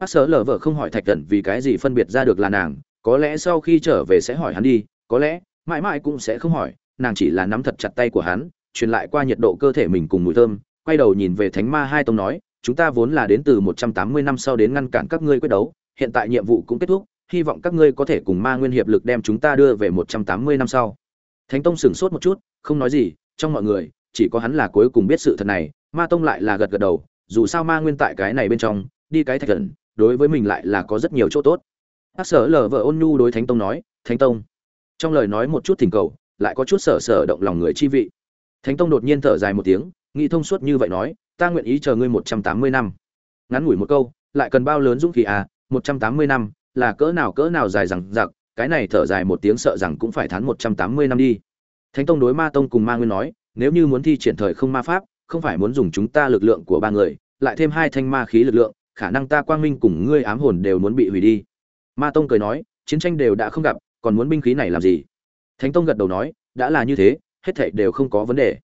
bác sở lờ vợ không hỏi thạch thần vì cái gì phân biệt ra được là nàng, có lẽ sau khi trở về sẽ hỏi hắn đi, có lẽ mãi mãi cũng sẽ không hỏi, nàng chỉ là nắm thật chặt tay của hắn, truyền lại qua nhiệt độ cơ thể mình cùng mùi thơm, quay đầu nhìn về thánh ma hai tông nói, chúng ta vốn là đến từ một trăm tám mươi năm sau đến ngăn cản các ngươi quyết đấu, hiện tại nhiệm vụ cũng kết thúc, hy vọng các ngươi có thể cùng ma nguyên hiệp lực đem chúng ta đưa về một trăm tám mươi năm sau. Thánh tông sửng sốt một chút, không nói gì, trong mọi người, chỉ có hắn là cuối cùng biết sự thật này, ma tông lại là gật gật đầu, dù sao ma nguyên tại cái này bên trong, đi cái thạch thần đối với mình lại là có rất nhiều chỗ tốt. Bác sở lờ vợ ôn nhu đối thánh tông nói, thánh tông. Trong lời nói một chút thỉnh cầu, lại có chút sở sở động lòng người chi vị. Thánh tông đột nhiên thở dài một tiếng, nghĩ thông suốt như vậy nói, ta nguyện ý chờ ngươi một trăm tám mươi năm. Ngắn ngủi một câu, lại cần bao lớn dũng khí à một trăm tám mươi năm, là cỡ nào cỡ nào dài rằng giặc cái này thở dài một tiếng sợ rằng cũng phải thán một trăm tám mươi năm đi. Thánh tông đối ma tông cùng ma nguyên nói, nếu như muốn thi triển thời không ma pháp, không phải muốn dùng chúng ta lực lượng của ba người, lại thêm hai thanh ma khí lực lượng khả năng ta quang minh cùng ngươi ám hồn đều muốn bị hủy đi. Ma tông cười nói, chiến tranh đều đã không gặp, còn muốn binh khí này làm gì? Thánh tông gật đầu nói, đã là như thế, hết thảy đều không có vấn đề.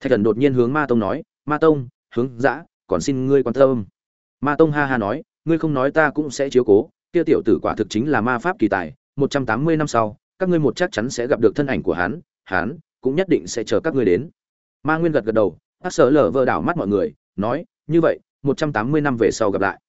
Thạch thần đột nhiên hướng ma tông nói, ma tông, hướng dã, còn xin ngươi quan tâm. Ma tông ha ha nói, ngươi không nói ta cũng sẽ chiếu cố, kia tiểu tử quả thực chính là ma pháp kỳ tài, một trăm tám mươi năm sau, các ngươi một chắc chắn sẽ gặp được thân ảnh của hắn hắn cũng nhất định sẽ chờ các ngươi đến. Ma nguyên gật gật đầu hát sở lở vơ đảo mắt mọi người, nói, như vậy một trăm tám mươi năm về sau gặp lại.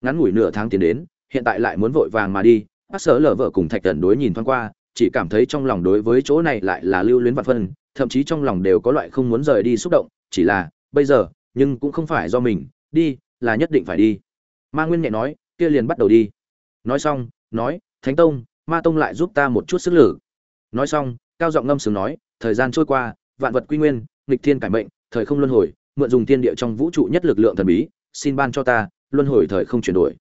Ngắn ngủi nửa tháng tiến đến, hiện tại lại muốn vội vàng mà đi. Bác sở lở vợ cùng thạch thần đối nhìn thoáng qua, chỉ cảm thấy trong lòng đối với chỗ này lại là lưu luyến vạn phân, thậm chí trong lòng đều có loại không muốn rời đi xúc động, chỉ là, bây giờ, nhưng cũng không phải do mình, đi, là nhất định phải đi. Ma nguyên nhẹ nói, kia liền bắt đầu đi. Nói xong, nói, thánh tông, ma tông lại giúp ta một chút sức lực. nói xong, cao giọng ngâm sướng nói, thời gian trôi qua, vạn vật quy nguyên, nghịch thiên cải mệnh, thời không luân hồi, mượn dùng tiên địa trong vũ trụ nhất lực lượng thần bí xin ban cho ta, luân hồi thời không chuyển đổi.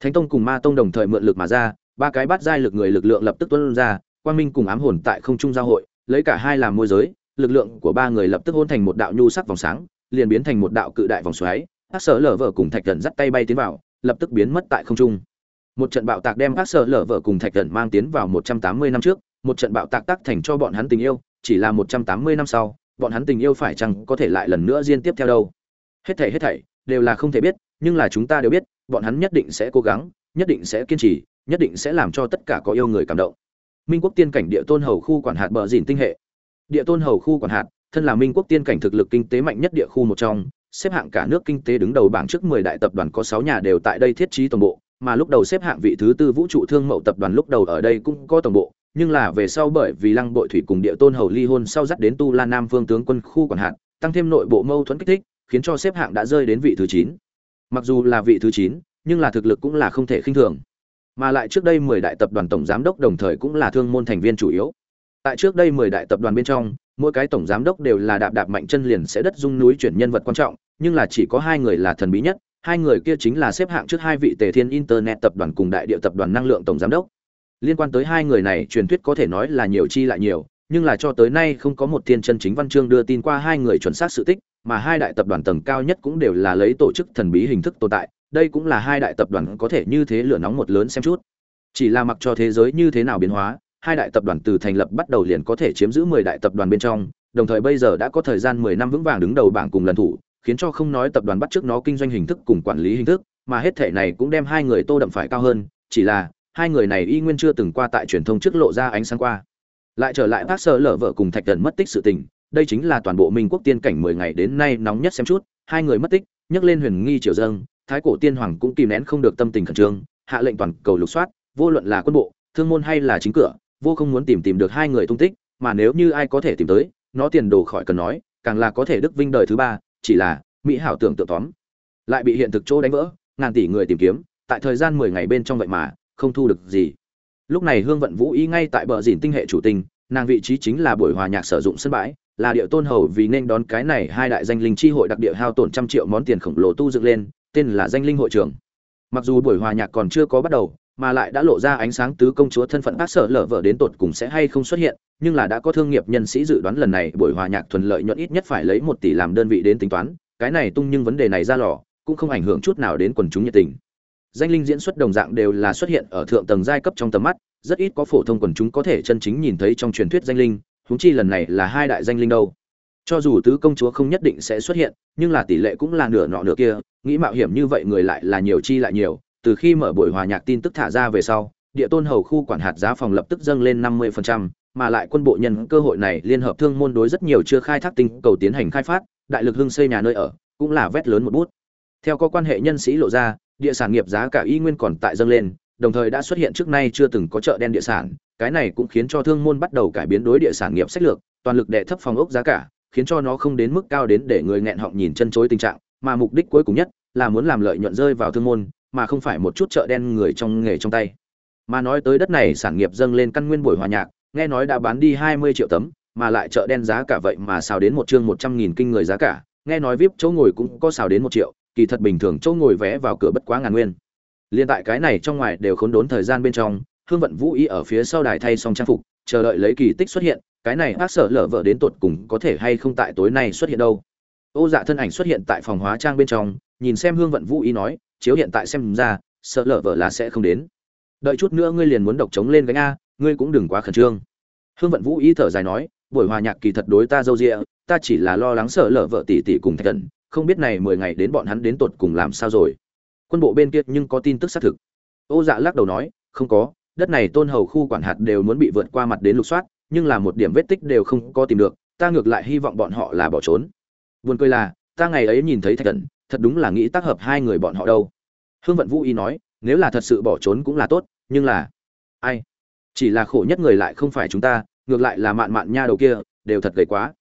Thánh tông cùng ma tông đồng thời mượn lực mà ra, ba cái bắt giai lực người lực lượng lập tức tuân ra, quang minh cùng ám hồn tại không trung giao hội, lấy cả hai làm môi giới, lực lượng của ba người lập tức hôn thành một đạo nhu sắc vòng sáng, liền biến thành một đạo cự đại vòng xoáy. Hát sở lở vở cùng thạch thần dắt tay bay tiến vào, lập tức biến mất tại không trung. Một trận bạo tạc đem hát sở lở vở cùng thạch thần mang tiến vào một trăm tám mươi năm trước, một trận bạo tạc tác thành cho bọn hắn tình yêu, chỉ là một trăm tám mươi năm sau, bọn hắn tình yêu phải chăng có thể lại lần nữa diên tiếp theo đâu? Hết thảy hết thảy đều là không thể biết, nhưng là chúng ta đều biết, bọn hắn nhất định sẽ cố gắng, nhất định sẽ kiên trì, nhất định sẽ làm cho tất cả có yêu người cảm động. Minh quốc tiên cảnh địa tôn hầu khu quản hạt bờ dìn tinh hệ. Địa tôn hầu khu quản hạt, thân là minh quốc tiên cảnh thực lực kinh tế mạnh nhất địa khu một trong, xếp hạng cả nước kinh tế đứng đầu bảng trước 10 đại tập đoàn có 6 nhà đều tại đây thiết trí tổng bộ, mà lúc đầu xếp hạng vị thứ tư vũ trụ thương mậu tập đoàn lúc đầu ở đây cũng có tổng bộ, nhưng là về sau bởi vì lăng bội thủy cùng địa tôn hầu ly hôn sau dắt đến tu la nam vương tướng quân khu quản hạt, tăng thêm nội bộ mâu thuẫn kích thích khiến cho xếp hạng đã rơi đến vị thứ 9. mặc dù là vị thứ 9, nhưng là thực lực cũng là không thể khinh thường. Mà lại trước đây 10 đại tập đoàn tổng giám đốc đồng thời cũng là thương môn thành viên chủ yếu. Tại trước đây 10 đại tập đoàn bên trong mỗi cái tổng giám đốc đều là đạp đạp mạnh chân liền sẽ đất dung núi chuyển nhân vật quan trọng nhưng là chỉ có hai người là thần bí nhất hai người kia chính là xếp hạng trước hai vị tề thiên internet tập đoàn cùng đại địa tập đoàn năng lượng tổng giám đốc. Liên quan tới hai người này truyền thuyết có thể nói là nhiều chi lại nhiều nhưng là cho tới nay không có một thiên chân chính văn chương đưa tin qua hai người chuẩn xác sự tích mà hai đại tập đoàn tầng cao nhất cũng đều là lấy tổ chức thần bí hình thức tồn tại đây cũng là hai đại tập đoàn có thể như thế lửa nóng một lớn xem chút chỉ là mặc cho thế giới như thế nào biến hóa hai đại tập đoàn từ thành lập bắt đầu liền có thể chiếm giữ 10 đại tập đoàn bên trong, đồng thời bây giờ đã có thời gian 10 năm vững vàng đứng đầu bảng cùng lần thủ, khiến cho không nói tập đoàn bắt trước nó kinh doanh hình thức cùng quản lý hình thức, mà hết thể này cũng đem hai người tô đậm phải cao hơn, chỉ là hai người này y nguyên chưa từng qua tại truyền thông trước lộ ra ánh sáng qua. Lại trở lại bác sở lở vợ cùng Thạch Thần mất tích sự tình, đây chính là toàn bộ Minh quốc tiên cảnh 10 ngày đến nay nóng nhất xem chút, hai người mất tích, nhắc lên huyền nghi triều dâng, thái cổ tiên hoàng cũng kìm nén không được tâm tình khẩn trương, hạ lệnh toàn cầu lục soát, vô luận là quân bộ, thương môn hay là chính cửa, vô không muốn tìm tìm được hai người tung tích mà nếu như ai có thể tìm tới nó tiền đồ khỏi cần nói càng là có thể đức vinh đời thứ ba chỉ là mỹ hảo tưởng tượng tóm. Lại bị hiện thực chỗ đánh vỡ ngàn tỷ người tìm kiếm tại thời gian mười ngày bên trong vậy mà không thu được gì. Lúc này hương vận vũ ý ngay tại bờ dìn tinh hệ chủ tinh nàng vị trí chính là buổi hòa nhạc sử dụng sân bãi là địa tôn hầu vì nên đón cái này hai đại danh linh chi hội đặc địa hao tổn trăm triệu món tiền khổng lồ tu dựng lên, tên là danh linh hội trưởng. Mặc dù buổi hòa nhạc còn chưa có bắt đầu, mà lại đã lộ ra ánh sáng tứ công chúa thân phận bác sở lở vợ đến tột cùng sẽ hay không xuất hiện, nhưng là đã có thương nghiệp nhân sĩ dự đoán lần này buổi hòa nhạc thuần lợi nhuận ít nhất phải lấy một tỷ làm đơn vị đến tính toán, cái này tung nhưng vấn đề này ra lò, cũng không ảnh hưởng chút nào đến quần chúng nhiệt tình. Danh linh diễn xuất đồng dạng đều là xuất hiện ở thượng tầng giai cấp trong tầm mắt, rất ít có phổ thông quần chúng có thể chân chính nhìn thấy trong truyền thuyết danh linh huống chi lần này là hai đại danh linh đâu. Cho dù tứ công chúa không nhất định sẽ xuất hiện nhưng là tỷ lệ cũng là nửa nọ nửa kia nghĩ mạo hiểm như vậy người lại là nhiều chi lại nhiều từ khi mở buổi hòa nhạc tin tức thả ra về sau địa tôn hầu khu quản hạt giá phòng lập tức dâng lên 50%, mà lại quân bộ nhân cơ hội này liên hợp thương môn đối rất nhiều chưa khai thác tinh cầu tiến hành khai phát đại lực hưng xây nhà nơi ở cũng là vét lớn một bút. Theo có quan hệ nhân sĩ lộ ra địa sản nghiệp giá cả y nguyên còn tại dâng lên đồng thời đã xuất hiện trước nay chưa từng có chợ đen địa sản cái này cũng khiến cho thương môn bắt đầu cải biến đối địa sản nghiệp sách lược, toàn lực đệ thấp phòng ốc giá cả, khiến cho nó không đến mức cao đến để người nghẹn họng nhìn chân chối tình trạng, mà mục đích cuối cùng nhất là muốn làm lợi nhuận rơi vào thương môn, mà không phải một chút chợ đen người trong nghề trong tay. Mà nói tới đất này, sản nghiệp dâng lên căn nguyên buổi hòa nhạc, nghe nói đã bán đi hai mươi triệu tấm, mà lại chợ đen giá cả vậy mà xào đến một chương một trăm nghìn kinh người giá cả, nghe nói vip chỗ ngồi cũng có xào đến một triệu, kỳ thật bình thường chỗ ngồi vé vào cửa bất quá ngàn nguyên. Liên tại cái này trong ngoài đều khốn đốn thời gian bên trong hương vận vũ ý ở phía sau đài thay xong trang phục, chờ đợi lấy kỳ tích xuất hiện, cái này bác sở lở vợ đến tột cùng có thể hay không tại tối nay xuất hiện đâu. Ô dạ thân ảnh xuất hiện tại phòng hóa trang bên trong, nhìn xem hương vận vũ ý nói, chiếu hiện tại xem ra, sợ lở vợ là sẽ không đến. Đợi chút nữa ngươi liền muốn độc chống lên gánh a, ngươi cũng đừng quá khẩn trương. Hương vận vũ ý thở dài nói, buổi hòa nhạc kỳ thật đối ta dâu rịa ta chỉ là lo lắng sợ lở vợ tỷ tỷ cùng thạch thần không biết này mười ngày đến bọn hắn đến tột cùng làm sao rồi. Quân bộ bên kia nhưng có tin tức xác thực. Ô dạ lắc đầu nói, không có đất này tôn hầu khu quản hạt đều muốn bị vượt qua mặt đến lục soát, nhưng là một điểm vết tích đều không có tìm được, ta ngược lại hy vọng bọn họ là bỏ trốn. Buồn cười là, ta ngày ấy nhìn thấy thạch cẩn, thật đúng là nghĩ tác hợp hai người bọn họ đâu. Hương vận vũ y nói, nếu là thật sự bỏ trốn cũng là tốt, nhưng là, ai? Chỉ là khổ nhất người lại không phải chúng ta, ngược lại là mạn mạn nha đầu kia, đều thật gầy quá.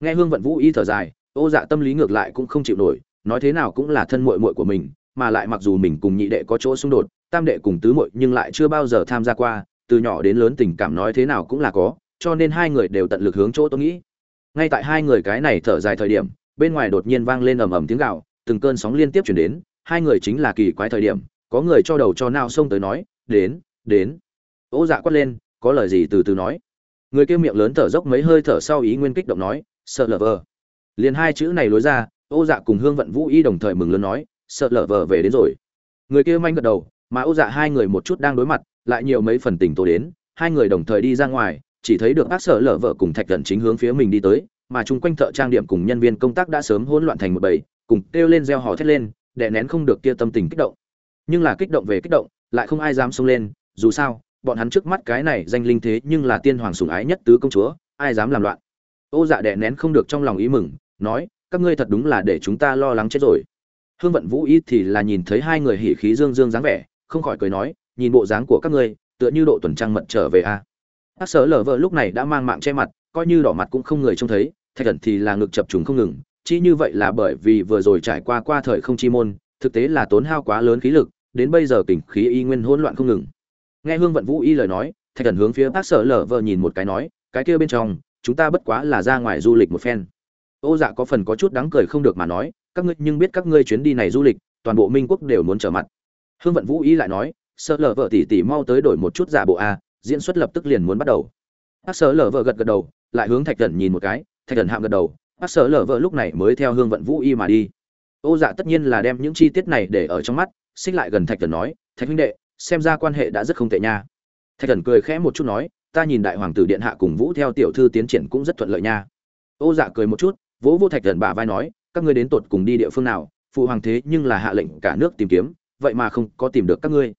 Nghe hương vận vũ y thở dài, ô dạ tâm lý ngược lại cũng không chịu nổi, nói thế nào cũng là thân muội muội của mình, mà lại mặc dù mình cùng nhị đệ có chỗ xung đột tam đệ cùng tứ muội nhưng lại chưa bao giờ tham gia qua, từ nhỏ đến lớn tình cảm nói thế nào cũng là có, cho nên hai người đều tận lực hướng chỗ tôi nghĩ. Ngay tại hai người cái này thở dài thời điểm, bên ngoài đột nhiên vang lên ầm ầm tiếng gạo từng cơn sóng liên tiếp chuyển đến, hai người chính là kỳ quái thời điểm, có người cho đầu cho nao xông tới nói, đến đến. Ô dạ quát lên, có lời gì từ từ nói. Người kia miệng lớn thở dốc mấy hơi thở sau ý nguyên kích động nói, sợ lở vờ. Liền hai chữ này lối ra, ô dạ cùng hương vận vũ y đồng thời mừng lớn nói, sợ lở vờ về đến rồi. Người kia manh gật đầu mà ô dạ hai người một chút đang đối mặt, lại nhiều mấy phần tình tố đến, hai người đồng thời đi ra ngoài, chỉ thấy được bác sở lở vợ cùng thạch cẩn chính hướng phía mình đi tới, mà chung quanh thợ trang điểm cùng nhân viên công tác đã sớm hỗn loạn thành một bầy, cùng kêu lên reo hò thét lên, đè nén không được kia tâm tình kích động. Nhưng là kích động về kích động, lại không ai dám xông lên, dù sao, bọn hắn trước mắt cái này danh linh thế nhưng là tiên hoàng sủng ái nhất tứ công chúa, ai dám làm loạn. Ô dạ đè nén không được trong lòng ý mừng, nói, các ngươi thật đúng là để chúng ta lo lắng chết rồi. Hương vận vũ ít thì là nhìn thấy hai người hỉ khí dương dương dáng vẻ không khỏi cười nói, nhìn bộ dáng của các ngươi, tựa như độ tuần trăng mật trở về a. À. bác sở lở vợ lúc này đã mang mạng che mặt, coi như đỏ mặt cũng không người trông thấy, thạch thần thì là ngực chập trùng không ngừng, chỉ như vậy là bởi vì vừa rồi trải qua qua thời không chi môn, thực tế là tốn hao quá lớn khí lực, đến bây giờ tình khí y nguyên hỗn loạn không ngừng. Nghe hương vận vũ y lời nói, thạch thần hướng phía bác sở lở vợ nhìn một cái nói, cái kia bên trong, chúng ta bất quá là ra ngoài du lịch một phen. Ô dạ có phần có chút đáng cười không được mà nói, các ngươi, nhưng biết các ngươi chuyến đi này du lịch, toàn bộ minh quốc đều muốn trở mặt hương vận vũ y lại nói sợ lở vợ tỷ tỷ mau tới đổi một chút giả bộ a, diễn xuất lập tức liền muốn bắt đầu. Bác sợ lở vợ gật gật đầu, lại hướng thạch thần nhìn một cái, thạch thần hạm gật đầu, bác sợ lở vợ lúc này mới theo hương vận vũ y mà đi. Ô dạ tất nhiên là đem những chi tiết này để ở trong mắt, xích lại gần thạch thần nói, thạch huynh đệ, xem ra quan hệ đã rất không tệ nha. Thạch thần cười khẽ một chút nói, ta nhìn đại hoàng tử điện hạ cùng vũ theo tiểu thư tiến triển cũng rất thuận lợi nha. Ô dạ cười một chút, vỗ vô thạch thần bả vai nói, các ngươi đến tột cùng đi địa phương nào, phụ hoàng thế nhưng là hạ lệnh cả nước tìm kiếm vậy mà không có tìm được các ngươi.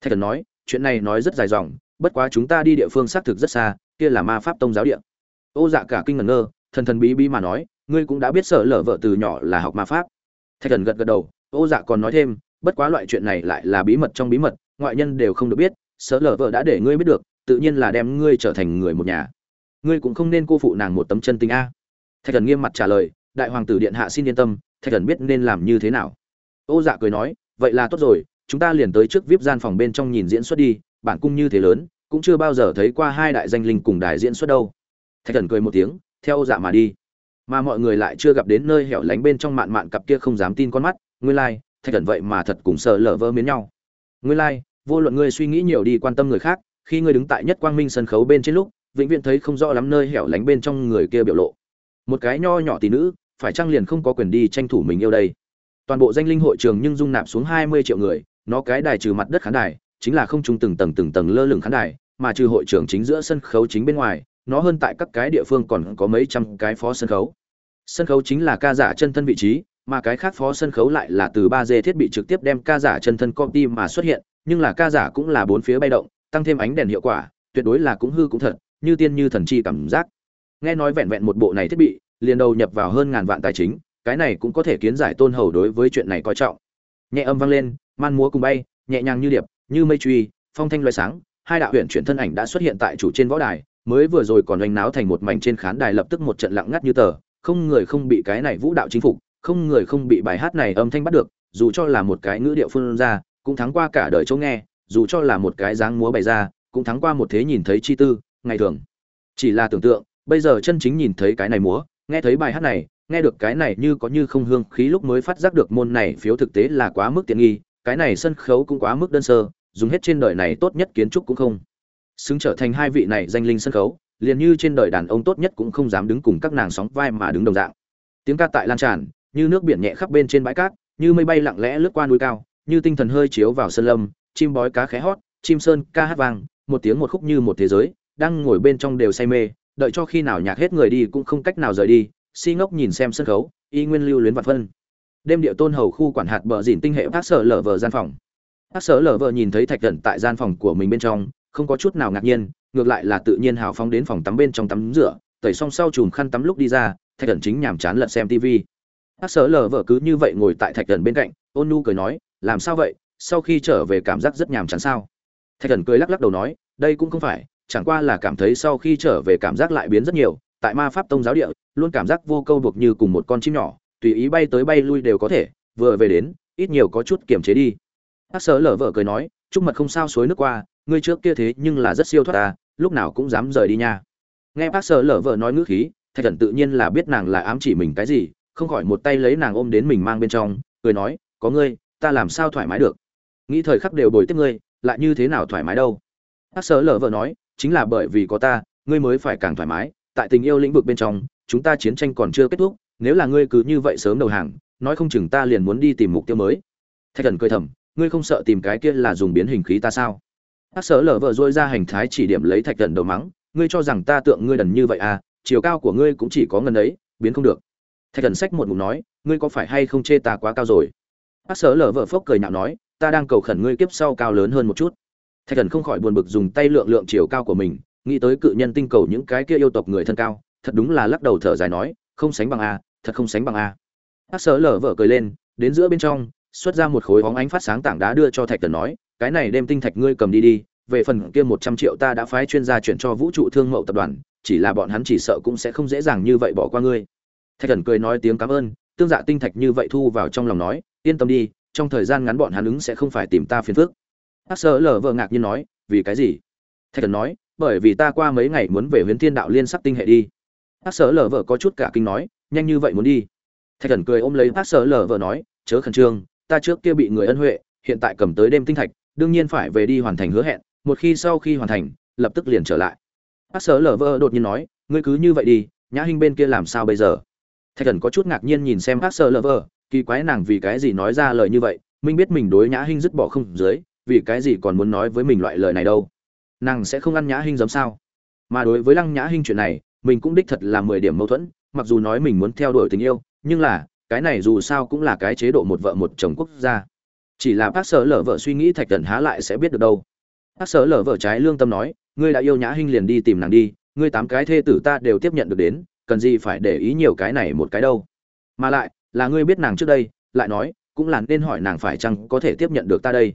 Thạch thần nói, chuyện này nói rất dài dòng, bất quá chúng ta đi địa phương xác thực rất xa, kia là ma pháp tông giáo địa. Ô dạ cả kinh ngẩn ngơ, thần thần bí bí mà nói, ngươi cũng đã biết sợ lở vợ từ nhỏ là học ma pháp. Thạch thần gật gật đầu, ô dạ còn nói thêm, bất quá loại chuyện này lại là bí mật trong bí mật, ngoại nhân đều không được biết, sợ lở vợ đã để ngươi biết được, tự nhiên là đem ngươi trở thành người một nhà. Ngươi cũng không nên cô phụ nàng một tấm chân tình a. Thạch thần nghiêm mặt trả lời, đại hoàng tử điện hạ xin yên tâm, thạch thần biết nên làm như thế nào. Ô dạ cười nói vậy là tốt rồi chúng ta liền tới trước vip gian phòng bên trong nhìn diễn xuất đi bản cung như thế lớn cũng chưa bao giờ thấy qua hai đại danh linh cùng đài diễn xuất đâu. Thạch thần cười một tiếng theo ô dạ mà đi. Mà mọi người lại chưa gặp đến nơi hẻo lánh bên trong mạn mạn cặp kia không dám tin con mắt nguyên lai、like, thạch thần vậy mà thật cùng sợ lở vỡ miến nhau. Nguyên lai、like, vô luận ngươi suy nghĩ nhiều đi quan tâm người khác khi ngươi đứng tại nhất quang minh sân khấu bên trên lúc vĩnh viễn thấy không rõ lắm nơi hẻo lánh bên trong người kia biểu lộ. Một cái nho nhỏ tỷ nữ phải chăng liền không có quyền đi tranh thủ mình yêu đây? Toàn bộ danh linh hội trường nhưng dung nạp xuống hai mươi triệu người, nó cái đài trừ mặt đất khán đài, chính là không trung từng tầng từng tầng lơ lửng khán đài, mà trừ hội trường chính giữa sân khấu chính bên ngoài, nó hơn tại các cái địa phương còn có mấy trăm cái phó sân khấu. Sân khấu chính là ca giả chân thân vị trí, mà cái khác phó sân khấu lại là từ ba d thiết bị trực tiếp đem ca giả chân thân copy mà xuất hiện, nhưng là ca giả cũng là bốn phía bay động, tăng thêm ánh đèn hiệu quả, tuyệt đối là cũng hư cũng thật, như tiên như thần chi cảm giác. Nghe nói vẹn vẹn một bộ này thiết bị, liền đầu nhập vào hơn ngàn vạn tài chính cái này cũng có thể kiến giải tôn hầu đối với chuyện này coi trọng. Nhẹ âm vang lên, man múa cùng bay, nhẹ nhàng như điệp, như mây truy, phong thanh loay sáng, hai đạo huyện chuyển thân ảnh đã xuất hiện tại chủ trên võ đài, mới vừa rồi còn oanh náo thành một mảnh trên khán đài lập tức một trận lặng ngắt như tờ, không người không bị cái này vũ đạo chính phục, không người không bị bài hát này âm thanh bắt được, dù cho là một cái ngữ điệu phương ra, cũng thắng qua cả đời chỗ nghe, dù cho là một cái dáng múa bày ra, cũng thắng qua một thế nhìn thấy chi tư, ngày thường. Chỉ là tưởng tượng, bây giờ chân chính nhìn thấy cái này múa, nghe thấy bài hát này nghe được cái này như có như không hương khí lúc mới phát giác được môn này phiếu thực tế là quá mức tiện nghi, cái này sân khấu cũng quá mức đơn sơ, dùng hết trên đời này tốt nhất kiến trúc cũng không. Xứng trở thành hai vị này danh linh sân khấu, liền như trên đời đàn ông tốt nhất cũng không dám đứng cùng các nàng sóng vai mà đứng đồng dạng. Tiếng ca tại lan tràn, như nước biển nhẹ khắp bên trên bãi cát, như mây bay lặng lẽ lướt qua núi cao, như tinh thần hơi chiếu vào sân lâm, chim bói cá khé hót, chim sơn ca hát vang, một tiếng một khúc như một thế giới, đang ngồi bên trong đều say mê, đợi cho khi nào nhạc hết người đi cũng không cách nào rời đi si ngốc nhìn xem sân khấu, y nguyên lưu luyến vạn phân. Đêm địa tôn hầu khu quản hạt bờ dìn tinh hệ bác sở lở vờ gian phòng. Bác sở lở vờ nhìn thấy thạch thần tại gian phòng của mình bên trong, không có chút nào ngạc nhiên, ngược lại là tự nhiên hào phóng đến phòng tắm bên trong tắm rửa, tẩy xong sau chùm khăn tắm lúc đi ra, thạch thần chính nhàm chán lật xem tv bác sở lở vờ cứ như vậy ngồi tại thạch thần bên cạnh, ôn nu cười nói, làm sao vậy? Sau khi trở về cảm giác rất nhàm chán sao? Thạch thần cười lắc lắc đầu nói, đây cũng không phải, chẳng qua là cảm thấy sau khi trở về cảm giác lại biến rất nhiều tại ma pháp tông giáo địa, luôn cảm giác vô câu buộc như cùng một con chim nhỏ, tùy ý bay tới bay lui đều có thể, vừa về đến, ít nhiều có chút kiềm chế đi. Bác sở lở vợ cười nói chúc mật không sao suối nước qua, ngươi trước kia thế nhưng là rất siêu thoát ta, lúc nào cũng dám rời đi nha. Nghe bác sở lở vợ nói ngữ khí, thạch thần tự nhiên là biết nàng là ám chỉ mình cái gì, không khỏi một tay lấy nàng ôm đến mình mang bên trong, cười nói, có ngươi, ta làm sao thoải mái được? Nghĩ thời khắc đều bồi tiếp ngươi, lại như thế nào thoải mái đâu? Bác sở lở vợ nói, chính là bởi vì có ta, ngươi mới phải càng thoải mái tại tình yêu lĩnh vực bên trong, chúng ta chiến tranh còn chưa kết thúc, nếu là ngươi cứ như vậy sớm đầu hàng, nói không chừng ta liền muốn đi tìm mục tiêu mới. Thạch thần cười thầm, ngươi không sợ tìm cái kia là dùng biến hình khí ta sao? Bác sở lở vợ dôi ra hành thái chỉ điểm lấy thạch thần đầu mắng, ngươi cho rằng ta tượng ngươi đần như vậy à chiều cao của ngươi cũng chỉ có ngần ấy, biến không được. Thạch thần sách một ngụm nói, ngươi có phải hay không chê ta quá cao rồi? Bác sở lở vợ phốc cười nhạo nói, ta đang cầu khẩn ngươi kiếp sau cao lớn hơn một chút. Thạch thần không khỏi buồn bực dùng tay lượng lượng chiều cao của mình nghĩ tới cự nhân tinh cầu những cái kia yêu tộc người thân cao, thật đúng là lắc đầu thở dài nói, không sánh bằng a, thật không sánh bằng a. Bác sở lở vợ cười lên, đến giữa bên trong, xuất ra một khối hóng ánh phát sáng tảng đá đưa cho thạch Tần nói, cái này đem tinh thạch ngươi cầm đi đi, về phần kia một trăm triệu ta đã phái chuyên gia chuyển cho vũ trụ thương mậu tập đoàn, chỉ là bọn hắn chỉ sợ cũng sẽ không dễ dàng như vậy bỏ qua ngươi. Thạch thần cười nói tiếng cảm ơn, tương dạ tinh thạch như vậy thu vào trong lòng nói, yên tâm đi, trong thời gian ngắn bọn hắn ứng sẽ không phải tìm ta phiền phức. Bác sở lở vợ ngạc nhiên nói, vì cái gì? Thạch thần nói bởi vì ta qua mấy ngày muốn về Huyền thiên đạo liên sắc tinh hệ đi. Bác sở lở vợ có chút cả kinh nói, nhanh như vậy muốn đi. Thạch thần cười ôm lấy bác sở lở vợ nói, chớ khẩn trương, ta trước kia bị người ân huệ, hiện tại cầm tới đêm tinh thạch, đương nhiên phải về đi hoàn thành hứa hẹn, một khi sau khi hoàn thành, lập tức liền trở lại. Bác sở lở vợ đột nhiên nói, ngươi cứ như vậy đi, nhã hinh bên kia làm sao bây giờ? Thạch thần có chút ngạc nhiên nhìn xem bác sở lở vợ, kỳ quái nàng vì cái gì nói ra lời như vậy minh biết mình đối nhã hinh dứt bỏ không dưới, vì cái gì còn muốn nói với mình loại lời này đâu nàng sẽ không ăn nhã hinh giống sao? Mà đối với lăng nhã hinh chuyện này, mình cũng đích thật là mười điểm mâu thuẫn, mặc dù nói mình muốn theo đuổi tình yêu, nhưng là, cái này dù sao cũng là cái chế độ một vợ một chồng quốc gia. Chỉ là bác sở lở vợ suy nghĩ thạch thần há lại sẽ biết được đâu. Bác sở lở vợ trái lương tâm nói, ngươi đã yêu nhã hinh liền đi tìm nàng đi, ngươi tám cái thê tử ta đều tiếp nhận được đến, cần gì phải để ý nhiều cái này một cái đâu. Mà lại, là ngươi biết nàng trước đây, lại nói, cũng là nên hỏi nàng phải chăng có thể tiếp nhận được ta đây.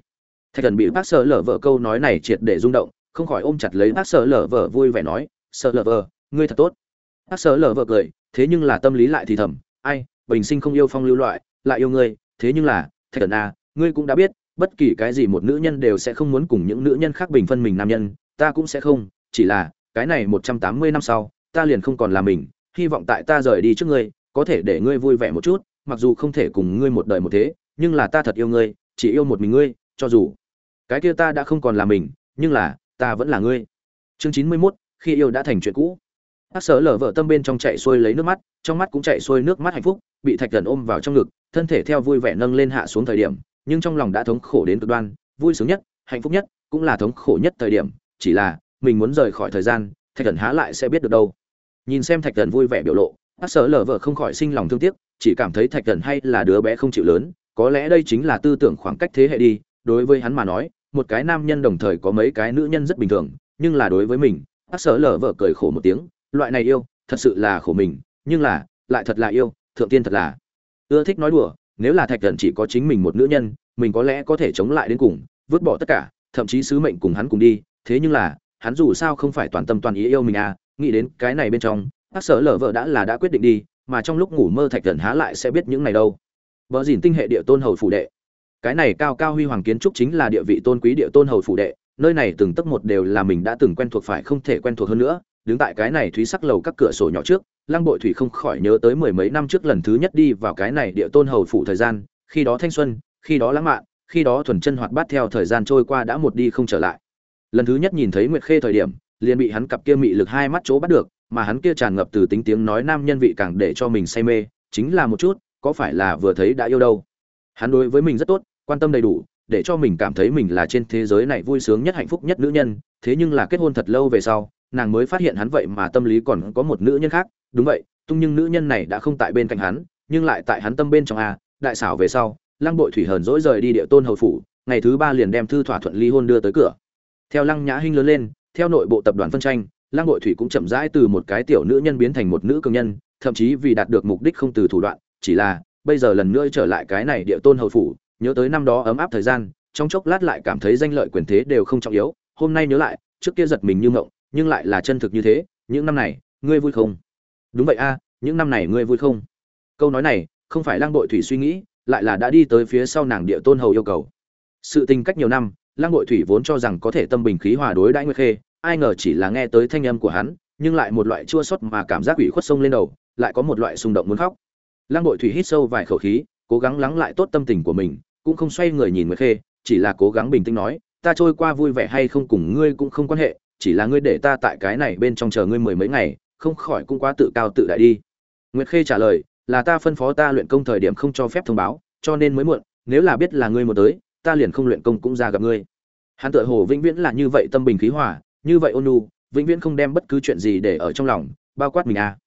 Thạch thần bị bác sở lở vợ câu nói này triệt để rung động không khỏi ôm chặt lấy bác sở lở vợ vui vẻ nói sợ lở vợ ngươi thật tốt. Bác sở lở vợ cười thế nhưng là tâm lý lại thì thầm ai bình sinh không yêu phong lưu loại lại yêu ngươi thế nhưng là thạch thần a à, ngươi cũng đã biết bất kỳ cái gì một nữ nhân đều sẽ không muốn cùng những nữ nhân khác bình phân mình nam nhân ta cũng sẽ không chỉ là cái này một trăm tám mươi năm sau ta liền không còn là mình hy vọng tại ta rời đi trước ngươi có thể để ngươi vui vẻ một chút mặc dù không thể cùng ngươi một đời một thế nhưng là ta thật yêu ngươi chỉ yêu một mình ngươi cho dù cái kia ta đã không còn là mình nhưng là ta vẫn là ngươi. Chương chín mươi mốt, khi yêu đã thành chuyện cũ. Bác sở lở vợ tâm bên trong chạy xuôi lấy nước mắt, trong mắt cũng chạy xuôi nước mắt hạnh phúc, bị thạch thần ôm vào trong ngực, thân thể theo vui vẻ nâng lên hạ xuống thời điểm, nhưng trong lòng đã thống khổ đến cực đoan, vui sướng nhất, hạnh phúc nhất, cũng là thống khổ nhất thời điểm, chỉ là, mình muốn rời khỏi thời gian, thạch thần há lại sẽ biết được đâu. Nhìn xem thạch thần vui vẻ biểu lộ bác sở lở vợ không khỏi sinh lòng thương tiếc, chỉ cảm thấy thạch thần hay là đứa bé không chịu lớn, có lẽ đây chính là tư tưởng khoảng cách thế hệ đi, đối với hắn mà nói một cái nam nhân đồng thời có mấy cái nữ nhân rất bình thường, nhưng là đối với mình, bác sở lở vợ cười khổ một tiếng, loại này yêu, thật sự là khổ mình, nhưng là, lại thật là yêu, thượng tiên thật là. Ưa thích nói đùa, nếu là thạch thần chỉ có chính mình một nữ nhân, mình có lẽ có thể chống lại đến cùng, vứt bỏ tất cả, thậm chí sứ mệnh cùng hắn cùng đi, thế nhưng là, hắn dù sao không phải toàn tâm toàn ý yêu mình à nghĩ đến cái này bên trong, bác sở lở vợ đã là đã quyết định đi, mà trong lúc ngủ mơ thạch thần há lại sẽ biết những này đâu. Vợ dìn tinh hệ địa tôn hầu phủ đệ cái này cao cao huy hoàng kiến trúc chính là địa vị tôn quý địa tôn hầu phủ đệ, nơi này từng tấc một đều là mình đã từng quen thuộc phải không thể quen thuộc hơn nữa. Đứng tại cái này thúy sắc lầu các cửa sổ nhỏ trước, lăng bội thủy không khỏi nhớ tới mười mấy năm trước lần thứ nhất đi vào cái này địa tôn hầu phủ thời gian, khi đó thanh xuân, khi đó lãng mạn, khi đó thuần chân hoạt bát theo thời gian trôi qua đã một đi không trở lại. Lần thứ nhất nhìn thấy nguyệt khê thời điểm, liền bị hắn cặp kia mị lực hai mắt chỗ bắt được, mà hắn kia tràn ngập từ tính tiếng nói nam nhân vị càng để cho mình say mê, chính là một chút, có phải là vừa thấy đã yêu đâu. Hắn đối với mình rất tốt quan tâm đầy đủ, để cho mình cảm thấy mình là trên thế giới này vui sướng nhất hạnh phúc nhất nữ nhân, thế nhưng là kết hôn thật lâu về sau, nàng mới phát hiện hắn vậy mà tâm lý còn có một nữ nhân khác. Đúng vậy, tung nhưng nữ nhân này đã không tại bên cạnh hắn, nhưng lại tại hắn tâm bên trong a, đại xảo về sau, lăng bội thủy hờn dỗi rời đi địa tôn hầu phủ, ngày thứ ba liền đem thư thỏa thuận ly hôn đưa tới cửa. Theo lăng nhã hinh lớn lên, theo nội bộ tập đoàn phân tranh, lăng bội thủy cũng chậm rãi từ một cái tiểu nữ nhân biến thành một nữ cường nhân, thậm chí vì đạt được mục đích không từ thủ đoạn, chỉ là bây giờ lần nữa trở lại cái này địa tôn hầu phủ nhớ tới năm đó ấm áp thời gian, trong chốc lát lại cảm thấy danh lợi quyền thế đều không trọng yếu. Hôm nay nhớ lại, trước kia giật mình như mộng nhưng lại là chân thực như thế. Những năm này, ngươi vui không? Đúng vậy a, những năm này ngươi vui không? Câu nói này, không phải Lang bội thủy suy nghĩ, lại là đã đi tới phía sau nàng địa tôn hầu yêu cầu. Sự tình cách nhiều năm Lang bội thủy vốn cho rằng có thể tâm bình khí hòa đối đãi nguyệt khê, ai ngờ chỉ là nghe tới thanh âm của hắn, nhưng lại một loại chua xót mà cảm giác ủy khuất sông lên đầu, lại có một loại xung động muốn khóc. Lang bội thủy hít sâu vài khẩu khí, cố gắng lắng lại tốt tâm tình của mình cũng không xoay người nhìn nguyệt khê, chỉ là cố gắng bình tĩnh nói, ta trôi qua vui vẻ hay không cùng ngươi cũng không quan hệ, chỉ là ngươi để ta tại cái này bên trong chờ ngươi mười mấy ngày, không khỏi cũng quá tự cao tự đại đi. Nguyệt khê trả lời, là ta phân phó ta luyện công thời điểm không cho phép thông báo, cho nên mới muộn, nếu là biết là ngươi một tới, ta liền không luyện công cũng ra gặp ngươi. Hắn tự hồ vĩnh viễn là như vậy tâm bình khí hòa, như vậy ôn nhu, vĩnh viễn không đem bất cứ chuyện gì để ở trong lòng, bao quát mình à.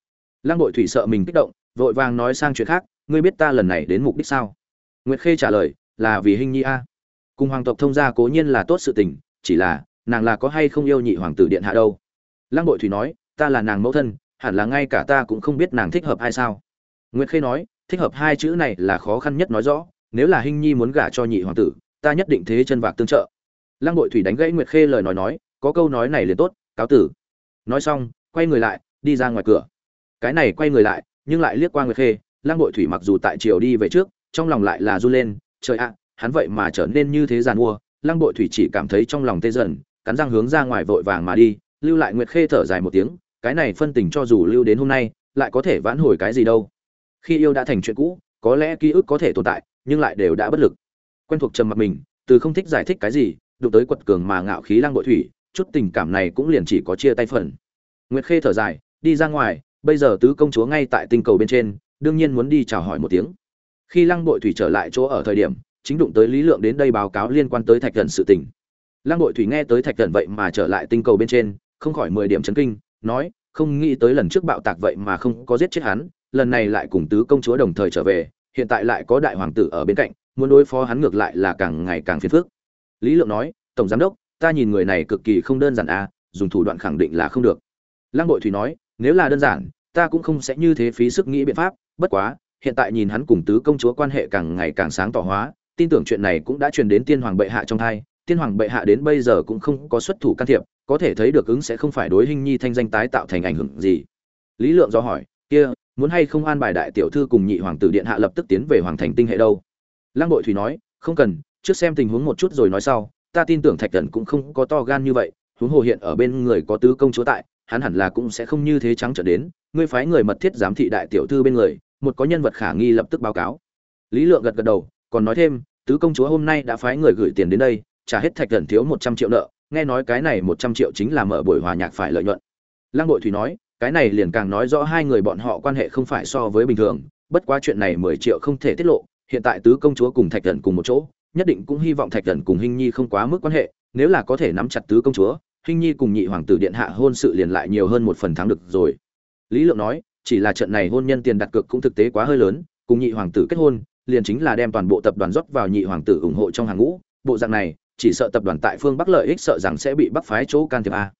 Lăng bội thủy sợ mình kích động, vội vàng nói sang chuyện khác, ngươi biết ta lần này đến mục đích sao? Nguyệt khê trả lời là vì hình nhi a. Cùng hoàng tộc thông gia cố nhiên là tốt sự tình, chỉ là, nàng là có hay không yêu nhị hoàng tử điện hạ đâu. Lăng bội thủy nói, ta là nàng mẫu thân, hẳn là ngay cả ta cũng không biết nàng thích hợp ai sao. Nguyệt khê nói, thích hợp hai chữ này là khó khăn nhất nói rõ, nếu là hình nhi muốn gả cho nhị hoàng tử, ta nhất định thế chân vạc tương trợ. Lăng bội thủy đánh gãy nguyệt khê lời nói nói, có câu nói này liền tốt, cáo tử. Nói xong, quay người lại, đi ra ngoài cửa. Cái này quay người lại, nhưng lại liếc qua nguyệt khê, lăng bội thủy mặc dù tại triều đi về trước, trong lòng lại là run lên trời ạ, hắn vậy mà trở nên như thế giàn mua. Lăng bội thủy chỉ cảm thấy trong lòng tê dần, cắn răng hướng ra ngoài vội vàng mà đi. Lưu lại nguyệt khê thở dài một tiếng, cái này phân tình cho dù lưu đến hôm nay, lại có thể vãn hồi cái gì đâu. Khi yêu đã thành chuyện cũ, có lẽ ký ức có thể tồn tại, nhưng lại đều đã bất lực. Quen thuộc trầm mặc mình, từ không thích giải thích cái gì, đụng tới quật cường mà ngạo khí lăng bội thủy, chút tình cảm này cũng liền chỉ có chia tay phần. Nguyệt khê thở dài, đi ra ngoài, bây giờ tứ công chúa ngay tại tinh cầu bên trên, đương nhiên muốn đi chào hỏi một tiếng khi lăng bội thủy trở lại chỗ ở thời điểm, chính đụng tới lý lượng đến đây báo cáo liên quan tới thạch thần sự tình. Lăng bội thủy nghe tới thạch thần vậy mà trở lại tinh cầu bên trên, không khỏi mười điểm chấn kinh, nói, không nghĩ tới lần trước bạo tạc vậy mà không có giết chết hắn, lần này lại cùng tứ công chúa đồng thời trở về, hiện tại lại có đại hoàng tử ở bên cạnh, muốn đối phó hắn ngược lại là càng ngày càng phiền phức. Lý lượng nói, tổng giám đốc, ta nhìn người này cực kỳ không đơn giản à dùng thủ đoạn khẳng định là không được. Lăng bội thủy nói, nếu là đơn giản, ta cũng không sẽ như thế phí sức nghĩ biện pháp, bất quá hiện tại nhìn hắn cùng tứ công chúa quan hệ càng ngày càng sáng tỏ hóa, tin tưởng chuyện này cũng đã truyền đến tiên hoàng bệ hạ trong thai, tiên hoàng bệ hạ đến bây giờ cũng không có xuất thủ can thiệp, có thể thấy được ứng sẽ không phải đối hình nhi thanh danh tái tạo thành ảnh hưởng gì. Lý lượng do hỏi, kia, muốn hay không an bài đại tiểu thư cùng nhị hoàng tử điện hạ lập tức tiến về hoàng thành tinh hệ đâu? Lăng bội thủy nói, không cần, trước xem tình huống một chút rồi nói sau, ta tin tưởng thạch Cẩn cũng không có to gan như vậy, huống hồ hiện ở bên người có tứ công chúa tại, hắn hẳn là cũng sẽ không như thế trắng trở đến, ngươi phái người mật thiết giám thị đại tiểu thư bên người một có nhân vật khả nghi lập tức báo cáo. Lý lượng gật gật đầu, còn nói thêm, tứ công chúa hôm nay đã phái người gửi tiền đến đây, trả hết thạch thần thiếu một trăm triệu nợ, nghe nói cái này một trăm triệu chính là mở buổi hòa nhạc phải lợi nhuận. Lăng bội thủy nói, cái này liền càng nói rõ hai người bọn họ quan hệ không phải so với bình thường, bất quá chuyện này mười triệu không thể tiết lộ, hiện tại tứ công chúa cùng thạch thần cùng một chỗ, nhất định cũng hy vọng thạch thần cùng hình nhi không quá mức quan hệ, nếu là có thể nắm chặt tứ công chúa hình nhi cùng nhị hoàng tử điện hạ hôn sự liền lại nhiều hơn một phần thắng được rồi. Lý lượng nói chỉ là trận này hôn nhân tiền đặt cược cũng thực tế quá hơi lớn, cùng nhị hoàng tử kết hôn, liền chính là đem toàn bộ tập đoàn rót vào nhị hoàng tử ủng hộ trong hàng ngũ. Bộ dạng này, chỉ sợ tập đoàn tại phương bắc lợi ích sợ rằng sẽ bị bắc phái chỗ can thiệp a.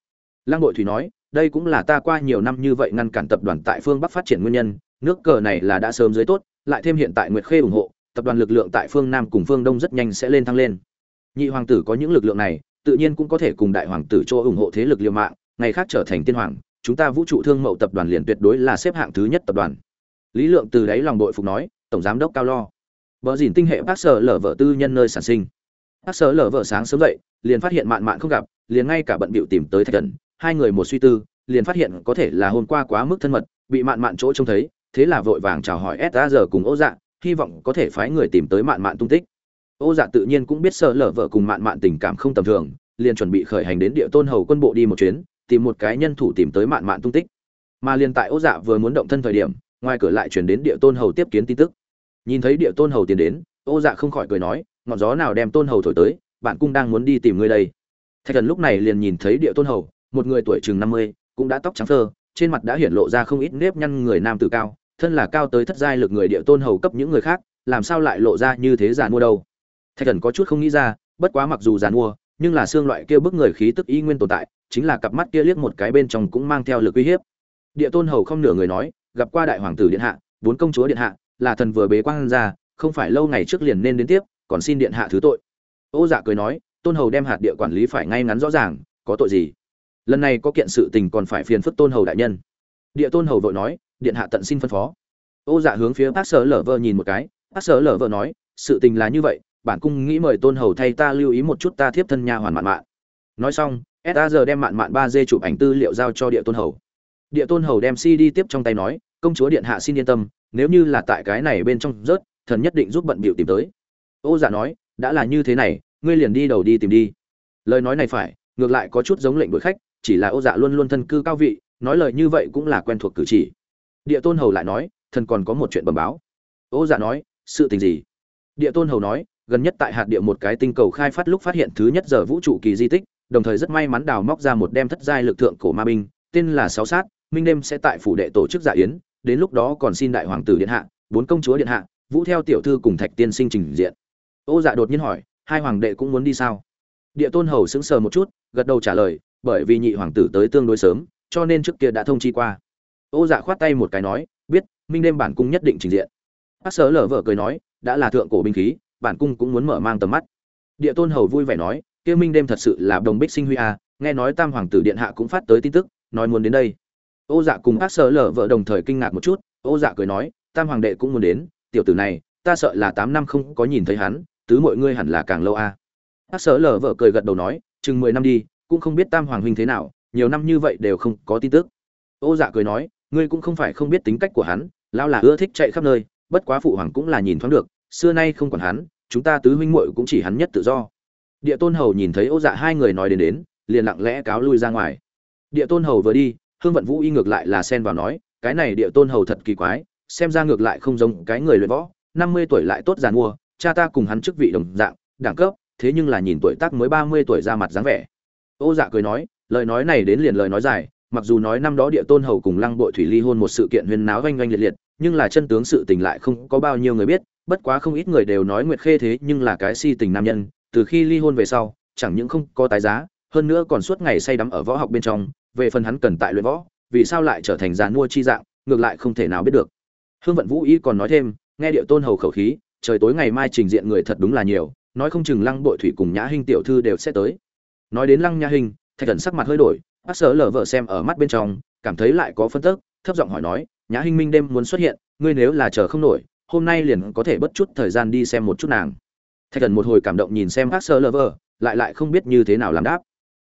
Lăng bội thủy nói, đây cũng là ta qua nhiều năm như vậy ngăn cản tập đoàn tại phương bắc phát triển nguyên nhân, nước cờ này là đã sớm dưới tốt, lại thêm hiện tại nguyệt khê ủng hộ, tập đoàn lực lượng tại phương nam cùng phương đông rất nhanh sẽ lên thăng lên. Nhị hoàng tử có những lực lượng này, tự nhiên cũng có thể cùng đại hoàng tử cho ủng hộ thế lực liều mạng, ngày khác trở thành tiên hoàng chúng ta vũ trụ thương mậu tập đoàn liền tuyệt đối là xếp hạng thứ nhất tập đoàn. Lý lượng từ đáy lòng đội phục nói, tổng giám đốc cao lo. Vợ dìn tinh hệ bác sở lở vợ tư nhân nơi sản sinh. Bác sở lở vợ sáng sớm dậy, liền phát hiện mạn mạn không gặp, liền ngay cả bận bịu tìm tới thạch thần. Hai người một suy tư, liền phát hiện có thể là hôm qua quá mức thân mật, bị mạn mạn chỗ trông thấy, thế là vội vàng chào hỏi s giờ cùng ô dạ hy vọng có thể phái người tìm tới mạn mạn tung tích. Ô dạ tự nhiên cũng biết sợ lở vợ cùng mạn mạn tình cảm không tầm thường, liền chuẩn bị khởi hành đến địa tôn hầu quân bộ đi một chuyến tìm một cái nhân thủ tìm tới mạn mạn tung tích. Mà liền tại ô dạ vừa muốn động thân thời điểm, ngoài cửa lại chuyển đến địa tôn hầu tiếp kiến tin tức. Nhìn thấy địa tôn hầu tiến đến ô dạ không khỏi cười nói, ngọn gió nào đem tôn hầu thổi tới, bạn cung đang muốn đi tìm ngươi đây. Thạch thần lúc này liền nhìn thấy địa tôn hầu, một người tuổi chừng năm mươi, cũng đã tóc trắng thơ trên mặt đã hiển lộ ra không ít nếp nhăn người nam tử cao, thân là cao tới thất giai lực người địa tôn hầu cấp những người khác, làm sao lại lộ ra như thế giàn mua đâu? Thạch thần có chút không nghĩ ra, bất quá mặc dù giàn mua nhưng là xương loại kia bức người khí tức y nguyên tồn tại chính là cặp mắt kia liếc một cái bên trong cũng mang theo lực uy hiếp. Địa tôn hầu không nửa người nói, gặp qua đại hoàng tử điện hạ vốn công chúa điện hạ, là thần vừa bế quan ra, không phải lâu ngày trước liền nên đến tiếp, còn xin điện hạ thứ tội. Ô dạ cười nói, tôn hầu đem hạt địa quản lý phải ngay ngắn rõ ràng, có tội gì? Lần này có kiện sự tình còn phải phiền phức tôn hầu đại nhân. Địa tôn hầu vội nói, điện hạ tận xin phân phó. Ô dạ hướng phía bác sở lở vợ nhìn một cái, bác sở lở vợ nói, sự tình là như vậy, bản cung nghĩ mời tôn hầu thay ta lưu ý một chút ta thiếp thân nha hoàn mạn mạn. Nói xong sa giờ đem mạn mạn ba d chụp ảnh tư liệu giao cho địa tôn hầu. Địa tôn hầu đem cd tiếp trong tay nói, công chúa điện hạ xin yên tâm, nếu như là tại cái này bên trong rớt, thần nhất định giúp bận bịu tìm tới. Ô dạ nói, đã là như thế này, ngươi liền đi đầu đi tìm đi. Lời nói này phải, ngược lại có chút giống lệnh đuổi khách, chỉ là ô dạ luôn luôn thân cư cao vị, nói lời như vậy cũng là quen thuộc cử chỉ. Địa tôn hầu lại nói, thần còn có một chuyện bẩm báo. Ô dạ nói, sự tình gì? Địa tôn hầu nói, gần nhất tại hạt địa một cái tinh cầu khai phát lúc phát hiện thứ nhất giờ vũ trụ kỳ di tích đồng thời rất may mắn đào móc ra một đem thất giai lực thượng cổ ma binh, tên là sáu sát, minh đêm sẽ tại phủ đệ tổ chức dạ yến, đến lúc đó còn xin đại hoàng tử điện hạ, bốn công chúa điện hạ, vũ theo tiểu thư cùng thạch tiên sinh trình diện. Ô dạ đột nhiên hỏi, hai hoàng đệ cũng muốn đi sao? Địa tôn hầu sững sờ một chút, gật đầu trả lời, bởi vì nhị hoàng tử tới tương đối sớm, cho nên trước kia đã thông chi qua. Ô dạ khoát tay một cái nói, biết, minh đêm bản cung nhất định trình diện. Bác sở lở vợ cười nói, đã là thượng cổ binh khí, bản cung cũng muốn mở mang tầm mắt. Địa tôn hầu vui vẻ nói kia minh đêm thật sự là đồng bích sinh huy a, nghe nói tam hoàng tử điện hạ cũng phát tới tin tức, nói muốn đến đây. Ô dạ cùng Ác Sợ lở vợ đồng thời kinh ngạc một chút, ô dạ cười nói, tam hoàng đệ cũng muốn đến, tiểu tử này, ta sợ là tám năm không có nhìn thấy hắn, tứ mọi ngươi hẳn là càng lâu a. Ác Sợ lở vợ cười gật đầu nói, chừng mười năm đi, cũng không biết tam hoàng huynh thế nào, nhiều năm như vậy đều không có tin tức. Ô dạ cười nói, ngươi cũng không phải không biết tính cách của hắn, lão là ưa thích chạy khắp nơi, bất quá phụ hoàng cũng là nhìn thoáng được, xưa nay không còn hắn, chúng ta tứ huynh muội cũng chỉ hắn nhất tự do địa tôn hầu nhìn thấy ô dạ hai người nói đến đến, liền lặng lẽ cáo lui ra ngoài. Địa tôn hầu vừa đi, hương vận vũ y ngược lại là xen vào nói, cái này địa tôn hầu thật kỳ quái, xem ra ngược lại không giống cái người luyện võ, năm mươi tuổi lại tốt giàn mua cha ta cùng hắn chức vị đồng dạng, đẳng cấp, thế nhưng là nhìn tuổi tác mới ba mươi tuổi ra mặt dáng vẻ. Ô dạ cười nói, lời nói này đến liền lời nói dài, mặc dù nói năm đó địa tôn hầu cùng lăng bội thủy ly hôn một sự kiện huyên náo oanh oanh liệt liệt, nhưng là chân tướng sự tình lại không có bao nhiêu người biết, bất quá không ít người đều nói nguyệt khê thế nhưng là cái si tình nam nhân từ khi ly hôn về sau, chẳng những không có tái giá, hơn nữa còn suốt ngày say đắm ở võ học bên trong, về phần hắn cần tại luyện võ, vì sao lại trở thành giàn mua chi dạng, ngược lại không thể nào biết được. Hương vận vũ y còn nói thêm, nghe địa tôn hầu khẩu khí, trời tối ngày mai trình diện người thật đúng là nhiều, nói không chừng lăng bội thủy cùng nhã hinh tiểu thư đều sẽ tới. Nói đến lăng nhã hinh, thạch thần sắc mặt hơi đổi, bác sở lờ vợ xem ở mắt bên trong, cảm thấy lại có phân tức, thấp giọng hỏi nói, nhã hinh minh đêm muốn xuất hiện, ngươi nếu là chờ không nổi, hôm nay liền có thể bất chút thời gian đi xem một chút nàng thạch thần một hồi cảm động nhìn xem hát sở lờ vợ lại lại không biết như thế nào làm đáp.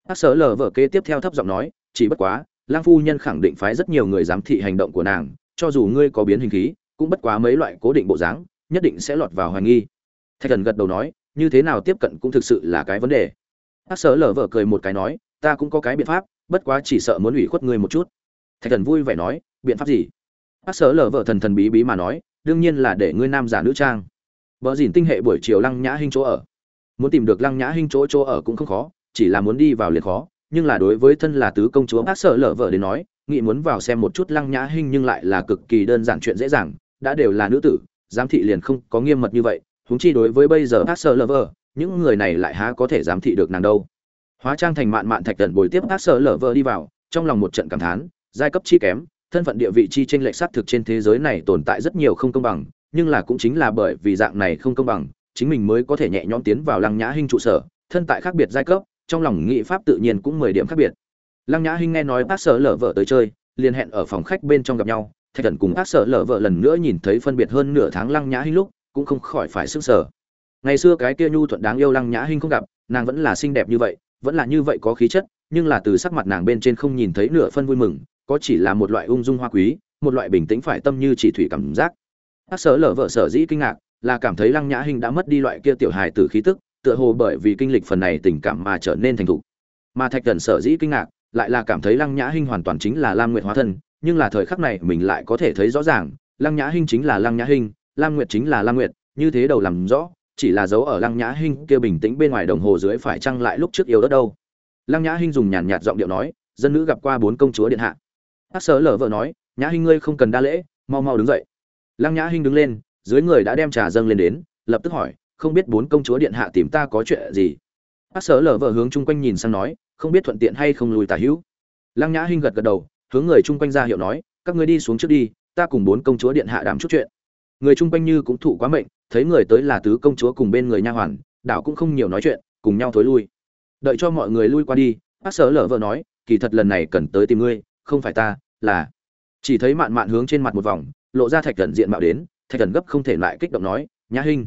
Hát sở lờ vợ kế tiếp theo thấp giọng nói, chỉ bất quá, lang phu nhân khẳng định phái rất nhiều người giám thị hành động của nàng, cho dù ngươi có biến hình khí, cũng bất quá mấy loại cố định bộ dáng, nhất định sẽ lọt vào hoài nghi. Thạch thần gật đầu nói, như thế nào tiếp cận cũng thực sự là cái vấn đề. Hát sở lờ vợ cười một cái nói, ta cũng có cái biện pháp, bất quá chỉ sợ muốn ủy khuất ngươi một chút. Thạch thần vui vẻ nói, biện pháp gì? Hát sở lờ vợ thần thần bí bí mà nói, đương nhiên là để ngươi nam giả nữ trang. Bờ dìn tinh hệ buổi chiều lăng nhã hinh chỗ ở. Muốn tìm được lăng nhã hinh chỗ chỗ ở cũng không khó, chỉ là muốn đi vào liền khó, nhưng là đối với thân là tứ công chúa bác sở lờ vợ đến nói, nghĩ muốn vào xem một chút lăng nhã hinh nhưng lại là cực kỳ đơn giản chuyện dễ dàng, đã đều là nữ tử, giám thị liền không có nghiêm mật như vậy, huống chi đối với bây giờ Bác Sở lờ vợ, những người này lại há có thể giám thị được nàng đâu. Hóa trang thành mạn mạn thạch tần bồi tiếp Bác Sở lờ vợ đi vào, trong lòng một trận cảm thán, giai cấp chi kém, thân phận địa vị chi tranh lệch sát thực trên thế giới này tồn tại rất nhiều không công bằng nhưng là cũng chính là bởi vì dạng này không công bằng, chính mình mới có thể nhẹ nhõm tiến vào lăng nhã hinh trụ sở, thân tại khác biệt giai cấp, trong lòng nghị pháp tự nhiên cũng mười điểm khác biệt. Lăng nhã hinh nghe nói bác sở lở vợ tới chơi, liền hẹn ở phòng khách bên trong gặp nhau, thạch gần cùng bác sở lở vợ lần nữa nhìn thấy phân biệt hơn nửa tháng lăng nhã hinh lúc, cũng không khỏi phải sức sở ngày xưa cái kia nhu thuận đáng yêu lăng nhã hinh không gặp, nàng vẫn là xinh đẹp như vậy, vẫn là như vậy có khí chất, nhưng là từ sắc mặt nàng bên trên không nhìn thấy nửa phân vui mừng, có chỉ là một loại ung dung hoa quý, một loại bình tĩnh phải tâm như chỉ thủy cảm giác bác sở lở vợ sở dĩ kinh ngạc là cảm thấy lăng nhã hinh đã mất đi loại kia tiểu hài tử khí tức, tựa hồ bởi vì kinh lịch phần này tình cảm mà trở nên thành thục. Mà thạch thần sở dĩ kinh ngạc lại là cảm thấy lăng nhã hinh hoàn toàn chính là lam nguyệt hóa thân, nhưng là thời khắc này mình lại có thể thấy rõ ràng, lăng nhã hinh chính là lăng nhã hinh lam nguyệt chính là lam nguyệt, như thế đầu làm rõ, chỉ là dấu ở lăng nhã hinh kia bình tĩnh bên ngoài đồng hồ dưới phải chăng lại lúc trước yêu đất đâu. Lăng nhã hinh dùng nhàn nhạt giọng điệu nói, dân nữ gặp qua bốn công chúa điện hạ. Hát sở lở vợ nói, nhã hinh ngươi không cần đa lễ, mau mau đứng dậy lăng nhã hinh đứng lên, dưới người đã đem trà dâng lên đến, lập tức hỏi, không biết bốn công chúa điện hạ tìm ta có chuyện gì? Bác sở lở vợ hướng chung quanh nhìn sang nói, không biết thuận tiện hay không lùi tả hữu. Lăng nhã hinh gật gật đầu, hướng người chung quanh ra hiệu nói, các ngươi đi xuống trước đi, ta cùng bốn công chúa điện hạ đàm chút chuyện. Người chung quanh như cũng thụ quá mệnh, thấy người tới là tứ công chúa cùng bên người nha hoàn, đảo cũng không nhiều nói chuyện, cùng nhau thối lui. Đợi cho mọi người lui qua đi, bác sở lở vợ nói, kỳ thật lần này cần tới tìm ngươi, không phải ta, là chỉ thấy mạn mạn hướng trên mặt một vòng lộ ra thạch thần diện mạo đến, thạch thần gấp không thể lại kích động nói, nhã hinh.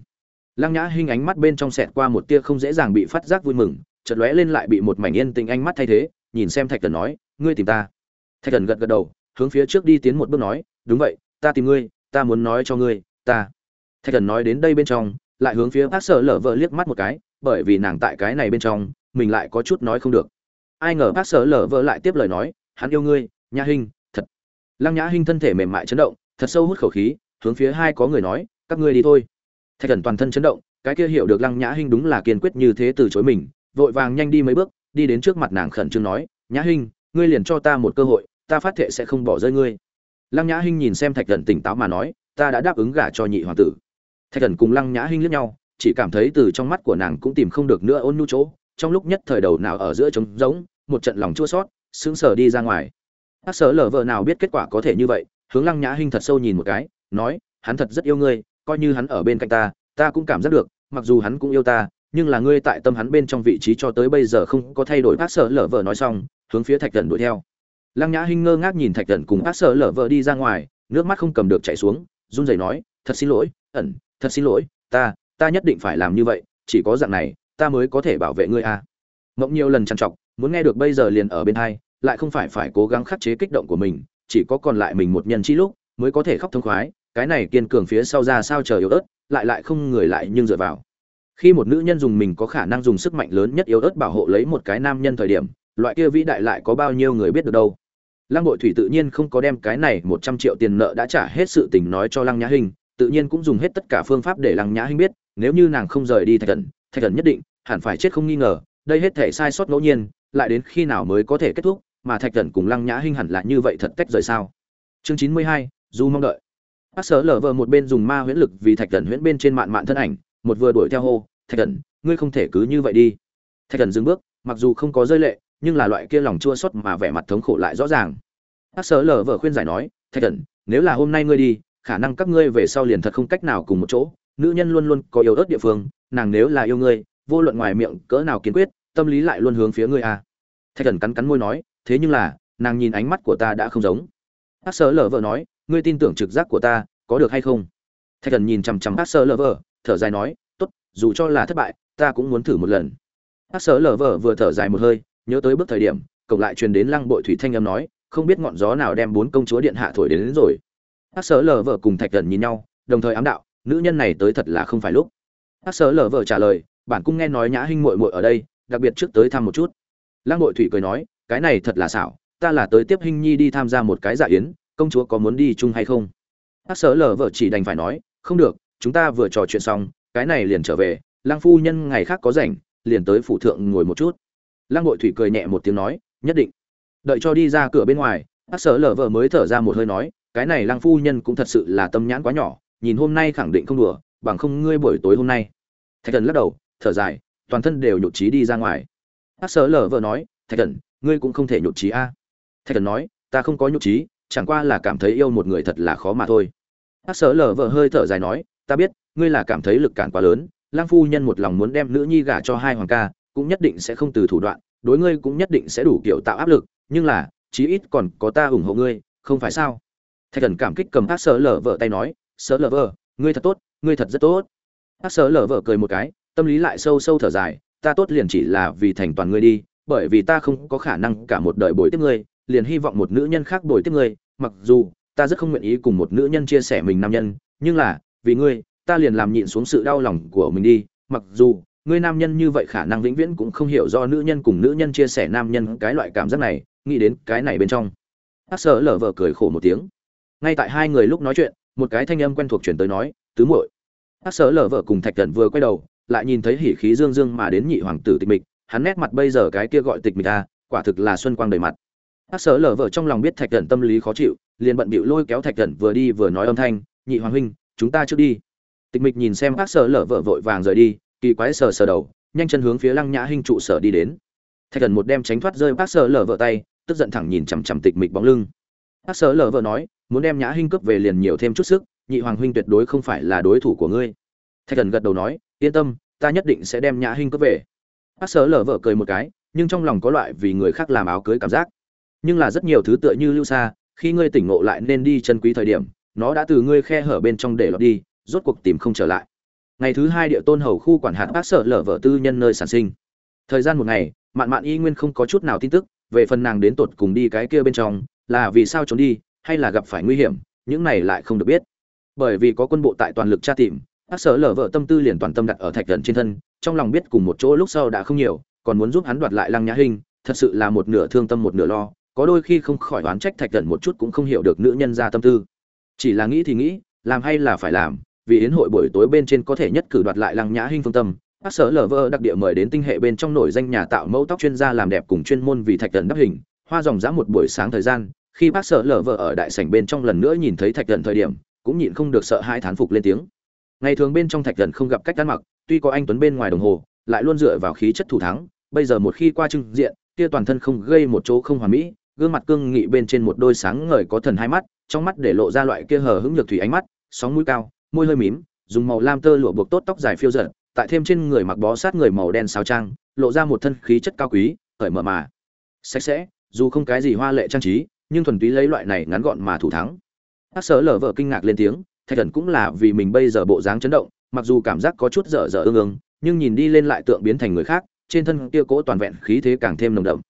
Lăng nhã hinh ánh mắt bên trong sẹt qua một tia không dễ dàng bị phát giác vui mừng, chợt lóe lên lại bị một mảnh yên tĩnh ánh mắt thay thế, nhìn xem thạch thần nói, ngươi tìm ta. Thạch thần gật gật đầu, hướng phía trước đi tiến một bước nói, đúng vậy, ta tìm ngươi, ta muốn nói cho ngươi, ta. Thạch thần nói đến đây bên trong, lại hướng phía bác sở lở vợ liếc mắt một cái, bởi vì nàng tại cái này bên trong, mình lại có chút nói không được. Ai ngờ bác sở lở vợ lại tiếp lời nói, hắn yêu ngươi, nhã hinh, thật. Lăng nhã hinh thân thể mềm mại chấn động thật sâu hút khẩu khí, hướng phía hai có người nói, các ngươi đi thôi. Thạch thần toàn thân chấn động, cái kia hiểu được lăng nhã hinh đúng là kiên quyết như thế từ chối mình, vội vàng nhanh đi mấy bước, đi đến trước mặt nàng khẩn trương nói, nhã hinh, ngươi liền cho ta một cơ hội, ta phát thệ sẽ không bỏ rơi ngươi. Lăng nhã hinh nhìn xem thạch thần tỉnh táo mà nói, ta đã đáp ứng gả cho nhị hoàng tử. Thạch thần cùng lăng nhã hinh liếc nhau, chỉ cảm thấy từ trong mắt của nàng cũng tìm không được nữa ôn nhu chỗ, trong lúc nhất thời đầu nào ở giữa trống giống một trận lòng chua sót sững sờ đi ra ngoài. Các sở lờ vợ nào biết kết quả có thể như vậy hướng lăng nhã hinh thật sâu nhìn một cái, nói, hắn thật rất yêu ngươi, coi như hắn ở bên cạnh ta ta cũng cảm giác được, mặc dù hắn cũng yêu ta, nhưng là ngươi tại tâm hắn bên trong vị trí cho tới bây giờ không có thay đổi bác sở lở vợ nói xong, hướng phía thạch thần đuổi theo lăng nhã hinh ngơ ngác nhìn thạch thần cùng bác sở lở vợ đi ra ngoài, nước mắt không cầm được chảy xuống, run rẩy nói, thật xin lỗi, ẩn, thật xin lỗi, ta ta nhất định phải làm như vậy, chỉ có dạng này, ta mới có thể bảo vệ ngươi a à. mộng nhiều lần trằn trọc, muốn nghe được bây giờ liền ở bên hai, lại không phải phải cố gắng khắc chế kích động của mình chỉ có còn lại mình một nhân chi lúc mới có thể khóc thông khoái, cái này kiên cường phía sau ra sao chờ yếu ớt, lại lại không người lại nhưng dựa vào. Khi một nữ nhân dùng mình có khả năng dùng sức mạnh lớn nhất yếu ớt bảo hộ lấy một cái nam nhân thời điểm, loại kia vĩ đại lại có bao nhiêu người biết được đâu. Lăng bội thủy tự nhiên không có đem cái này một trăm triệu tiền nợ đã trả hết sự tình nói cho lăng nhã hình tự nhiên cũng dùng hết tất cả phương pháp để lăng nhã hình biết, nếu như nàng không rời đi thạch thần thạch thần nhất định hẳn phải chết không nghi ngờ, đây hết thể sai sót ngẫu nhiên, lại đến khi nào mới có thể kết thúc mà thạch thần cùng lăng nhã hinh hẳn là như vậy thật tách rời sao? Chương chín mươi hai, du mong đợi. Bác sở lở vờ một bên dùng ma huyễn lực vì thạch thần huyễn bên trên mạn mạn thân ảnh, một vừa đuổi theo hô, thạch thần, ngươi không thể cứ như vậy đi. Thạch thần dừng bước, mặc dù không có rơi lệ, nhưng là loại kia lòng chua xót mà vẻ mặt thống khổ lại rõ ràng. Bác sở lở vờ khuyên giải nói, thạch thần, nếu là hôm nay ngươi đi, khả năng các ngươi về sau liền thật không cách nào cùng một chỗ. Nữ nhân luôn luôn có yếu ớt địa phương, nàng nếu là yêu ngươi, vô luận ngoài miệng cỡ nào kiên quyết, tâm lý lại luôn hướng phía ngươi à. thạch thần cắn cắn môi nói thế nhưng là nàng nhìn ánh mắt của ta đã không giống. Hát sở lở vợ nói ngươi tin tưởng trực giác của ta có được hay không? Thạch thần nhìn chằm chằm hát sở lở vợ thở dài nói tốt dù cho là thất bại ta cũng muốn thử một lần. Hát sở lở vợ vừa thở dài một hơi nhớ tới bước thời điểm cổng lại truyền đến lăng bội thủy thanh âm nói không biết ngọn gió nào đem bốn công chúa điện hạ thổi đến, đến rồi. Hát sở lở vợ cùng thạch thần nhìn nhau đồng thời ám đạo nữ nhân này tới thật là không phải lúc. Hát sở lở vợ trả lời bản cung nghe nói nhã hinh muội muội ở đây đặc biệt trước tới thăm một chút. Lăng bội thủy cười nói cái này thật là xảo, ta là tới tiếp hình nhi đi tham gia một cái dạ yến, công chúa có muốn đi chung hay không? Bác sở lở vợ chỉ đành phải nói, không được, chúng ta vừa trò chuyện xong, cái này liền trở về, lăng phu nhân ngày khác có rảnh, liền tới phủ thượng ngồi một chút. Lăng bội thủy cười nhẹ một tiếng nói, nhất định. Đợi cho đi ra cửa bên ngoài, bác sở lở vợ mới thở ra một hơi nói, cái này lăng phu nhân cũng thật sự là tâm nhãn quá nhỏ, nhìn hôm nay khẳng định không đùa, bằng không ngươi buổi tối hôm nay. Thạch thần lắc đầu, thở dài, toàn thân đều nhộn trí đi ra ngoài. Bác sở lờ vợ nói, thạch thần ngươi cũng không thể nhụt chí a. Thạch thần nói, ta không có nhụt chí, chẳng qua là cảm thấy yêu một người thật là khó mà thôi. Hát sở lờ vợ hơi thở dài nói, ta biết, ngươi là cảm thấy lực cản quá lớn lang phu nhân một lòng muốn đem nữ nhi gả cho hai hoàng ca, cũng nhất định sẽ không từ thủ đoạn, đối ngươi cũng nhất định sẽ đủ kiểu tạo áp lực, nhưng là, chí ít còn có ta ủng hộ ngươi, không phải sao? Thạch thần cảm kích cầm hát sở lờ vợ tay nói, sở lờ vợ ngươi thật tốt, ngươi thật rất tốt. Hát sở lờ vợ cười một cái, tâm lý lại sâu sâu thở dài, ta tốt liền chỉ là vì thành toàn ngươi đi bởi vì ta không có khả năng cả một đời bồi tiếp ngươi, liền hy vọng một nữ nhân khác bồi tiếp ngươi, mặc dù ta rất không nguyện ý cùng một nữ nhân chia sẻ mình nam nhân, nhưng là, vì ngươi, ta liền làm nhịn xuống sự đau lòng của mình đi, mặc dù, ngươi nam nhân như vậy khả năng vĩnh viễn cũng không hiểu do nữ nhân cùng nữ nhân chia sẻ nam nhân cái loại cảm giác này, nghĩ đến cái này bên trong. Hát sở lở vợ cười khổ một tiếng. Ngay tại hai người lúc nói chuyện, một cái thanh âm quen thuộc chuyển tới nói, tứ muội. Hát sở lở vợ cùng thạch thần vừa quay đầu, lại nhìn thấy hỉ khí dương dương mà đến nhị hoàng tử tịch mịch hắn nét mặt bây giờ cái kia gọi tịch mịch ta quả thực là xuân quang đầy mặt. Hắc sở lở vợ trong lòng biết thạch Cẩn tâm lý khó chịu, liền bận bịu lôi kéo thạch Cẩn vừa đi vừa nói âm thanh, nhị hoàng huynh, chúng ta trước đi. Tịch mịch nhìn xem Hắc sở lở vợ vội vàng rời đi, kỳ quái sờ sờ đầu, nhanh chân hướng phía lăng nhã hinh trụ sở đi đến. Thạch Cẩn một đem tránh thoát rơi bác sở lở vợ tay, tức giận thẳng nhìn chằm chằm tịch mịch bóng lưng. Bác sở lở vợ nói, muốn đem nhã hinh cướp về liền nhiều thêm chút sức, nhị hoàng huynh tuyệt đối không phải là đối thủ của ngươi. Thạch Cẩn gật đầu nói, yên tâm, ta nhất định sẽ đem nhã hinh cướp về bác sở lở vợ cười một cái, nhưng trong lòng có loại vì người khác làm áo cưới cảm giác. Nhưng là rất nhiều thứ tựa như lưu xa khi ngươi tỉnh ngộ lại nên đi chân quý thời điểm, nó đã từ ngươi khe hở bên trong để lọt đi, rốt cuộc tìm không trở lại. Ngày thứ hai địa tôn hầu khu quản hạt bác sở lở vợ tư nhân nơi sản sinh. Thời gian một ngày, mạn mạn y nguyên không có chút nào tin tức về phần nàng đến tột cùng đi cái kia bên trong, là vì sao trốn đi, hay là gặp phải nguy hiểm, những này lại không được biết. Bởi vì có quân bộ tại toàn lực tra tìm, bác sở lở vợ tâm tư liền toàn tâm đặt ở thạch thần trên thân trong lòng biết cùng một chỗ lúc sau đã không nhiều, còn muốn giúp hắn đoạt lại lăng nhã hình thật sự là một nửa thương tâm một nửa lo, có đôi khi không khỏi oán trách thạch cẩn một chút cũng không hiểu được nữ nhân ra tâm tư. Chỉ là nghĩ thì nghĩ, làm hay là phải làm, vì yến hội buổi tối bên trên có thể nhất cử đoạt lại lăng nhã hinh phương tâm, bác sở lờ vơ đặc địa mời đến tinh hệ bên trong nổi danh nhà tạo mẫu tóc chuyên gia làm đẹp cùng chuyên môn vì thạch cẩn đắp hình, hoa dòng dã một buổi sáng thời gian, khi bác sở lờ vợ ở đại sảnh bên trong lần nữa nhìn thấy thạch cẩn thời điểm, cũng nhịn không được sợ hai thán phục lên tiếng. Ngày thường bên trong thạch cẩn không gặp cách ăn mặc tuy có anh tuấn bên ngoài đồng hồ lại luôn dựa vào khí chất thủ thắng bây giờ một khi qua trưng diện kia toàn thân không gây một chỗ không hoàn mỹ gương mặt cương nghị bên trên một đôi sáng ngời có thần hai mắt trong mắt để lộ ra loại kia hờ hững nhược thủy ánh mắt sóng mũi cao môi hơi mím dùng màu lam tơ lụa buộc tốt tóc dài phiêu dợn, tại thêm trên người mặc bó sát người màu đen sao trang lộ ra một thân khí chất cao quý khởi mở mà. Sạch sẽ dù không cái gì hoa lệ trang trí nhưng thuần túy lấy loại này ngắn gọn mà thủ thắng. Bác sở lở vợ kinh ngạc lên tiếng thạch thần cũng là vì mình bây giờ bộ dáng chấn động mặc dù cảm giác có chút dở dở ương ương, nhưng nhìn đi lên lại tượng biến thành người khác, trên thân kia cỗ toàn vẹn khí thế càng thêm nồng đậm.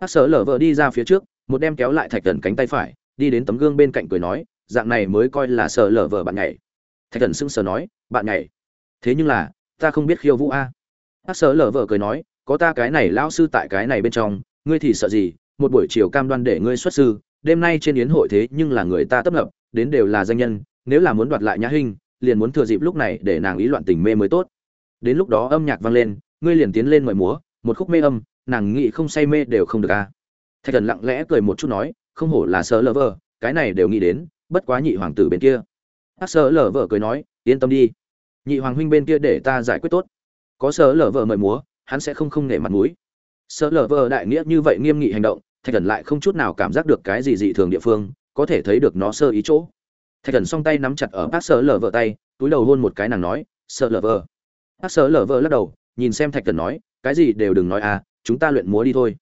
Hát sở lở vợ đi ra phía trước, một đem kéo lại thạch thần cánh tay phải, đi đến tấm gương bên cạnh cười nói, dạng này mới coi là sở lở vợ bạn nhảy. Thạch thần sững sờ nói, bạn nhảy? Thế nhưng là, ta không biết khiêu vũ a. Hát sở lở vợ cười nói, có ta cái này lão sư tại cái này bên trong, ngươi thì sợ gì? Một buổi chiều cam đoan để ngươi xuất sư, đêm nay trên yến hội thế nhưng là người ta tấp nập, đến đều là danh nhân, nếu là muốn đoạt lại nhã hình liền muốn thừa dịp lúc này để nàng ý loạn tình mê mới tốt. Đến lúc đó âm nhạc vang lên, ngươi liền tiến lên mời múa, một khúc mê âm, nàng nghĩ không say mê đều không được a thạch thần lặng lẽ cười một chút nói, không hổ là sơ lơ vơ cái này đều nghĩ đến, bất quá nhị hoàng tử bên kia. Bác sơ lở vợ cười nói, yên tâm đi. Nhị hoàng huynh bên kia để ta giải quyết tốt. Có sơ lở vợ mời múa, hắn sẽ không không nể mặt mũi. Sơ lở vợ đại nghĩa như vậy nghiêm nghị hành động, thạch thần lại không chút nào cảm giác được cái gì dị thường địa phương, có thể thấy được nó sơ ý chỗ thạch thần song tay nắm chặt ở bác sở lở vợ tay, túi đầu hôn một cái nàng nói sợ lở vợ. Bác sở lở vợ lắc đầu, nhìn xem thạch thần nói, cái gì đều đừng nói à chúng ta luyện múa đi thôi.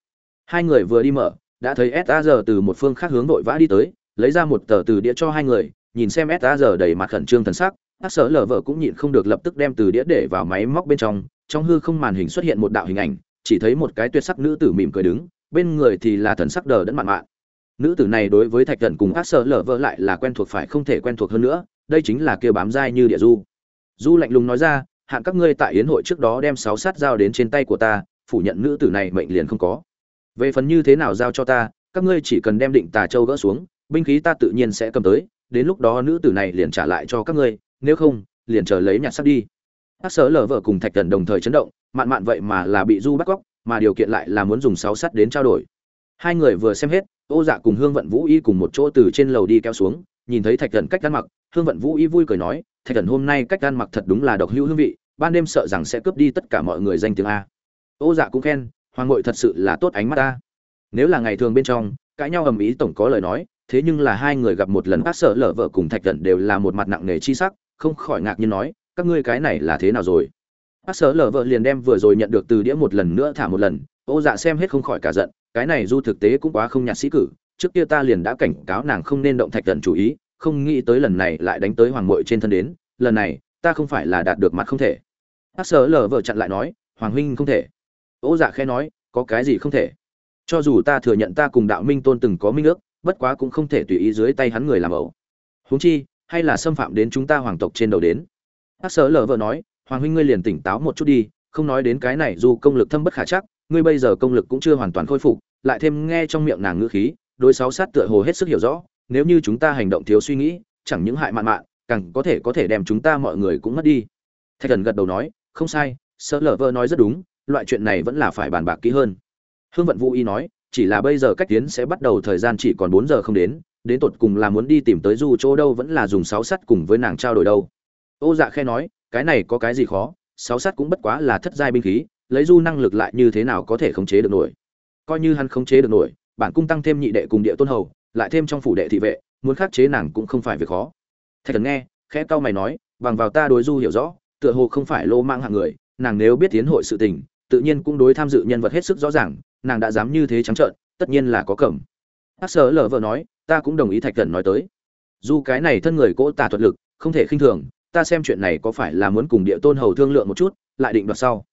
Hai người vừa đi mở, đã thấy s a giờ từ một phương khác hướng vội vã đi tới, lấy ra một tờ từ đĩa cho hai người, nhìn xem s a giờ đầy mặt khẩn trương thần sắc, bác sở lở vợ cũng nhịn không được lập tức đem từ đĩa để vào máy móc bên trong trong hư không màn hình xuất hiện một đạo hình ảnh, chỉ thấy một cái tuyệt sắc nữ tử mỉm cười đứng, bên người thì là thần sắc đờ đẫn mặn mạn nữ tử này đối với thạch thần cùng ác sợ lở vỡ lại là quen thuộc phải không thể quen thuộc hơn nữa, đây chính là kêu bám dai như địa du. Du lạnh lùng nói ra hạn các ngươi tại yến hội trước đó đem sáu sát dao đến trên tay của ta, phủ nhận nữ tử này mệnh liền không có. Về phần như thế nào giao cho ta, các ngươi chỉ cần đem định tà châu gỡ xuống, binh khí ta tự nhiên sẽ cầm tới, đến lúc đó nữ tử này liền trả lại cho các ngươi, nếu không, liền chờ lấy nhặt sắt đi. Ác sở lở vợ cùng thạch thần đồng thời chấn động, mạn mạn vậy mà là bị du bắt cóc, mà điều kiện lại là muốn dùng sáu sắt đến trao đổi. Hai người vừa xem hết ô dạ cùng hương vận vũ y cùng một chỗ từ trên lầu đi kéo xuống, nhìn thấy thạch thần cách ăn mặc, hương vận vũ y vui cười nói, thạch thần hôm nay cách ăn mặc thật đúng là độc hữu hương vị, ban đêm sợ rằng sẽ cướp đi tất cả mọi người danh tiếng a. Ô dạ cũng khen, hoàng ngội thật sự là tốt ánh mắt ta. Nếu là ngày thường bên trong, cãi nhau ầm ĩ tổng có lời nói, thế nhưng là hai người gặp một lần bác sợ lở vợ cùng thạch thần đều là một mặt nặng nề chi sắc, không khỏi ngạc nhiên nói, các ngươi cái này là thế nào rồi? Bác sợ lở vợ liền đem vừa rồi nhận được từ đĩa một lần nữa thả một lần, ô dạ xem hết không khỏi cả giận cái này du thực tế cũng quá không nhạt sĩ cử, trước kia ta liền đã cảnh cáo nàng không nên động thạch thần chủ ý, không nghĩ tới lần này lại đánh tới hoàng mội trên thân đến, lần này, ta không phải là đạt được mặt không thể. Hát sở lở vợ chặn lại nói, hoàng huynh không thể. Ô dạ khẽ nói, có cái gì không thể? Cho dù ta thừa nhận ta cùng đạo minh tôn từng có minh ước, bất quá cũng không thể tùy ý dưới tay hắn người làm ẩu. Huống chi, hay là xâm phạm đến chúng ta hoàng tộc trên đầu đến. Hát sở lờ vợ nói, hoàng huynh ngươi liền tỉnh táo một chút đi, không nói đến cái này dù công lực thâm bất khả chắc ngươi bây giờ công lực cũng chưa hoàn toàn khôi phục, lại thêm nghe trong miệng nàng ngữ khí, đối sáu sát tựa hồ hết sức hiểu rõ, nếu như chúng ta hành động thiếu suy nghĩ, chẳng những hại mạn mạn, càng có thể có thể đem chúng ta mọi người cũng mất đi. Thạch thần gật đầu nói, không sai, sở lờ vơ nói rất đúng, loại chuyện này vẫn là phải bàn bạc kỹ hơn. Hương vận vũ y nói, chỉ là bây giờ cách tiến sẽ bắt đầu thời gian chỉ còn bốn giờ không đến đến tột cùng là muốn đi tìm tới du chỗ đâu vẫn là dùng sáu sắt cùng với nàng trao đổi đâu. Ô dạ khe nói, cái này có cái gì khó, sáu sắt cũng bất quá là thất giai binh khí lấy du năng lực lại như thế nào có thể khống chế được nổi? Coi như hắn khống chế được nổi, bản cung tăng thêm nhị đệ cùng địa tôn hầu, lại thêm trong phủ đệ thị vệ, muốn khắc chế nàng cũng không phải việc khó. Thạch thần nghe, khẽ cau mày nói, bằng vào ta đối du hiểu rõ, tựa hồ không phải lô mang hạng người, nàng nếu biết tiến hội sự tình, tự nhiên cũng đối tham dự nhân vật hết sức rõ ràng, nàng đã dám như thế trắng trợn, tất nhiên là có cẩm hát sở lờ vợ nói, ta cũng đồng ý thạch thần nói tới. Dù cái này thân người cỗ tà thuật lực, không thể khinh thường, ta xem chuyện này có phải là muốn cùng địa tôn hầu thương lượng một chút, lại định đoạt sau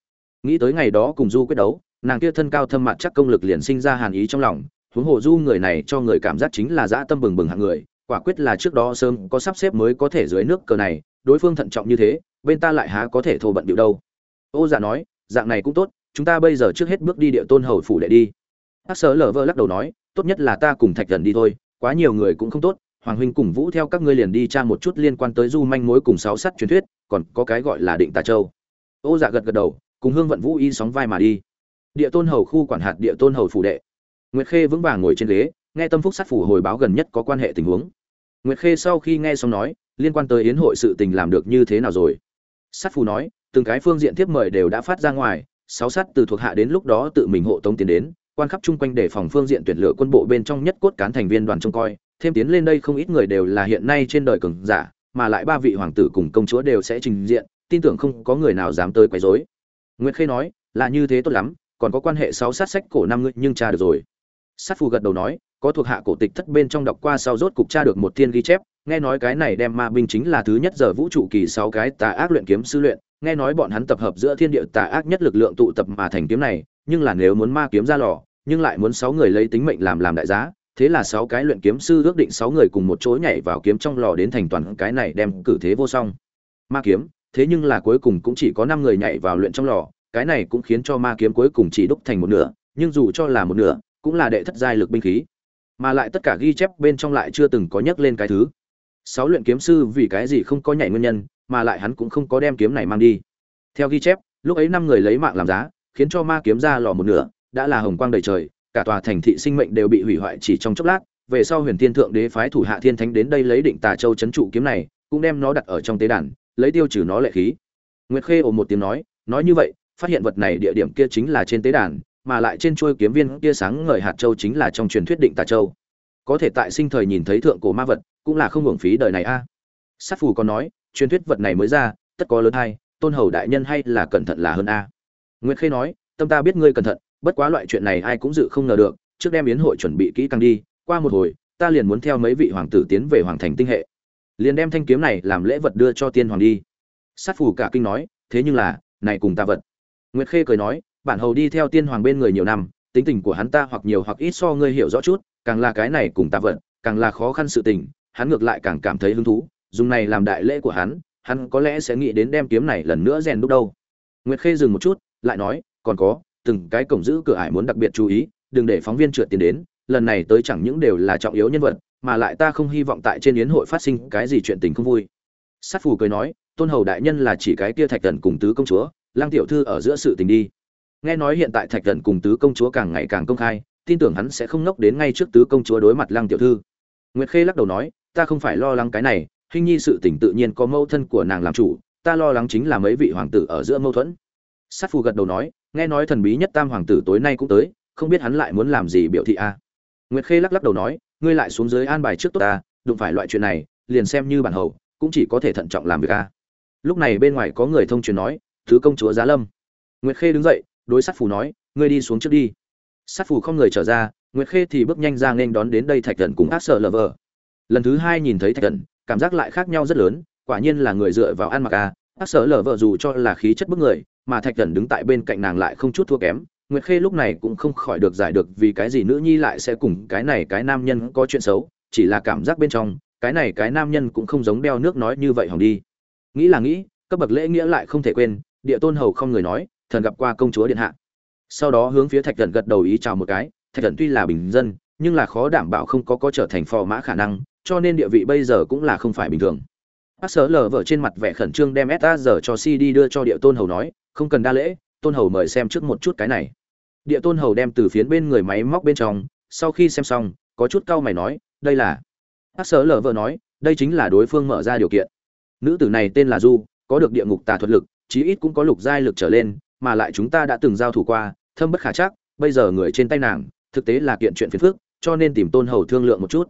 nghĩ tới ngày đó cùng du quyết đấu, nàng kia thân cao thâm mặt chắc công lực liền sinh ra hàn ý trong lòng, huống hồ du người này cho người cảm giác chính là dã tâm bừng bừng hạng người, quả quyết là trước đó sớm có sắp xếp mới có thể dưới nước cờ này, đối phương thận trọng như thế, bên ta lại há có thể thô bận điệu đâu. Ô giả nói, dạng này cũng tốt, chúng ta bây giờ trước hết bước đi địa tôn hầu phủ để đi. Hát sớ lờ vơ lắc đầu nói, tốt nhất là ta cùng thạch thần đi thôi, quá nhiều người cũng không tốt, hoàng huynh cùng vũ theo các ngươi liền đi tra một chút liên quan tới du manh mối cùng sáu sắt truyền thuyết, còn có cái gọi là định tà châu. Ô dạ gật gật đầu cùng hương vận vũ y sóng vai mà đi. Địa tôn hầu khu quản hạt địa tôn hầu phủ đệ. Nguyệt khê vững vàng ngồi trên ghế, nghe tâm phúc sát phủ hồi báo gần nhất có quan hệ tình huống. Nguyệt khê sau khi nghe xong nói, liên quan tới yến hội sự tình làm được như thế nào rồi? Sát phủ nói, từng cái phương diện tiếp mời đều đã phát ra ngoài, sáu sát từ thuộc hạ đến lúc đó tự mình hộ tống tiến đến, quan khắp chung quanh để phòng phương diện tuyển lựa quân bộ bên trong nhất cốt cán thành viên đoàn trông coi, thêm tiến lên đây không ít người đều là hiện nay trên đời cường giả, mà lại ba vị hoàng tử cùng công chúa đều sẽ trình diện, tin tưởng không có người nào dám tới quấy rối. Nguyệt khê nói là như thế tốt lắm còn có quan hệ sáu sát sách cổ năm ngươi nhưng tra được rồi sát phù gật đầu nói có thuộc hạ cổ tịch thất bên trong đọc qua sau rốt cục tra được một thiên ghi chép nghe nói cái này đem ma binh chính là thứ nhất giờ vũ trụ kỳ sáu cái tà ác luyện kiếm sư luyện nghe nói bọn hắn tập hợp giữa thiên địa tà ác nhất lực lượng tụ tập mà thành kiếm này, nhưng là nếu muốn ma kiếm ra lò, nhưng lại muốn sáu người lấy tính mệnh làm làm đại giá, thế là sáu cái luyện kiếm sư ước định sáu người cùng một chỗ nhảy vào kiếm trong lò đến thành toàn cái này đem cử thế vô song. Ma kiếm, thế nhưng là cuối cùng cũng chỉ có năm người nhảy vào luyện trong lò, cái này cũng khiến cho ma kiếm cuối cùng chỉ đúc thành một nửa, nhưng dù cho là một nửa, cũng là đệ thất giai lực binh khí. Mà lại tất cả ghi chép bên trong lại chưa từng có nhắc lên cái thứ. Sáu luyện kiếm sư vì cái gì không có nhảy nguyên nhân, mà lại hắn cũng không có đem kiếm này mang đi. Theo ghi chép, lúc ấy năm người lấy mạng làm giá, khiến cho ma kiếm ra lò một nửa, đã là hồng quang đầy trời, cả tòa thành thị sinh mệnh đều bị hủy hoại chỉ trong chốc lát. Về sau Huyền Tiên Thượng Đế phái thủ hạ Thiên Thánh đến đây lấy Định Tà Châu trấn trụ kiếm này, cũng đem nó đặt ở trong tế đàn, lấy tiêu trừ nó lệ khí. Nguyệt Khê ồ một tiếng nói, nói như vậy, phát hiện vật này địa điểm kia chính là trên tế đàn, mà lại trên chuôi kiếm viên kia sáng ngời hạt châu chính là trong truyền thuyết Định Tà Châu. Có thể tại sinh thời nhìn thấy thượng cổ ma vật, cũng là không hưởng phí đời này a. Sát phù còn nói, truyền thuyết vật này mới ra, tất có lớn hay tôn hầu đại nhân hay là cẩn thận là hơn a Nguyệt khê nói tâm ta biết ngươi cẩn thận bất quá loại chuyện này ai cũng dự không ngờ được trước đem yến hội chuẩn bị kỹ càng đi qua một hồi ta liền muốn theo mấy vị hoàng tử tiến về hoàng thành tinh hệ liền đem thanh kiếm này làm lễ vật đưa cho tiên hoàng đi. Sát phủ cả kinh nói, thế nhưng là, này cùng ta vật. Nguyệt khê cười nói, bản hầu đi theo tiên hoàng bên người nhiều năm, tính tình của hắn ta hoặc nhiều hoặc ít so ngươi hiểu rõ chút, càng là cái này cùng ta vật, càng là khó khăn sự tình, hắn ngược lại càng cảm thấy hứng thú, dùng này làm đại lễ của hắn hắn có lẽ sẽ nghĩ đến đem kiếm này lần nữa rèn đúc đâu. Nguyệt khê dừng một chút, lại nói, còn có, từng cái cổng giữ cửa ải muốn đặc biệt chú ý, đừng để phóng viên trượt tiền đến, lần này tới chẳng những đều là trọng yếu nhân vật mà lại ta không hy vọng tại trên yến hội phát sinh cái gì chuyện tình không vui. Sát phù cười nói, tôn hầu đại nhân là chỉ cái kia thạch thần cùng tứ công chúa lang tiểu thư ở giữa sự tình đi. Nghe nói hiện tại thạch thần cùng tứ công chúa càng ngày càng công khai, tin tưởng hắn sẽ không ngốc đến ngay trước tứ công chúa đối mặt lang tiểu thư. Nguyệt khê lắc đầu nói, ta không phải lo lắng cái này hình nhi sự tình tự nhiên có mâu thân của nàng làm chủ, ta lo lắng chính là mấy vị hoàng tử ở giữa mâu thuẫn. Sát phù gật đầu nói, nghe nói thần bí nhất tam hoàng tử tối nay cũng tới, không biết hắn lại muốn làm gì biểu thị a? Nguyệt khê lắc lắc đầu nói ngươi lại xuống dưới an bài trước tốt ta, đụng phải loại chuyện này, liền xem như bản hầu, cũng chỉ có thể thận trọng làm việc a. Lúc này bên ngoài có người thông truyền nói, thứ công chúa giá lâm. Nguyệt khê đứng dậy, đối sát phù nói, ngươi đi xuống trước đi. Sát phù không người trở ra, nguyệt khê thì bước nhanh ra nên đón đến đây thạch thần cùng ác sợ lờ vờ lần thứ hai nhìn thấy thạch thần cảm giác lại khác nhau rất lớn, quả nhiên là người dựa vào ăn mặc a. Ác sợ lờ vợ dù cho là khí chất bức người, mà thạch thần đứng tại bên cạnh nàng lại không chút thua kém nguyệt khê lúc này cũng không khỏi được giải được vì cái gì nữ nhi lại sẽ cùng cái này cái nam nhân có chuyện xấu, chỉ là cảm giác bên trong, cái này cái nam nhân cũng không giống đeo nước nói như vậy hỏng đi. Nghĩ là nghĩ, cấp bậc lễ nghĩa lại không thể quên, địa tôn hầu không người nói, thần gặp qua công chúa điện hạ. Sau đó hướng phía thạch thần gật đầu ý chào một cái, thạch thần tuy là bình dân, nhưng là khó đảm bảo không có có trở thành phò mã khả năng, cho nên địa vị bây giờ cũng là không phải bình thường. Bác sở lờ vợ trên mặt vẻ khẩn trương đem s giờ cho cd đưa cho địa tôn hầu nói, không cần đa lễ, tôn hầu mời xem trước một chút cái này địa tôn hầu đem từ phiến bên người máy móc bên trong, sau khi xem xong, có chút cau mày nói, đây là bác sở lờ vợ nói, đây chính là đối phương mở ra điều kiện. Nữ tử này tên là du, có được địa ngục tà thuật lực, chí ít cũng có lục giai lực trở lên, mà lại chúng ta đã từng giao thủ qua, thâm bất khả chắc, bây giờ người trên tay nàng, thực tế là kiện chuyện phiền phức, cho nên tìm tôn hầu thương lượng một chút.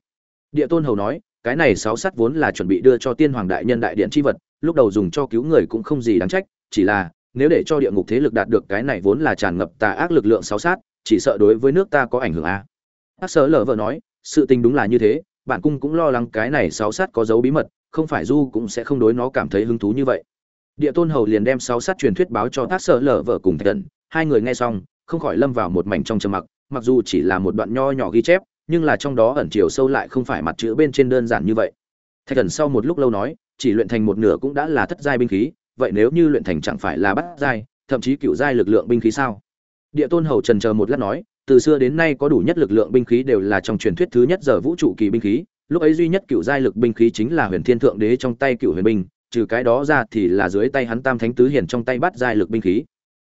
Địa tôn hầu nói, cái này sáu sắt vốn là chuẩn bị đưa cho tiên hoàng đại nhân đại điện chi vật, lúc đầu dùng cho cứu người cũng không gì đáng trách, chỉ là nếu để cho địa ngục thế lực đạt được cái này vốn là tràn ngập tà ác lực lượng sáu sát, chỉ sợ đối với nước ta có ảnh hưởng a à. ác sở lờ vợ nói, sự tình đúng là như thế, bản cung cũng lo lắng cái này sáu sát có dấu bí mật, không phải du cũng sẽ không đối nó cảm thấy hứng thú như vậy địa tôn hầu liền đem sáu sát truyền thuyết báo cho tác sở lở vợ cùng thạch thần hai người nghe xong, không khỏi lâm vào một mảnh trong trầm mặc mặc dù chỉ là một đoạn nho nhỏ ghi chép, nhưng là trong đó ẩn chiều sâu lại không phải mặt chữ bên trên đơn giản như vậy thạch thần sau một lúc lâu nói, chỉ luyện thành một nửa cũng đã là thất giai binh khí vậy nếu như luyện thành chẳng phải là bắt giai, thậm chí cựu giai lực lượng binh khí sao? Địa tôn hầu trần chờ một lát nói, từ xưa đến nay có đủ nhất lực lượng binh khí đều là trong truyền thuyết thứ nhất giờ vũ trụ kỳ binh khí, lúc ấy duy nhất cựu giai lực binh khí chính là huyền thiên thượng đế trong tay cựu huyền binh, trừ cái đó ra thì là dưới tay hắn tam thánh tứ hiển trong tay bắt giai lực binh khí.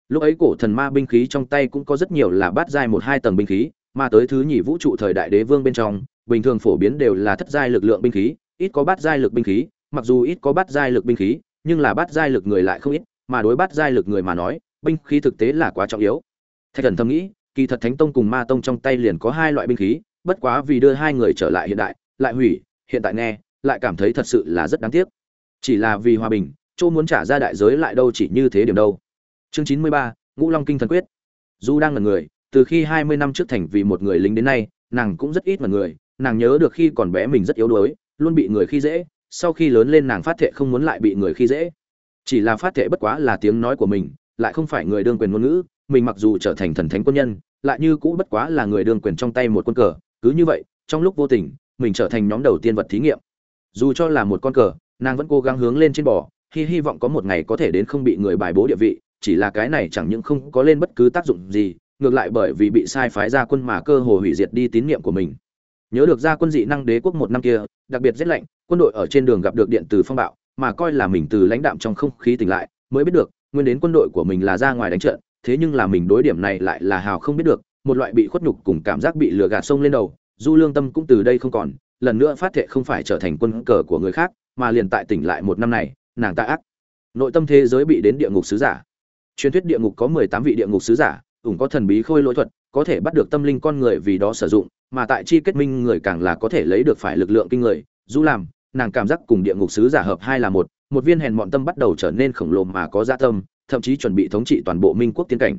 Lúc ấy cổ thần ma binh khí trong tay cũng có rất nhiều là bắt giai một hai tầng binh khí, mà tới thứ nhì vũ trụ thời đại đế vương bên trong, bình thường phổ biến đều là thất giai lực lượng binh khí, ít có bắt giai lực binh khí, mặc dù ít có bắt giai lực binh khí nhưng là bắt giai lực người lại không ít, mà đối bắt giai lực người mà nói, binh khí thực tế là quá trọng yếu. Thạch thần thầm nghĩ, kỳ thật thánh tông cùng ma tông trong tay liền có hai loại binh khí, bất quá vì đưa hai người trở lại hiện đại, lại hủy, hiện tại nghe, lại cảm thấy thật sự là rất đáng tiếc. Chỉ là vì hòa bình, chỗ muốn trả ra đại giới lại đâu chỉ như thế điểm đâu. Chương chín mươi ba, ngũ long kinh thần quyết. Du đang là người, từ khi hai mươi năm trước thành vì một người lính đến nay, nàng cũng rất ít mà người, nàng nhớ được khi còn bé mình rất yếu đuối, luôn bị người khi dễ sau khi lớn lên nàng phát thệ không muốn lại bị người khi dễ. Chỉ là phát thệ bất quá là tiếng nói của mình, lại không phải người đương quyền ngôn ngữ, mình mặc dù trở thành thần thánh quân nhân, lại như cũ bất quá là người đương quyền trong tay một quân cờ, cứ như vậy, trong lúc vô tình, mình trở thành nhóm đầu tiên vật thí nghiệm. Dù cho là một con cờ, nàng vẫn cố gắng hướng lên trên bò hy hy vọng có một ngày có thể đến không bị người bài bố địa vị, chỉ là cái này chẳng những không có lên bất cứ tác dụng gì, ngược lại bởi vì bị sai phái ra quân mà cơ hồ hủy diệt đi tín nhiệm của mình. Nhớ được ra quân dị năng đế quốc một năm kia, đặc biệt rét lạnh quân đội ở trên đường gặp được điện từ phong bạo, mà coi là mình từ lãnh đạm trong không khí tỉnh lại, mới biết được, nguyên đến quân đội của mình là ra ngoài đánh trận, thế nhưng là mình đối điểm này lại là hào không biết được, một loại bị khuất nhục cùng cảm giác bị lừa gạt sông lên đầu, du lương tâm cũng từ đây không còn, lần nữa phát thệ không phải trở thành quân cờ của người khác, mà liền tại tỉnh lại một năm này, nàng ta ác. Nội tâm thế giới bị đến địa ngục sứ giả. Truyền thuyết địa ngục có mười tám vị địa ngục sứ giả, ủng có thần bí khôi lỗi thuật, có thể bắt được tâm linh con người vì đó sử dụng, mà tại chi kết minh người càng là có thể lấy được phải lực lượng kinh người, du làm nàng cảm giác cùng địa ngục sứ giả hợp hai là một một viên hèn mọn tâm bắt đầu trở nên khổng lồ mà có gia dạ tâm, thậm chí chuẩn bị thống trị toàn bộ minh quốc tiến cảnh.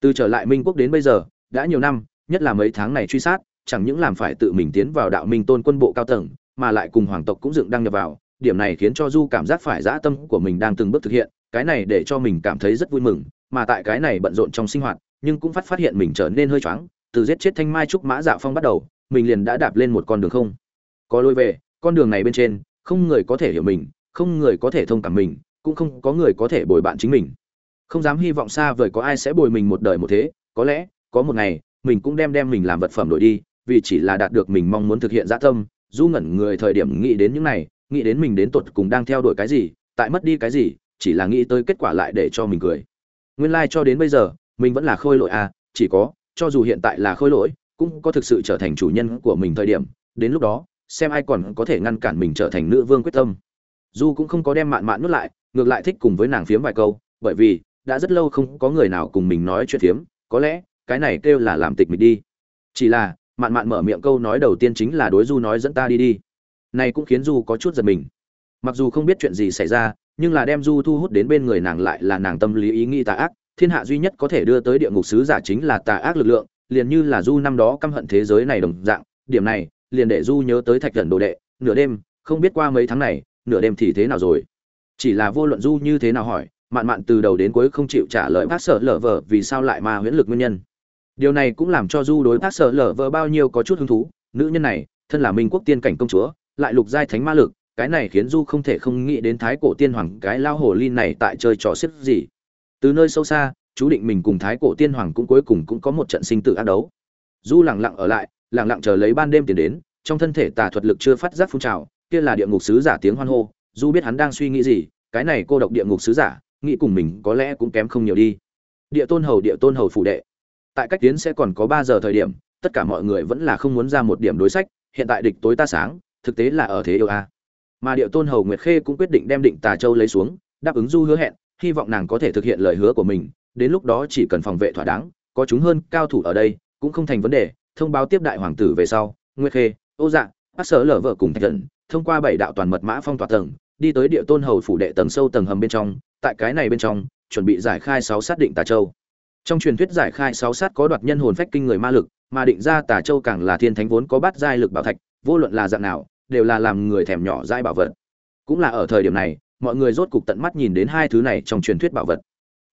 Từ trở lại minh quốc đến bây giờ, đã nhiều năm, nhất là mấy tháng này truy sát, chẳng những làm phải tự mình tiến vào đạo minh tôn quân bộ cao tầng, mà lại cùng hoàng tộc cũng dựng đăng nhập vào, điểm này khiến cho du cảm giác phải dã tâm của mình đang từng bước thực hiện, cái này để cho mình cảm thấy rất vui mừng, mà tại cái này bận rộn trong sinh hoạt, nhưng cũng phát phát hiện mình trở nên hơi choáng, từ giết chết thanh mai trúc mã dạ phong bắt đầu, mình liền đã đạp lên một con đường không. Có lối về con đường này bên trên, không người có thể hiểu mình, không người có thể thông cảm mình, cũng không có người có thể bồi bạn chính mình. Không dám hy vọng xa vời có ai sẽ bồi mình một đời một thế, có lẽ, có một ngày, mình cũng đem đem mình làm vật phẩm đổi đi, vì chỉ là đạt được mình mong muốn thực hiện dã tâm du ngẩn người thời điểm nghĩ đến những này, nghĩ đến mình đến tột cùng đang theo đuổi cái gì, tại mất đi cái gì, chỉ là nghĩ tới kết quả lại để cho mình cười. Nguyên lai cho đến bây giờ, mình vẫn là khôi lỗi à chỉ có, cho dù hiện tại là khôi lỗi, cũng có thực sự trở thành chủ nhân của mình thời điểm, đến lúc đó xem ai còn có thể ngăn cản mình trở thành nữ vương quyết tâm. Du cũng không có đem mạn mạn nuốt lại, ngược lại thích cùng với nàng phiếm vài câu, bởi vì đã rất lâu không có người nào cùng mình nói chuyện phiếm, có lẽ cái này kêu là làm tịch mịch đi. Chỉ là, mạn mạn mở miệng câu nói đầu tiên chính là đối du nói dẫn ta đi đi. Này cũng khiến du có chút giật mình. Mặc dù không biết chuyện gì xảy ra, nhưng là đem du thu hút đến bên người nàng lại là nàng tâm lý ý nghĩ tà ác. Thiên hạ duy nhất có thể đưa tới địa ngục sứ giả chính là tà ác lực lượng, liền như là du năm đó căm hận thế giới này đồng dạng. Điểm này liền để du nhớ tới thạch thần đồ đệ, nửa đêm, không biết qua mấy tháng này, nửa đêm thì thế nào rồi. Chỉ là vô luận du như thế nào hỏi, mạn mạn từ đầu đến cuối không chịu trả lời bác sở lở vờ vì sao lại ma huyễn lực nguyên nhân. Điều này cũng làm cho du đối bác sở lở vờ bao nhiêu có chút hứng thú, nữ nhân này, thân là minh quốc tiên cảnh công chúa, lại lục giai thánh ma lực, cái này khiến du không thể không nghĩ đến thái cổ tiên hoàng, cái lao hồ ly này tại chơi trò xếp gì. Từ nơi sâu xa, chú định mình cùng thái cổ tiên hoàng cũng cuối cùng cũng có một trận sinh tử ác đấu. Du lẳng lặng ở lại lặng lặng chờ lấy ban đêm tiền đến, trong thân thể tà thuật lực chưa phát giác phun trào, kia là địa ngục sứ giả tiếng hoan hô du biết hắn đang suy nghĩ gì, cái này cô độc địa ngục sứ giả, nghĩ cùng mình có lẽ cũng kém không nhiều đi. Địa tôn hầu, địa tôn hầu phủ đệ. Tại cách tiến sẽ còn có ba giờ thời điểm, tất cả mọi người vẫn là không muốn ra một điểm đối sách, hiện tại địch tối ta sáng, thực tế là ở thế yêu a. Mà địa tôn hầu nguyệt khê cũng quyết định đem định tà châu lấy xuống, đáp ứng du hứa hẹn, hy vọng nàng có thể thực hiện lời hứa của mình, đến lúc đó chỉ cần phòng vệ thỏa đáng, có chúng hơn cao thủ ở đây, cũng không thành vấn đề thông báo tiếp đại hoàng tử về sau, nguyệt khê, ô dạ bác sở lở vợ cùng thạch thần, thông qua bảy đạo toàn mật mã phong tỏa tầng, đi tới địa tôn hầu phủ đệ tầng sâu tầng hầm bên trong, tại cái này bên trong, chuẩn bị giải khai sáu sát định tà châu. Trong truyền thuyết giải khai sáu sát có đoạt nhân hồn phách kinh người ma lực, mà định ra tà châu càng là thiên thánh vốn có bát giai lực bảo thạch, vô luận là dạng nào, đều là làm người thèm nhỏ dai bảo vật. Cũng là ở thời điểm này, mọi người rốt cục tận mắt nhìn đến hai thứ này trong truyền thuyết bảo vật.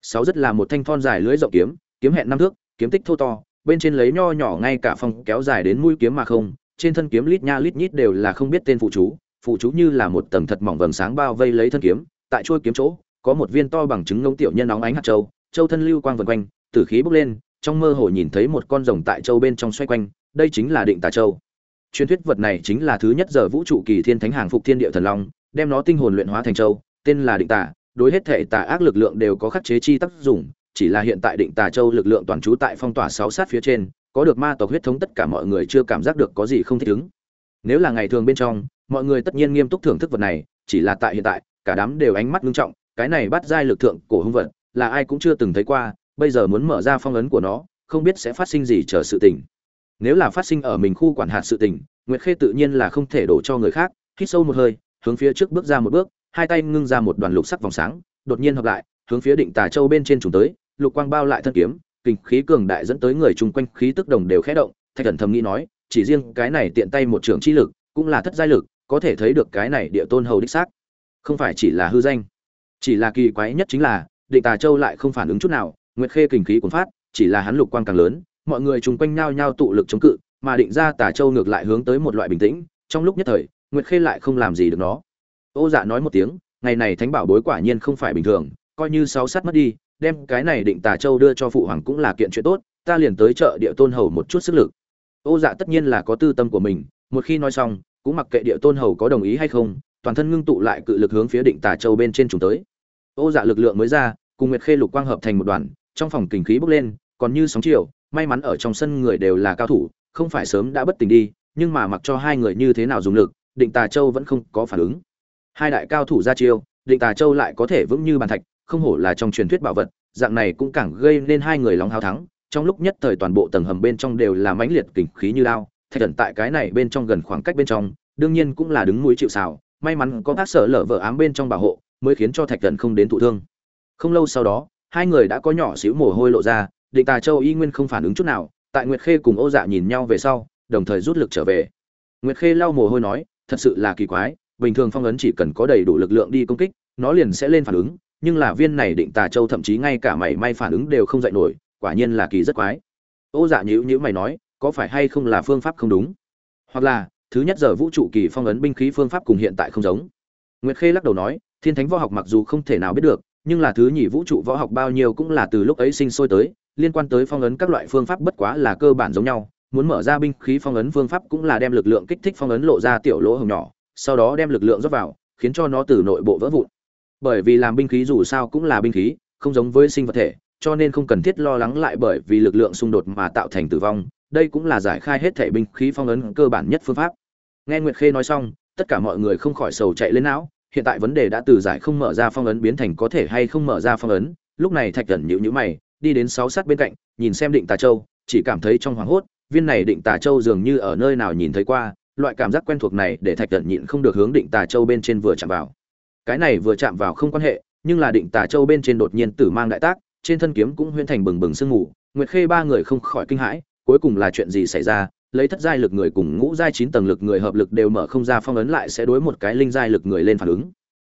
Sáu rất là một thanh thon dài lưỡi rộng kiếm kiếm hẹn năm thước, kiếm tích thô to bên trên lấy nho nhỏ ngay cả phòng kéo dài đến mũi kiếm mà không, trên thân kiếm lít nha lít nhít đều là không biết tên phụ chú phụ chú như là một tầng thật mỏng vầng sáng bao vây lấy thân kiếm, tại chuôi kiếm chỗ, có một viên to bằng trứng ngông tiểu nhân nóng ánh hạt châu châu thân lưu quang vần quanh, tử khí bốc lên, trong mơ hồ nhìn thấy một con rồng tại châu bên trong xoay quanh, đây chính là định tà châu. Truyền thuyết vật này chính là thứ nhất giờ vũ trụ kỳ thiên thánh hàng phục thiên địa thần long, đem nó tinh hồn luyện hóa thành châu, tên là định tà, đối hết thể tà ác lực lượng đều có khắc chế chi tác dụng chỉ là hiện tại định tà châu lực lượng toàn trú tại phong tỏa sáu sát phía trên, có được ma tộc huyết thống tất cả mọi người chưa cảm giác được có gì không thích ứng. Nếu là ngày thường bên trong, mọi người tất nhiên nghiêm túc thưởng thức vật này, chỉ là tại hiện tại, cả đám đều ánh mắt nghiêm trọng, cái này bắt giai lực thượng cổ hung vật, là ai cũng chưa từng thấy qua, bây giờ muốn mở ra phong ấn của nó, không biết sẽ phát sinh gì chờ sự tình. Nếu là phát sinh ở mình khu quản hạt sự tình, nguyệt khê tự nhiên là không thể đổ cho người khác, hít sâu một hơi, hướng phía trước bước ra một bước, hai tay ngưng ra một đoàn lục sắc vòng sáng, đột nhiên hợp lại, hướng phía định tà châu bên trên trùng tới lục quang bao lại thân kiếm, kinh khí cường đại dẫn tới người chung quanh khí tức đồng đều khẽ động, thạch thần thầm nghĩ nói, chỉ riêng cái này tiện tay một trường chi lực, cũng là thất giai lực, có thể thấy được cái này địa tôn hầu đích xác. Không phải chỉ là hư danh, chỉ là kỳ quái nhất chính là, định tà châu lại không phản ứng chút nào, nguyệt khê kinh khí cuốn phát, chỉ là hắn lục quang càng lớn, mọi người chung quanh nhao nhao tụ lực chống cự, mà định ra tà châu ngược lại hướng tới một loại bình tĩnh, trong lúc nhất thời, nguyệt khê lại không làm gì được nó. Ô dạ nói một tiếng, ngày này thánh bảo bối quả nhiên không phải bình thường, coi như sáu sát mất đi đem cái này định tà châu đưa cho phụ hoàng cũng là kiện chuyện tốt, ta liền tới chợ địa tôn hầu một chút sức lực. Ô dạ tất nhiên là có tư tâm của mình, một khi nói xong, cũng mặc kệ địa tôn hầu có đồng ý hay không, toàn thân ngưng tụ lại cự lực hướng phía định tà châu bên trên trùng tới. Ô dạ lực lượng mới ra, cùng nguyệt khê lục quang hợp thành một đoàn, trong phòng kình khí bốc lên, còn như sóng chiều, may mắn ở trong sân người đều là cao thủ, không phải sớm đã bất tỉnh đi, nhưng mà mặc cho hai người như thế nào dùng lực, định tà châu vẫn không có phản ứng. Hai đại cao thủ ra chiêu, định tà châu lại có thể vững như bàn thạch không hổ là trong truyền thuyết bảo vật, dạng này cũng càng gây nên hai người lòng hao thắng, trong lúc nhất thời toàn bộ tầng hầm bên trong đều là mãnh liệt kình khí như lao thạch thần tại cái này bên trong gần khoảng cách bên trong, đương nhiên cũng là đứng mũi chịu sào, may mắn có các sở lở vợ ám bên trong bảo hộ, mới khiến cho thạch thần không đến thụ thương. Không lâu sau đó, hai người đã có nhỏ xíu mồ hôi lộ ra định tà châu y nguyên không phản ứng chút nào, tại nguyệt khê cùng ô dạ nhìn nhau về sau, đồng thời rút lực trở về. Nguyệt khê lau mồ hôi nói, thật sự là kỳ quái, bình thường phong ấn chỉ cần có đầy đủ lực lượng đi công kích, nó liền sẽ lên phản ứng nhưng là viên này định tà châu thậm chí ngay cả mảy may phản ứng đều không dậy nổi, quả nhiên là kỳ rất quái. Ô dạ nhữ nhữ mày nói, có phải hay không là phương pháp không đúng? Hoặc là, thứ nhất giờ vũ trụ kỳ phong ấn binh khí phương pháp cùng hiện tại không giống. Nguyệt khê lắc đầu nói, thiên thánh võ học mặc dù không thể nào biết được, nhưng là thứ nhì vũ trụ võ học bao nhiêu cũng là từ lúc ấy sinh sôi tới, liên quan tới phong ấn các loại phương pháp bất quá là cơ bản giống nhau. Muốn mở ra binh khí phong ấn phương pháp cũng là đem lực lượng kích thích phong ấn lộ ra tiểu lỗ hồng nhỏ, sau đó đem lực lượng rót vào, khiến cho nó từ nội bộ vỡ vụn bởi vì làm binh khí dù sao cũng là binh khí, không giống với sinh vật thể, cho nên không cần thiết lo lắng lại bởi vì lực lượng xung đột mà tạo thành tử vong. Đây cũng là giải khai hết thể binh khí phong ấn cơ bản nhất phương pháp. Nghe nguyệt khê nói xong, tất cả mọi người không khỏi sầu chạy lên não. Hiện tại vấn đề đã từ giải không mở ra phong ấn biến thành có thể hay không mở ra phong ấn. Lúc này thạch thần nhịu nhữ mày, đi đến sáu sát bên cạnh, nhìn xem định tà châu, chỉ cảm thấy trong hoảng hốt, viên này định tà châu dường như ở nơi nào nhìn thấy qua, loại cảm giác quen thuộc này để thạch thần nhịn không được hướng định tà châu bên trên vừa chạm vào cái này vừa chạm vào không quan hệ, nhưng là định tà châu bên trên đột nhiên tử mang đại tác, trên thân kiếm cũng huyễn thành bừng bừng sương mù, nguyệt khê ba người không khỏi kinh hãi, cuối cùng là chuyện gì xảy ra? Lấy thất giai lực người cùng ngũ giai chín tầng lực người hợp lực đều mở không ra phong ấn lại sẽ đối một cái linh giai lực người lên phản ứng.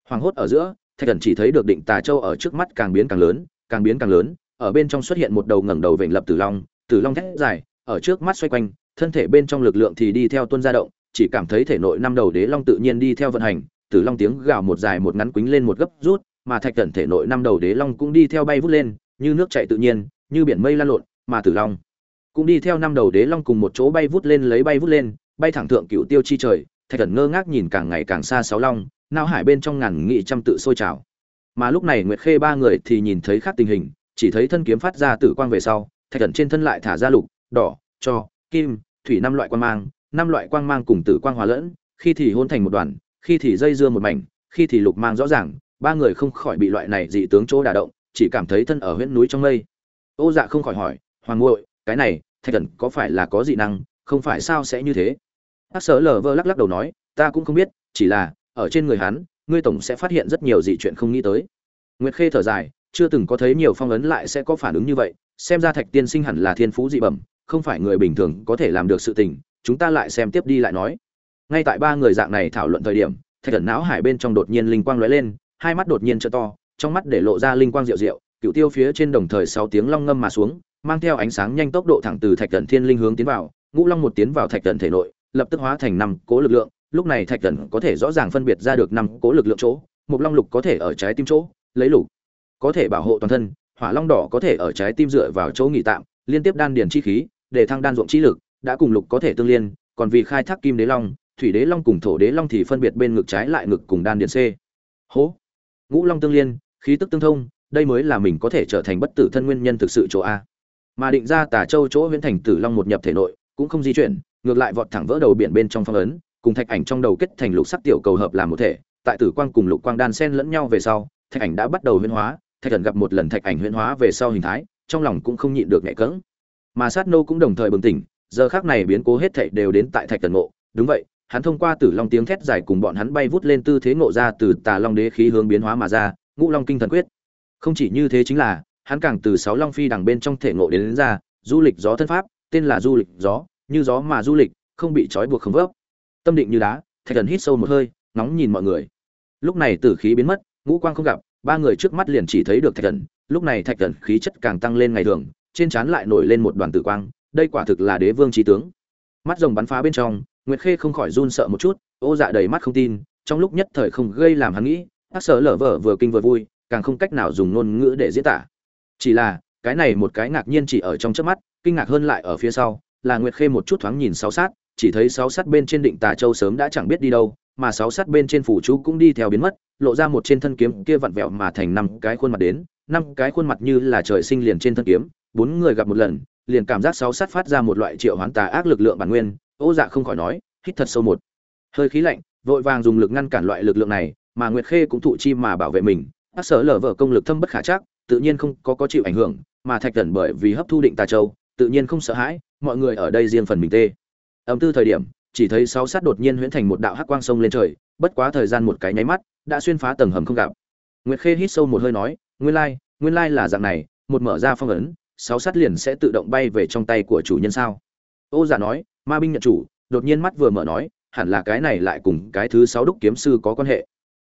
Hoàng hốt ở giữa, thạch thần chỉ thấy được định tà châu ở trước mắt càng biến càng lớn, càng biến càng lớn, ở bên trong xuất hiện một đầu ngẩng đầu vểnh lập tử long tử long thét dài, ở trước mắt xoay quanh, thân thể bên trong lực lượng thì đi theo tuân gia động, chỉ cảm thấy thể nội năm đầu đế long tự nhiên đi theo vận hành tử long tiếng gào một dài một ngắn quýnh lên một gấp rút, mà thạch cẩn thể nội năm đầu đế long cũng đi theo bay vút lên, như nước chảy tự nhiên, như biển mây lan lộn, mà tử long cũng đi theo năm đầu đế long cùng một chỗ bay vút lên lấy bay vút lên, bay thẳng thượng cựu tiêu chi trời, thạch cẩn ngơ ngác nhìn càng ngày càng xa sáu long nao hải bên trong ngàn nghị trăm tự sôi trào. Mà lúc này nguyệt khê ba người thì nhìn thấy khác tình hình, chỉ thấy thân kiếm phát ra tử quang về sau, thạch cẩn trên thân lại thả ra lục, đỏ, cho, kim, thủy năm loại quang mang, năm loại quang mang cùng tử quang hòa lẫn, khi thì hôn thành một đoàn khi thì dây dưa một mảnh, khi thì lục mang rõ ràng, ba người không khỏi bị loại này dị tướng chỗ đả động, chỉ cảm thấy thân ở huyễn núi trong mây. Ô dạ không khỏi hỏi, hoàng ngội cái này, thạch thần có phải là có dị năng, không phải sao sẽ như thế? Bác sở lờ vơ lắc lắc đầu nói, ta cũng không biết, chỉ là, ở trên người hắn, ngươi tổng sẽ phát hiện rất nhiều dị chuyện không nghĩ tới. Nguyệt khê thở dài, chưa từng có thấy nhiều phong ấn lại sẽ có phản ứng như vậy, xem ra thạch tiên sinh hẳn là thiên phú dị bẩm, không phải người bình thường có thể làm được sự tình, chúng ta lại xem tiếp đi lại nói ngay tại ba người dạng này thảo luận thời điểm, thạch thần não hải bên trong đột nhiên linh quang lóe lên, hai mắt đột nhiên trợ to, trong mắt để lộ ra linh quang diệu diệu cựu tiêu phía trên đồng thời sáu tiếng long ngâm mà xuống, mang theo ánh sáng nhanh tốc độ thẳng từ thạch thần thiên linh hướng tiến vào, ngũ long một tiến vào thạch thần thể nội, lập tức hóa thành năm cố lực lượng, lúc này thạch thần có thể rõ ràng phân biệt ra được năm cố lực lượng chỗ, một long lục có thể ở trái tim chỗ, lấy lục có thể bảo hộ toàn thân, hỏa long đỏ có thể ở trái tim dựa vào chỗ nghỉ tạm, liên tiếp đan điền chi khí, để thăng đan ruộng chi lực, đã cùng lục có thể tương liên, còn vì khai thác kim đế long thủy đế long cùng thổ đế long thì phân biệt bên ngực trái lại ngực cùng đan điện c. Hố. Ngũ long tương liên, khí tức tương thông, đây mới là mình có thể trở thành bất tử thân nguyên nhân thực sự chỗ a. Mà định ra tà châu chỗ huyễn thành tử long một nhập thể nội, cũng không di chuyển, ngược lại vọt thẳng vỡ đầu biển bên trong phong ấn, cùng thạch ảnh trong đầu kết thành lục sắc tiểu cầu hợp làm một thể. Tại tử quang cùng lục quang đan xen lẫn nhau về sau, thạch ảnh đã bắt đầu huyễn hóa, thạch thần gặp một lần thạch ảnh huyễn hóa về sau hình thái, trong lòng cũng không nhịn được nhẹ cỡng mà sát nô cũng đồng thời bừng tỉnh, giờ khác này biến cố hết thảy đều đến tại thạch thần ngộ. Đúng vậy hắn thông qua tử long tiếng thét dài cùng bọn hắn bay vút lên tư thế ngộ ra từ tà long đế khí hướng biến hóa mà ra ngũ long kinh thần quyết. Không chỉ như thế chính là hắn càng từ sáu long phi đằng bên trong thể ngộ đến, đến ra du lịch gió thân pháp tên là du lịch gió như gió mà du lịch không bị trói buộc không vấp. Tâm định như đá thạch thần hít sâu một hơi nóng nhìn mọi người. Lúc này tử khí biến mất ngũ quang không gặp ba người trước mắt liền chỉ thấy được thạch thần. Lúc này thạch thần khí chất càng tăng lên ngày thường trên trán lại nổi lên một đoàn tử quang đây quả thực là đế vương trí tướng. Mắt rồng bắn phá bên trong nguyệt khê không khỏi run sợ một chút, ô dạ đầy mắt không tin, trong lúc nhất thời không gây làm hắn nghĩ ác sở lở vở vừa kinh vừa vui, càng không cách nào dùng ngôn ngữ để diễn tả. Chỉ là, cái này một cái ngạc nhiên chỉ ở trong chớp mắt, kinh ngạc hơn lại ở phía sau, là nguyệt khê một chút thoáng nhìn sáu sát, chỉ thấy sáu sát bên trên định tà châu sớm đã chẳng biết đi đâu, mà sáu sát bên trên phủ chú cũng đi theo biến mất, lộ ra một trên thân kiếm kia vặn vẹo mà thành năm cái khuôn mặt đến, năm cái khuôn mặt như là trời sinh liền trên thân kiếm, bốn người gặp một lần, liền cảm giác sáu sát phát ra một loại triệu hoán tà ác lực lượng bản nguyên ô dạ không khỏi nói, hít thật sâu một. Hơi khí lạnh, vội vàng dùng lực ngăn cản loại lực lượng này, mà nguyệt khê cũng thụ chi mà bảo vệ mình. Các sở lở vợ công lực thâm bất khả chắc, tự nhiên không có có chịu ảnh hưởng, mà thạch thần bởi vì hấp thu định tà châu, tự nhiên không sợ hãi, mọi người ở đây riêng phần mình tê. Ấm tư thời điểm, chỉ thấy sáu sát đột nhiên huyễn thành một đạo hắc quang sông lên trời, bất quá thời gian một cái nháy mắt, đã xuyên phá tầng hầm không gặp. Nguyệt khê hít sâu một hơi nói, nguyên lai nguyên lai là dạng này, một mở ra phong ấn, sáu sát liền sẽ tự động bay về trong tay của chủ nhân sao? Ô giả nói ma binh nhận chủ, đột nhiên mắt vừa mở nói, hẳn là cái này lại cùng cái thứ sáu đúc kiếm sư có quan hệ.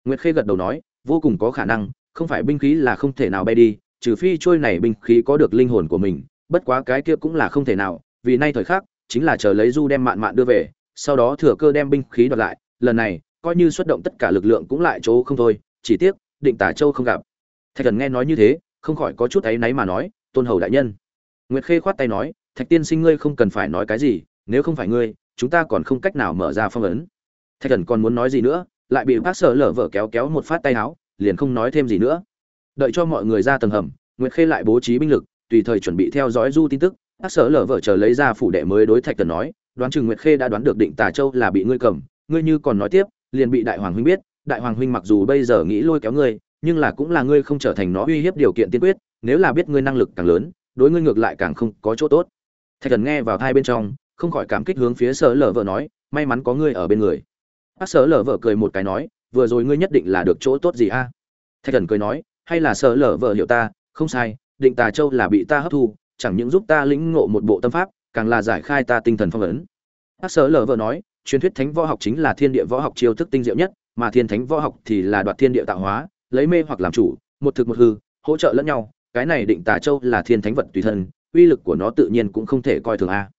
Nguyệt khê gật đầu nói, vô cùng có khả năng, không phải binh khí là không thể nào bay đi, trừ phi trôi này binh khí có được linh hồn của mình, bất quá cái kia cũng là không thể nào, vì nay thời khắc, chính là chờ lấy du đem mạn mạn đưa về, sau đó thừa cơ đem binh khí đoạt lại, lần này, coi như xuất động tất cả lực lượng cũng lại chỗ không thôi, chỉ tiếc, định tả châu không gặp. Thạch thần nghe nói như thế, không khỏi có chút áy náy mà nói, tôn hầu đại nhân. Nguyệt khê khoát tay nói, thạch tiên sinh ngươi không cần phải nói cái gì nếu không phải ngươi, chúng ta còn không cách nào mở ra phong ấn. Thạch thần còn muốn nói gì nữa, lại bị bác sở lở vở kéo kéo một phát tay áo, liền không nói thêm gì nữa. Đợi cho mọi người ra tầng hầm, nguyệt khê lại bố trí binh lực, tùy thời chuẩn bị theo dõi du tin tức. Bác sở lở vở chờ lấy ra phủ đệ mới đối thạch thần nói, đoán chừng nguyệt khê đã đoán được định tà châu là bị ngươi cầm, ngươi như còn nói tiếp, liền bị đại hoàng huynh biết. Đại hoàng huynh mặc dù bây giờ nghĩ lôi kéo ngươi, nhưng là cũng là ngươi không trở thành nó uy hiếp điều kiện tiên quyết, nếu là biết ngươi năng lực càng lớn, đối ngươi ngược lại càng không có chỗ tốt. Thạch thần nghe vào thai bên trong không khỏi cảm kích hướng phía sở lở vợ nói, may mắn có ngươi ở bên người. Bác sở lở vợ cười một cái nói, vừa rồi ngươi nhất định là được chỗ tốt gì a? Thạch thần cười nói, hay là sở lở vợ hiểu ta, không sai, định tà châu là bị ta hấp thu, chẳng những giúp ta lĩnh ngộ một bộ tâm pháp, càng là giải khai ta tinh thần phong ấn. Bác sở lở vợ nói, truyền thuyết thánh võ học chính là thiên địa võ học chiêu thức tinh diệu nhất, mà thiên thánh võ học thì là đoạt thiên địa tạo hóa, lấy mê hoặc làm chủ, một thực một hư, hỗ trợ lẫn nhau, cái này định tà châu là thiên thánh vật tùy thân, uy lực của nó tự nhiên cũng không thể coi thường a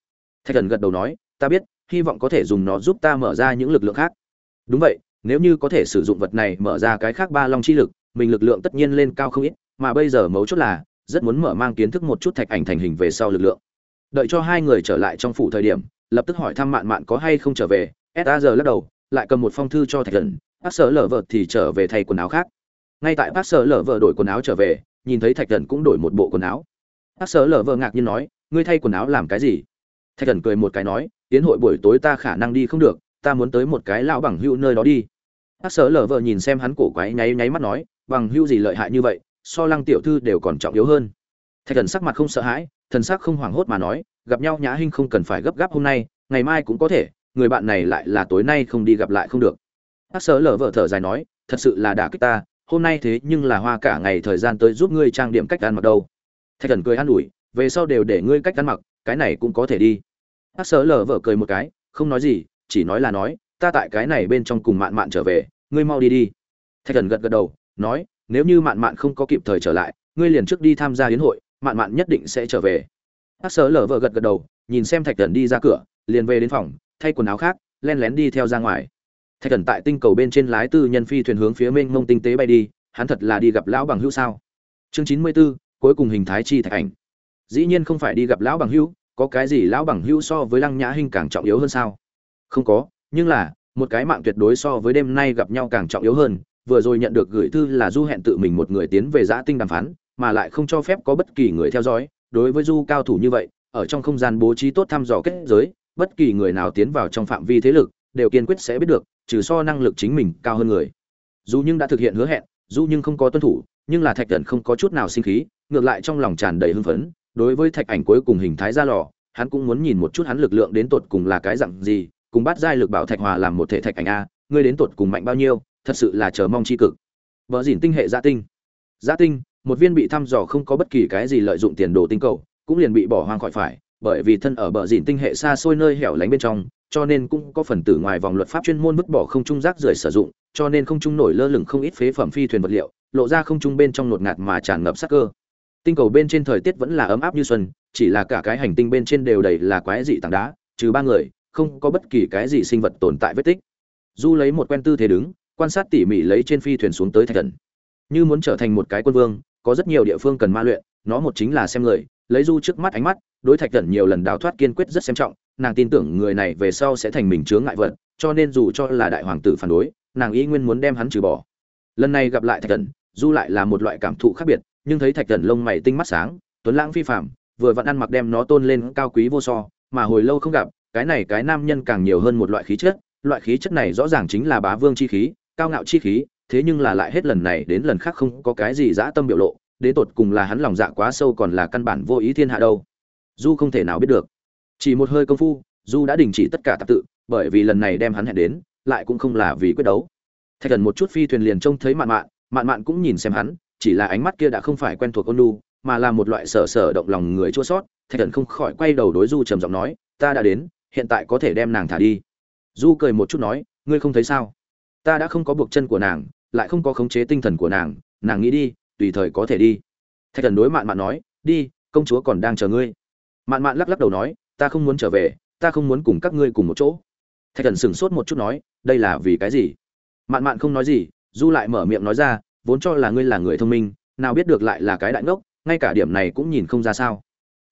thạch thần gật đầu nói, ta biết, hy vọng có thể dùng nó giúp ta mở ra những lực lượng khác. Đúng vậy, nếu như có thể sử dụng vật này mở ra cái khác ba long chi lực, mình lực lượng tất nhiên lên cao không ít, mà bây giờ mấu chốt là, rất muốn mở mang kiến thức một chút thạch ảnh thành hình về sau lực lượng. Đợi cho hai người trở lại trong phủ thời điểm, lập tức hỏi thăm mạn mạn có hay không trở về sa giờ lắc đầu, lại cầm một phong thư cho thạch thần, bác sở lở vợ thì trở về thay quần áo khác. Ngay tại bác sở lở vợ đổi quần áo trở về, nhìn thấy thạch thần cũng đổi một bộ quần áo. Bác sở lở vợ ngạc nhiên nói, ngươi thay quần áo làm cái gì? Thạch thần cười một cái nói, tiến hội buổi tối ta khả năng đi không được, ta muốn tới một cái lão bằng hữu nơi đó đi. Hát sở lở vợ nhìn xem hắn cổ quái nháy nháy mắt nói, bằng hữu gì lợi hại như vậy, so lăng tiểu thư đều còn trọng yếu hơn. Thạch thần sắc mặt không sợ hãi, thần sắc không hoảng hốt mà nói, gặp nhau nhã hinh không cần phải gấp gáp hôm nay, ngày mai cũng có thể, người bạn này lại là tối nay không đi gặp lại không được. Hát sở lở vợ thở dài nói, thật sự là đả kích ta, hôm nay thế nhưng là hoa cả ngày thời gian tới giúp ngươi trang điểm cách ăn mặc đâu. Thạch thần cười an ủi, về sau đều để ngươi cách ăn mặc cái này cũng có thể đi. Hát sở lở vợ cười một cái không nói gì chỉ nói là nói ta tại cái này bên trong cùng mạn mạn trở về ngươi mau đi đi. Thạch thần gật gật đầu nói nếu như mạn mạn không có kịp thời trở lại ngươi liền trước đi tham gia hiến hội mạn mạn nhất định sẽ trở về. Hát sở lở vợ gật gật đầu nhìn xem thạch thần đi ra cửa liền về đến phòng thay quần áo khác len lén đi theo ra ngoài. Thạch thần tại tinh cầu bên trên lái tư nhân phi thuyền hướng phía mênh mông tinh tế bay đi hắn thật là đi gặp lão bằng hữu sao? Chương chín mươi 94, cuối cùng hình thái chi thạch ảnh dĩ nhiên không phải đi gặp lão bằng hữu, có cái gì lão bằng hữu so với lăng nhã hinh càng trọng yếu hơn sao? Không có, nhưng là, một cái mạng tuyệt đối so với đêm nay gặp nhau càng trọng yếu hơn, vừa rồi nhận được gửi thư là du hẹn tự mình một người tiến về giã tinh đàm phán, mà lại không cho phép có bất kỳ người theo dõi, đối với du cao thủ như vậy, ở trong không gian bố trí tốt thăm dò kết giới, bất kỳ người nào tiến vào trong phạm vi thế lực, đều kiên quyết sẽ biết được, trừ so năng lực chính mình cao hơn người. Dù nhưng đã thực hiện hứa hẹn, dù nhưng không có tuân thủ, nhưng là thạch thần không có chút nào sinh khí, ngược lại trong lòng tràn đầy hưng phấn đối với thạch ảnh cuối cùng hình thái ra lò, hắn cũng muốn nhìn một chút hắn lực lượng đến tột cùng là cái dạng gì, cùng bắt giai lực bảo thạch hòa làm một thể thạch ảnh a, ngươi đến tột cùng mạnh bao nhiêu, thật sự là chờ mong chi cực. Vợ dỉn tinh hệ gia tinh. Gia tinh, một viên bị thăm dò không có bất kỳ cái gì lợi dụng tiền đồ tinh cầu, cũng liền bị bỏ hoang khỏi phải, bởi vì thân ở bờ dìn tinh hệ xa xôi nơi hẻo lánh bên trong, cho nên cũng có phần tử ngoài vòng luật pháp chuyên môn vứt bỏ không trung rác rưởi sử dụng, cho nên không trung nổi lơ lửng không ít phế phẩm phi thuyền vật liệu, lộ ra không trung bên trong nột ngạt mà tràn ngập sắc cơ tinh cầu bên trên thời tiết vẫn là ấm áp như xuân, chỉ là cả cái hành tinh bên trên đều đầy là quái dị tảng đá, trừ ba người, không có bất kỳ cái gì sinh vật tồn tại vết tích. Du lấy một quen tư thế đứng, quan sát tỉ mỉ lấy trên phi thuyền xuống tới thạch thần. Như muốn trở thành một cái quân vương, có rất nhiều địa phương cần ma luyện, nó một chính là xem người, lấy du trước mắt ánh mắt, đối thạch thần nhiều lần đào thoát kiên quyết rất xem trọng, nàng tin tưởng người này về sau sẽ thành mình chướng ngại vật, cho nên dù cho là đại hoàng tử phản đối, nàng ý nguyên muốn đem hắn trừ bỏ. Lần này gặp lại thạch thần, du lại là một loại cảm thụ khác biệt nhưng thấy thạch thần lông mày tinh mắt sáng, tuấn lãng phi phạm vừa vặn ăn mặc đem nó tôn lên cao quý vô so, mà hồi lâu không gặp, cái này cái nam nhân càng nhiều hơn một loại khí chất, loại khí chất này rõ ràng chính là bá vương chi khí, cao ngạo chi khí, thế nhưng là lại hết lần này đến lần khác không có cái gì dã tâm biểu lộ, đến tột cùng là hắn lòng dạ quá sâu còn là căn bản vô ý thiên hạ đâu. Du không thể nào biết được, chỉ một hơi công phu du đã đình chỉ tất cả tạp tự, bởi vì lần này đem hắn hẹn đến, lại cũng không là vì quyết đấu. Thạch thần một chút phi thuyền liền trông thấy mạn mạn mạn mạn cũng nhìn xem hắn chỉ là ánh mắt kia đã không phải quen thuộc ôn nu mà là một loại sở sở động lòng người chua sót, thạch thần không khỏi quay đầu đối du trầm giọng nói, ta đã đến, hiện tại có thể đem nàng thả đi. Du cười một chút nói, ngươi không thấy sao? Ta đã không có buộc chân của nàng, lại không có khống chế tinh thần của nàng nàng nghĩ đi, tùy thời có thể đi. Thạch thần đối mạn mạn nói, đi, công chúa còn đang chờ ngươi. Mạn mạn lắc lắc đầu nói, ta không muốn trở về, ta không muốn cùng các ngươi cùng một chỗ. Thạch thần sửng sốt một chút nói, đây là vì cái gì? Mạn mạn không nói gì, du lại mở miệng nói ra vốn cho là ngươi là người thông minh, nào biết được lại là cái đại ngốc, ngay cả điểm này cũng nhìn không ra sao.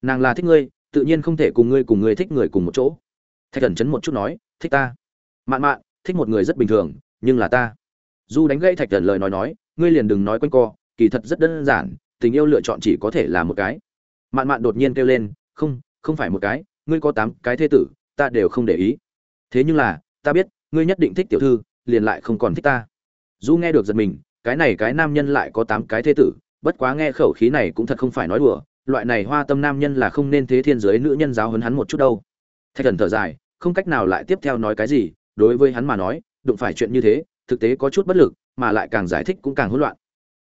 Nàng là thích ngươi, tự nhiên không thể cùng ngươi cùng ngươi thích người cùng một chỗ. Thạch thần chấn một chút nói, thích ta. Mạn mạn, thích một người rất bình thường, nhưng là ta. Du đánh gãy thạch thần lời nói nói, ngươi liền đừng nói quanh co, kỳ thật rất đơn giản, tình yêu lựa chọn chỉ có thể là một cái. Mạn mạn đột nhiên kêu lên, không không phải một cái, ngươi có tám cái thế tử, ta đều không để ý. Thế nhưng là, ta biết, ngươi nhất định thích tiểu thư, liền lại không còn thích ta. Du nghe được giật mình cái này cái nam nhân lại có tám cái thế tử, bất quá nghe khẩu khí này cũng thật không phải nói đùa, loại này hoa tâm nam nhân là không nên thế thiên giới nữ nhân giáo hấn hắn một chút đâu. Thạch thần thở dài, không cách nào lại tiếp theo nói cái gì, đối với hắn mà nói, đụng phải chuyện như thế, thực tế có chút bất lực, mà lại càng giải thích cũng càng hỗn loạn.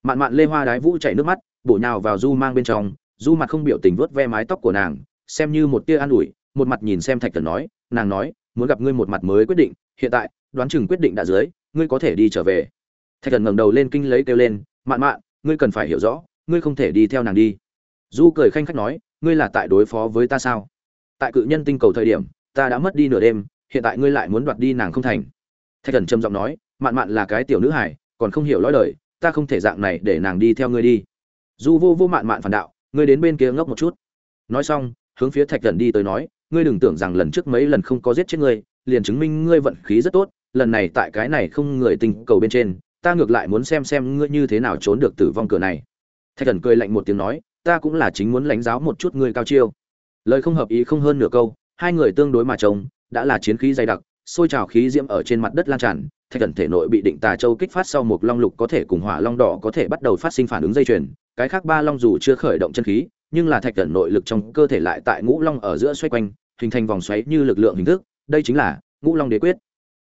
Mạn mạn lê hoa đái vũ chảy nước mắt, bổ nhào vào du mang bên trong, du mặt không biểu tình vuốt ve mái tóc của nàng, xem như một tia an ủi, một mặt nhìn xem thạch thần nói, nàng nói, muốn gặp ngươi một mặt mới quyết định, hiện tại, đoán chừng quyết định đã dưới, ngươi có thể đi trở về thạch thần ngẩng đầu lên kinh lấy kêu lên, mạn mạn, ngươi cần phải hiểu rõ, ngươi không thể đi theo nàng đi. Du cười khanh khách nói, ngươi là tại đối phó với ta sao? Tại cự nhân tinh cầu thời điểm, ta đã mất đi nửa đêm, hiện tại ngươi lại muốn đoạt đi nàng không thành. Thạch thần trầm giọng nói, mạn mạn là cái tiểu nữ hải còn không hiểu lõi lời, ta không thể dạng này để nàng đi theo ngươi đi. Du vô vô mạn mạn phản đạo, ngươi đến bên kia ngốc một chút. Nói xong, hướng phía thạch thần đi tới nói, ngươi đừng tưởng rằng lần trước mấy lần không có giết chết ngươi, liền chứng minh ngươi vận khí rất tốt, lần này tại cái này không người tinh cầu bên trên ta ngược lại muốn xem xem ngươi như thế nào trốn được tử vong cửa này. Thạch thần cười lạnh một tiếng nói, ta cũng là chính muốn lãnh giáo một chút ngươi cao chiêu. Lời không hợp ý không hơn nửa câu, hai người tương đối mà trông, đã là chiến khí dày đặc sôi trào khí diễm ở trên mặt đất lan tràn, thạch thần thể nội bị định tà châu kích phát sau một long lục có thể cùng hỏa long đỏ có thể bắt đầu phát sinh phản ứng dây chuyền, cái khác ba long dù chưa khởi động chân khí, nhưng là thạch thần nội lực trong cơ thể lại tại ngũ long ở giữa xoay quanh, hình thành vòng xoáy như lực lượng hình thức, đây chính là ngũ long đế quyết.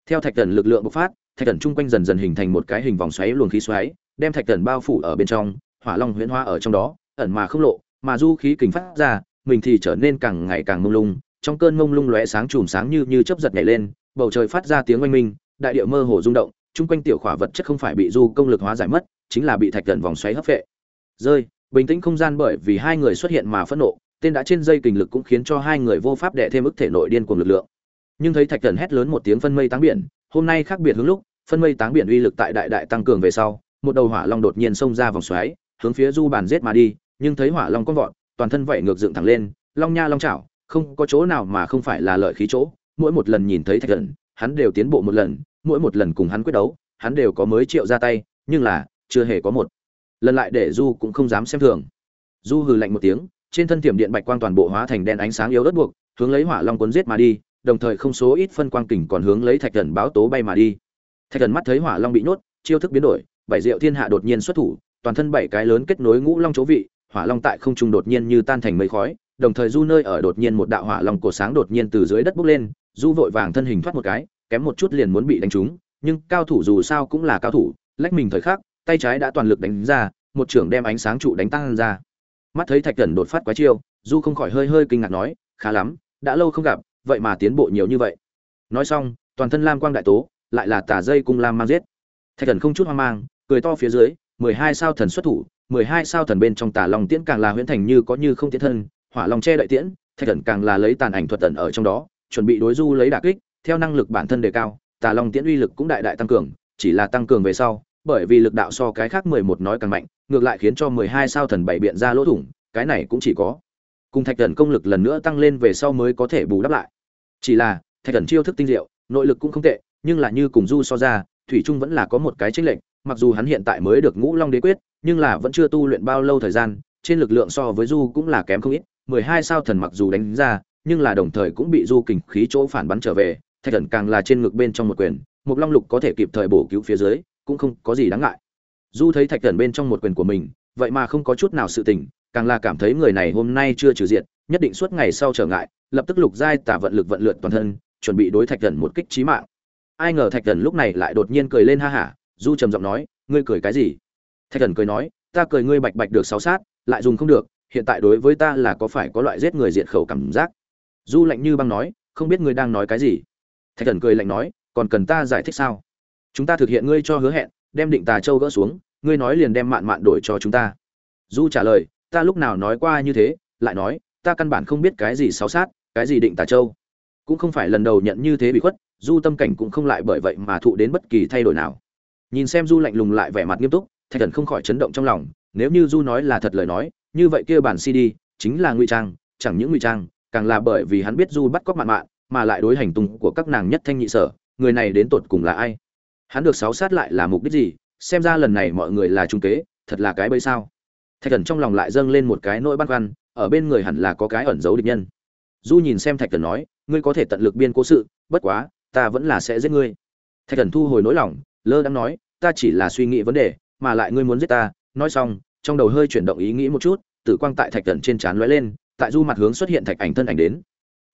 Theo thạch thần lực lượng bộc phát thạch thần chung quanh dần dần hình thành một cái hình vòng xoáy luồng khí xoáy, đem thạch thần bao phủ ở bên trong, hỏa long huyễn hoa ở trong đó, ẩn mà không lộ, mà du khí kình phát ra, mình thì trở nên càng ngày càng mông lung, trong cơn mông lung lóe sáng chùm sáng như như chớp giật nhảy lên, bầu trời phát ra tiếng oanh minh, đại địa mơ hồ rung động, chung quanh tiểu khỏa vật chất không phải bị du công lực hóa giải mất, chính là bị thạch thần vòng xoáy hấp vệ rơi, bình tĩnh không gian bởi vì hai người xuất hiện mà phẫn nộ, tên đã trên dây kình lực cũng khiến cho hai người vô pháp đệ thêm ức thể nội điên cùng lực lượng. Nhưng thấy thạch thần hét lớn một tiếng phân mây táng biển hôm nay khác biệt hướng lúc, phân mây táng biển uy lực tại đại đại tăng cường về sau, một đầu hỏa long đột nhiên xông ra vòng xoáy, hướng phía du bàn giết mà đi, nhưng thấy hỏa long con vọt, toàn thân vậy ngược dựng thẳng lên, long nha long chảo, không có chỗ nào mà không phải là lợi khí chỗ, mỗi một lần nhìn thấy thạch thần, hắn đều tiến bộ một lần, mỗi một lần cùng hắn quyết đấu, hắn đều có mới triệu ra tay, nhưng là, chưa hề có một lần lại để du cũng không dám xem thường. Du hừ lạnh một tiếng, trên thân thiểm điện bạch quang toàn bộ hóa thành đen ánh sáng yếu đất buộc, hướng lấy hỏa long cuốn giết mà đi đồng thời không số ít phân quang kình còn hướng lấy thạch thần báo tố bay mà đi. Thạch thần mắt thấy hỏa long bị nhốt, chiêu thức biến đổi, bảy diệu thiên hạ đột nhiên xuất thủ, toàn thân bảy cái lớn kết nối ngũ long chỗ vị, hỏa long tại không trung đột nhiên như tan thành mây khói, đồng thời du nơi ở đột nhiên một đạo hỏa long cổ sáng đột nhiên từ dưới đất bốc lên, du vội vàng thân hình thoát một cái, kém một chút liền muốn bị đánh trúng, nhưng cao thủ dù sao cũng là cao thủ, lách mình thời khắc, tay trái đã toàn lực đánh ra, một trưởng đem ánh sáng trụ đánh tăng ra. Mắt thấy thạch thần đột phát quá chiêu, du không khỏi hơi hơi kinh ngạc nói, khá lắm, đã lâu không gặp vậy mà tiến bộ nhiều như vậy. Nói xong, toàn thân lam quang đại tố, lại là tà dây cung lam mang giết. Thạch thần không chút hoang mang, cười to phía dưới, mười hai sao thần xuất thủ, mười hai sao thần bên trong tà long tiễn càng là huyễn thành như có như không tiễn thân, hỏa long che đại tiễn, thạch thần càng là lấy tàn ảnh thuật tần ở trong đó, chuẩn bị đối du lấy đả kích, theo năng lực bản thân đề cao, tà long tiễn uy lực cũng đại đại tăng cường, chỉ là tăng cường về sau, bởi vì lực đạo so cái khác mười một nói càng mạnh, ngược lại khiến cho mười hai sao thần bảy biện ra lỗ thủng, cái này cũng chỉ có cùng thạch thần công lực lần nữa tăng lên về sau mới có thể bù đắp lại. Chỉ là, thạch thần chiêu thức tinh diệu, nội lực cũng không tệ, nhưng là như cùng du so ra, thủy trung vẫn là có một cái chênh lệnh mặc dù hắn hiện tại mới được ngũ long đế quyết, nhưng là vẫn chưa tu luyện bao lâu thời gian, trên lực lượng so với du cũng là kém không ít, mười hai sao thần mặc dù đánh ra, nhưng là đồng thời cũng bị du kình khí chỗ phản bắn trở về, thạch thần càng là trên ngực bên trong một quyền, một long lục có thể kịp thời bổ cứu phía dưới, cũng không có gì đáng ngại. Du thấy thạch thần bên trong một quyền của mình, vậy mà không có chút nào sự tình càng là cảm thấy người này hôm nay chưa trừ diện nhất định suốt ngày sau trở ngại, lập tức lục giai tả vận lực vận lượt toàn thân, chuẩn bị đối thạch thần một kích trí mạng. Ai ngờ thạch thần lúc này lại đột nhiên cười lên ha hả, du trầm giọng nói, ngươi cười cái gì? Thạch thần cười nói, ta cười ngươi bạch bạch được sáu sát, lại dùng không được, hiện tại đối với ta là có phải có loại giết người diệt khẩu cảm giác? Du lạnh như băng nói, không biết ngươi đang nói cái gì? Thạch thần cười lạnh nói, còn cần ta giải thích sao? Chúng ta thực hiện ngươi cho hứa hẹn, đem định tà châu gỡ xuống, ngươi nói liền đem mạn mạn đổi cho chúng ta. Du trả lời ta lúc nào nói qua như thế, lại nói, ta căn bản không biết cái gì xáo sát, cái gì định tà châu. Cũng không phải lần đầu nhận như thế bị khuất, du tâm cảnh cũng không lại bởi vậy mà thụ đến bất kỳ thay đổi nào. Nhìn xem du lạnh lùng lại vẻ mặt nghiêm túc, thạch thần không khỏi chấn động trong lòng, nếu như du nói là thật lời nói, như vậy kia bản cd chính là ngụy trang, chẳng những ngụy trang, càng là bởi vì hắn biết du bắt cóc mạn mạn, mà lại đối hành tung của các nàng nhất thanh nhị sở, người này đến tột cùng là ai? Hắn được sáu sát lại là mục đích gì? Xem ra lần này mọi người là trung kế, thật là cái bẫy sao? Thạch thần trong lòng lại dâng lên một cái nỗi băn khoăn, ở bên người hẳn là có cái ẩn giấu địch nhân. Du nhìn xem thạch thần nói, ngươi có thể tận lực biên cố sự, bất quá, ta vẫn là sẽ giết ngươi. Thạch thần thu hồi nỗi lòng, lơ đang nói, ta chỉ là suy nghĩ vấn đề, mà lại ngươi muốn giết ta. Nói xong, trong đầu hơi chuyển động ý nghĩ một chút, tử quang tại thạch thần trên trán lóe lên, tại du mặt hướng xuất hiện thạch ảnh thân ảnh đến.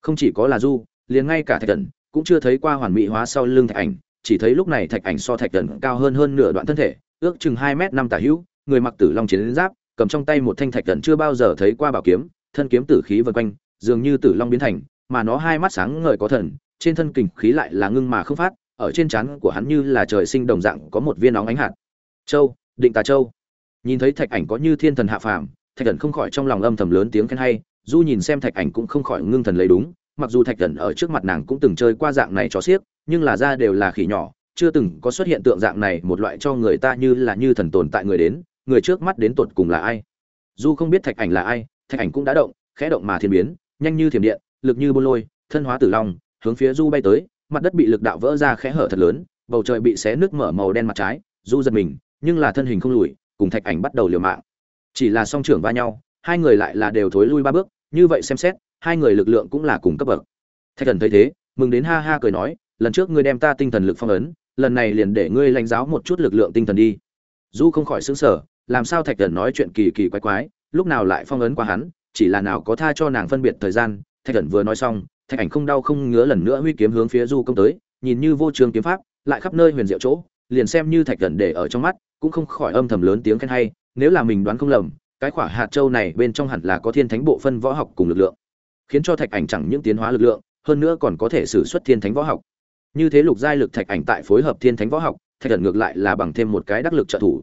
Không chỉ có là du, liền ngay cả thạch thần cũng chưa thấy qua hoàn mỹ hóa sau lưng thạch ảnh, chỉ thấy lúc này thạch ảnh so thạch thần cao hơn hơn nửa đoạn thân thể, ước chừng hai m năm tả hữu, người mặc tử long chiến giáp cầm trong tay một thanh thạch thần chưa bao giờ thấy qua bảo kiếm, thân kiếm tử khí vần quanh, dường như tử long biến thành, mà nó hai mắt sáng ngời có thần, trên thân kình khí lại là ngưng mà không phát, ở trên trán của hắn như là trời sinh đồng dạng có một viên nóng ánh hạt. Châu, định tà châu. Nhìn thấy thạch ảnh có như thiên thần hạ phàm, thạch thần không khỏi trong lòng âm thầm lớn tiếng khen hay du nhìn xem thạch ảnh cũng không khỏi ngưng thần lấy đúng, mặc dù thạch thần ở trước mặt nàng cũng từng chơi qua dạng này trò xiếc, nhưng là ra đều là khỉ nhỏ, chưa từng có xuất hiện tượng dạng này một loại cho người ta như là như thần tồn tại người đến người trước mắt đến tột cùng là ai? Du không biết thạch ảnh là ai, thạch ảnh cũng đã động, khẽ động mà thiên biến, nhanh như thiểm điện, lực như bôn lôi, thân hóa tử long, hướng phía du bay tới, mặt đất bị lực đạo vỡ ra khẽ hở thật lớn, bầu trời bị xé nước mở màu đen mặt trái, du giật mình, nhưng là thân hình không lùi, cùng thạch ảnh bắt đầu liều mạng. Chỉ là song trưởng va nhau, hai người lại là đều thối lui ba bước, như vậy xem xét, hai người lực lượng cũng là cùng cấp bậc. Thạch thần thấy thế, mừng đến ha ha cười nói, lần trước ngươi đem ta tinh thần lực phong ấn, lần này liền để ngươi lãnh giáo một chút lực lượng tinh thần đi. Du không khỏi xứng sở làm sao thạch thần nói chuyện kỳ kỳ quái quái, lúc nào lại phong ấn qua hắn, chỉ là nào có tha cho nàng phân biệt thời gian. Thạch thần vừa nói xong, thạch ảnh không đau không ngứa lần nữa huy kiếm hướng phía du công tới, nhìn như vô trường kiếm pháp, lại khắp nơi huyền diệu chỗ, liền xem như thạch thần để ở trong mắt, cũng không khỏi âm thầm lớn tiếng khen hay, nếu là mình đoán không lầm, cái quả hạt châu này bên trong hẳn là có thiên thánh bộ phân võ học cùng lực lượng, khiến cho thạch ảnh chẳng những tiến hóa lực lượng, hơn nữa còn có thể sử xuất thiên thánh võ học. Như thế lục giai lực thạch ảnh tại phối hợp thiên thánh võ học, thạch thần ngược lại là bằng thêm một cái đắc lực trợ thủ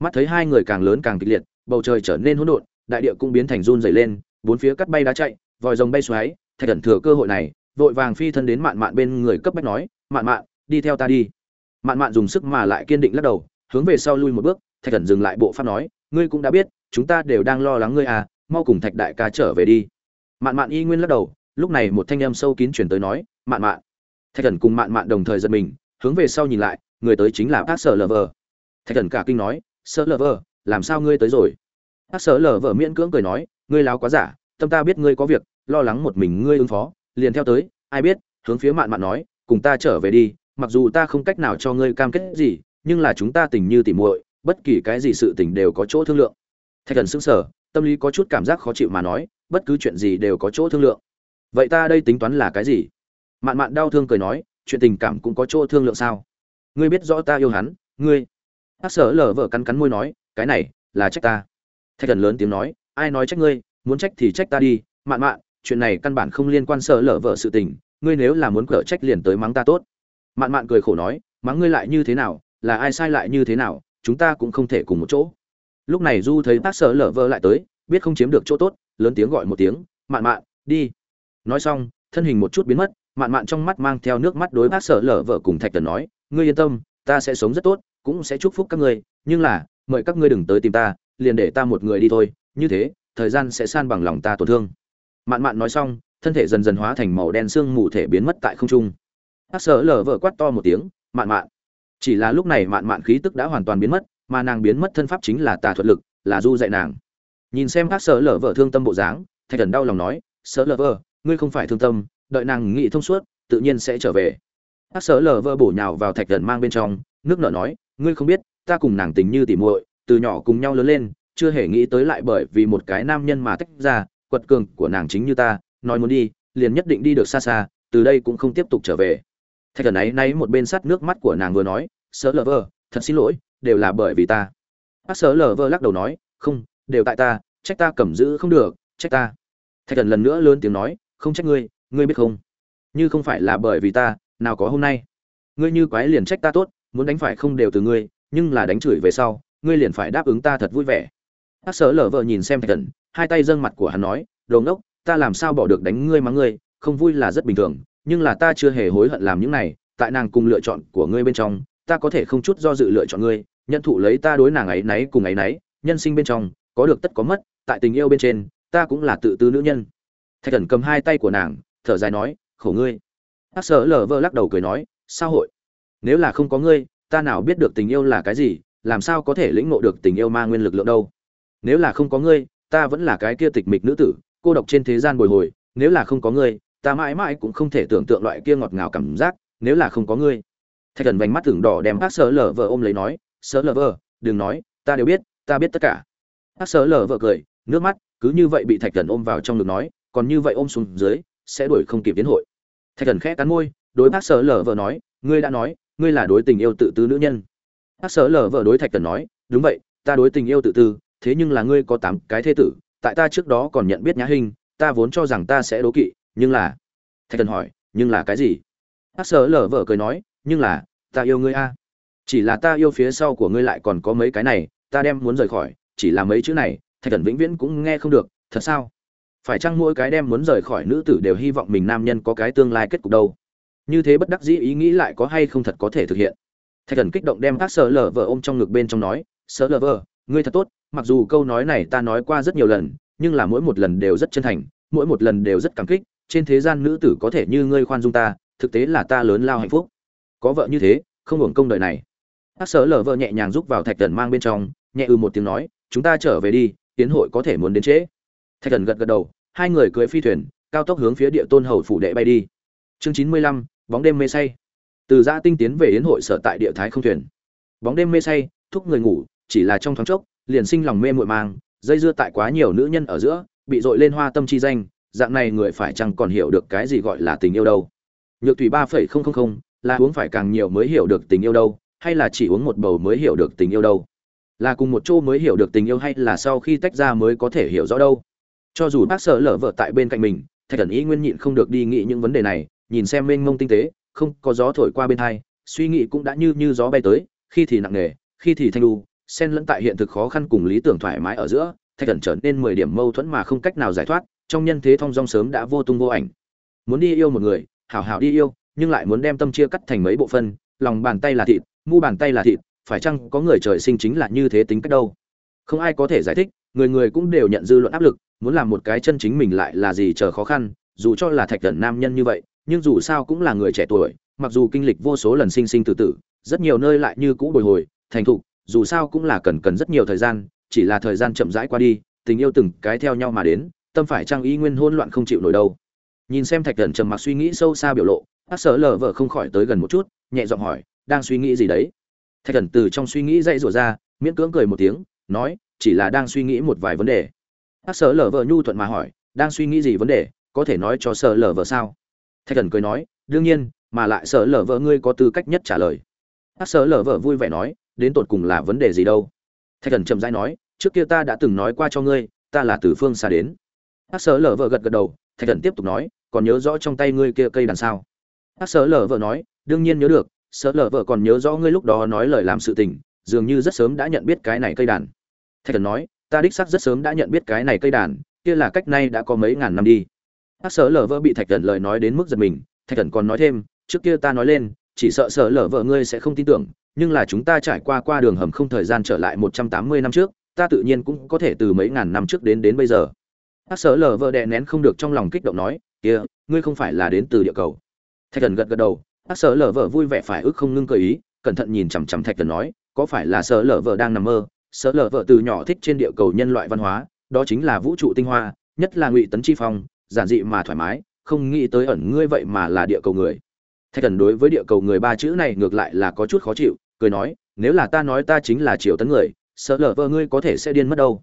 mắt thấy hai người càng lớn càng kịch liệt, bầu trời trở nên hỗn độn, đại địa cũng biến thành run dày lên, bốn phía cắt bay đá chạy, vòi rồng bay xoáy, thạch thần thừa cơ hội này, vội vàng phi thân đến mạn mạn bên người cấp bách nói, mạn mạn, đi theo ta đi. Mạn mạn dùng sức mà lại kiên định lắc đầu, hướng về sau lui một bước, thạch thần dừng lại bộ pháp nói, ngươi cũng đã biết, chúng ta đều đang lo lắng ngươi à mau cùng thạch đại ca trở về đi. Mạn mạn y nguyên lắc đầu, lúc này một thanh âm sâu kín chuyển tới nói, mạn mạn. Thạch thần cùng mạn mạn đồng thời giật mình, hướng về sau nhìn lại, người tới chính là bác sở lờ vờ. Thạch thần cả kinh nói sợ lờ vờ làm sao ngươi tới rồi? Hát sợ lờ vờ miễn cưỡng cười nói, ngươi láo quá giả, tâm ta biết ngươi có việc, lo lắng một mình ngươi ứng phó, liền theo tới, ai biết, hướng phía mạn mạn nói, cùng ta trở về đi, mặc dù ta không cách nào cho ngươi cam kết gì, nhưng là chúng ta tình như tỉ muội, bất kỳ cái gì sự tình đều có chỗ thương lượng. Thạch thần sững sờ, tâm lý có chút cảm giác khó chịu mà nói, bất cứ chuyện gì đều có chỗ thương lượng. Vậy ta đây tính toán là cái gì? Mạn mạn đau thương cười nói, chuyện tình cảm cũng có chỗ thương lượng sao? Ngươi biết rõ ta yêu hắn, ngươi Ác sở lở vợ cắn cắn môi nói, cái này là trách ta. Thạch thần lớn tiếng nói, ai nói trách ngươi, muốn trách thì trách ta đi, mạn mạn, chuyện này căn bản không liên quan sở lở vợ sự tình, ngươi nếu là muốn cỡ trách liền tới mắng ta tốt. Mạn mạn cười khổ nói, mắng ngươi lại như thế nào, là ai sai lại như thế nào, chúng ta cũng không thể cùng một chỗ. Lúc này du thấy bác sở lở vợ lại tới, biết không chiếm được chỗ tốt, lớn tiếng gọi một tiếng, mạn mạn, đi. Nói xong, thân hình một chút biến mất, mạn mạn trong mắt mang theo nước mắt đối bác sở lở vợ cùng thạch tần nói, ngươi yên tâm, ta sẽ sống rất tốt cũng sẽ chúc phúc các ngươi, nhưng là, mời các ngươi đừng tới tìm ta, liền để ta một người đi thôi, như thế, thời gian sẽ san bằng lòng ta tổn thương. Mạn mạn nói xong, thân thể dần dần hóa thành màu đen xương mù thể biến mất tại không trung. Hắc sở lở vợ quát to một tiếng, mạn mạn. Chỉ là lúc này mạn mạn khí tức đã hoàn toàn biến mất, mà nàng biến mất thân pháp chính là tà thuật lực, là du dạy nàng. Nhìn xem hắc sở lở vợ thương tâm bộ dáng, thạch thần đau lòng nói, sở lở vợ, ngươi không phải thương tâm, đợi nàng nghĩ thông suốt, tự nhiên sẽ trở về. Hắc sở lở vợ bổ nhào vào thạch thần mang bên trong, nước nợ nói ngươi không biết, ta cùng nàng tình như tỉ muội, từ nhỏ cùng nhau lớn lên, chưa hề nghĩ tới lại bởi vì một cái nam nhân mà tách ra, quật cường của nàng chính như ta, nói muốn đi, liền nhất định đi được xa xa, từ đây cũng không tiếp tục trở về. Thạch thần ấy nay một bên sắt nước mắt của nàng vừa nói, sớ lờ vơ thật xin lỗi, đều là bởi vì ta. Bác sớ lờ vơ lắc đầu nói, không, đều tại ta, trách ta cầm giữ không được, trách ta. Thạch thần lần nữa lớn tiếng nói, không trách ngươi ngươi biết không? Như không phải là bởi vì ta, nào có hôm nay. Ngươi như quái liền trách ta tốt muốn đánh phải không đều từ ngươi, nhưng là đánh chửi về sau, ngươi liền phải đáp ứng ta thật vui vẻ. Bác sở lở vợ nhìn xem thạch thần, hai tay dâng mặt của hắn nói, đồ ngốc, ta làm sao bỏ được đánh ngươi mắng ngươi, không vui là rất bình thường, nhưng là ta chưa hề hối hận làm những này, tại nàng cùng lựa chọn của ngươi bên trong, ta có thể không chút do dự lựa chọn ngươi, nhận thụ lấy ta đối nàng ấy náy cùng ấy náy, nhân sinh bên trong, có được tất có mất, tại tình yêu bên trên, ta cũng là tự tư nữ nhân. Thạch thần cầm hai tay của nàng, thở dài nói, khổ ngươi. Bác sở lờ vơ lắc đầu cười nói, sao hội? Nếu là không có ngươi, ta nào biết được tình yêu là cái gì, làm sao có thể lĩnh ngộ được tình yêu ma nguyên lực lượng đâu? Nếu là không có ngươi, ta vẫn là cái kia tịch mịch nữ tử, cô độc trên thế gian bồi hồi, nếu là không có ngươi, ta mãi mãi cũng không thể tưởng tượng loại kia ngọt ngào cảm giác, nếu là không có ngươi. Thạch thần vành mắt tưởng đỏ đem bác sở lờ vợ ôm lấy nói, sở lờ vợ, đừng nói, ta đều biết, ta biết tất cả. Bác sở lờ vợ cười, nước mắt cứ như vậy bị thạch thần ôm vào trong ngực nói, còn như vậy ôm xuống dưới, sẽ đuổi không kịp tiến hội. Thạch thần khẽ cắn môi, đối bác sở lờ vợ nói, ngươi đã nói ngươi là đối tình yêu tự tư nữ nhân. Hát sở lờ vợ đối thạch thần nói, đúng vậy, ta đối tình yêu tự tư, thế nhưng là ngươi có tám cái thế tử, tại ta trước đó còn nhận biết nhã hình ta vốn cho rằng ta sẽ đố kỵ, nhưng là, thạch thần hỏi, nhưng là cái gì? Hát sở lờ vợ cười nói, nhưng là, ta yêu ngươi a. Chỉ là ta yêu phía sau của ngươi lại còn có mấy cái này, ta đem muốn rời khỏi, chỉ là mấy chữ này, thạch thần vĩnh viễn cũng nghe không được, thật sao? Phải chăng mỗi cái đem muốn rời khỏi nữ tử đều hy vọng mình nam nhân có cái tương lai kết cục đâu? Như thế bất đắc dĩ ý nghĩ lại có hay không thật có thể thực hiện. Thạch thần kích động đem các sở lờ vợ ôm trong ngực bên trong nói, sở lờ vợ ngươi thật tốt, mặc dù câu nói này ta nói qua rất nhiều lần, nhưng là mỗi một lần đều rất chân thành, mỗi một lần đều rất cảm kích, trên thế gian nữ tử có thể như ngươi khoan dung ta, thực tế là ta lớn lao hạnh phúc. Có vợ như thế, không hưởng công đời này. Các sở lờ vợ nhẹ nhàng rúc vào thạch thần mang bên trong, nhẹ ư một tiếng nói, chúng ta trở về đi, tiến hội có thể muốn đến trễ. Thạch thần gật gật đầu, hai người cưỡi phi thuyền, cao tốc hướng phía địa tôn hầu phủ đệ bay đi. Chương chín mươi lăm bóng đêm mê say. Từ giã tinh tiến về yến hội sở tại địa thái không thuyền. Bóng đêm mê say, thúc người ngủ, chỉ là trong thoáng chốc, liền sinh lòng mê muội mang, dây dưa tại quá nhiều nữ nhân ở giữa, bị dội lên hoa tâm chi danh, dạng này người phải chăng còn hiểu được cái gì gọi là tình yêu đâu? Nhược thủy ba phẩy không không không, là uống phải càng nhiều mới hiểu được tình yêu đâu, hay là chỉ uống một bầu mới hiểu được tình yêu đâu? Là cùng một chỗ mới hiểu được tình yêu hay là sau khi tách ra mới có thể hiểu rõ đâu? Cho dù bác sợ lở vợ tại bên cạnh mình, thạch thần ý nguyên nhịn không được đi nghĩ những vấn đề này nhìn xem mênh mông tinh tế, không có gió thổi qua bên thai suy nghĩ cũng đã như như gió bay tới, khi thì nặng nề, khi thì thanh lưu xen lẫn tại hiện thực khó khăn cùng lý tưởng thoải mái ở giữa, thạch thần trở nên mười điểm mâu thuẫn mà không cách nào giải thoát, trong nhân thế thong dong sớm đã vô tung vô ảnh. Muốn đi yêu một người, hảo hảo đi yêu, nhưng lại muốn đem tâm chia cắt thành mấy bộ phân lòng bàn tay là thịt, mu bàn tay là thịt, phải chăng có người trời sinh chính là như thế tính cách đâu? Không ai có thể giải thích, người người cũng đều nhận dư luận áp lực, muốn làm một cái chân chính mình lại là gì chờ khó khăn, dù cho là thạch thần nam nhân như vậy nhưng dù sao cũng là người trẻ tuổi, mặc dù kinh lịch vô số lần sinh sinh tử tử, rất nhiều nơi lại như cũ bồi hồi, thành thục, dù sao cũng là cần cần rất nhiều thời gian, chỉ là thời gian chậm rãi qua đi, tình yêu từng cái theo nhau mà đến, tâm phải trang ý nguyên hỗn loạn không chịu nổi đâu. Nhìn xem thạch thần trầm mặc suy nghĩ sâu xa biểu lộ bác sở lờ vợ không khỏi tới gần một chút, nhẹ giọng hỏi, đang suy nghĩ gì đấy? Thạch thần từ trong suy nghĩ dậy rủa ra, miễn cưỡng cười một tiếng, nói, chỉ là đang suy nghĩ một vài vấn đề. Bác sở lờ vợ nhu thuận mà hỏi, đang suy nghĩ gì vấn đề? Có thể nói cho sở lờ vợ sao? Thạch thần cười nói, đương nhiên, mà lại sở lở vợ ngươi có tư cách nhất trả lời. Hát sở lở vợ vui vẻ nói, đến tột cùng là vấn đề gì đâu? Thạch thần chậm rãi nói, trước kia ta đã từng nói qua cho ngươi, ta là từ phương xa đến. Hát sở lở vợ gật gật đầu, thạch thần tiếp tục nói, còn nhớ rõ trong tay ngươi kia cây đàn sao? Hát sở lở vợ nói, đương nhiên nhớ được sở lở vợ còn nhớ rõ ngươi lúc đó nói lời làm sự tình, dường như rất sớm đã nhận biết cái này cây đàn. Thạch thần nói, ta đích xác rất sớm đã nhận biết cái này cây đàn, kia là cách nay đã có mấy ngàn năm đi. Hắc sở lờ vợ bị thạch Cẩn lời nói đến mức giật mình, thạch Cẩn còn nói thêm, trước kia ta nói lên, chỉ sợ sở lờ vợ ngươi sẽ không tin tưởng, nhưng là chúng ta trải qua qua đường hầm không thời gian trở lại một trăm tám mươi năm trước, ta tự nhiên cũng có thể từ mấy ngàn năm trước đến đến bây giờ. Hắc sở lờ vợ đè nén không được trong lòng kích động nói, kia, ngươi không phải là đến từ địa cầu. Thạch Cẩn gật gật đầu, Hắc sở lờ vợ vui vẻ phải ức không ngưng cười ý, cẩn thận nhìn chằm chằm thạch Cẩn nói, có phải là sở lờ vợ đang nằm mơ? Sở lờ vợ từ nhỏ thích trên địa cầu nhân loại văn hóa, đó chính là vũ trụ tinh hoa, nhất là ngụy tấn chi phong giản dị mà thoải mái, không nghĩ tới ẩn ngươi vậy mà là địa cầu người. Thạch thần đối với địa cầu người ba chữ này ngược lại là có chút khó chịu, cười nói, nếu là ta nói ta chính là triều tấn người, sợ lờ vợ ngươi có thể sẽ điên mất đâu.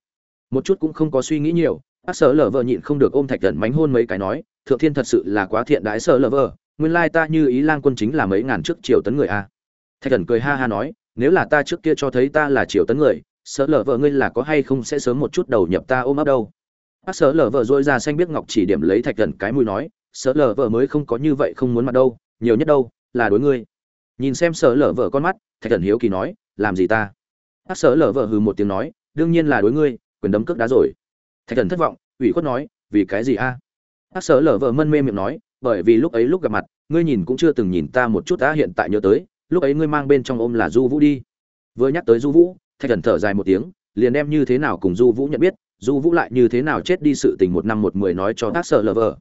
Một chút cũng không có suy nghĩ nhiều, bác sợ lờ vợ nhịn không được ôm thạch thần mánh hôn mấy cái nói, thượng thiên thật sự là quá thiện đãi sợ lờ vợ, nguyên lai ta như ý lang quân chính là mấy ngàn trước triều tấn người a. Thạch thần cười ha ha nói, nếu là ta trước kia cho thấy ta là triều tấn người, sợ lờ vợ ngươi là có hay không sẽ sớm một chút đầu nhập ta ôm ấp đâu bác sở lờ vợ dội ra xanh biết ngọc chỉ điểm lấy thạch thần cái mùi nói, sở lờ vợ mới không có như vậy không muốn mặt đâu, nhiều nhất đâu, là đối ngươi. Nhìn xem sở lờ vợ con mắt, thạch thần hiếu kỳ nói, làm gì ta? Bác sở lờ vợ hừ một tiếng nói, đương nhiên là đối ngươi, quyền đấm cước đá rồi. Thạch thần thất vọng, ủy khuất nói, vì cái gì a? Bác sở lờ vợ mân mê miệng nói, bởi vì lúc ấy lúc gặp mặt, ngươi nhìn cũng chưa từng nhìn ta một chút đã hiện tại nhớ tới, lúc ấy ngươi mang bên trong ôm là du vũ đi. Vừa nhắc tới du vũ, thạch thần thở dài một tiếng, liền đem như thế nào cùng du vũ nhận biết du vũ lại như thế nào chết đi sự tình một năm một mười nói cho tác sở lờ vợ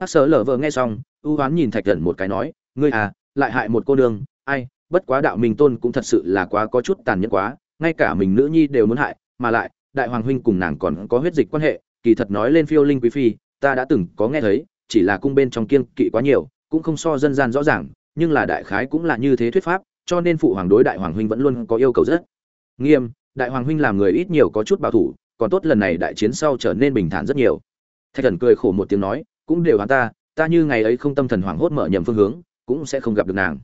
Tác sở lờ vợ nghe xong, ưu hoán nhìn thạch thần một cái nói, ngươi à lại hại một cô đường ai, bất quá đạo minh tôn cũng thật sự là quá có chút tàn nhẫn quá, ngay cả mình nữ nhi đều muốn hại, mà lại, đại hoàng huynh cùng nàng còn có huyết dịch quan hệ, kỳ thật nói lên phiêu linh quý phi, ta đã từng có nghe thấy, chỉ là cung bên trong kiêng kỵ quá nhiều, cũng không so dân gian rõ ràng, nhưng là đại khái cũng là như thế thuyết pháp, cho nên phụ hoàng đối đại hoàng huynh vẫn luôn có yêu cầu rất nghiêm, đại hoàng huynh làm người ít nhiều có chút bảo thủ còn tốt lần này đại chiến sau trở nên bình thản rất nhiều. Thạch thần cười khổ một tiếng nói, cũng đều hắn ta ta như ngày ấy không tâm thần hoảng hốt mở nhầm phương hướng, cũng sẽ không gặp được nàng.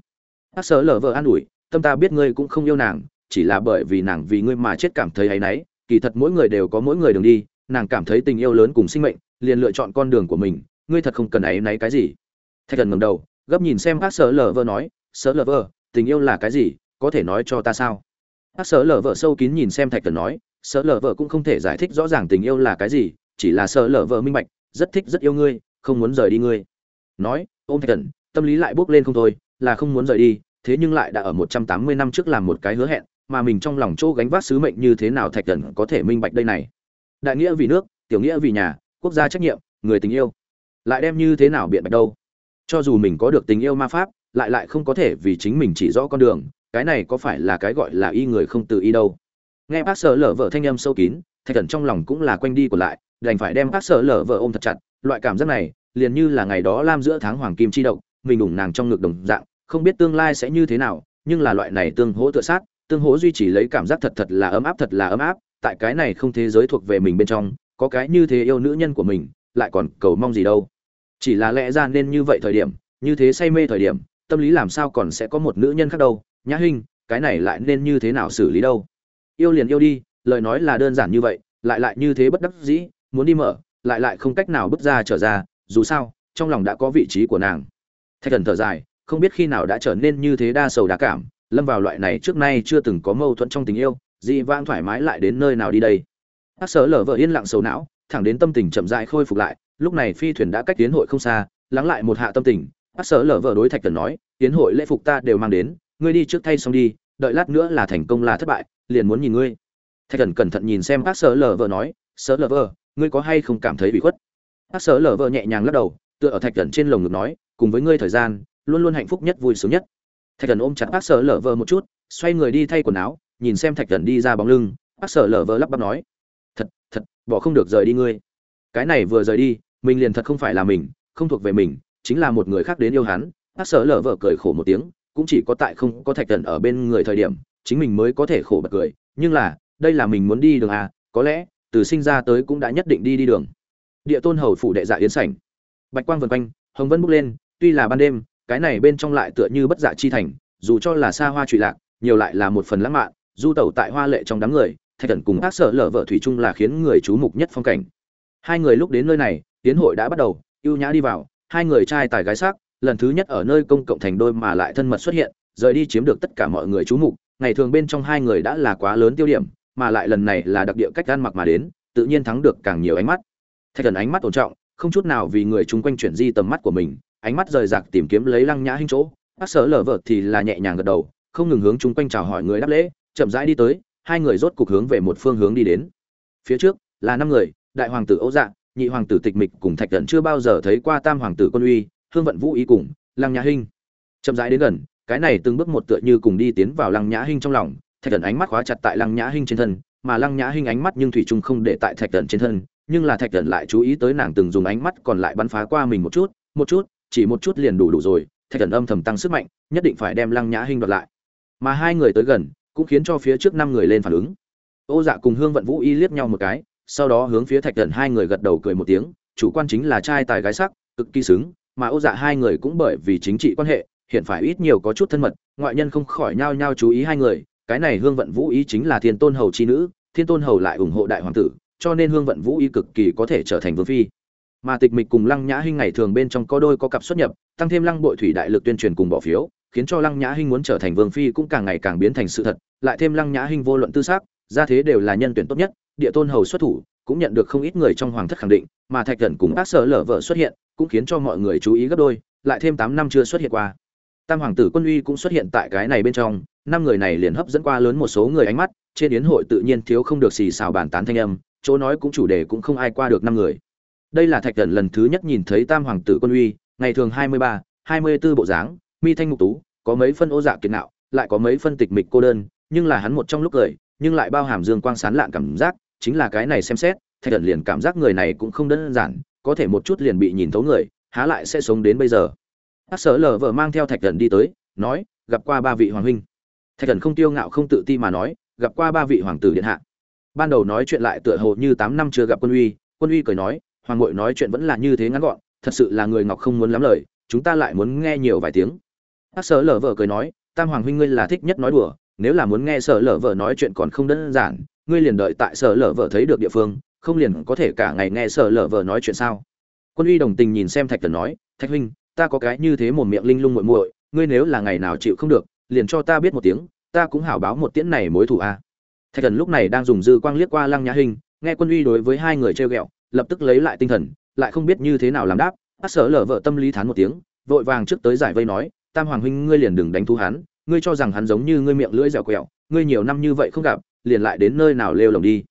Bác sở lở vợ an ủi, tâm ta biết ngươi cũng không yêu nàng, chỉ là bởi vì nàng vì ngươi mà chết cảm thấy ấy náy, kỳ thật mỗi người đều có mỗi người đường đi, nàng cảm thấy tình yêu lớn cùng sinh mệnh, liền lựa chọn con đường của mình, ngươi thật không cần áy náy cái gì. Thạch thần ngầm đầu, gấp nhìn xem bác sở lở vợ nói, sở lở vợ, tình yêu là cái gì, có thể nói cho ta sao? Bác sở lở vợ sâu kín nhìn xem thạch thần nói sợ lở vợ cũng không thể giải thích rõ ràng tình yêu là cái gì, chỉ là sợ lở vợ minh bạch, rất thích, rất yêu ngươi, không muốn rời đi ngươi. Nói, ôm thạch thần tâm lý lại bốc lên không thôi, là không muốn rời đi, thế nhưng lại đã ở một trăm tám mươi năm trước làm một cái hứa hẹn, mà mình trong lòng chỗ gánh vác sứ mệnh như thế nào thạch thần có thể minh bạch đây này? Đại nghĩa vì nước, tiểu nghĩa vì nhà, quốc gia trách nhiệm, người tình yêu. Lại đem như thế nào biện bạch đâu? Cho dù mình có được tình yêu ma pháp, lại lại không có thể vì chính mình chỉ rõ con đường, cái này có phải là cái gọi là y người không tự y đâu? Nghe bác sở lở vợ thanh âm sâu kín, thạch thần trong lòng cũng là quanh đi của lại, đành phải đem bác sở lở vợ ôm thật chặt. Loại cảm giác này, liền như là ngày đó lam giữa tháng hoàng kim chi động mình đủng nàng trong ngực đồng dạng, không biết tương lai sẽ như thế nào, nhưng là loại này tương hỗ tựa sát, tương hỗ duy trì lấy cảm giác thật thật là ấm áp thật là ấm áp, tại cái này không thế giới thuộc về mình bên trong, có cái như thế yêu nữ nhân của mình, lại còn cầu mong gì đâu. Chỉ là lẽ ra nên như vậy thời điểm, như thế say mê thời điểm, tâm lý làm sao còn sẽ có một nữ nhân khác đâu. Nhã hinh, cái này lại nên như thế nào xử lý đâu? Yêu liền yêu đi, lời nói là đơn giản như vậy, lại lại như thế bất đắc dĩ, muốn đi mở, lại lại không cách nào bước ra trở ra, dù sao, trong lòng đã có vị trí của nàng. Thạch thần thở dài, không biết khi nào đã trở nên như thế đa sầu đa cảm, lâm vào loại này trước nay chưa từng có mâu thuẫn trong tình yêu, dị vang thoải mái lại đến nơi nào đi đây. Ác sở lở vợ yên lặng sầu não, thẳng đến tâm tình chậm dại khôi phục lại, lúc này phi thuyền đã cách tiến hội không xa, lắng lại một hạ tâm tình ác sở lở vợ đối thạch thần nói, tiến hội lễ phục ta đều mang đến, ngươi đi trước thay xong đi đợi lát nữa là thành công là thất bại, liền muốn nhìn ngươi. Thạch thần cẩn thận nhìn xem bác sở lở vợ nói, sở lở vợ, ngươi có hay không cảm thấy bị khuất? Bác sở lở vợ nhẹ nhàng lắc đầu, tựa ở thạch thần trên lồng ngực nói, cùng với ngươi thời gian, luôn luôn hạnh phúc nhất vui sướng nhất. Thạch thần ôm chặt bác sở lở vợ một chút, xoay người đi thay quần áo, nhìn xem thạch thần đi ra bóng lưng, bác sở lở vợ lắp bắp nói, thật thật, bỏ không được rời đi ngươi. Cái này vừa rời đi, mình liền thật không phải là mình, không thuộc về mình, chính là một người khác đến yêu hắn. Bác sở lở vợ cười khổ một tiếng cũng chỉ có tại không có thạch thần ở bên người thời điểm, chính mình mới có thể khổ bật cười, nhưng là, đây là mình muốn đi đường à có lẽ, từ sinh ra tới cũng đã nhất định đi đi đường. Địa tôn hầu phủ đệ dạ yến sảnh. Bạch quang vần quanh, hồng vân bốc lên, tuy là ban đêm, cái này bên trong lại tựa như bất dạ chi thành, dù cho là xa hoa trụy lạc, nhiều lại là một phần lãng mạn, du tẩu tại hoa lệ trong đám người, thạch thần cùng ác sợ lở vợ thủy chung là khiến người chú mục nhất phong cảnh. Hai người lúc đến nơi này, tiến hội đã bắt đầu, ưu nhã đi vào, hai người trai tài gái sắc lần thứ nhất ở nơi công cộng thành đôi mà lại thân mật xuất hiện, rời đi chiếm được tất cả mọi người chú mục. Ngày thường bên trong hai người đã là quá lớn tiêu điểm, mà lại lần này là đặc địa cách ăn mặc mà đến, tự nhiên thắng được càng nhiều ánh mắt. Thạch thần ánh mắt ổn trọng, không chút nào vì người chung quanh chuyển di tầm mắt của mình, ánh mắt rời rạc tìm kiếm lấy lăng nhã hinh chỗ. Bác sở lở vợt thì là nhẹ nhàng gật đầu, không ngừng hướng chung quanh chào hỏi người đáp lễ, chậm rãi đi tới, hai người rốt cục hướng về một phương hướng đi đến. Phía trước là năm người, đại hoàng tử ấu dạ nhị hoàng tử tịch mịch cùng thạch Cẩn chưa bao giờ thấy qua tam hoàng tử quân uy hương vận vũ ý cùng lăng nhã hinh. Chậm rãi đến gần, cái này từng bước một tựa như cùng đi tiến vào lăng nhã hinh trong lòng, thạch thần ánh mắt khóa chặt tại lăng nhã hinh trên thân, mà lăng nhã hinh ánh mắt nhưng thủy chung không để tại thạch thần trên thân, nhưng là thạch thần lại chú ý tới nàng từng dùng ánh mắt còn lại bắn phá qua mình một chút một chút, chỉ một chút liền đủ đủ rồi, thạch thần âm thầm tăng sức mạnh, nhất định phải đem lăng nhã hinh đoạt lại. Mà hai người tới gần, cũng khiến cho phía trước năm người lên phản ứng. Ô dạ cùng hương vận vũ y liếc nhau một cái, sau đó hướng phía thạch thần hai người gật đầu cười một tiếng, chủ quan chính là trai tài gái sắc, cực kỳ xứng mà ô dạ hai người cũng bởi vì chính trị quan hệ, hiện phải ít nhiều có chút thân mật, ngoại nhân không khỏi nhao nhao chú ý hai người, cái này hương vận vũ ý chính là thiên tôn hầu chi nữ, thiên tôn hầu lại ủng hộ đại hoàng tử, cho nên hương vận vũ ý cực kỳ có thể trở thành vương phi. Mà tịch mịch cùng lăng nhã hinh ngày thường bên trong có đôi có cặp xuất nhập, tăng thêm lăng bội thủy đại lực tuyên truyền cùng bỏ phiếu, khiến cho lăng nhã hinh muốn trở thành vương phi cũng càng ngày càng biến thành sự thật, lại thêm lăng nhã hinh vô luận tư xác ra thế đều là nhân tuyển tốt nhất, địa tôn hầu xuất thủ, cũng nhận được không ít người trong hoàng thất khẳng định, mà thạch thần cùng bác sở lở vợ xuất hiện cũng khiến cho mọi người chú ý gấp đôi, lại thêm tám năm chưa xuất hiện qua. Tam hoàng tử quân uy cũng xuất hiện tại cái này bên trong, năm người này liền hấp dẫn qua lớn một số người ánh mắt, trên yến hội tự nhiên thiếu không được xì xào bàn tán thanh âm, chỗ nói cũng chủ đề cũng không ai qua được năm người. Đây là thạch Cẩn lần thứ nhất nhìn thấy tam hoàng tử quân uy, ngày thường hai mươi ba, hai mươi b ố bộ dáng, mi thanh Mục tú, có mấy phân ô dạ kiệt nạo lại có mấy phân tịch mịch cô đơn, nhưng là hắn một trong lúc cười, nhưng lại bao hàm dương quang sán lạn cảm giác, chính là cái này xem xét, thạch Cẩn liền cảm giác người này cũng không đơn giản có thể một chút liền bị nhìn thấu người, há lại sẽ sống đến bây giờ. Hát sở lờ vợ mang theo thạch thần đi tới, nói, gặp qua ba vị hoàng huynh. Thạch thần không tiêu ngạo không tự ti mà nói, gặp qua ba vị hoàng tử điện hạ. Ban đầu nói chuyện lại tựa hồ như tám năm chưa gặp quân uy quân uy cười nói, hoàng ngội nói chuyện vẫn là như thế ngắn gọn, thật sự là người ngọc không muốn lắm lời, chúng ta lại muốn nghe nhiều vài tiếng. Hát sở lờ vợ cười nói, tam hoàng huynh ngươi là thích nhất nói đùa, nếu là muốn nghe sở lờ vợ nói chuyện còn không đơn giản, ngươi liền đợi tại sở lờ vợ thấy được địa phương không liền có thể cả ngày nghe sở lở vợ nói chuyện sao? Quân uy đồng tình nhìn xem thạch thần nói, thạch huynh, ta có cái như thế một miệng linh lung muội muội, ngươi nếu là ngày nào chịu không được, liền cho ta biết một tiếng, ta cũng hảo báo một tiễn này mối thù a. Thạch thần lúc này đang dùng dư quang liếc qua lăng nhã hình nghe quân uy đối với hai người trêu ghẹo, lập tức lấy lại tinh thần, lại không biết như thế nào làm đáp bác sở lở vợ tâm lý thán một tiếng, vội vàng trước tới giải vây nói, tam hoàng huynh, ngươi liền đừng đánh thú hắn, ngươi cho rằng hắn giống như ngươi miệng lưỡi dẻo quẹo, ngươi nhiều năm như vậy không gặp, liền lại đến nơi nào lêu lồng đi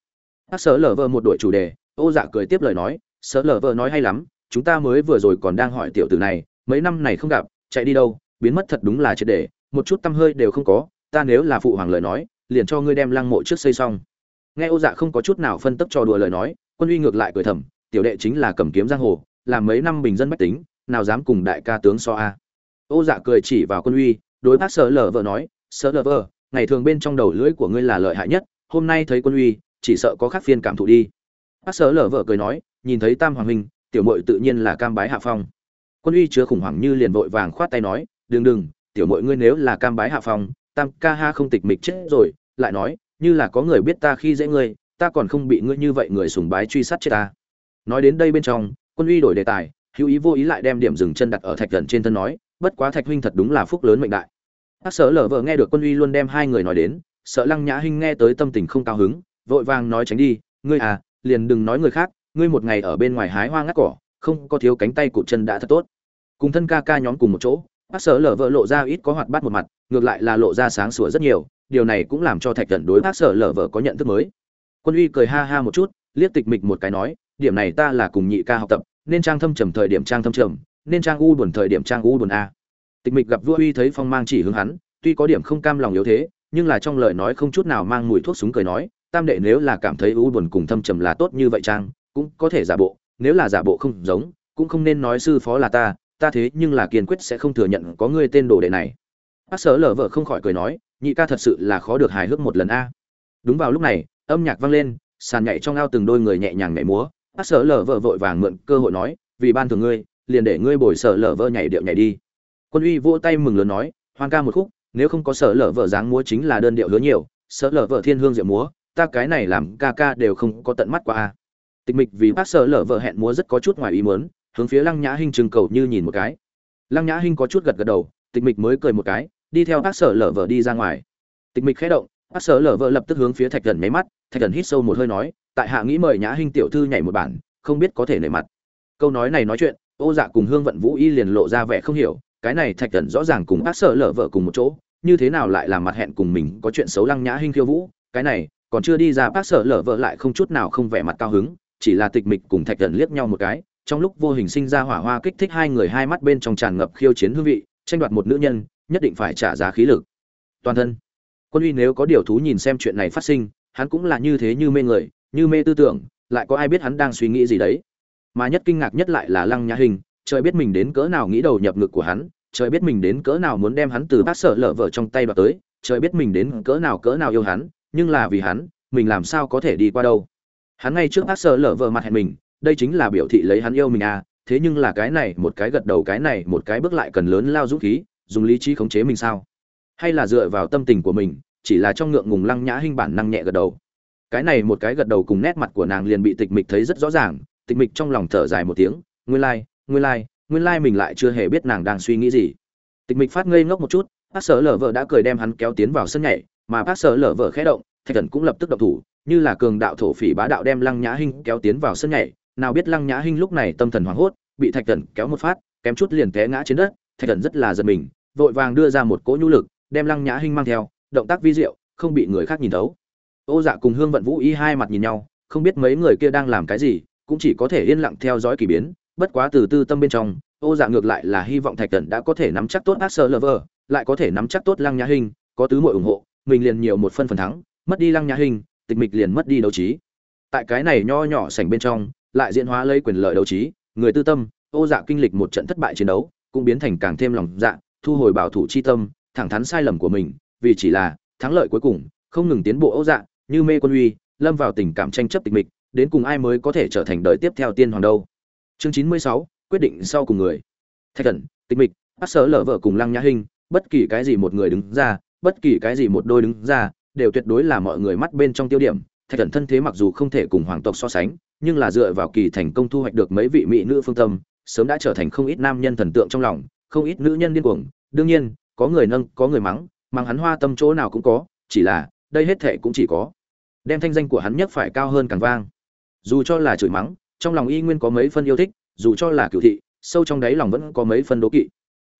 bác sở lở vợ một đội chủ đề, ô dạ cười tiếp lời nói, sở lở vợ nói hay lắm, chúng ta mới vừa rồi còn đang hỏi tiểu tử này, mấy năm này không gặp, chạy đi đâu, biến mất thật đúng là triệt để, một chút tâm hơi đều không có, ta nếu là phụ hoàng lời nói, liền cho ngươi đem lăng mộ trước xây xong. Nghe ô dạ không có chút nào phân tức trò đùa lời nói, quân uy ngược lại cười thầm, tiểu đệ chính là cầm kiếm giang hồ, làm mấy năm bình dân bách tính, nào dám cùng đại ca tướng so a. Ô dạ cười chỉ vào quân uy, đối bác sở lờ vợ nói, sở lờ vợ ngày thường bên trong đầu lưỡi của ngươi là lợi hại nhất, hôm nay thấy quân uy chỉ sợ có khác phiên cảm thụ đi. Bác sở lở vợ cười nói, nhìn thấy tam hoàng huynh, tiểu mội tự nhiên là cam bái hạ phong. Quân uy chứa khủng hoảng như liền vội vàng khoát tay nói, đừng đừng, tiểu mội ngươi nếu là cam bái hạ phong, tam ca ha không tịch mịch chết rồi, lại nói, như là có người biết ta khi dễ ngươi, ta còn không bị ngươi như vậy người sùng bái truy sát chết ta. Nói đến đây bên trong, quân uy đổi đề tài, hữu ý vô ý lại đem điểm dừng chân đặt ở thạch gần trên thân nói, bất quá thạch huynh thật đúng là phúc lớn mệnh đại. Bác sở lở vợ nghe được quân uy luôn đem hai người nói đến, sợ lăng nhã hinh nghe tới tâm tình không cao hứng vội vàng nói tránh đi, ngươi à liền đừng nói người khác, ngươi một ngày ở bên ngoài hái hoa ngắt cỏ, không có thiếu cánh tay cụt chân đã thật tốt. Cùng thân ca ca nhóm cùng một chỗ, bác sở lở vợ lộ ra ít có hoạt bát một mặt, ngược lại là lộ ra sáng sủa rất nhiều, điều này cũng làm cho thạch thần đối bác sở lở vợ có nhận thức mới. Quân uy cười ha ha một chút, liếc tịch mịch một cái nói, điểm này ta là cùng nhị ca học tập, nên trang thâm trầm thời điểm trang thâm trầm, nên trang u buồn thời điểm trang u buồn a. Tịch mịch gặp vua uy thấy phong mang chỉ hướng hắn, tuy có điểm không cam lòng yếu thế, nhưng là trong lời nói không chút nào mang mùi thuốc súng cười nói tam đệ nếu là cảm thấy u buồn cùng thâm trầm là tốt như vậy trang cũng có thể giả bộ, nếu là giả bộ không giống, cũng không nên nói sư phó là ta ta thế nhưng là kiên quyết sẽ không thừa nhận có ngươi tên đồ đệ này. Bác sở lở vợ không khỏi cười nói, nhị ca thật sự là khó được hài hước một lần a. Đúng vào lúc này, âm nhạc vang lên, sàn nhảy trong ao từng đôi người nhẹ nhàng nhảy múa. Bác sở lở vợ vội vàng mượn cơ hội nói, vì ban thường ngươi, liền để ngươi bồi sở lở vợ nhảy điệu nhảy đi. Quân uy vỗ tay mừng lớn nói, hoan ca một khúc, nếu không có sở lở vợ dáng múa chính là đơn điệu hứa nhiều, sở lở vợ thiên hương diệu múa ta cái này làm ca ca đều không có tận mắt qua a. Tịch mịch vì bác sở lở vợ hẹn múa rất có chút ngoài ý muốn, hướng phía lăng nhã hinh trừng cầu như nhìn một cái. Lăng nhã hinh có chút gật gật đầu, tịch mịch mới cười một cái, đi theo bác sở lở vợ đi ra ngoài. Tịch mịch khẽ động, bác sở lở vợ lập tức hướng phía thạch thần máy mắt, thạch thần hít sâu một hơi nói, tại hạ nghĩ mời nhã hinh tiểu thư nhảy một bản, không biết có thể nể mặt. Câu nói này nói chuyện, ô dạ cùng hương vận vũ y liền lộ ra vẻ không hiểu, cái này thạch thần rõ ràng cùng bác sở lở vợ cùng một chỗ, như thế nào lại làm mặt hẹn cùng mình có chuyện xấu lăng nhã hinh khiêu vũ, cái này còn chưa đi ra bác sở lở vợ lại không chút nào không vẻ mặt cao hứng, chỉ là tịch mịch cùng thạch thần liếc nhau một cái, trong lúc vô hình sinh ra hỏa hoa kích thích hai người hai mắt bên trong tràn ngập khiêu chiến hương vị, tranh đoạt một nữ nhân, nhất định phải trả giá khí lực. Toàn thân. Quân uy nếu có điều thú nhìn xem chuyện này phát sinh, hắn cũng là như thế như mê người, như mê tư tưởng, lại có ai biết hắn đang suy nghĩ gì đấy? Mà nhất kinh ngạc nhất lại là lăng nhã hình, trời biết mình đến cỡ nào nghĩ đầu nhập ngực của hắn, trời biết mình đến cỡ nào muốn đem hắn từ bác sợ lở vợ trong tay đoạt tới, trời biết mình đến cỡ nào cỡ nào yêu hắn nhưng là vì hắn mình làm sao có thể đi qua đâu. Hắn ngay trước ác sợ lở vợ mặt hẹn mình đây chính là biểu thị lấy hắn yêu mình à thế nhưng là cái này một cái gật đầu cái này một cái bước lại cần lớn lao dũng khí dùng lý trí khống chế mình sao? Hay là dựa vào tâm tình của mình chỉ là trong ngượng ngùng lăng nhã hình bản năng nhẹ gật đầu. Cái này một cái gật đầu cùng nét mặt của nàng liền bị tịch mịch thấy rất rõ ràng tịch mịch trong lòng thở dài một tiếng nguyên lai、like, nguyên lai、like, nguyên lai、like、mình lại chưa hề biết nàng đang suy nghĩ gì. Tịch mịch phát ngây ngốc một chút bác sở lở vợ đã cười đem hắn kéo tiến vào sân nhảy mà bác sở lở vợ khẽ động, thạch thần cũng lập tức động thủ, như là cường đạo thổ phỉ bá đạo đem lăng nhã hinh kéo tiến vào sân nhảy. Nào biết lăng nhã hinh lúc này tâm thần hoảng hốt, bị thạch thần kéo một phát, kém chút liền té ngã trên đất. Thạch thần rất là giật mình, vội vàng đưa ra một cỗ nhu lực, đem lăng nhã hinh mang theo, động tác vi diệu, không bị người khác nhìn thấu. Ô dạ cùng hương vận vũ y hai mặt nhìn nhau, không biết mấy người kia đang làm cái gì, cũng chỉ có thể yên lặng theo dõi kỳ biến. Bất quá từ tư tâm bên trong, ô dạ ngược lại là hy vọng thạch thần đã có thể nắm chắc tốt ác sơ lover lại có thể nắm chắc tốt lăng nhã hinh, có tứ mọi ủng hộ mình liền nhiều một phân phần thắng, mất đi lăng nhã hình, tịch mịch liền mất đi đấu trí. Tại cái này nho nhỏ sảnh bên trong, lại diễn hóa lấy quyền lợi đấu trí, người tư tâm, ô dạ kinh lịch một trận thất bại chiến đấu, cũng biến thành càng thêm lòng dạ thu hồi bảo thủ chi tâm, thẳng thắn sai lầm của mình, vì chỉ là thắng lợi cuối cùng, không ngừng tiến bộ ô dạ như mê quân uy, lâm vào tình cảm tranh chấp tịch mịch, đến cùng ai mới có thể trở thành đời tiếp theo tiên hoàng đâu. Chương chín mươi sáu, quyết định sau cùng người. Thạch thần tịch mịch bắt sở lở vợ cùng lăng nhã hinh bất kỳ cái gì một người đứng ra bất kỳ cái gì một đôi đứng ra, đều tuyệt đối là mọi người mắt bên trong tiêu điểm. Thạch thần thân thế mặc dù không thể cùng hoàng tộc so sánh, nhưng là dựa vào kỳ thành công thu hoạch được mấy vị mỹ nữ phương tâm, sớm đã trở thành không ít nam nhân thần tượng trong lòng, không ít nữ nhân điên cuồng. Đương nhiên, có người nâng, có người mắng mắng hắn hoa tâm chỗ nào cũng có, chỉ là, đây hết thệ cũng chỉ có. Đem thanh danh của hắn nhất phải cao hơn càng vang. Dù cho là chửi mắng, trong lòng y nguyên có mấy phân yêu thích, dù cho là cựu thị, sâu trong đáy lòng vẫn có mấy phân đố kỵ.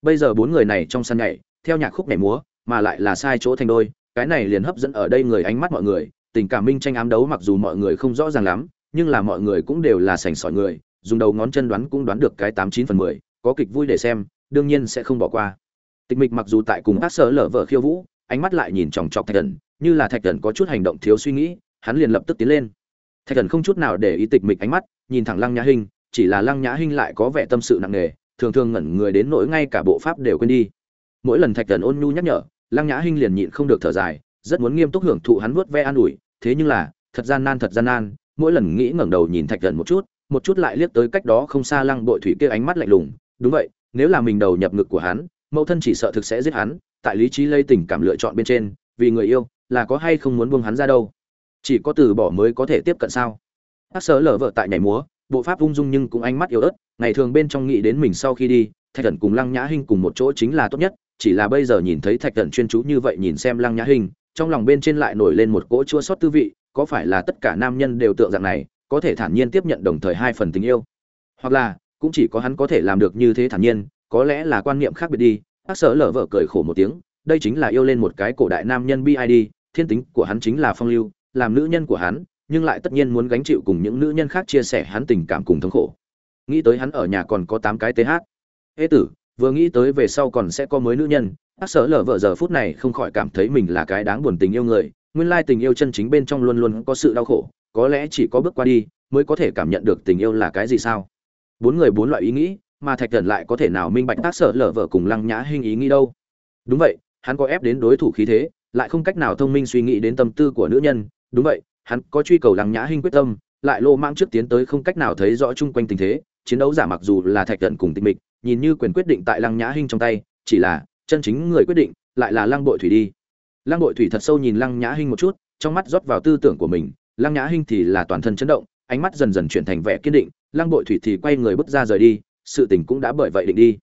Bây giờ bốn người này trong sân nhảy, theo nhạc khúc nhảy múa mà lại là sai chỗ thành đôi, cái này liền hấp dẫn ở đây người ánh mắt mọi người, tình cảm minh tranh ám đấu mặc dù mọi người không rõ ràng lắm, nhưng là mọi người cũng đều là sành sỏi người, dùng đầu ngón chân đoán cũng đoán được cái tám chín phần mười, có kịch vui để xem, đương nhiên sẽ không bỏ qua. Tịch mịch mặc dù tại cùng ác sở lở vợ khiêu vũ, ánh mắt lại nhìn chòng chọc thạch thần, như là thạch thần có chút hành động thiếu suy nghĩ, hắn liền lập tức tiến lên. Thạch thần không chút nào để ý tịch mịch ánh mắt, nhìn thẳng lăng nhã hinh, chỉ là lăng nhã hinh lại có vẻ tâm sự nặng nề, thường thường ngẩn người đến nỗi ngay cả bộ pháp đều quên đi. Mỗi lần thạch thần ôn nhu nhắc nhở lăng nhã hinh liền nhịn không được thở dài, rất muốn nghiêm túc hưởng thụ hắn vuốt ve an ủi, thế nhưng là, thật gian nan thật gian nan, mỗi lần nghĩ ngẩng đầu nhìn thạch gần một chút một chút lại liếc tới cách đó không xa lăng bội thủy kia ánh mắt lạnh lùng, đúng vậy, nếu là mình đầu nhập ngực của hắn, mẫu thân chỉ sợ thực sẽ giết hắn, tại lý trí lây tình cảm lựa chọn bên trên, vì người yêu, là có hay không muốn buông hắn ra đâu? Chỉ có từ bỏ mới có thể tiếp cận sao? Hát sớ lở vợ tại nhảy múa, bộ pháp ung dung nhưng cũng ánh mắt yếu ớt, ngày thường bên trong nghĩ đến mình sau khi đi, thạch thần cùng lăng nhã hinh cùng một chỗ chính là tốt nhất chỉ là bây giờ nhìn thấy thạch thần chuyên chú như vậy nhìn xem lăng nhã hình, trong lòng bên trên lại nổi lên một cỗ chua xót tư vị, có phải là tất cả nam nhân đều tượng dạng này, có thể thản nhiên tiếp nhận đồng thời hai phần tình yêu? Hoặc là, cũng chỉ có hắn có thể làm được như thế thản nhiên, có lẽ là quan niệm khác biệt đi. Bác sở lở vợ cười khổ một tiếng, đây chính là yêu lên một cái cổ đại nam nhân bid thiên tính của hắn chính là phong lưu, làm nữ nhân của hắn, nhưng lại tất nhiên muốn gánh chịu cùng những nữ nhân khác chia sẻ hắn tình cảm cùng thống khổ. Nghĩ tới hắn ở nhà còn có tám cái th ê tử vừa nghĩ tới về sau còn sẽ có mới nữ nhân ác sở lở vợ giờ phút này không khỏi cảm thấy mình là cái đáng buồn tình yêu người, nguyên lai tình yêu chân chính bên trong luôn luôn có sự đau khổ, có lẽ chỉ có bước qua đi mới có thể cảm nhận được tình yêu là cái gì sao? Bốn người bốn loại ý nghĩ, mà thạch thần lại có thể nào minh bạch tác sở lở vợ cùng lăng nhã hình ý nghĩ đâu? Đúng vậy, hắn có ép đến đối thủ khí thế, lại không cách nào thông minh suy nghĩ đến tâm tư của nữ nhân. Đúng vậy, hắn có truy cầu lăng nhã hình quyết tâm, lại lô mang trước tiến tới không cách nào thấy rõ chung quanh tình thế, chiến đấu giả mặc dù là thạch thần cùng tịch mịch nhìn như quyền quyết định tại lăng nhã Hinh trong tay, chỉ là, chân chính người quyết định, lại là lăng bội thủy đi. Lăng bội thủy thật sâu nhìn lăng nhã Hinh một chút, trong mắt rót vào tư tưởng của mình, lăng nhã Hinh thì là toàn thân chấn động, ánh mắt dần dần chuyển thành vẻ kiên định, lăng bội thủy thì quay người bước ra rời đi, sự tình cũng đã bởi vậy định đi.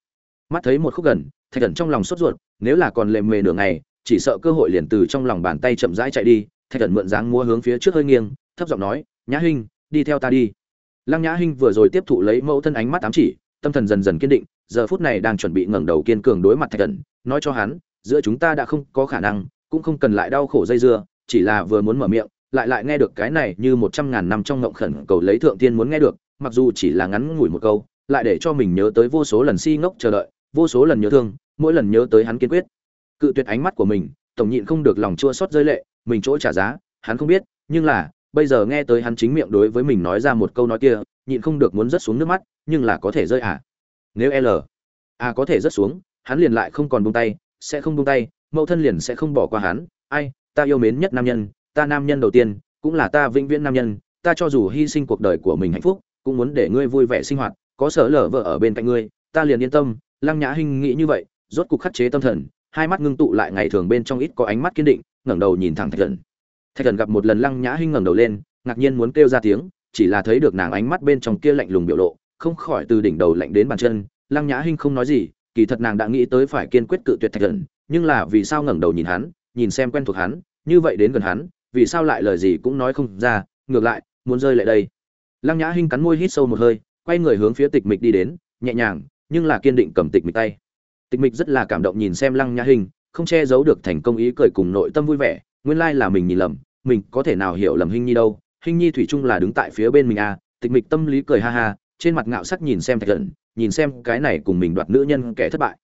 Mắt thấy một khúc gần, thạch thần trong lòng sốt ruột, nếu là còn lề mề nửa ngày, chỉ sợ cơ hội liền từ trong lòng bàn tay chậm rãi chạy đi, thạch thần mượn dáng mua hướng phía trước hơi nghiêng, thấp giọng nói, nhã hinh, đi theo ta đi. Lăng nhã hinh vừa rồi tiếp thụ lấy mẫu thân ánh mắt ám chỉ tâm thần dần dần kiên định, giờ phút này đang chuẩn bị ngẩng đầu kiên cường đối mặt thạch thần, nói cho hắn, giữa chúng ta đã không có khả năng, cũng không cần lại đau khổ dây dưa, chỉ là vừa muốn mở miệng, lại lại nghe được cái này như một trăm ngàn năm trong ngộng khẩn cầu lấy thượng tiên muốn nghe được, mặc dù chỉ là ngắn ngủi một câu, lại để cho mình nhớ tới vô số lần si ngốc chờ đợi, vô số lần nhớ thương, mỗi lần nhớ tới hắn kiên quyết. Cự tuyệt ánh mắt của mình, tổng nhịn không được lòng chua xót rơi lệ, mình chỗ trả giá, hắn không biết, nhưng là, bây giờ nghe tới hắn chính miệng đối với mình nói ra một câu nói kia nhịn không được muốn rớt xuống nước mắt, nhưng là có thể rơi à? Nếu l à có thể rớt xuống, hắn liền lại không còn buông tay, sẽ không buông tay, mẫu thân liền sẽ không bỏ qua hắn. Ai, ta yêu mến nhất nam nhân, ta nam nhân đầu tiên, cũng là ta vĩnh viễn nam nhân, ta cho dù hy sinh cuộc đời của mình hạnh phúc, cũng muốn để ngươi vui vẻ sinh hoạt, có sở lở vợ ở bên cạnh ngươi, ta liền yên tâm. Lăng nhã hinh nghĩ như vậy, rốt cục khắc chế tâm thần, hai mắt ngưng tụ lại ngày thường bên trong ít có ánh mắt kiên định, ngẩng đầu nhìn thẳng thạch thần thạch thần gặp một lần lăng nhã hinh ngẩng đầu lên, ngạc nhiên muốn kêu ra tiếng chỉ là thấy được nàng ánh mắt bên trong kia lạnh lùng biểu lộ, không khỏi từ đỉnh đầu lạnh đến bàn chân, lăng nhã hinh không nói gì, kỳ thật nàng đã nghĩ tới phải kiên quyết cự tuyệt thạch thần, nhưng là vì sao ngẩng đầu nhìn hắn, nhìn xem quen thuộc hắn, như vậy đến gần hắn, vì sao lại lời gì cũng nói không ra, ngược lại, muốn rơi lại đây. Lăng nhã hinh cắn môi hít sâu một hơi, quay người hướng phía tịch mịch đi đến, nhẹ nhàng, nhưng là kiên định cầm tịch mịch tay. Tịch mịch rất là cảm động nhìn xem lăng nhã hinh, không che giấu được thành công ý cười cùng nội tâm vui vẻ, nguyên lai là mình nhìn lầm, mình có thể nào hiểu lầm hinh nhi đâu hình nhi thủy Trung là đứng tại phía bên mình à tịch mịch tâm lý cười ha ha, trên mặt ngạo sắc nhìn xem thạch thần nhìn xem cái này cùng mình đoạt nữ nhân kẻ thất bại.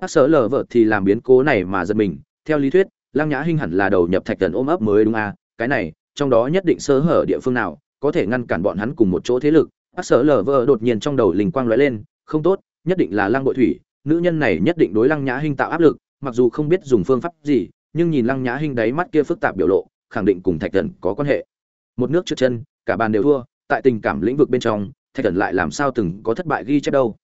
Bác sở lờ vợ thì làm biến cố này mà giật mình, theo lý thuyết, lăng nhã hinh hẳn là đầu nhập thạch thần ôm ấp mới đúng à cái này, trong đó nhất định sơ hở địa phương nào, có thể ngăn cản bọn hắn cùng một chỗ thế lực. Bác sở lờ vợ đột nhiên trong đầu linh quang lóe lên, không tốt, nhất định là lăng bội thủy, nữ nhân này nhất định đối lăng nhã hinh tạo áp lực, mặc dù không biết dùng phương pháp gì, nhưng nhìn lăng nhã hinh đáy mắt kia phức tạp biểu lộ, khẳng định cùng thạch thần có quan hệ một nước trước chân, cả bàn đều thua, tại tình cảm lĩnh vực bên trong, thạch thần lại làm sao từng có thất bại ghi chép đâu.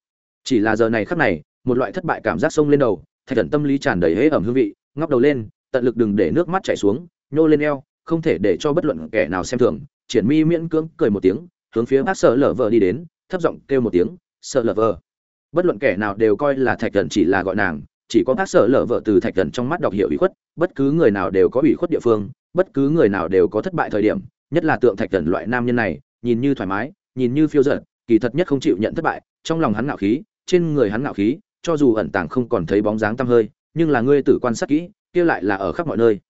Chỉ là giờ này khắc này, một loại thất bại cảm giác sông lên đầu, thạch thần tâm lý tràn đầy hế ẩm hương vị, ngóc đầu lên, tận lực đừng để nước mắt chảy xuống, nhô lên eo, không thể để cho bất luận kẻ nào xem thường, triển mi miễn cưỡng cười một tiếng, hướng phía bác sợ lở vợ đi đến, thấp giọng kêu một tiếng sợ lở vợ. Bất luận kẻ nào đều coi là thạch thần chỉ là gọi nàng, chỉ có bác sợ lở vợ từ thạch thần trong mắt đọc hiểu ủy khuất, bất cứ người nào đều có ủy khuất địa phương, bất cứ người nào đều có thất bại thời điểm nhất là tượng thạch thần loại nam nhân này, nhìn như thoải mái, nhìn như phiêu giận kỳ thật nhất không chịu nhận thất bại, trong lòng hắn ngạo khí, trên người hắn ngạo khí, cho dù ẩn tàng không còn thấy bóng dáng tăm hơi, nhưng là ngươi tử quan sát kỹ, kia lại là ở khắp mọi nơi.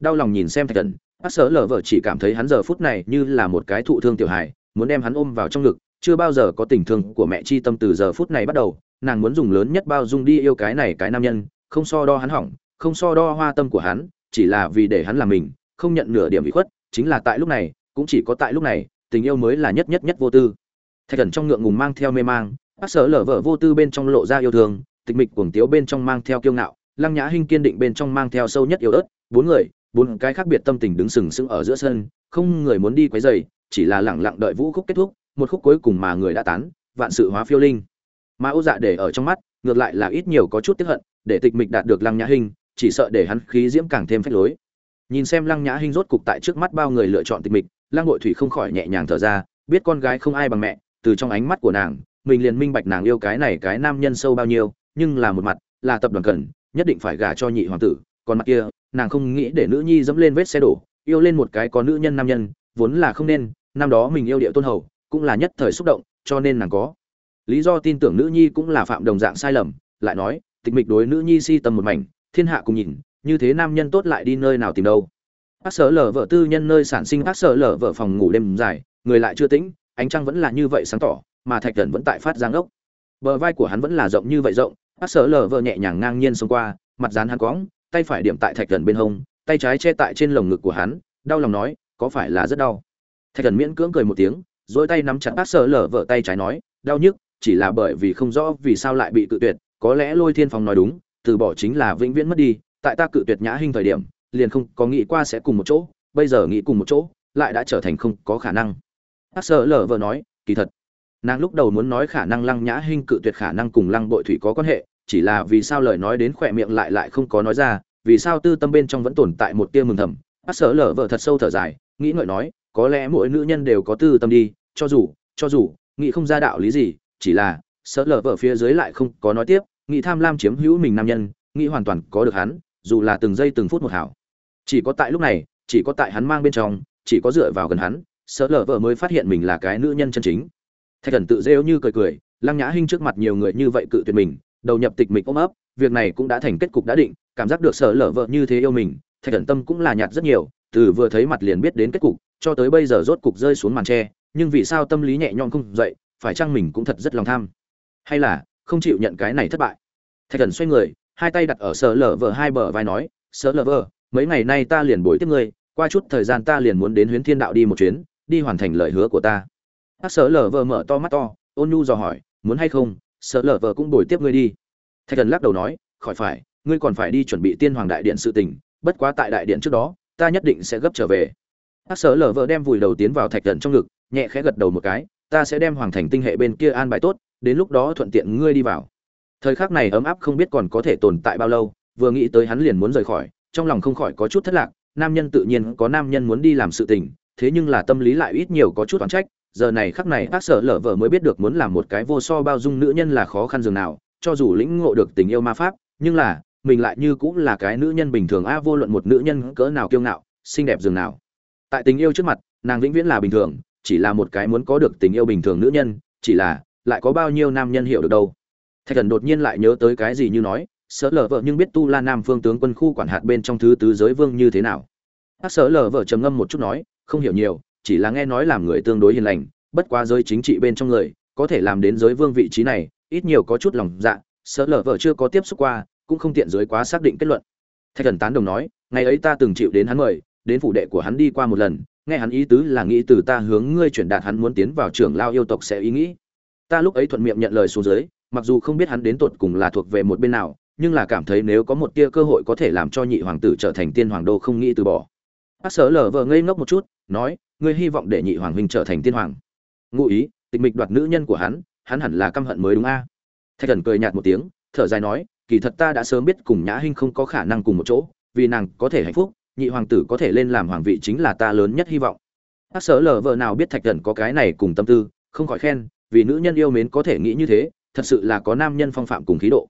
Đau lòng nhìn xem thạch thần, bác sở lở vợ chỉ cảm thấy hắn giờ phút này như là một cái thụ thương tiểu hài, muốn đem hắn ôm vào trong ngực, chưa bao giờ có tình thương của mẹ chi tâm từ giờ phút này bắt đầu, nàng muốn dùng lớn nhất bao dung đi yêu cái này cái nam nhân, không so đo hắn hỏng, không so đo hoa tâm của hắn, chỉ là vì để hắn làm mình, không nhận nửa điểm bị khuất chính là tại lúc này, cũng chỉ có tại lúc này, tình yêu mới là nhất nhất nhất vô tư. Thạch thần trong ngượng ngùng mang theo mê mang, bác sở lở vợ vô tư bên trong lộ ra yêu thương, tịch mịch cuồng tiếu bên trong mang theo kiêu ngạo, lăng nhã hinh kiên định bên trong mang theo sâu nhất yêu ớt, bốn người, bốn cái khác biệt tâm tình đứng sừng sững ở giữa sân, không người muốn đi quấy rầy, chỉ là lẳng lặng đợi vũ khúc kết thúc, một khúc cuối cùng mà người đã tán, vạn sự hóa phiêu linh. Mà ô dạ để ở trong mắt, ngược lại là ít nhiều có chút tiếp hận, để tịch mịch đạt được lăng nhã hinh, chỉ sợ để hắn khí diễm càng thêm phách lối nhìn xem lăng nhã hinh rốt cục tại trước mắt bao người lựa chọn tịch mịch, lăng nội thủy không khỏi nhẹ nhàng thở ra, biết con gái không ai bằng mẹ, từ trong ánh mắt của nàng, mình liền minh bạch nàng yêu cái này cái nam nhân sâu bao nhiêu, nhưng là một mặt, là tập đoàn cần, nhất định phải gả cho nhị hoàng tử, còn mặt kia, nàng không nghĩ để nữ nhi dẫm lên vết xe đổ, yêu lên một cái có nữ nhân nam nhân, vốn là không nên, năm đó mình yêu địa tôn hầu, cũng là nhất thời xúc động, cho nên nàng có. Lý do tin tưởng nữ nhi cũng là phạm đồng dạng sai lầm, lại nói, tịch mịch đối nữ nhi si tầm một mảnh, thiên hạ cùng nhìn như thế nam nhân tốt lại đi nơi nào tìm đâu. Bác sở lở vợ tư nhân nơi sản sinh bác sở lở vợ phòng ngủ đêm dài, người lại chưa tĩnh, ánh trăng vẫn là như vậy sáng tỏ, mà thạch thần vẫn tại phát giang ốc. Bờ vai của hắn vẫn là rộng như vậy rộng, bác sở lở vợ nhẹ nhàng ngang nhiên xông qua, mặt dán hắn cóng tay phải điểm tại thạch thần bên hông, tay trái che tại trên lồng ngực của hắn, đau lòng nói, có phải là rất đau? Thạch thần miễn cưỡng cười một tiếng dỗi tay nắm chặt bác sở lở vợ tay trái nói, đau nhức, chỉ là bởi vì không rõ vì sao lại bị tự tuyệt, có lẽ lôi thiên phong nói đúng, từ bỏ chính là vĩnh viễn mất đi tại ta cự tuyệt nhã hình thời điểm, liền không có nghĩ qua sẽ cùng một chỗ, bây giờ nghĩ cùng một chỗ, lại đã trở thành không có khả năng. Bác sợ lở vợ nói, kỳ thật. Nàng lúc đầu muốn nói khả năng lăng nhã hình cự tuyệt khả năng cùng lăng bội thủy có quan hệ, chỉ là vì sao lời nói đến khỏe miệng lại lại không có nói ra, vì sao tư tâm bên trong vẫn tồn tại một tia mừng thầm. Bác sợ lở vợ thật sâu thở dài, nghĩ ngợi nói, có lẽ mỗi nữ nhân đều có tư tâm đi, cho dù cho dù, nghĩ không ra đạo lý gì, chỉ là sợ lở vợ phía dưới lại không có nói tiếp, nghĩ tham lam chiếm hữu mình nam nhân, nghĩ hoàn toàn có được hắn dù là từng giây từng phút một hảo. Chỉ có tại lúc này, chỉ có tại hắn mang bên trong, chỉ có dựa vào gần hắn, sợ lờ vợ mới phát hiện mình là cái nữ nhân chân chính. Thạch thần tự rêu như cười cười, lăng nhã hinh trước mặt nhiều người như vậy cự tuyệt mình, đầu nhập tịch mịch ôm ấp, việc này cũng đã thành kết cục đã định, cảm giác được sợ lờ vợ như thế yêu mình, thạch thần tâm cũng là nhạt rất nhiều, từ vừa thấy mặt liền biết đến kết cục, cho tới bây giờ rốt cục rơi xuống màn tre, nhưng vì sao tâm lý nhẹ nhõm không dậy, phải chăng mình cũng thật rất lòng tham. Hay là không chịu nhận cái này thất bại? Thạch thần xoay người hai tay đặt ở sở lở vợ hai bờ vai nói, sở lở vợ, mấy ngày nay ta liền bồi tiếp ngươi, qua chút thời gian ta liền muốn đến huyến thiên đạo đi một chuyến, đi hoàn thành lời hứa của ta. Bác sở lở vợ mở to mắt to, ôn nhu dò hỏi, muốn hay không? Sở lở vợ cũng bồi tiếp ngươi đi. Thạch thần lắc đầu nói, khỏi phải, ngươi còn phải đi chuẩn bị tiên hoàng đại điện sự tình, bất quá tại đại điện trước đó, ta nhất định sẽ gấp trở về. Bác sở lở vợ đem vùi đầu tiến vào thạch thần trong ngực, nhẹ khẽ gật đầu một cái, ta sẽ đem hoàng thành tinh hệ bên kia an bài tốt, đến lúc đó thuận tiện ngươi đi vào thời khắc này ấm áp không biết còn có thể tồn tại bao lâu, vừa nghĩ tới hắn liền muốn rời khỏi, trong lòng không khỏi có chút thất lạc, nam nhân tự nhiên có nam nhân muốn đi làm sự tình, thế nhưng là tâm lý lại ít nhiều có chút oán trách, giờ này khắc này bác sở lở vợ mới biết được muốn làm một cái vô so bao dung nữ nhân là khó khăn dường nào, cho dù lĩnh ngộ được tình yêu ma pháp, nhưng là, mình lại như cũng là cái nữ nhân bình thường a, vô luận một nữ nhân cỡ nào kiêu ngạo, xinh đẹp dường nào. Tại tình yêu trước mặt, nàng vĩnh viễn là bình thường, chỉ là một cái muốn có được tình yêu bình thường nữ nhân, chỉ là, lại có bao nhiêu nam nhân hiểu được đâu thạch thần đột nhiên lại nhớ tới cái gì như nói sợ lờ vợ nhưng biết tu la nam phương tướng quân khu quản hạt bên trong thứ tứ giới vương như thế nào? Bác sở lờ vợ trầm ngâm một chút nói, không hiểu nhiều, chỉ là nghe nói làm người tương đối hiền lành, bất quá giới chính trị bên trong người, có thể làm đến giới vương vị trí này, ít nhiều có chút lòng dạ sợ lờ vợ chưa có tiếp xúc qua, cũng không tiện giới quá xác định kết luận. Thạch thần tán đồng nói, ngày ấy ta từng chịu đến hắn mời, đến phủ đệ của hắn đi qua một lần, nghe hắn ý tứ là nghĩ từ ta hướng ngươi chuyển đạt hắn muốn tiến vào trưởng lao yêu tộc sẽ ý nghĩ. Ta lúc ấy thuận miệng nhận lời xuống dưới mặc dù không biết hắn đến tột cùng là thuộc về một bên nào, nhưng là cảm thấy nếu có một tia cơ hội có thể làm cho nhị hoàng tử trở thành tiên hoàng đô không nghĩ từ bỏ. Bác sở lờ vờ ngây ngốc một chút, nói, ngươi hy vọng để nhị hoàng huynh trở thành tiên hoàng. Ngụ ý, tịch mịch đoạt nữ nhân của hắn hắn hẳn là căm hận mới đúng a. Thạch thần cười nhạt một tiếng, thở dài nói, kỳ thật ta đã sớm biết cùng nhã hinh không có khả năng cùng một chỗ, vì nàng có thể hạnh phúc, nhị hoàng tử có thể lên làm hoàng vị chính là ta lớn nhất hy vọng. Bác sở lờ vợ nào biết thạch thần có cái này cùng tâm tư, không khỏi khen, vì nữ nhân yêu mến có thể nghĩ như thế thật sự là có nam nhân phong phạm cùng khí độ.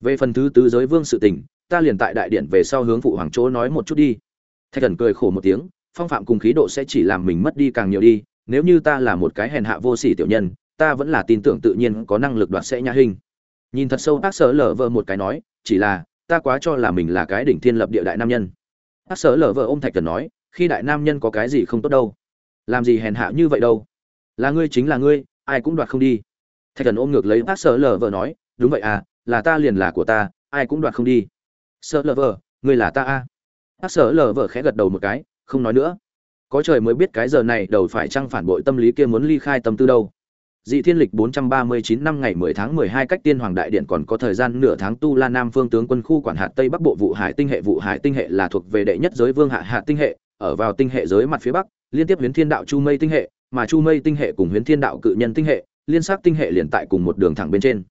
Về phần thứ tứ giới vương sự tình, ta liền tại đại điện về sau hướng phụ hoàng chỗ nói một chút đi. Thạch thần cười khổ một tiếng, phong phạm cùng khí độ sẽ chỉ làm mình mất đi càng nhiều đi, nếu như ta là một cái hèn hạ vô sỉ tiểu nhân, ta vẫn là tin tưởng tự nhiên có năng lực đoạt sẽ nhã hình. Nhìn thật sâu bác sở lở vợ một cái nói, chỉ là, ta quá cho là mình là cái đỉnh thiên lập địa đại nam nhân. Bác sở lở vợ ôm thạch thần nói, khi đại nam nhân có cái gì không tốt đâu? Làm gì hèn hạ như vậy đâu? Là ngươi chính là ngươi, ai cũng đoạt không đi thạch thần ôm ngược lấy bác sợ lờ vợ nói, đúng vậy à là ta liền là của ta, ai cũng đoạt không đi. Sợ lờ vợ ngươi là ta a? À. bác sợ lờ vợ khẽ gật đầu một cái, không nói nữa. Có trời mới biết cái giờ này đầu phải chăng phản bội tâm lý kia muốn ly khai tâm tư đâu. Dị thiên lịch 439 năm ngày 10 tháng 12 cách tiên hoàng đại điện còn có thời gian nửa tháng tu la nam phương tướng quân khu quản hạt tây bắc bộ vụ hải tinh hệ, vụ hải tinh hệ là thuộc về đệ nhất giới vương hạ hạ tinh hệ, ở vào tinh hệ giới mặt phía bắc, liên tiếp huyến thiên đạo chu mây tinh hệ, mà chu mây tinh hệ cùng huyến thiên đạo cự nhân tinh hệ liên xác tinh hệ liền tại cùng một đường thẳng bên trên.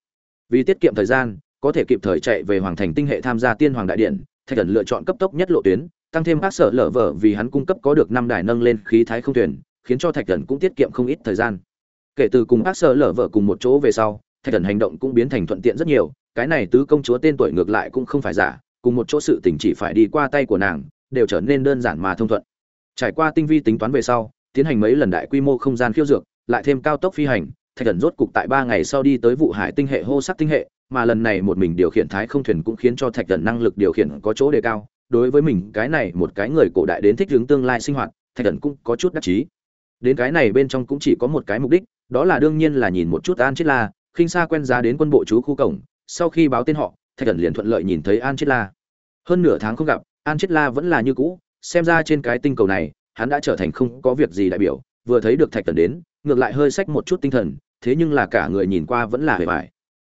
Vì tiết kiệm thời gian, có thể kịp thời chạy về hoàng thành tinh hệ tham gia tiên hoàng đại điện, thạch thần lựa chọn cấp tốc nhất lộ tuyến, tăng thêm các sở lở vở vì hắn cung cấp có được năm đài nâng lên khí thái không thuyền, khiến cho thạch thần cũng tiết kiệm không ít thời gian. Kể từ cùng các sở lở vở cùng một chỗ về sau, thạch thần hành động cũng biến thành thuận tiện rất nhiều, cái này tứ công chúa tên tuổi ngược lại cũng không phải giả, cùng một chỗ sự tình chỉ phải đi qua tay của nàng, đều trở nên đơn giản mà thông thuận. Trải qua tinh vi tính toán về sau, tiến hành mấy lần đại quy mô không gian khiêu dược, lại thêm cao tốc phi hành thạch thần rốt cục tại ba ngày sau đi tới vụ hải tinh hệ hô sắc tinh hệ, mà lần này một mình điều khiển thái không thuyền cũng khiến cho thạch thần năng lực điều khiển có chỗ đề cao. Đối với mình, cái này một cái người cổ đại đến thích hướng tương lai sinh hoạt, thạch thần cũng có chút đắc chí. Đến cái này bên trong cũng chỉ có một cái mục đích, đó là đương nhiên là nhìn một chút an chết la. Khinh xa quen giá đến quân bộ chú khu cổng, sau khi báo tên họ, thạch thần liền thuận lợi nhìn thấy an chết la. Hơn nửa tháng không gặp, an chết la vẫn là như cũ, xem ra trên cái tinh cầu này, hắn đã trở thành không có việc gì đại biểu vừa thấy được thạch thần đến, ngược lại hơi sách một chút tinh thần, thế nhưng là cả người nhìn qua vẫn là hề vải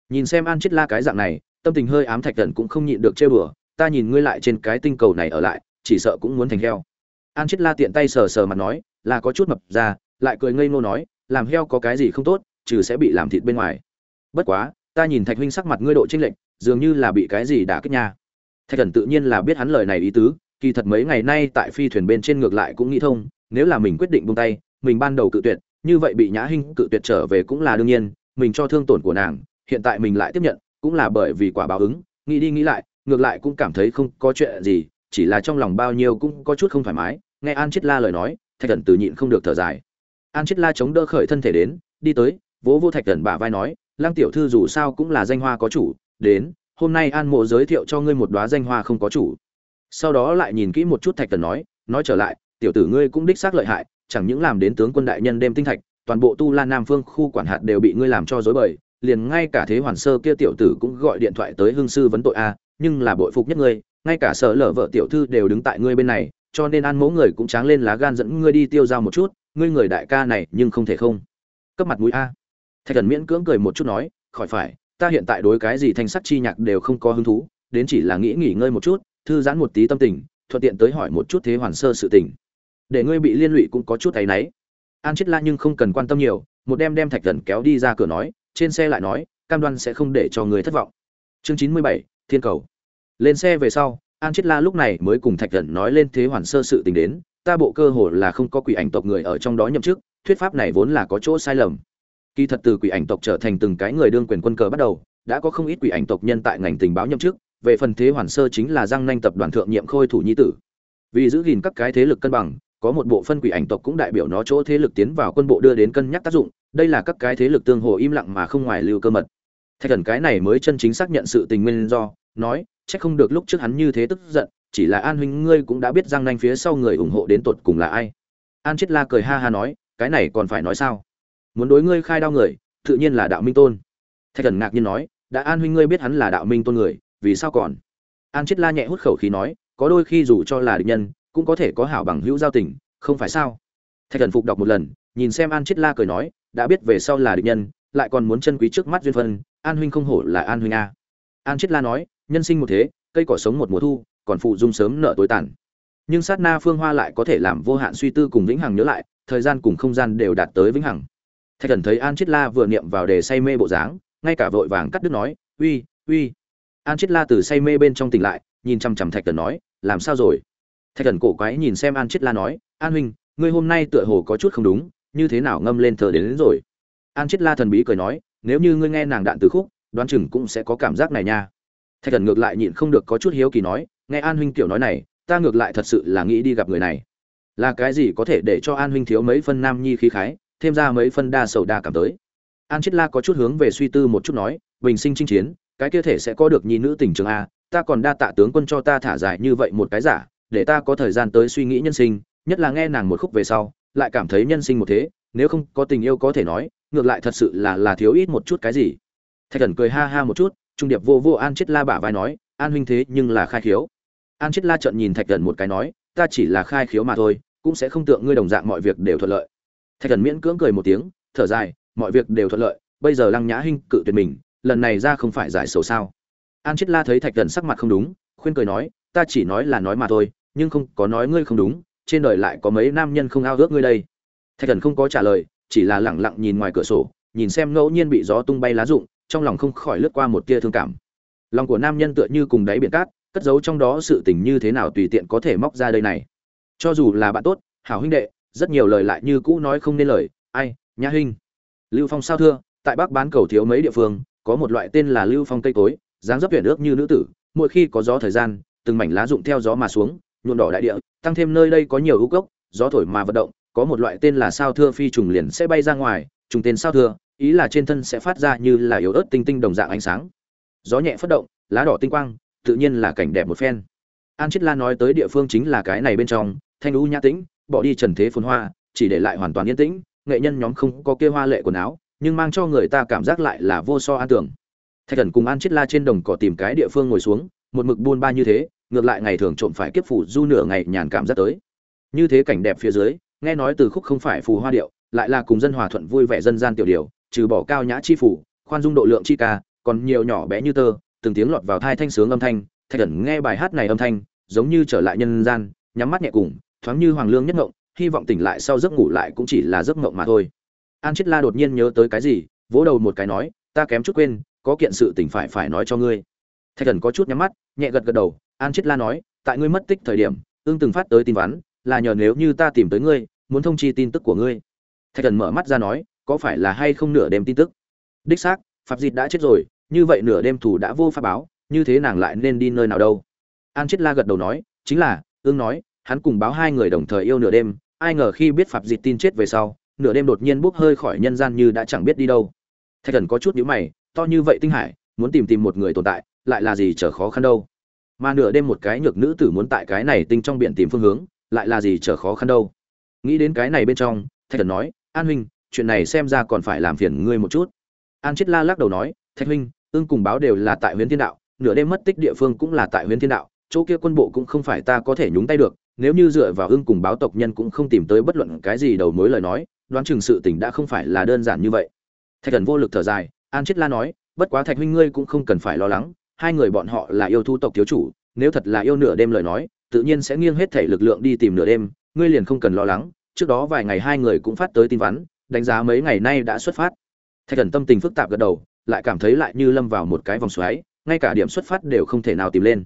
nhìn xem an chết la cái dạng này, tâm tình hơi ám thạch thần cũng không nhịn được chơi bừa ta nhìn ngươi lại trên cái tinh cầu này ở lại, chỉ sợ cũng muốn thành heo. An chết la tiện tay sờ sờ mặt nói, là có chút mập ra, lại cười ngây ngô nói, làm heo có cái gì không tốt, trừ sẽ bị làm thịt bên ngoài. Bất quá, ta nhìn thạch huynh sắc mặt ngươi độ trinh lệnh dường như là bị cái gì đã kích nha. Thạch thần tự nhiên là biết hắn lời này ý tứ, kỳ thật mấy ngày nay tại phi thuyền bên trên ngược lại cũng nghĩ thông, nếu là mình quyết định buông tay mình ban đầu cự tuyệt, như vậy bị nhã hinh cự tuyệt trở về cũng là đương nhiên, mình cho thương tổn của nàng, hiện tại mình lại tiếp nhận, cũng là bởi vì quả báo ứng. Nghĩ đi nghĩ lại, ngược lại cũng cảm thấy không có chuyện gì, chỉ là trong lòng bao nhiêu cũng có chút không thoải mái. Nghe an chết la lời nói, thạch Cẩn từ nhịn không được thở dài. An chết la chống đỡ khởi thân thể đến, đi tới, vỗ vô thạch Cẩn bả vai nói lang tiểu thư dù sao cũng là danh hoa có chủ, đến, hôm nay an mộ giới thiệu cho ngươi một đóa danh hoa không có chủ. Sau đó lại nhìn kỹ một chút thạch Cẩn nói nói trở lại, tiểu tử ngươi cũng đích xác lợi hại chẳng những làm đến tướng quân đại nhân đêm tinh thạch, toàn bộ tu la nam phương khu quản hạt đều bị ngươi làm cho rối bời, liền ngay cả thế hoàn sơ kia tiểu tử cũng gọi điện thoại tới hương sư vấn tội a, nhưng là bội phục nhất ngươi, ngay cả sở lở vợ tiểu thư đều đứng tại ngươi bên này, cho nên an mẫu người cũng tráng lên lá gan dẫn ngươi đi tiêu dao một chút, ngươi người đại ca này nhưng không thể không. Cấp mặt mũi a. Thạch thần miễn cưỡng cười một chút nói, khỏi phải, ta hiện tại đối cái gì thanh sắc chi nhạc đều không có hứng thú, đến chỉ là nghĩ nghỉ ngơi một chút, thư giãn một tí tâm tình, thuận tiện tới hỏi một chút thế hoàn sơ sự tình để ngươi bị liên lụy cũng có chút thấy náy. An chết la nhưng không cần quan tâm nhiều, một đem đem thạch thần kéo đi ra cửa nói, trên xe lại nói, cam đoan sẽ không để cho người thất vọng. Chương chín mươi bảy, thiên cầu. Lên xe về sau, an chết la lúc này mới cùng thạch thần nói lên thế hoàn sơ sự tình đến, ta bộ cơ hồ là không có quỷ ảnh tộc người ở trong đó nhậm chức, thuyết pháp này vốn là có chỗ sai lầm. Kỳ thật từ quỷ ảnh tộc trở thành từng cái người đương quyền quân cờ bắt đầu, đã có không ít quỷ ảnh tộc nhân tại ngành tình báo nhậm chức, về phần thế hoàn sơ chính là giang nanh tập đoàn thượng nhiệm khôi thủ nhi tử. Vì giữ gìn các cái thế lực cân bằng có một bộ phân quỷ ảnh tộc cũng đại biểu nó chỗ thế lực tiến vào quân bộ đưa đến cân nhắc tác dụng, đây là các cái thế lực tương hồ im lặng mà không ngoài lưu cơ mật. Thạch thần cái này mới chân chính xác nhận sự tình nguyên do, nói, chắc không được lúc trước hắn như thế tức giận, chỉ là an huynh ngươi cũng đã biết giang nanh phía sau người ủng hộ đến tột cùng là ai. An chết la cười ha ha nói, cái này còn phải nói sao? Muốn đối ngươi khai đao người, tự nhiên là đạo minh tôn. Thạch thần ngạc nhiên nói, đã an huynh ngươi biết hắn là đạo minh tôn người, vì sao còn? An chết la nhẹ hút khẩu khí nói, có đôi khi dù cho là địch nhân cũng có thể có hảo bằng hữu giao tình, không phải sao? Thạch thần phục đọc một lần, nhìn xem an chết la cười nói, đã biết về sau là địch nhân, lại còn muốn chân quý trước mắt duyên phân an huynh không hổ là an huynh a. An chết la nói, nhân sinh một thế, cây cỏ sống một mùa thu, còn phụ dung sớm nợ tối tàn. Nhưng sát na phương hoa lại có thể làm vô hạn suy tư cùng vĩnh hằng nhớ lại, thời gian cùng không gian đều đạt tới vĩnh hằng. Thạch thần thấy an chết la vừa niệm vào đề say mê bộ dáng, ngay cả vội vàng cắt đứt nói, uy uy. An chết la từ say mê bên trong tỉnh lại, nhìn chằm chằm thạch thần nói, làm sao rồi? Thạch thần cổ quái nhìn xem an chết la nói an huynh ngươi hôm nay tựa hồ có chút không đúng như thế nào ngâm lên thờ đến, đến rồi? An chết la thần bí cười nói nếu như ngươi nghe nàng đạn từ khúc đoán chừng cũng sẽ có cảm giác này nha. Thạch thần ngược lại nhịn không được có chút hiếu kỳ nói nghe an huynh kiểu nói này ta ngược lại thật sự là nghĩ đi gặp người này. Là cái gì có thể để cho an huynh thiếu mấy phân nam nhi khí khái thêm ra mấy phân đa sầu đa cảm tới? An chết la có chút hướng về suy tư một chút nói bình sinh chinh chiến cái kia thể sẽ có được nhi nữ tình trường a ta còn đa tạ tướng quân cho ta thả dài như vậy một cái giả để ta có thời gian tới suy nghĩ nhân sinh, nhất là nghe nàng một khúc về sau, lại cảm thấy nhân sinh một thế, nếu không có tình yêu có thể nói, ngược lại thật sự là là thiếu ít một chút cái gì. Thạch thần cười ha ha một chút, trung điệp vô vô an chết la bả vai nói, an huynh thế nhưng là khai khiếu. An chết la trợn nhìn thạch thần một cái nói, ta chỉ là khai khiếu mà thôi, cũng sẽ không tượng ngươi đồng dạng mọi việc đều thuận lợi. Thạch thần miễn cưỡng cười một tiếng, thở dài, mọi việc đều thuận lợi, bây giờ lăng nhã hinh cự tuyệt mình, lần này ra không phải giải sầu sao? An chết la thấy thạch thần sắc mặt không đúng, khuyên cười nói, ta chỉ nói là nói mà thôi nhưng không có nói ngươi không đúng, trên đời lại có mấy nam nhân không ao ước ngươi đây. Thạch thần không có trả lời, chỉ là lẳng lặng nhìn ngoài cửa sổ, nhìn xem ngẫu nhiên bị gió tung bay lá rụng, trong lòng không khỏi lướt qua một tia thương cảm. Lòng của nam nhân tựa như cùng đáy biển cát, cất giấu trong đó sự tình như thế nào tùy tiện có thể móc ra đây này. Cho dù là bạn tốt, hảo huynh đệ, rất nhiều lời lại như cũ nói không nên lời, ai, nhã huynh lưu phong sao thưa, tại bắc bán cầu thiếu mấy địa phương, có một loại tên là lưu phong cây cối, dáng dấp huyền ước như nữ tử, mỗi khi có gió thời gian, từng mảnh lá rụng theo gió mà xuống nhuộm đỏ đại địa, tăng thêm nơi đây có nhiều ưu cốc, gió thổi mà vận động, có một loại tên là sao thưa phi trùng liền sẽ bay ra ngoài, trùng tên sao thưa, ý là trên thân sẽ phát ra như là yếu ớt tinh tinh đồng dạng ánh sáng. Gió nhẹ phất động, lá đỏ tinh quang, tự nhiên là cảnh đẹp một phen. An chiết la nói tới địa phương chính là cái này bên trong, thanh lũ nhã tĩnh, bỏ đi trần thế phồn hoa, chỉ để lại hoàn toàn yên tĩnh, nghệ nhân nhóm không có kê hoa lệ quần áo, nhưng mang cho người ta cảm giác lại là vô so an tưởng. Thạch thần cùng an chiết la trên đồng cỏ tìm cái địa phương ngồi xuống, một mực buôn ba như thế ngược lại ngày thường trộm phải kiếp phủ du nửa ngày nhàn cảm giác tới. Như thế cảnh đẹp phía dưới, nghe nói từ khúc không phải phù hoa điệu, lại là cùng dân hòa thuận vui vẻ dân gian tiểu điều, trừ bỏ cao nhã chi phủ, khoan dung độ lượng chi ca, còn nhiều nhỏ bé như tơ, từng tiếng lọt vào thai thanh sướng âm thanh, thạch thần nghe bài hát này âm thanh, giống như trở lại nhân gian, nhắm mắt nhẹ cùng, thoáng như hoàng lương nhất ngộng, hy vọng tỉnh lại sau giấc ngủ lại cũng chỉ là giấc ngộng mà thôi. An chết la đột nhiên nhớ tới cái gì, vỗ đầu một cái nói, ta kém chút quên, có kiện sự tỉnh phải phải nói cho ngươi. Thạch cẩn có chút nhắm mắt, nhẹ gật gật đầu an chết la nói, tại ngươi mất tích thời điểm ương từng phát tới tin vắn, là nhờ nếu như ta tìm tới ngươi, muốn thông chi tin tức của ngươi. Thạch thần mở mắt ra nói, có phải là hay không nửa đêm tin tức? Đích xác, pháp dịt đã chết rồi, như vậy nửa đêm thủ đã vô pháp báo, như thế nàng lại nên đi nơi nào đâu? An chết la gật đầu nói, chính là ương nói, hắn cùng báo hai người đồng thời yêu nửa đêm, ai ngờ khi biết pháp dịt tin chết về sau, nửa đêm đột nhiên bốc hơi khỏi nhân gian như đã chẳng biết đi đâu. Thạch thần có chút nhíu mày, to như vậy tinh hải, muốn tìm tìm một người tồn tại, lại là gì trở khó khăn đâu? Mà nửa đêm một cái nhược nữ tử muốn tại cái này tinh trong biển tìm phương hướng, lại là gì trở khó khăn đâu. Nghĩ đến cái này bên trong, thạch thần nói, an huynh, chuyện này xem ra còn phải làm phiền ngươi một chút. An chết la lắc đầu nói, thạch huynh ương cùng báo đều là tại huyện thiên đạo, nửa đêm mất tích địa phương cũng là tại huyện thiên đạo, chỗ kia quân bộ cũng không phải ta có thể nhúng tay được, nếu như dựa vào ương cùng báo tộc nhân cũng không tìm tới bất luận cái gì đầu mối lời nói, đoán chừng sự tình đã không phải là đơn giản như vậy. Thạch thần vô lực thở dài, an chết la nói, bất quá thạch huynh ngươi cũng không cần phải lo lắng hai người bọn họ là yêu thu tộc thiếu chủ, nếu thật là yêu nửa đêm lời nói, tự nhiên sẽ nghiêng hết thể lực lượng đi tìm nửa đêm, ngươi liền không cần lo lắng, trước đó vài ngày hai người cũng phát tới tin vắn, đánh giá mấy ngày nay đã xuất phát. Thạch thần tâm tình phức tạp gật đầu, lại cảm thấy lại như lâm vào một cái vòng xoáy, ngay cả điểm xuất phát đều không thể nào tìm lên.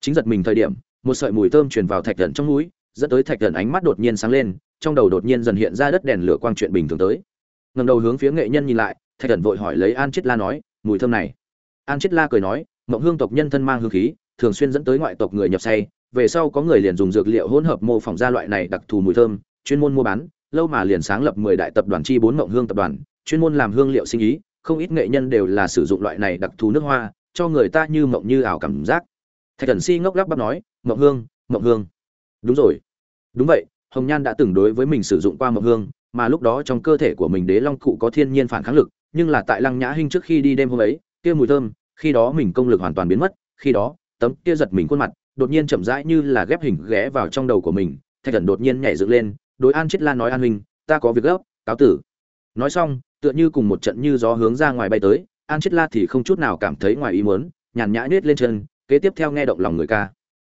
Chính giật mình thời điểm, một sợi mùi thơm truyền vào thạch thần trong núi dẫn tới thạch thần ánh mắt đột nhiên sáng lên, trong đầu đột nhiên dần hiện ra đất đèn lửa quang chuyện bình thường tới. Ngầm đầu hướng phía nghệ nhân nhìn lại, thạch thần vội hỏi lấy an chết la nói, mùi thơm này. An chết la cười nói mộng hương tộc nhân thân mang hương khí, thường xuyên dẫn tới ngoại tộc người nhập say, về sau có người liền dùng dược liệu hỗn hợp mô phỏng ra loại này đặc thù mùi thơm, chuyên môn mua bán, lâu mà liền sáng lập 10 đại tập đoàn chi bốn mộng hương tập đoàn, chuyên môn làm hương liệu sinh ý, không ít nghệ nhân đều là sử dụng loại này đặc thù nước hoa, cho người ta như mộng như ảo cảm giác. Thạch thần si ngốc lắp bắp nói mộng hương mộng hương. Đúng rồi. Đúng vậy, hồng nhan đã từng đối với mình sử dụng qua mộng hương, mà lúc đó trong cơ thể của mình đế long cụ có thiên nhiên phản kháng lực, nhưng là tại lăng nhã hinh trước khi đi đêm hôm ấy, kia mùi thơm khi đó mình công lực hoàn toàn biến mất, khi đó, tấm kia giật mình khuôn mặt, đột nhiên chậm rãi như là ghép hình ghé vào trong đầu của mình, thạch thần đột nhiên nhảy dựng lên, đối an chết lan nói an huynh, ta có việc gấp, cáo tử. Nói xong, tựa như cùng một trận như gió hướng ra ngoài bay tới, an chết la thì không chút nào cảm thấy ngoài ý muốn, nhàn nhã nết lên chân, kế tiếp theo nghe động lòng người ca.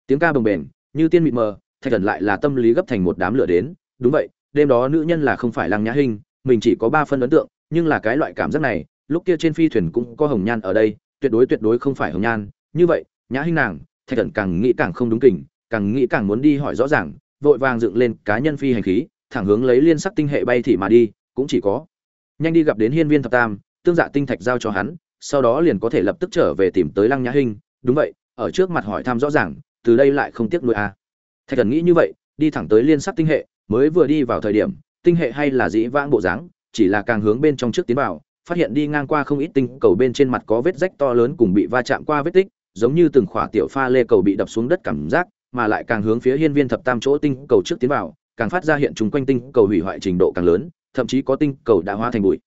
Tiếng ca bồng bềnh, như tiên mịt mờ, thạch thần lại là tâm lý gấp thành một đám lửa đến. Đúng vậy, đêm đó nữ nhân là không phải lăng nhã hình mình chỉ có ba phân ấn tượng, nhưng là cái loại cảm giác này, lúc kia trên phi thuyền cũng có hồng nhan ở đây tuyệt đối tuyệt đối không phải hồng nhan như vậy nhã hình nàng thạch thần càng nghĩ càng không đúng kình, càng nghĩ càng muốn đi hỏi rõ ràng vội vàng dựng lên cá nhân phi hành khí thẳng hướng lấy liên sắc tinh hệ bay thì mà đi cũng chỉ có nhanh đi gặp đến hiên viên thập tam tương dạ tinh thạch giao cho hắn sau đó liền có thể lập tức trở về tìm tới lăng nhã hinh đúng vậy ở trước mặt hỏi thăm rõ ràng từ đây lại không tiếc nuôi a à. thạch thần nghĩ như vậy đi thẳng tới liên sắc tinh hệ mới vừa đi vào thời điểm tinh hệ hay là dĩ vãng bộ dáng chỉ là càng hướng bên trong trước tiến vào phát hiện đi ngang qua không ít tinh cầu bên trên mặt có vết rách to lớn cùng bị va chạm qua vết tích, giống như từng khỏa tiểu pha lê cầu bị đập xuống đất cảm giác, mà lại càng hướng phía hiên viên thập tam chỗ tinh cầu trước tiến vào, càng phát ra hiện chúng quanh tinh cầu hủy hoại trình độ càng lớn, thậm chí có tinh cầu đã hóa thành bụi.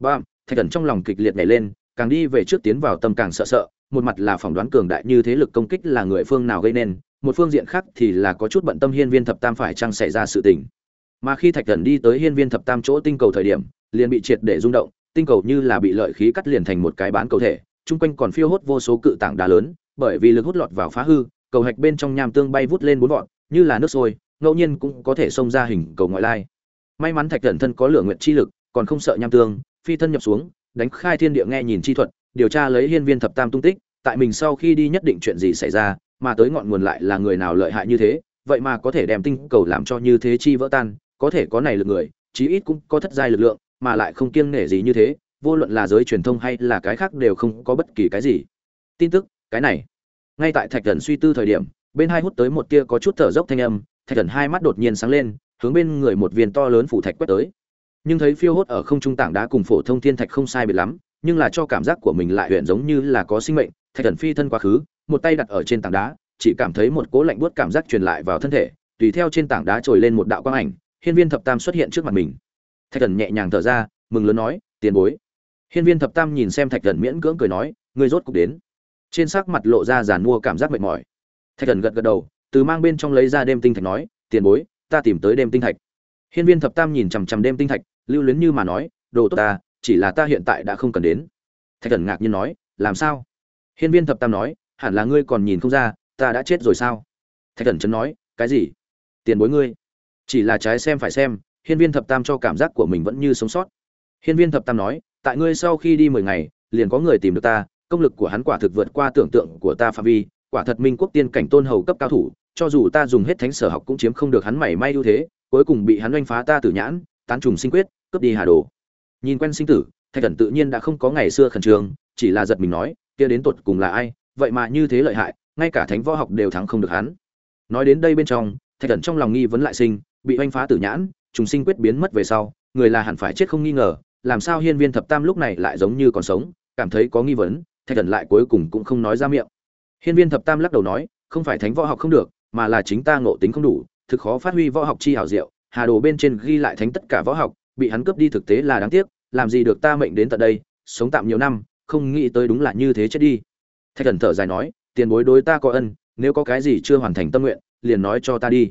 Bam! Thạch thần trong lòng kịch liệt nhảy lên, càng đi về trước tiến vào tâm càng sợ sợ, một mặt là phỏng đoán cường đại như thế lực công kích là người phương nào gây nên, một phương diện khác thì là có chút bận tâm hiên viên thập tam phải chăng xảy ra sự tình. Mà khi thạch thần đi tới hiên viên thập tam chỗ tinh cầu thời điểm, liền bị triệt để rung động tinh cầu như là bị lợi khí cắt liền thành một cái bán cầu thể, chung quanh còn phiêu hốt vô số cự tảng đá lớn, bởi vì lực hút lọt vào phá hư, cầu hạch bên trong nham tương bay vút lên bốn vọn như là nước sôi, ngẫu nhiên cũng có thể xông ra hình cầu ngoại lai. May mắn thạch thần thân có lửa nguyện chi lực, còn không sợ nham tương, phi thân nhập xuống, đánh khai thiên địa nghe nhìn chi thuật, điều tra lấy hiên viên thập tam tung tích, tại mình sau khi đi nhất định chuyện gì xảy ra, mà tới ngọn nguồn lại là người nào lợi hại như thế, vậy mà có thể đem tinh cầu làm cho như thế chi vỡ tan, có thể có này lực người, chí ít cũng có thất giai lực lượng mà lại không kiêng nể gì như thế, vô luận là giới truyền thông hay là cái khác đều không có bất kỳ cái gì. Tin tức, cái này. Ngay tại thạch thần suy tư thời điểm, bên hai hút tới một tia có chút thở dốc thanh âm, thạch thần hai mắt đột nhiên sáng lên, hướng bên người một viên to lớn phủ thạch quét tới. Nhưng thấy phiêu hốt ở không trung tảng đá cùng phổ thông thiên thạch không sai biệt lắm, nhưng là cho cảm giác của mình lại huyện giống như là có sinh mệnh, thạch thần phi thân quá khứ, một tay đặt ở trên tảng đá, chỉ cảm thấy một cố lạnh buốt cảm giác truyền lại vào thân thể, tùy theo trên tảng đá trồi lên một đạo quang ảnh, hiên viên thập tam xuất hiện trước mặt mình thạch thần nhẹ nhàng thở ra, mừng lớn nói, tiền bối. Hiên viên thập tam nhìn xem thạch thần miễn cưỡng cười nói, ngươi rốt cục đến. Trên sắc mặt lộ ra giàn mua cảm giác mệt mỏi. Thạch thần gật gật đầu, từ mang bên trong lấy ra đêm tinh thạch nói, tiền bối, ta tìm tới đêm tinh thạch. Hiên viên thập tam nhìn chằm chằm đêm tinh thạch, lưu luyến như mà nói, đồ tốt ta, chỉ là ta hiện tại đã không cần đến. Thạch thần ngạc nhiên nói, làm sao? Hiên viên thập tam nói, hẳn là ngươi còn nhìn không ra, ta đã chết rồi sao? Thạch thần chấn nói, cái gì? Tiền bối ngươi, chỉ là trái xem phải xem hiên viên thập tam cho cảm giác của mình vẫn như sống sót. Hiên viên thập tam nói, tại ngươi sau khi đi mười ngày, liền có người tìm được ta, công lực của hắn quả thực vượt qua tưởng tượng của ta phạm vi, quả thật minh quốc tiên cảnh tôn hầu cấp cao thủ, cho dù ta dùng hết thánh sở học cũng chiếm không được hắn mảy may ưu thế, cuối cùng bị hắn oanh phá ta tử nhãn, tán trùng sinh quyết, cướp đi hà đồ. Nhìn quen sinh tử, thạch thần tự nhiên đã không có ngày xưa khẩn trương, chỉ là giật mình nói, kia đến tột cùng là ai? Vậy mà như thế lợi hại, ngay cả thánh võ học đều thắng không được hắn. Nói đến đây bên trong, thạch thần trong lòng nghi vấn lại sinh, bị oanh phá tử nhãn trùng sinh quyết biến mất về sau, người là hẳn phải chết không nghi ngờ, làm sao hiên viên thập tam lúc này lại giống như còn sống, cảm thấy có nghi vấn, thạch thần lại cuối cùng cũng không nói ra miệng. Hiên viên thập tam lắc đầu nói, không phải thánh võ học không được, mà là chính ta ngộ tính không đủ, thực khó phát huy võ học chi hảo diệu, hà đồ bên trên ghi lại thánh tất cả võ học, bị hắn cướp đi thực tế là đáng tiếc, làm gì được ta mệnh đến tận đây, sống tạm nhiều năm, không nghĩ tới đúng là như thế chết đi. Thạch thần thở dài nói, tiền bối đối ta có ân, nếu có cái gì chưa hoàn thành tâm nguyện, liền nói cho ta đi.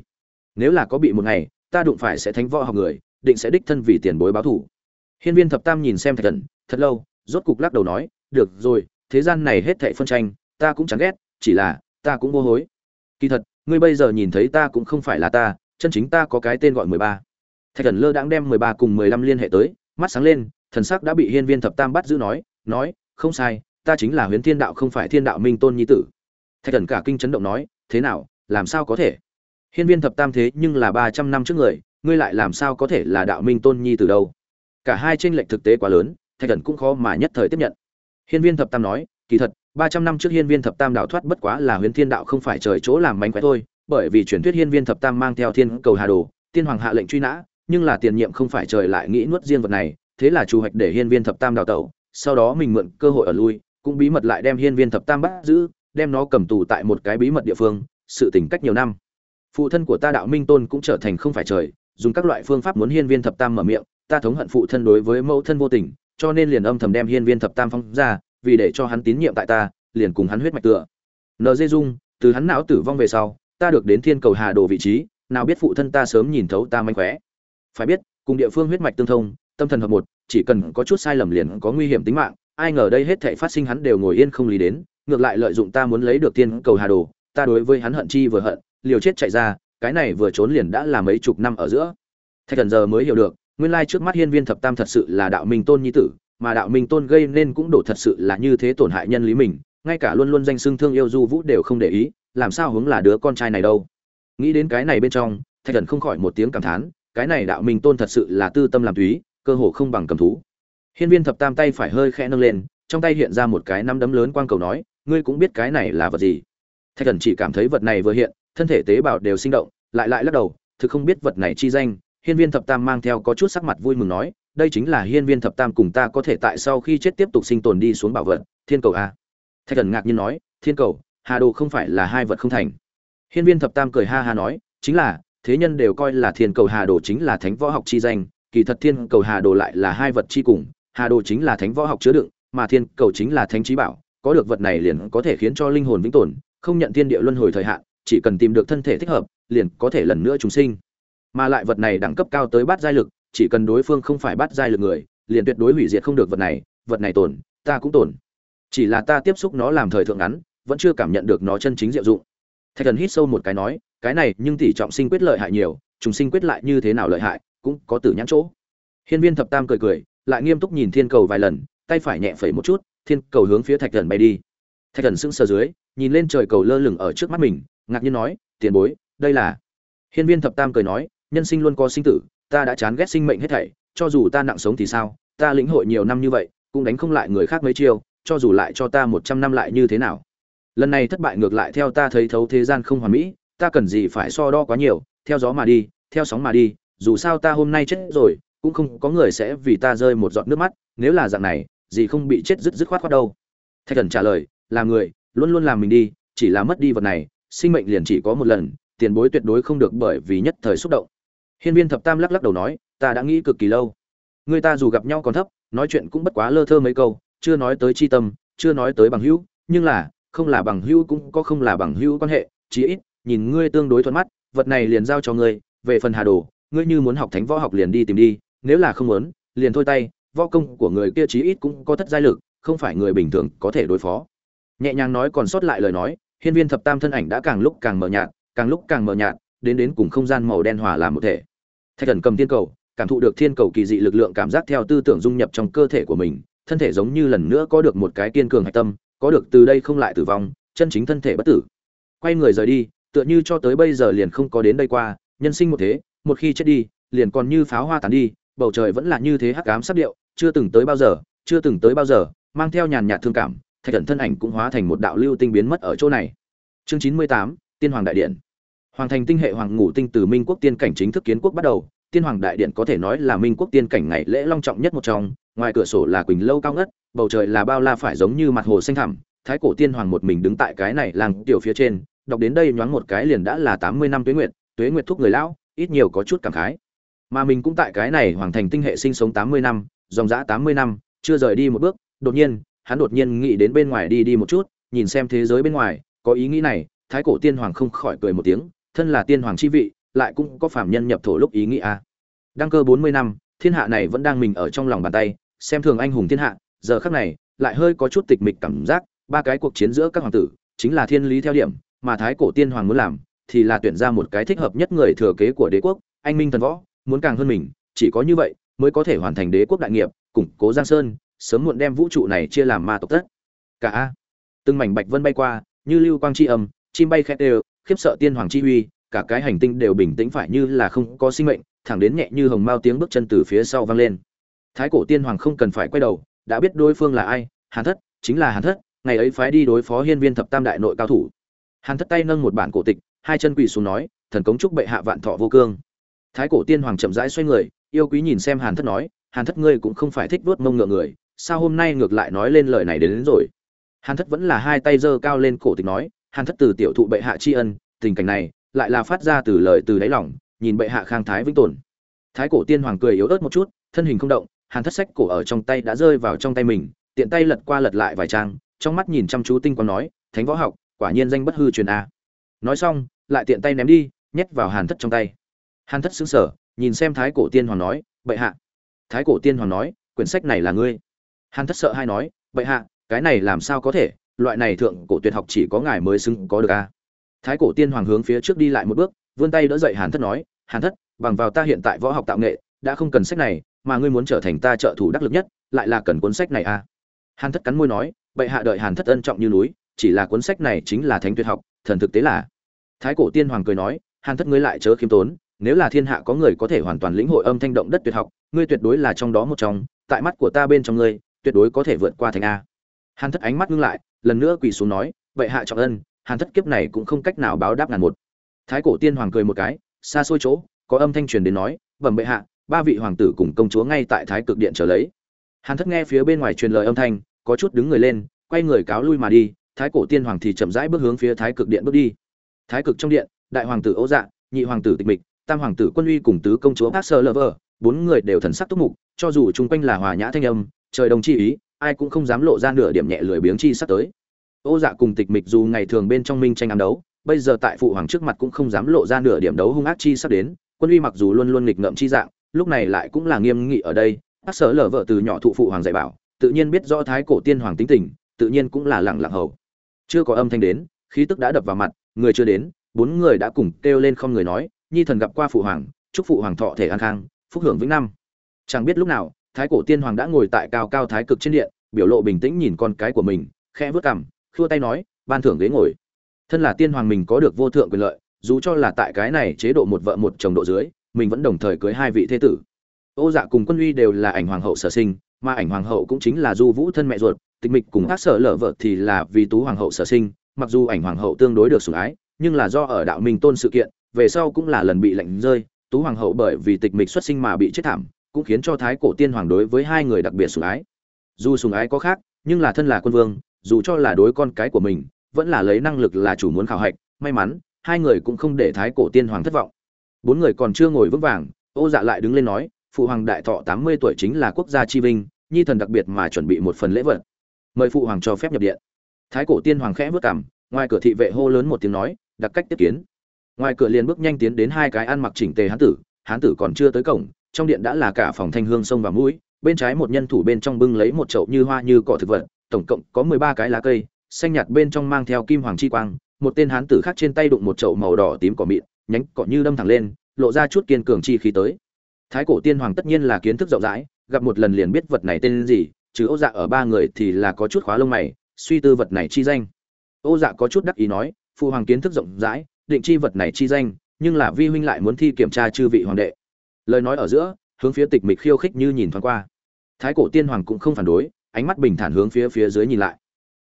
Nếu là có bị một ngày ta đụng phải sẽ thánh võ học người, định sẽ đích thân vì tiền bối báo thủ. Hiên viên thập tam nhìn xem thạch thần, thật lâu, rốt cục lắc đầu nói, được rồi, thế gian này hết thệ phân tranh, ta cũng chẳng ghét, chỉ là, ta cũng vô hối. Kỳ thật, ngươi bây giờ nhìn thấy ta cũng không phải là ta, chân chính ta có cái tên gọi mười ba. Thạch thần lơ đãng đem mười ba cùng mười lăm liên hệ tới, mắt sáng lên, thần sắc đã bị hiên viên thập tam bắt giữ nói nói, không sai, ta chính là huyền thiên đạo không phải thiên đạo minh tôn nhi tử. Thạch thần cả kinh chấn động nói, thế nào, làm sao có thể? Hiên viên thập tam thế nhưng là ba trăm năm trước người, ngươi lại làm sao có thể là đạo minh tôn nhi từ đâu? Cả hai chênh lệch thực tế quá lớn, thạch Cẩn cũng khó mà nhất thời tiếp nhận. Hiên viên thập tam nói, kỳ thật, ba trăm năm trước hiên viên thập tam đạo thoát bất quá là huyền thiên đạo không phải trời chỗ làm mánh khóe thôi, bởi vì truyền thuyết hiên viên thập tam mang theo thiên cầu hà đồ, tiên hoàng hạ lệnh truy nã, nhưng là tiền nhiệm không phải trời lại nghĩ nuốt riêng vật này, thế là chủ hoạch để hiên viên thập tam đào tẩu, sau đó mình mượn cơ hội ở lui, cũng bí mật lại đem hiên viên thập tam bắt giữ, đem nó cầm tù tại một cái bí mật địa phương, sự tình cách nhiều năm phụ thân của ta đạo minh tôn cũng trở thành không phải trời, dùng các loại phương pháp muốn hiên viên thập tam mở miệng, ta thống hận phụ thân đối với mẫu thân vô tình, cho nên liền âm thầm đem hiên viên thập tam phong ra, vì để cho hắn tín nhiệm tại ta, liền cùng hắn huyết mạch tựa. Nd dung, từ hắn não tử vong về sau, ta được đến thiên cầu hà đồ vị trí, nào biết phụ thân ta sớm nhìn thấu ta manh khóe. Phải biết, cùng địa phương huyết mạch tương thông, tâm thần hợp một, chỉ cần có chút sai lầm liền có nguy hiểm tính mạng, ai ngờ đây hết thảy phát sinh hắn đều ngồi yên không lý đến, ngược lại lợi dụng ta muốn lấy được Thiên cầu hà đồ, ta đối với hắn hận chi vừa hận liều chết chạy ra, cái này vừa trốn liền đã là mấy chục năm ở giữa. Thạch thần giờ mới hiểu được, nguyên lai trước mắt hiên viên thập tam thật sự là đạo minh tôn nhi tử, mà đạo minh tôn gây nên cũng đổ thật sự là như thế tổn hại nhân lý mình, ngay cả luôn luôn danh xưng thương yêu du vũ đều không để ý, làm sao hướng là đứa con trai này đâu. Nghĩ đến cái này bên trong, thạch thần không khỏi một tiếng cảm thán, cái này đạo minh tôn thật sự là tư tâm làm túy, cơ hồ không bằng cầm thú. Hiên viên thập tam tay phải hơi khẽ nâng lên, trong tay hiện ra một cái nắm đấm lớn quang cầu nói, ngươi cũng biết cái này là vật gì? Thạch thần chỉ cảm thấy vật này vừa hiện thân thể tế bào đều sinh động, lại lại lắc đầu, thực không biết vật này chi danh, hiên viên thập tam mang theo có chút sắc mặt vui mừng nói, đây chính là hiên viên thập tam cùng ta có thể tại sau khi chết tiếp tục sinh tồn đi xuống bảo vật, thiên cầu a. Thạch thần ngạc nhiên nói, thiên cầu, hà đồ không phải là hai vật không thành. Hiên viên thập tam cười ha ha nói, chính là, thế nhân đều coi là thiên cầu hà đồ chính là thánh võ học chi danh, kỳ thật thiên cầu hà đồ lại là hai vật chi cùng, hà đồ chính là thánh võ học chứa đựng, mà thiên cầu chính là thánh trí bảo, có được vật này liền có thể khiến cho linh hồn vĩnh tồn, không nhận thiên địa luân hồi thời hạn chỉ cần tìm được thân thể thích hợp, liền có thể lần nữa trùng sinh. Mà lại vật này đẳng cấp cao tới bát giai lực, chỉ cần đối phương không phải bát giai lực người, liền tuyệt đối hủy diệt không được vật này vật này tổn ta cũng tổn chỉ là ta tiếp xúc nó làm thời thượng ngắn, vẫn chưa cảm nhận được nó chân chính diệu dụng. Thạch thần hít sâu một cái nói, cái này, nhưng tỷ trọng sinh quyết lợi hại nhiều, trùng sinh quyết lại như thế nào lợi hại, cũng có tử nhãn chỗ. Hiên viên thập tam cười cười, lại nghiêm túc nhìn thiên cầu vài lần, tay phải nhẹ phẩy một chút, thiên cầu hướng phía thạch thần bay đi. Thạch thần sững sờ dưới, nhìn lên trời cầu lơ lửng ở trước mắt mình ngạc nhiên nói, tiền bối, đây là hiên viên thập tam cười nói, nhân sinh luôn có sinh tử, ta đã chán ghét sinh mệnh hết thảy, cho dù ta nặng sống thì sao, ta lĩnh hội nhiều năm như vậy, cũng đánh không lại người khác mấy chiêu, cho dù lại cho ta một trăm năm lại như thế nào. Lần này thất bại ngược lại theo ta thấy thấu thế gian không hoàn mỹ, ta cần gì phải so đo quá nhiều, theo gió mà đi, theo sóng mà đi, dù sao ta hôm nay chết rồi, cũng không có người sẽ vì ta rơi một giọt nước mắt, nếu là dạng này, gì không bị chết dứt dứt khoát khoát đâu. Thạch Cẩn trả lời, là người, luôn luôn làm mình đi, chỉ là mất đi vật này sinh mệnh liền chỉ có một lần, tiền bối tuyệt đối không được bởi vì nhất thời xúc động. Hiên viên thập tam lắc lắc đầu nói, ta đã nghĩ cực kỳ lâu. Người ta dù gặp nhau còn thấp, nói chuyện cũng bất quá lơ thơ mấy câu, chưa nói tới chi tâm, chưa nói tới bằng hữu, nhưng là, không là bằng hữu cũng có không là bằng hữu quan hệ, chí ít, nhìn ngươi tương đối thuận mắt, vật này liền giao cho ngươi, về phần hà đồ, ngươi như muốn học thánh võ học liền đi tìm đi, nếu là không muốn, liền thôi tay, võ công của người kia chí ít cũng có thất giai lực, không phải người bình thường có thể đối phó. Nhẹ nhàng nói còn sót lại lời nói hiên viên thập tam thân ảnh đã càng lúc càng mờ nhạt, càng lúc càng mờ nhạt, đến đến cùng không gian màu đen hòa làm một thể. Thạch thần cầm thiên cầu, cảm thụ được thiên cầu kỳ dị lực lượng cảm giác theo tư tưởng dung nhập trong cơ thể của mình, thân thể giống như lần nữa có được một cái kiên cường hạch tâm, có được từ đây không lại tử vong, chân chính thân thể bất tử. Quay người rời đi, tựa như cho tới bây giờ liền không có đến đây qua, nhân sinh một thế, một khi chết đi, liền còn như pháo hoa tàn đi, bầu trời vẫn là như thế hắc ám sắp điệu, chưa từng tới bao giờ, chưa từng tới bao giờ, mang theo nhàn nhạt thương cảm thạch thần thân ảnh cũng hóa thành một đạo lưu tinh biến mất ở chỗ này. Chương chín mươi tám, tiên hoàng đại điện. Hoàng thành tinh hệ hoàng ngũ tinh từ minh quốc tiên cảnh chính thức kiến quốc bắt đầu, tiên hoàng đại điện có thể nói là minh quốc tiên cảnh ngày lễ long trọng nhất một trong, ngoài cửa sổ là quỳnh lâu cao ngất, bầu trời là bao la phải giống như mặt hồ xanh thẳm, thái cổ tiên hoàng một mình đứng tại cái này làng tiểu phía trên, đọc đến đây nhoáng một cái liền đã là tám mươi năm tuế nguyệt tuế nguyệt thúc người lão, ít nhiều có chút cảm khái. Mà mình cũng tại cái này hoàng thành tinh hệ sinh sống tám mươi năm, dòng dã tám mươi năm, chưa rời đi một bước, đột nhiên hắn đột nhiên nghĩ đến bên ngoài đi đi một chút, nhìn xem thế giới bên ngoài, có ý nghĩ này, thái cổ tiên hoàng không khỏi cười một tiếng, thân là tiên hoàng chi vị, lại cũng có phàm nhân nhập thổ lúc ý nghĩ a. Đăng cơ bốn mươi năm, thiên hạ này vẫn đang mình ở trong lòng bàn tay, xem thường anh hùng thiên hạ, giờ khắc này, lại hơi có chút tịch mịch cảm giác, ba cái cuộc chiến giữa các hoàng tử, chính là thiên lý theo điểm, mà thái cổ tiên hoàng muốn làm, thì là tuyển ra một cái thích hợp nhất người thừa kế của đế quốc, anh minh thần võ, muốn càng hơn mình, chỉ có như vậy, mới có thể hoàn thành đế quốc đại nghiệp, củng cố giang sơn sớm muộn đem vũ trụ này chia làm ma tộc tất. Cả a. Từng mảnh bạch vân bay qua như lưu quang chi âm chim bay khét đều khiếp sợ tiên hoàng chi huy, cả cái hành tinh đều bình tĩnh phải như là không có sinh mệnh thẳng đến nhẹ như hồng mao tiếng bước chân từ phía sau vang lên. Thái cổ tiên hoàng không cần phải quay đầu đã biết đối phương là ai hàn thất chính là hàn thất ngày ấy phái đi đối phó hiên viên thập tam đại nội cao thủ. Hàn thất tay nâng một bản cổ tịch hai chân quỳ xuống nói thần cống chúc bệ hạ vạn thọ vô cương. Thái cổ tiên hoàng chậm rãi xoay người yêu quý nhìn xem hàn thất nói hàn thất ngươi cũng không phải thích vuốt mông ngựa người sao hôm nay ngược lại nói lên lời này đến, đến rồi? Hàn thất vẫn là hai tay giơ cao lên cổ tịch nói hàn thất từ tiểu thụ bệ hạ tri ân tình cảnh này lại là phát ra từ lời từ đáy lòng nhìn bệ hạ khang thái vĩnh tồn. Thái cổ tiên hoàng cười yếu ớt một chút thân hình không động hàn thất sách cổ ở trong tay đã rơi vào trong tay mình tiện tay lật qua lật lại vài trang trong mắt nhìn chăm chú tinh quang nói thánh võ học quả nhiên danh bất hư truyền a. Nói xong lại tiện tay ném đi nhét vào hàn thất trong tay. Hàn thất xứng sở nhìn xem thái cổ tiên hoàng nói bệ hạ. Thái cổ tiên hoàng nói quyển sách này là ngươi hàn thất sợ hay nói vậy hạ, cái này làm sao có thể? Loại này thượng cổ tuyệt học chỉ có ngài mới xứng có được a thái cổ tiên hoàng hướng phía trước đi lại một bước, vươn tay đỡ dậy hàn thất nói, hàn thất, bằng vào ta hiện tại võ học tạo nghệ, đã không cần sách này, mà ngươi muốn trở thành ta trợ thủ đắc lực nhất, lại là cần cuốn sách này a hàn thất cắn môi nói, bệ hạ đợi hàn thất ân trọng như núi, chỉ là cuốn sách này chính là thánh tuyệt học, thần thực tế là. Thái cổ tiên hoàng cười nói, hàn thất ngươi lại chớ khiêm tốn, nếu là thiên hạ có người có thể hoàn toàn lĩnh hội âm thanh động đất tuyệt học, ngươi tuyệt đối là trong đó một trong, tại mắt của ta bên trong ngươi tuyệt đối có thể vượt qua thành a. Hàn thất ánh mắt ngưng lại, lần nữa quỳ xuống nói vậy hạ trọng ân, hàn thất kiếp này cũng không cách nào báo đáp ngàn một. Thái cổ tiên hoàng cười một cái, xa xôi chỗ, có âm thanh truyền đến nói, bẩm bệ hạ, ba vị hoàng tử cùng công chúa ngay tại thái cực điện trở lấy. Hàn thất nghe phía bên ngoài truyền lời âm thanh, có chút đứng người lên, quay người cáo lui mà đi, thái cổ tiên hoàng thì chậm rãi bước hướng phía thái cực điện bước đi. Thái cực trong điện, đại hoàng tử ấu dạ nhị hoàng tử tịch mịch, tam hoàng tử quân uy cùng tứ công chúa bác sơ lơ vơ, bốn người đều thần sắc túc mục, cho dù chung quanh là hòa nhã thanh âm trời đồng chi ý, ai cũng không dám lộ ra nửa điểm nhẹ lười biếng chi sắp tới. Ô dạ cùng tịch mịch dù ngày thường bên trong minh tranh ám đấu, bây giờ tại phụ hoàng trước mặt cũng không dám lộ ra nửa điểm đấu hung ác chi sắp đến, quân uy mặc dù luôn luôn nghịch ngợm chi dạng, lúc này lại cũng là nghiêm nghị ở đây. Ác sở lở vợ từ nhỏ thụ phụ hoàng dạy bảo, tự nhiên biết rõ thái cổ tiên hoàng tính tình, tự nhiên cũng là lặng lặng hầu. Chưa có âm thanh đến, khí tức đã đập vào mặt, người chưa đến, bốn người đã cùng kêu lên không người nói, nhi thần gặp qua phụ hoàng, chúc phụ hoàng thọ thể an khang, phúc hưởng vĩnh năm. Chẳng biết lúc nào thái cổ tiên hoàng đã ngồi tại cao cao thái cực trên điện, biểu lộ bình tĩnh nhìn con cái của mình, khẽ vớt cằm, khua tay nói, ban thưởng ghế ngồi. Thân là tiên hoàng mình có được vô thượng quyền lợi, dù cho là tại cái này chế độ một vợ một chồng độ dưới, mình vẫn đồng thời cưới hai vị thế tử. Ô dạ cùng quân uy đều là ảnh hoàng hậu sở sinh, mà ảnh hoàng hậu cũng chính là du vũ thân mẹ ruột, tịch mịch cùng ác sở lở vợ thì là vì tú hoàng hậu sở sinh, mặc dù ảnh hoàng hậu tương đối được sủng ái, nhưng là do ở đạo minh tôn sự kiện, về sau cũng là lần bị lệnh rơi, tú hoàng hậu bởi vì tịch mịch xuất sinh mà bị chết thảm cũng khiến cho thái cổ tiên hoàng đối với hai người đặc biệt sủng ái. Dù sủng ái có khác, nhưng là thân là quân vương, dù cho là đối con cái của mình, vẫn là lấy năng lực là chủ muốn khảo hạch. May mắn, hai người cũng không để thái cổ tiên hoàng thất vọng. Bốn người còn chưa ngồi vững vàng, ô dạ lại đứng lên nói, phụ hoàng đại thọ tám mươi tuổi chính là quốc gia chi vinh, nhi thần đặc biệt mà chuẩn bị một phần lễ vật. Mời phụ hoàng cho phép nhập điện. Thái cổ tiên hoàng khẽ vất cảm ngoài cửa thị vệ hô lớn một tiếng nói, đặc cách tiếp kiến. Ngoài cửa liền bước nhanh tiến đến hai cái ăn mặc chỉnh tề hán tử hán tử còn chưa tới cổng trong điện đã là cả phòng thanh hương sông và mũi, bên trái một nhân thủ bên trong bưng lấy một chậu như hoa như cỏ thực vật, tổng cộng có mười ba cái lá cây, xanh nhạt bên trong mang theo kim hoàng chi quang, một tên hán tử khác trên tay đụng một chậu màu đỏ tím cỏ mịn, nhánh cỏ như đâm thẳng lên, lộ ra chút kiên cường chi khí tới. Thái cổ tiên hoàng tất nhiên là kiến thức rộng rãi, gặp một lần liền biết vật này tên gì, chứ ô dạ ở ba người thì là có chút khóa lông mày, suy tư vật này chi danh. Ô dạ có chút đắc ý nói, phụ hoàng kiến thức rộng rãi, định chi vật này chi danh, nhưng là vi huynh lại muốn thi kiểm tra chư vị hoàng đệ lời nói ở giữa, hướng phía tịch mịch khiêu khích như nhìn thoáng qua. Thái cổ tiên hoàng cũng không phản đối, ánh mắt bình thản hướng phía phía dưới nhìn lại.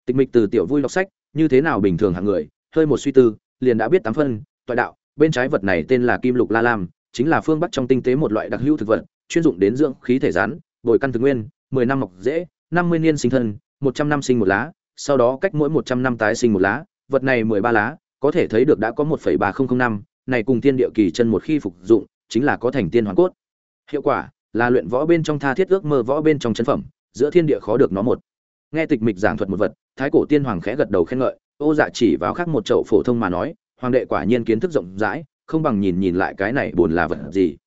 Tịch mịch từ tiểu vui đọc sách, như thế nào bình thường hạng người, hơi một suy tư, liền đã biết tám phân, toại đạo, bên trái vật này tên là kim lục la lam, chính là phương bắc trong tinh tế một loại đặc hữu thực vật, chuyên dụng đến dưỡng khí thể rắn, bồi căn thực nguyên, mười năm mọc dễ năm mươi niên sinh thân, một trăm năm sinh một lá, sau đó cách mỗi một trăm năm tái sinh một lá, vật này mười ba lá, có thể thấy được đã có một phẩy ba không không năm, này cùng tiên địa kỳ chân một khi phục dụng chính là có thành tiên hoàn cốt. Hiệu quả là luyện võ bên trong tha thiết ước mơ võ bên trong chân phẩm, giữa thiên địa khó được nó một. Nghe tịch mịch giảng thuật một vật, thái cổ tiên hoàng khẽ gật đầu khen ngợi, ô dạ chỉ vào khác một chậu phổ thông mà nói, hoàng đệ quả nhiên kiến thức rộng rãi, không bằng nhìn nhìn lại cái này buồn là vật gì.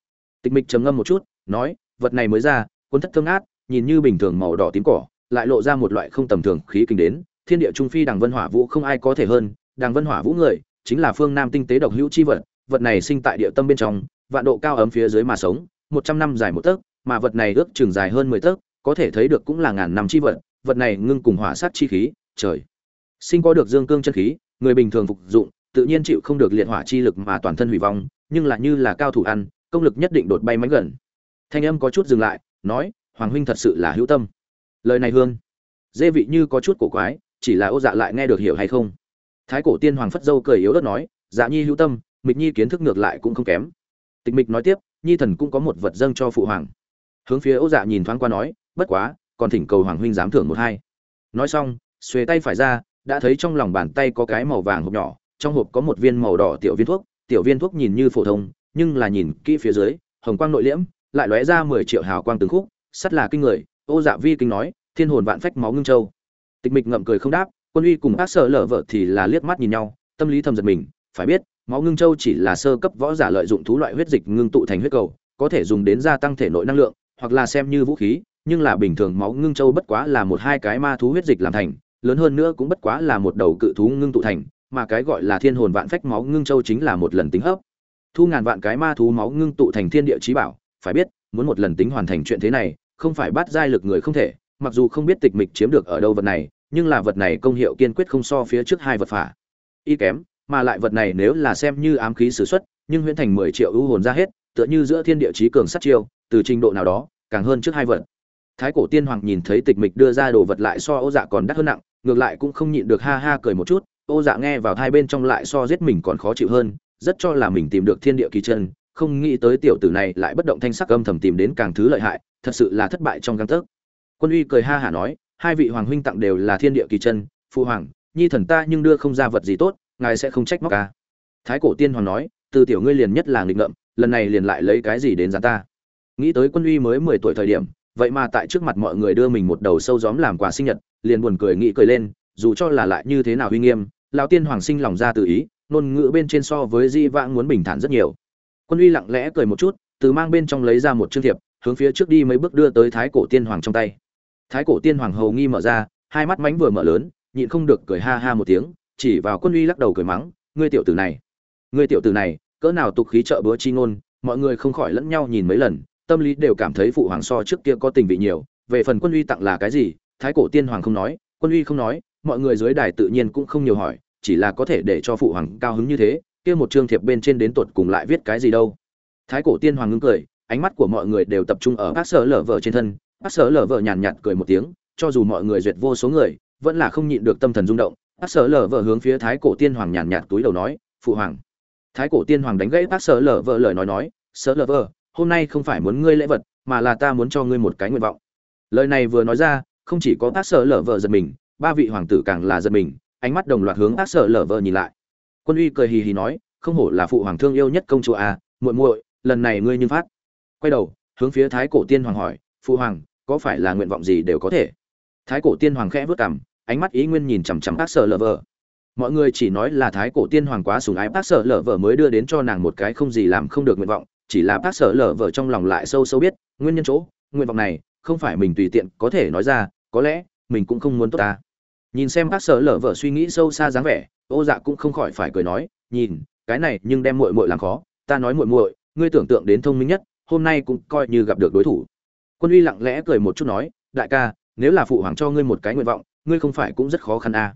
Tịch mịch trầm ngâm một chút, nói, vật này mới ra, cuốn thất thương át nhìn như bình thường màu đỏ tím cỏ, lại lộ ra một loại không tầm thường khí kinh đến, thiên địa trung phi đằng vân hỏa vũ không ai có thể hơn, đằng vân hỏa vũ người, chính là phương nam tinh tế độc hữu chi vật vật này sinh tại địa tâm bên trong vạn độ cao ấm phía dưới mà sống, một trăm năm dài một tấc, mà vật này ước chừng dài hơn mười tấc, có thể thấy được cũng là ngàn năm chi vật vật này ngưng cùng hỏa sát chi khí, trời. Sinh có được dương cương chân khí, người bình thường phục dụng, tự nhiên chịu không được liệt hỏa chi lực mà toàn thân hủy vong, nhưng là như là cao thủ ăn, công lực nhất định đột bay mãnh gần. Thanh âm có chút dừng lại, nói, hoàng huynh thật sự là hữu tâm. Lời này hương. Dê vị như có chút cổ quái, chỉ là ô dạ lại nghe được hiểu hay không. Thái cổ tiên hoàng phất dâu cười yếu ớt nói dạ nhi hữu tâm, mịch nhi kiến thức ngược lại cũng không kém tịch mịch nói tiếp, nhi thần cũng có một vật dâng cho phụ hoàng. Hướng phía ô dạ nhìn thoáng qua nói, bất quá, còn thỉnh cầu hoàng huynh dám thưởng một hai. Nói xong, xuề tay phải ra, đã thấy trong lòng bàn tay có cái màu vàng hộp nhỏ, trong hộp có một viên màu đỏ tiểu viên thuốc, tiểu viên thuốc nhìn như phổ thông, nhưng là nhìn kỹ phía dưới, hồng quang nội liễm, lại lóe ra mười triệu hào quang từng khúc, sắt là kinh người ô dạ vi kinh nói, thiên hồn vạn phách máu ngưng châu. Tịch mịch ngậm cười không đáp, quân uy cùng ác sợ lở vợ thì là liếc mắt nhìn nhau, tâm lý thầm giật mình, phải biết máu ngưng châu chỉ là sơ cấp võ giả lợi dụng thú loại huyết dịch ngưng tụ thành huyết cầu, có thể dùng đến gia tăng thể nội năng lượng, hoặc là xem như vũ khí, nhưng là bình thường máu ngưng châu bất quá là một hai cái ma thú huyết dịch làm thành, lớn hơn nữa cũng bất quá là một đầu cự thú ngưng tụ thành, mà cái gọi là thiên hồn vạn phách máu ngưng châu chính là một lần tính hấp. Thu ngàn vạn cái ma thú máu ngưng tụ thành thiên địa trí bảo, phải biết, muốn một lần tính hoàn thành chuyện thế này, không phải bắt giai lực người không thể, mặc dù không biết tịch mịch chiếm được ở đâu vật này, nhưng là vật này công hiệu kiên quyết không so phía trước hai vật phả. Y kém mà lại vật này nếu là xem như ám khí sử xuất, nhưng huyễn thành mười triệu ưu hồn ra hết, tựa như giữa thiên địa trí cường sát chiêu, từ trình độ nào đó, càng hơn trước hai vật. Thái cổ tiên hoàng nhìn thấy tịch mịch đưa ra đồ vật lại so ô dạ còn đắt hơn nặng, ngược lại cũng không nhịn được ha ha cười một chút, ô dạ nghe vào hai bên trong lại so giết mình còn khó chịu hơn, rất cho là mình tìm được thiên địa kỳ chân, không nghĩ tới tiểu tử này lại bất động thanh sắc âm thầm tìm đến càng thứ lợi hại, thật sự là thất bại trong gang tấc. Quân uy cười ha hả nói, hai vị hoàng huynh tặng đều là thiên địa kỳ chân, phụ hoàng, nhi thần ta nhưng đưa không ra vật gì tốt ngài sẽ không trách móc ca thái cổ tiên hoàng nói, từ tiểu ngươi liền nhất là nghịch ngợm, lần này liền lại lấy cái gì đến giá ta? Nghĩ tới quân uy mới mười tuổi thời điểm, vậy mà tại trước mặt mọi người đưa mình một đầu sâu gióm làm quà sinh nhật, liền buồn cười nghĩ cười lên, dù cho là lại như thế nào uy nghiêm, lão tiên hoàng sinh lòng ra tự ý, ngôn ngữ bên trên so với di vãng muốn bình thản rất nhiều. Quân uy lặng lẽ cười một chút, từ mang bên trong lấy ra một chương thiệp, hướng phía trước đi mấy bước đưa tới thái cổ tiên hoàng trong tay. Thái cổ tiên hoàng hầu nghi mở ra, hai mắt mánh vừa mở lớn, nhịn không được cười ha ha một tiếng chỉ vào quân uy lắc đầu cười mắng, ngươi tiểu tử này, ngươi tiểu tử này, cỡ nào tục khí trợ bữa chi ngôn, mọi người không khỏi lẫn nhau nhìn mấy lần, tâm lý đều cảm thấy phụ hoàng so trước kia có tình vị nhiều, về phần quân uy tặng là cái gì, thái cổ tiên hoàng không nói, quân uy không nói, mọi người dưới đài tự nhiên cũng không nhiều hỏi, chỉ là có thể để cho phụ hoàng cao hứng như thế, kia một chương thiệp bên trên đến tột cùng lại viết cái gì đâu. Thái cổ tiên hoàng ngưng cười, ánh mắt của mọi người đều tập trung ở bác sở lở vợ trên thân. Bác sở lở vợ nhàn nhạt cười một tiếng, cho dù mọi người duyệt vô số người, vẫn là không nhịn được tâm thần rung động bác sở lở vợ hướng phía thái cổ tiên hoàng nhàn nhạt túi đầu nói, phụ hoàng. Thái cổ tiên hoàng đánh gãy bác sở lở vợ lời nói nói, sở lở vợ, hôm nay không phải muốn ngươi lễ vật, mà là ta muốn cho ngươi một cái nguyện vọng. Lời này vừa nói ra, không chỉ có bác sở lở vợ giật mình, ba vị hoàng tử càng là giật mình, ánh mắt đồng loạt hướng bác sở lở vợ nhìn lại. Quân uy cười hì hì nói, không hổ là phụ hoàng thương yêu nhất công chúa à muội muội, lần này ngươi như phát. Quay đầu, hướng phía thái cổ tiên hoàng hỏi, phụ hoàng, có phải là nguyện vọng gì đều có thể? Thái cổ tiên hoàng khẽ vớt cằm ánh mắt ý nguyên nhìn chằm chằm bác sở lở vợ mọi người chỉ nói là thái cổ tiên hoàng quá sùng ái bác sở lở vợ mới đưa đến cho nàng một cái không gì làm không được nguyện vọng, chỉ là bác sở lở vợ trong lòng lại sâu sâu biết, nguyên nhân chỗ, nguyện vọng này, không phải mình tùy tiện có thể nói ra, có lẽ, mình cũng không muốn tốt ta. Nhìn xem bác sở lở vợ suy nghĩ sâu xa dáng vẻ, ô dạ cũng không khỏi phải cười nói, nhìn, cái này nhưng đem muội muội làm khó, ta nói muội muội, ngươi tưởng tượng đến thông minh nhất, hôm nay cũng coi như gặp được đối thủ. Quân uy lặng lẽ cười một chút nói, đại ca, nếu là phụ hoàng cho ngươi một cái nguyện vọng ngươi không phải cũng rất khó khăn à.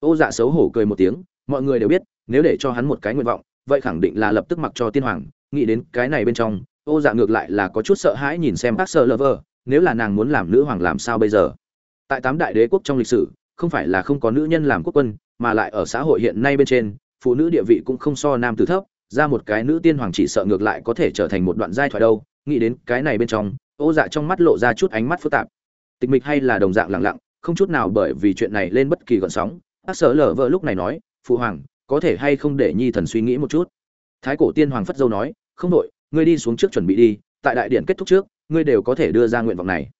ô dạ xấu hổ cười một tiếng, mọi người đều biết, nếu để cho hắn một cái nguyện vọng, vậy khẳng định là lập tức mặc cho tiên hoàng. Nghĩ đến cái này bên trong, ô dạ ngược lại là có chút sợ hãi nhìn xem bác sợ lover, nếu là nàng muốn làm nữ hoàng làm sao bây giờ? Tại tám đại đế quốc trong lịch sử, không phải là không có nữ nhân làm quốc quân, mà lại ở xã hội hiện nay bên trên, phụ nữ địa vị cũng không so nam tử thấp, ra một cái nữ tiên hoàng chỉ sợ ngược lại có thể trở thành một đoạn giai thoại đâu. Nghĩ đến cái này bên trong, ô dạ trong mắt lộ ra chút ánh mắt phức tạp. Tịch mịch hay là đồng dạng lặng lặng không chút nào bởi vì chuyện này lên bất kỳ gợn sóng. Ác sở lở vợ lúc này nói, phụ hoàng, có thể hay không để nhi thần suy nghĩ một chút? Thái cổ tiên hoàng phất dâu nói, không đội ngươi đi xuống trước chuẩn bị đi, tại đại điện kết thúc trước, ngươi đều có thể đưa ra nguyện vọng này.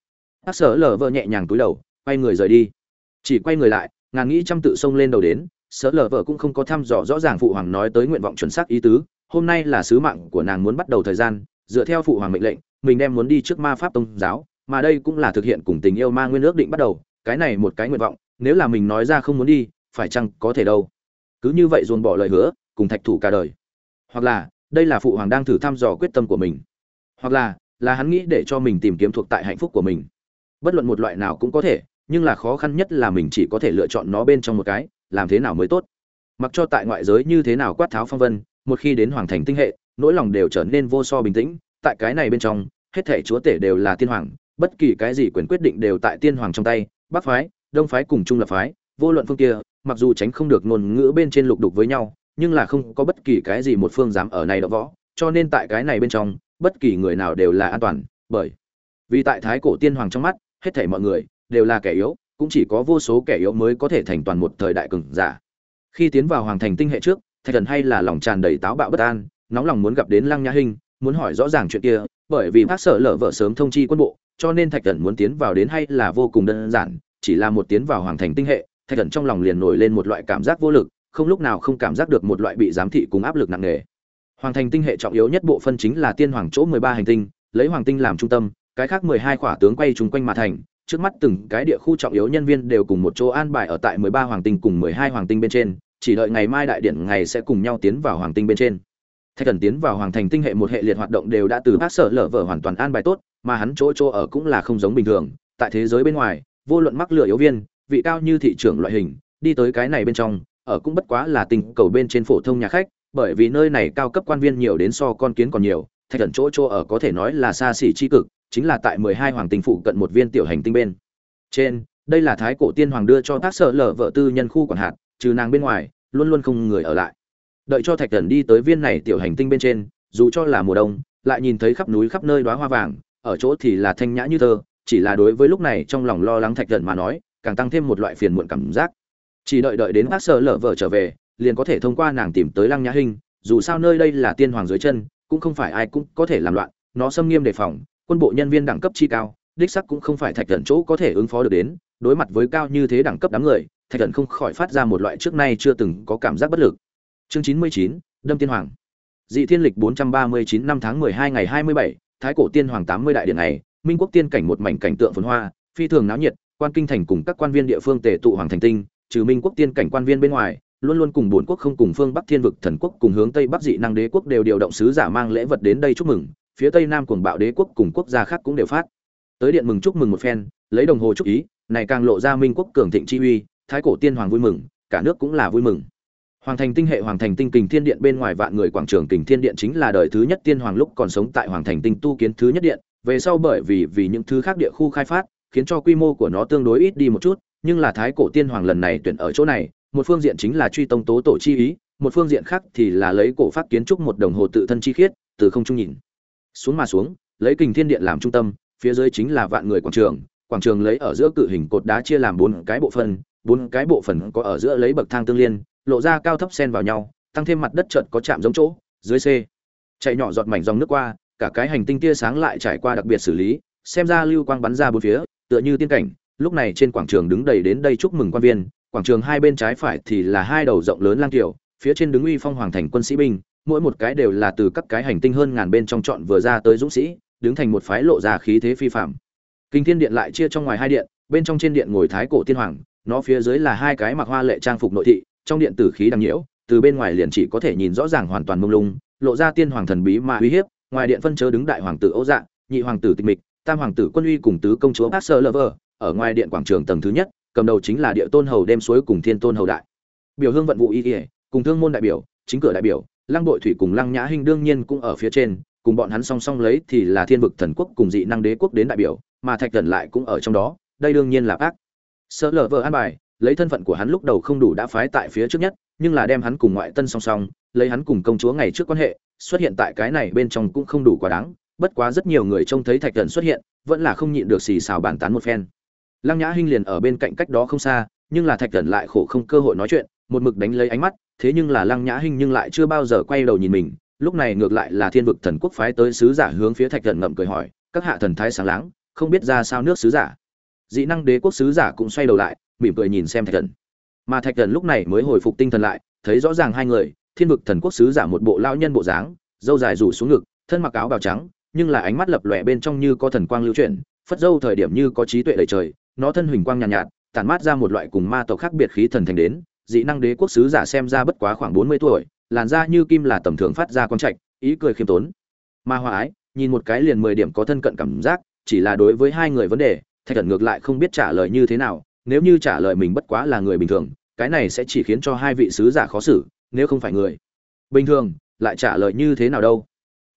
Ác sở lở vợ nhẹ nhàng túi đầu, quay người rời đi. Chỉ quay người lại, ngàn nghĩ trăm tự xông lên đầu đến, sở lở vợ cũng không có thăm dò rõ ràng phụ hoàng nói tới nguyện vọng chuẩn xác ý tứ. Hôm nay là sứ mạng của nàng muốn bắt đầu thời gian, dựa theo phụ hoàng mệnh lệnh, mình đem muốn đi trước ma pháp tôn giáo, mà đây cũng là thực hiện cùng tình yêu ma nguyên ước định bắt đầu cái này một cái nguyện vọng, nếu là mình nói ra không muốn đi, phải chăng có thể đâu? Cứ như vậy dồn bỏ lời hứa, cùng thạch thủ cả đời. Hoặc là, đây là phụ hoàng đang thử thăm dò quyết tâm của mình. Hoặc là là hắn nghĩ để cho mình tìm kiếm thuộc tại hạnh phúc của mình. Bất luận một loại nào cũng có thể, nhưng là khó khăn nhất là mình chỉ có thể lựa chọn nó bên trong một cái, làm thế nào mới tốt? Mặc cho tại ngoại giới như thế nào quát tháo phong vân, một khi đến hoàng thành tinh hệ, nỗi lòng đều trở nên vô so bình tĩnh. Tại cái này bên trong, hết thể chúa tể đều là tiên hoàng, bất kỳ cái gì quyền quyết định đều tại tiên hoàng trong tay bắc phái, đông phái cùng trung lập phái, vô luận phương kia, mặc dù tránh không được ngôn ngữ bên trên lục đục với nhau, nhưng là không có bất kỳ cái gì một phương dám ở này đọ võ, cho nên tại cái này bên trong, bất kỳ người nào đều là an toàn, bởi vì tại thái cổ tiên hoàng trong mắt, hết thảy mọi người đều là kẻ yếu, cũng chỉ có vô số kẻ yếu mới có thể thành toàn một thời đại cường giả. Khi tiến vào hoàng thành tinh hệ trước, thạch thần hay là lòng tràn đầy táo bạo bất an, nóng lòng muốn gặp đến lăng nhã hinh, muốn hỏi rõ ràng chuyện kia, bởi vì bác sở lở vợ sớm thông chi quân bộ cho nên thạch thần muốn tiến vào đến hay là vô cùng đơn giản, chỉ là một tiến vào hoàng thành tinh hệ, thạch thần trong lòng liền nổi lên một loại cảm giác vô lực, không lúc nào không cảm giác được một loại bị giám thị cùng áp lực nặng nề. Hoàng thành tinh hệ trọng yếu nhất bộ phân chính là tiên hoàng chỗ mười ba hành tinh, lấy hoàng tinh làm trung tâm, cái khác mười hai khỏa tướng quay chung quanh mà thành, trước mắt từng cái địa khu trọng yếu nhân viên đều cùng một chỗ an bài ở tại mười ba hoàng tinh cùng mười hai hoàng tinh bên trên, chỉ đợi ngày mai đại điện ngày sẽ cùng nhau tiến vào hoàng tinh bên trên. Thạch thần tiến vào hoàng thành tinh hệ một hệ liệt hoạt động đều đã từ bác sở lở vở hoàn toàn an bài tốt mà hắn chỗ chỗ ở cũng là không giống bình thường, tại thế giới bên ngoài, vô luận mắc lửa yếu viên, vị cao như thị trưởng loại hình, đi tới cái này bên trong, ở cũng bất quá là tình cầu bên trên phổ thông nhà khách, bởi vì nơi này cao cấp quan viên nhiều đến so con kiến còn nhiều, thạch thần chỗ chỗ ở có thể nói là xa xỉ chi cực, chính là tại mười hai hoàng tinh phụ cận một viên tiểu hành tinh bên. Trên, đây là thái cổ tiên hoàng đưa cho tác sở lở vợ tư nhân khu quản hạt, trừ nàng bên ngoài, luôn luôn không người ở lại. Đợi cho thạch thần đi tới viên này tiểu hành tinh bên trên, dù cho là mùa đông, lại nhìn thấy khắp núi khắp nơi đóa hoa vàng ở chỗ thì là thanh nhã như thơ, chỉ là đối với lúc này trong lòng lo lắng thạch thần mà nói, càng tăng thêm một loại phiền muộn cảm giác. Chỉ đợi đợi đến bác sở lở vợ trở về, liền có thể thông qua nàng tìm tới lăng nhã hinh, dù sao nơi đây là tiên hoàng dưới chân, cũng không phải ai cũng có thể làm loạn, nó xâm nghiêm đề phòng, quân bộ nhân viên đẳng cấp chi cao, đích sắc cũng không phải thạch thần chỗ có thể ứng phó được đến, đối mặt với cao như thế đẳng cấp đám người, thạch thần không khỏi phát ra một loại trước nay chưa từng có cảm giác bất lực. Chương chín mươi chín, đâm tiên hoàng. Dị thiên lịch bốn trăm ba mươi chín năm tháng mười hai ngày hai mươi bảy thái cổ tiên hoàng tám mươi đại điện này, minh quốc tiên cảnh một mảnh cảnh tượng phồn hoa, phi thường náo nhiệt, quan kinh thành cùng các quan viên địa phương tề tụ hoàng thành tinh, trừ minh quốc tiên cảnh quan viên bên ngoài, luôn luôn cùng bốn quốc không cùng phương bắc thiên vực thần quốc cùng hướng tây bắc dị năng đế quốc đều điều động sứ giả mang lễ vật đến đây chúc mừng, phía tây nam cuồng bạo đế quốc cùng quốc gia khác cũng đều phát. Tới điện mừng chúc mừng một phen, lấy đồng hồ chúc ý, này càng lộ ra minh quốc cường thịnh chi uy, thái cổ tiên hoàng vui mừng, cả nước cũng là vui mừng hoàng thành tinh hệ, hoàng thành tinh kình thiên điện bên ngoài vạn người quảng trường kình thiên điện chính là đời thứ nhất tiên hoàng lúc còn sống tại hoàng thành tinh tu kiến thứ nhất điện. Về sau bởi vì vì những thứ khác địa khu khai phát, khiến cho quy mô của nó tương đối ít đi một chút, nhưng là thái cổ tiên hoàng lần này tuyển ở chỗ này, một phương diện chính là truy tông tố tổ chi ý, một phương diện khác thì là lấy cổ pháp kiến trúc một đồng hồ tự thân chi khiết, từ không trung nhìn. Xuống mà xuống, lấy kình thiên điện làm trung tâm, phía dưới chính là vạn người quảng trường quảng trường lấy ở giữa cự hình cột đá chia làm bốn cái bộ phận bốn cái bộ phận có ở giữa lấy bậc thang tương liên lộ ra cao thấp xen vào nhau, tăng thêm mặt đất chợt có chạm giống chỗ, dưới c. Chạy nhỏ giọt mảnh dòng nước qua, cả cái hành tinh tia sáng lại trải qua đặc biệt xử lý, xem ra lưu quang bắn ra bốn phía, tựa như tiên cảnh, lúc này trên quảng trường đứng đầy đến đây chúc mừng quan viên, quảng trường hai bên trái phải thì là hai đầu rộng lớn lang tiểu phía trên đứng uy phong hoàng thành quân sĩ binh, mỗi một cái đều là từ các cái hành tinh hơn ngàn bên trong chọn vừa ra tới dũng sĩ, đứng thành một phái lộ ra khí thế phi phạm kinh thiên điện lại chia trong ngoài hai điện, bên trong trên điện ngồi thái cổ tiên hoàng, nó phía dưới là hai cái mặc hoa lệ trang phục nội thị trong điện tử khí đằng nhiễu, từ bên ngoài liền chỉ có thể nhìn rõ ràng hoàn toàn mông lung, lộ ra tiên hoàng thần bí mà uy hiếp, ngoài điện phân chớ đứng đại hoàng tử ấu dạ nhị hoàng tử tịch mịch, tam hoàng tử quân uy cùng tứ công chúa bác sơ lover ở ngoài điện quảng trường tầng thứ nhất, cầm đầu chính là địa tôn hầu đêm suối cùng thiên tôn hầu đại. Biểu hương vận vụ y ỉa cùng thương môn đại biểu, chính cửa đại biểu, lăng bội thủy cùng lăng nhã hinh đương nhiên cũng ở phía trên, cùng bọn hắn song song lấy thì là thiên vực thần quốc cùng dị năng đế quốc đến đại biểu, mà thạch thần lại cũng ở trong đó, đây đương nhiên là bác sợ lờ vợ an bài lấy thân phận của hắn lúc đầu không đủ đã phái tại phía trước nhất, nhưng là đem hắn cùng ngoại tân song song, lấy hắn cùng công chúa ngày trước quan hệ, xuất hiện tại cái này bên trong cũng không đủ quá đáng, bất quá rất nhiều người trông thấy thạch Cẩn xuất hiện, vẫn là không nhịn được xì xào bàn tán một phen. Lăng nhã hinh liền ở bên cạnh cách đó không xa, nhưng là thạch Cẩn lại khổ không cơ hội nói chuyện, một mực đánh lấy ánh mắt, thế nhưng là lăng nhã hinh nhưng lại chưa bao giờ quay đầu nhìn mình, lúc này ngược lại là thiên vực thần quốc phái tới sứ giả hướng phía thạch Cẩn ngậm cười hỏi, các hạ thần thái sáng láng, không biết ra sao nước sứ giả? Dị năng đế quốc sứ giả cũng xoay đầu lại mỉm cười nhìn xem thạch thần. Mà thạch thần lúc này mới hồi phục tinh thần lại thấy rõ ràng hai người thiên vực thần quốc sứ giả một bộ lao nhân bộ dáng dâu dài rủ xuống ngực thân mặc áo bào trắng nhưng là ánh mắt lập lòe bên trong như có thần quang lưu chuyển phất dâu thời điểm như có trí tuệ đầy trời nó thân huỳnh quang nhàn nhạt, nhạt tản mát ra một loại cùng ma tộc khác biệt khí thần thành đến dị năng đế quốc sứ giả xem ra bất quá khoảng bốn mươi tuổi làn da như kim là tầm thường phát ra con trạch ý cười khiêm tốn. Ma hòa ái nhìn một cái liền mười điểm có thân cận cảm giác chỉ là đối với hai người vấn đề thạch thần ngược lại không biết trả lời như thế nào nếu như trả lời mình bất quá là người bình thường, cái này sẽ chỉ khiến cho hai vị sứ giả khó xử, nếu không phải người bình thường, lại trả lời như thế nào đâu.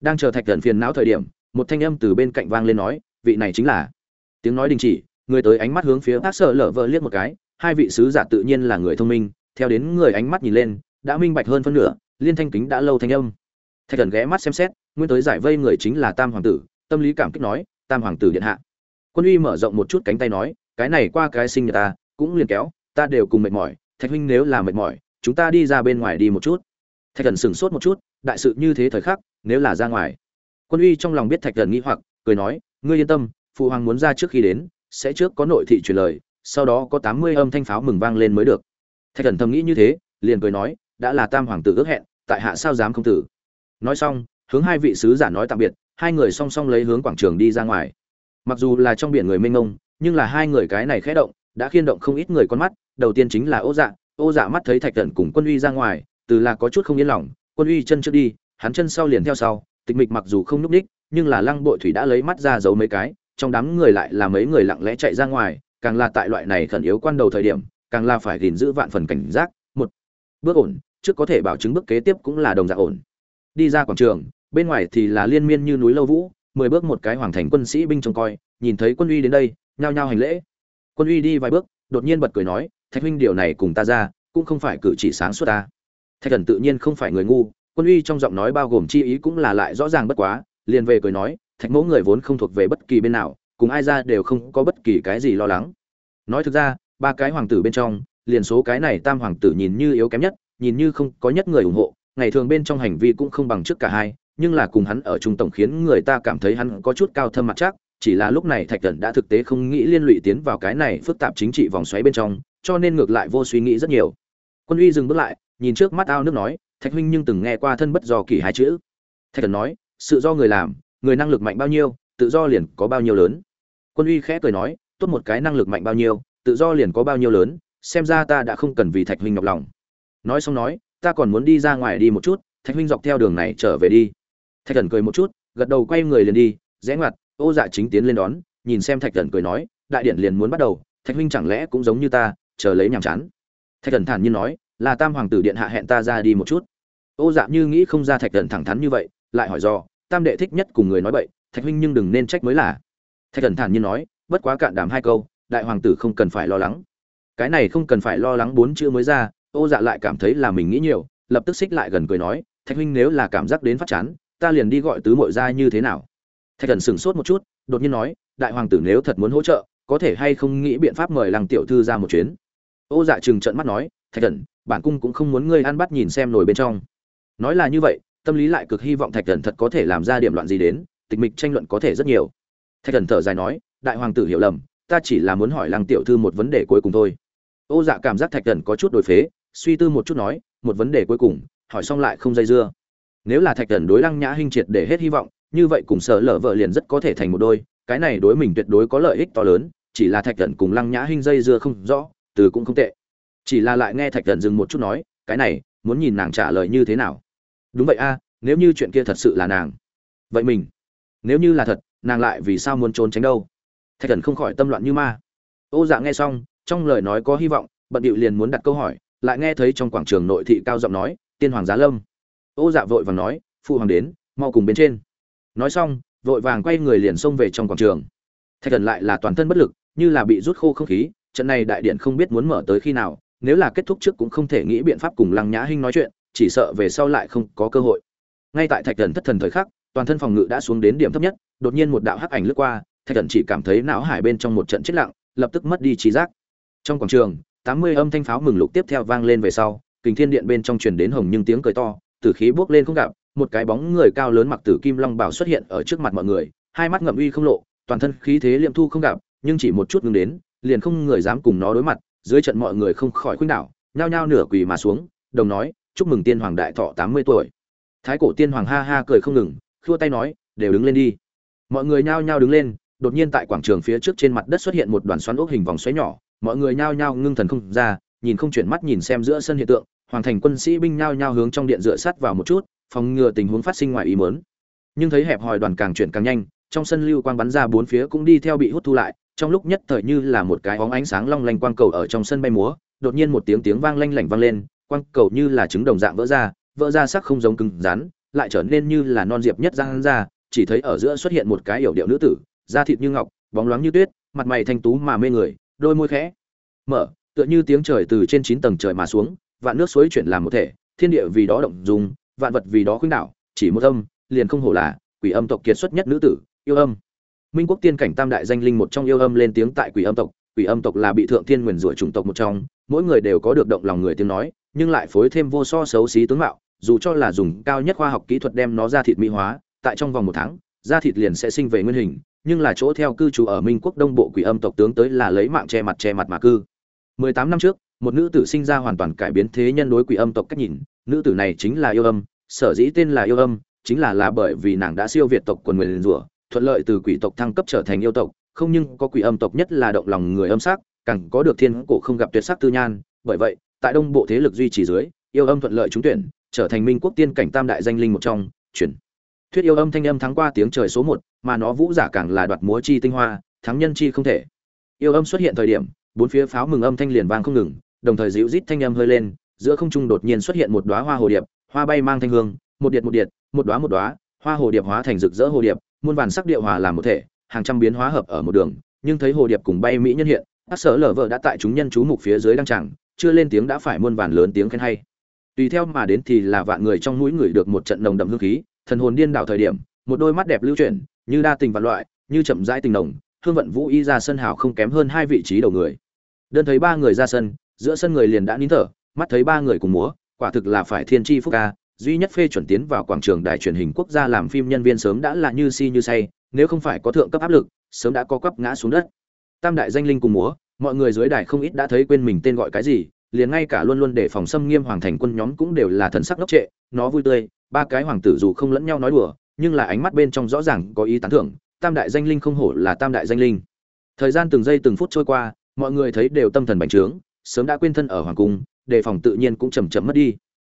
Đang chờ thạch thần phiền não thời điểm, một thanh âm từ bên cạnh vang lên nói, vị này chính là. Tiếng nói đình chỉ, người tới ánh mắt hướng phía bác sợ lở vợ liếc một cái, hai vị sứ giả tự nhiên là người thông minh, theo đến người ánh mắt nhìn lên, đã minh bạch hơn phân nửa, liên thanh kính đã lâu thanh âm. Thạch thần ghé mắt xem xét, nguyên tới giải vây người chính là tam hoàng tử, tâm lý cảm kích nói, tam hoàng tử điện hạ. Quân uy mở rộng một chút cánh tay nói cái này qua cái sinh nhật ta, cũng liền kéo, ta đều cùng mệt mỏi, thạch huynh nếu là mệt mỏi, chúng ta đi ra bên ngoài đi một chút. Thạch thần sửng sốt một chút, đại sự như thế thời khắc, nếu là ra ngoài. Quân uy trong lòng biết thạch thần nghĩ hoặc, cười nói, ngươi yên tâm, phụ hoàng muốn ra trước khi đến, sẽ trước có nội thị truyền lời, sau đó có tám mươi âm thanh pháo mừng vang lên mới được. Thạch thần thầm nghĩ như thế, liền cười nói, đã là tam hoàng tử ước hẹn, tại hạ sao dám không tử? Nói xong, hướng hai vị sứ giả nói tạm biệt, hai người song song lấy hướng quảng trường đi ra ngoài. Mặc dù là trong biển người mênh mông nhưng là hai người cái này khẽ động, đã khiên động không ít người con mắt, đầu tiên chính là ô dạ ô dạ mắt thấy thạch thần cùng quân uy ra ngoài, từ là có chút không yên lòng, quân uy chân trước đi, hắn chân sau liền theo sau, tịch mịch mặc dù không núp đích nhưng là lăng bội thủy đã lấy mắt ra giấu mấy cái, trong đám người lại là mấy người lặng lẽ chạy ra ngoài, càng là tại loại này khẩn yếu quan đầu thời điểm, càng là phải gìn giữ vạn phần cảnh giác, một, bước ổn, trước có thể bảo chứng bước kế tiếp cũng là đồng dạng ổn. Đi ra quảng trường, bên ngoài thì là liên miên như núi lâu vũ, mười bước một cái hoàng thành quân sĩ binh trông coi, nhìn thấy quân uy đến đây nhao nhao hành lễ. Quân uy đi vài bước, đột nhiên bật cười nói, thạch huynh, điều này cùng ta ra, cũng không phải cử chỉ sáng suốt ta. Thạch thần tự nhiên không phải người ngu, quân uy trong giọng nói bao gồm chi ý cũng là lại rõ ràng bất quá, liền về cười nói, thạch mẫu người vốn không thuộc về bất kỳ bên nào, cùng ai ra đều không có bất kỳ cái gì lo lắng. Nói thực ra, ba cái hoàng tử bên trong, liền số cái này tam hoàng tử nhìn như yếu kém nhất, nhìn như không có nhất người ủng hộ, ngày thường bên trong hành vi cũng không bằng trước cả hai, nhưng là cùng hắn ở trung tổng khiến người ta cảm thấy hắn có chút cao thâm mặt chắc chỉ là lúc này thạch thần đã thực tế không nghĩ liên lụy tiến vào cái này phức tạp chính trị vòng xoáy bên trong, cho nên ngược lại vô suy nghĩ rất nhiều. Quân uy dừng bước lại, nhìn trước mắt ao nước nói, thạch huynh nhưng từng nghe qua thân bất do kỳ hai chữ. Thạch thần nói, sự do người làm, người năng lực mạnh bao nhiêu, tự do liền có bao nhiêu lớn. Quân uy khẽ cười nói, tốt một cái năng lực mạnh bao nhiêu, tự do liền có bao nhiêu lớn, xem ra ta đã không cần vì thạch huynh nhọc lòng. Nói xong nói, ta còn muốn đi ra ngoài đi một chút, thạch huynh dọc theo đường này trở về đi. Thạch thần cười một chút, gật đầu quay người liền đi, rẽ ngoặt ô dạ chính tiến lên đón, nhìn xem thạch thần cười nói, đại điện liền muốn bắt đầu, thạch huynh chẳng lẽ cũng giống như ta, chờ lấy nhàm chán? Thạch thần thản nhiên nói, là tam hoàng tử điện hạ hẹn ta ra đi một chút. Ô dạ như nghĩ không ra thạch thần thẳng thắn như vậy, lại hỏi do tam đệ thích nhất cùng người nói bậy, thạch huynh nhưng đừng nên trách mới là. Thạch thần thản nhiên nói, bất quá cạn đàm hai câu, đại hoàng tử không cần phải lo lắng. Cái này không cần phải lo lắng bốn chữ mới ra, ô dạ lại cảm thấy là mình nghĩ nhiều, lập tức xích lại gần cười nói, thạch huynh nếu là cảm giác đến phát chán, ta liền đi gọi tứ mội ra như thế nào? Thạch thần sửng sốt một chút, đột nhiên nói, đại hoàng tử nếu thật muốn hỗ trợ, có thể hay không nghĩ biện pháp mời lăng tiểu thư ra một chuyến? Ô dạ chừng trận mắt nói, thạch thần, bản cung cũng không muốn ngươi ăn bắt nhìn xem nổi bên trong. Nói là như vậy, tâm lý lại cực hy vọng thạch thần thật có thể làm ra điểm loạn gì đến, tịch mịch tranh luận có thể rất nhiều. Thạch thần thở dài nói, đại hoàng tử hiểu lầm, ta chỉ là muốn hỏi lăng tiểu thư một vấn đề cuối cùng thôi. Ô dạ cảm giác thạch thần có chút đổi phế, suy tư một chút nói, một vấn đề cuối cùng, hỏi xong lại không dây dưa. Nếu là thạch thần đối lăng nhã hinh triệt để hết hy vọng như vậy cùng sở lở vợ liền rất có thể thành một đôi, cái này đối mình tuyệt đối có lợi ích to lớn, chỉ là thạch thần cùng lăng nhã hinh dây dưa không rõ, từ cũng không tệ. Chỉ là lại nghe thạch thần dừng một chút nói, cái này, muốn nhìn nàng trả lời như thế nào? Đúng vậy a, nếu như chuyện kia thật sự là nàng. Vậy mình, nếu như là thật, nàng lại vì sao muốn trốn tránh đâu? Thạch thần không khỏi tâm loạn như ma. Ô dạ nghe xong, trong lời nói có hy vọng, bận điệu liền muốn đặt câu hỏi, lại nghe thấy trong quảng trường nội thị cao giọng nói, tiên hoàng giá lâm. Ô dạ vội vàng nói, phụ hoàng đến, mau cùng bên trên nói xong, vội vàng quay người liền xông về trong quảng trường. Thạch thần lại là toàn thân bất lực, như là bị rút khô không khí, trận này đại điện không biết muốn mở tới khi nào, nếu là kết thúc trước cũng không thể nghĩ biện pháp cùng lăng nhã hinh nói chuyện, chỉ sợ về sau lại không có cơ hội. Ngay tại thạch thần thất thần thời khắc, toàn thân phòng ngự đã xuống đến điểm thấp nhất, đột nhiên một đạo hắc ảnh lướt qua, thạch thần chỉ cảm thấy não hải bên trong một trận chết lặng, lập tức mất đi trí giác. Trong quảng trường, tám mươi âm thanh pháo mừng lục tiếp theo vang lên về sau, kình thiên điện bên trong truyền đến hồng nhưng tiếng cười to, tử khí bước lên không gặp một cái bóng người cao lớn mặc tử kim long bảo xuất hiện ở trước mặt mọi người, hai mắt ngậm uy không lộ, toàn thân khí thế liệm thu không gặp, nhưng chỉ một chút ngừng đến, liền không người dám cùng nó đối mặt, dưới trận mọi người không khỏi khuynh đảo, nhao nhao nửa quỳ mà xuống, đồng nói, chúc mừng tiên hoàng đại thọ tám mươi tuổi. Thái cổ tiên hoàng ha ha cười không ngừng, khua tay nói, đều đứng lên đi. Mọi người nhao nhao đứng lên, đột nhiên tại quảng trường phía trước trên mặt đất xuất hiện một đoàn xoắn ốc hình vòng xoáy nhỏ, mọi người nhao nhao ngưng thần không ra, nhìn không chuyển mắt nhìn xem giữa sân hiện tượng, hoàng thành quân sĩ binh nhao nhao hướng trong điện dựa sát vào một chút phòng ngừa tình huống phát sinh ngoài ý muốn. Nhưng thấy hẹp hòi đoàn càng chuyển càng nhanh trong sân lưu quang bắn ra bốn phía cũng đi theo bị hút thu lại trong lúc nhất thời như là một cái bóng ánh sáng long lanh quang cầu ở trong sân bay múa đột nhiên một tiếng tiếng vang lanh lảnh vang lên quang cầu như là trứng đồng dạng vỡ ra vỡ ra sắc không giống cứng rắn lại trở nên như là non diệp nhất răng ra chỉ thấy ở giữa xuất hiện một cái yểu điệu nữ tử da thịt như ngọc bóng loáng như tuyết mặt mày thanh tú mà mê người đôi môi khẽ mở tựa như tiếng trời từ trên chín tầng trời mà xuống vạn nước suối chuyển làm một thể thiên địa vì đó động dung, vạn vật vì đó khuynh đảo, chỉ một âm, liền không hổ là quỷ âm tộc kiệt xuất nhất nữ tử, yêu âm. Minh quốc tiên cảnh tam đại danh linh một trong yêu âm lên tiếng tại quỷ âm tộc, quỷ âm tộc là bị thượng thiên nguyền rủa chủng tộc một trong, mỗi người đều có được động lòng người tiếng nói, nhưng lại phối thêm vô so xấu xí tướng mạo, dù cho là dùng cao nhất khoa học kỹ thuật đem nó ra thịt mỹ hóa, tại trong vòng một tháng, da thịt liền sẽ sinh về nguyên hình, nhưng là chỗ theo cư trú ở minh quốc đông bộ quỷ âm tộc tướng tới là lấy mạng che mặt che mặt mà cư. 18 năm trước, một nữ tử sinh ra hoàn toàn cải biến thế nhân đối quỷ âm tộc cách nhìn, nữ tử này chính là yêu âm sở dĩ tên là yêu âm, chính là là bởi vì nàng đã siêu việt tộc quần nguyền rủa, thuận lợi từ quỷ tộc thăng cấp trở thành yêu tộc, không nhưng có quỷ âm tộc nhất là động lòng người âm sắc, càng có được thiên cổ không gặp tuyệt sắc tư nhan. Bởi vậy, tại đông bộ thế lực duy trì dưới, yêu âm thuận lợi trúng tuyển, trở thành minh quốc tiên cảnh tam đại danh linh một trong, chuyển. Thuyết yêu âm thanh âm thắng qua tiếng trời số một, mà nó vũ giả càng là đoạt múa chi tinh hoa, thắng nhân chi không thể. Yêu âm xuất hiện thời điểm, bốn phía pháo mừng âm thanh liền vang không ngừng, đồng thời dịu rít thanh âm hơi lên, giữa không trung đột nhiên xuất hiện một đóa hoa hồ điệp hoa bay mang thanh hương, một điện một điện một đóa một đóa, hoa hồ điệp hóa thành rực rỡ hồ điệp, muôn vàn sắc điệu hòa làm một thể, hàng trăm biến hóa hợp ở một đường, nhưng thấy hồ điệp cùng bay mỹ nhân hiện các sở lở vợ đã tại chúng nhân chú mục phía dưới đang chẳng chưa lên tiếng đã phải muôn vàn lớn tiếng khen hay. Tùy theo mà đến thì là vạn người trong mũi người được một trận nồng đậm hương khí, thần hồn điên đảo thời điểm, một đôi mắt đẹp lưu chuyển, như đa tình vạn loại, như chậm rãi tình nồng, hương vận vũ y ra sân hào không kém hơn hai vị trí đầu người. Đơn thấy ba người ra sân, giữa sân người liền đã nín thở, mắt thấy ba người cùng múa quả thực là phải thiên tri phúc ca, duy nhất phê chuẩn tiến vào quảng trường đài truyền hình quốc gia làm phim nhân viên sớm đã là như si như say, nếu không phải có thượng cấp áp lực, sớm đã có cấp ngã xuống đất. Tam đại danh linh cùng múa, mọi người dưới đài không ít đã thấy quên mình tên gọi cái gì, liền ngay cả luôn luôn để phòng xâm nghiêm hoàng thành quân nhóm cũng đều là thần sắc ngốc trệ, nó vui tươi, ba cái hoàng tử dù không lẫn nhau nói đùa, nhưng là ánh mắt bên trong rõ ràng có ý tán thưởng, tam đại danh linh không hổ là tam đại danh linh. Thời gian từng giây từng phút trôi qua, mọi người thấy đều tâm thần bành trướng, sớm đã quên thân ở hoàng cung đề phòng tự nhiên cũng chầm chậm mất đi.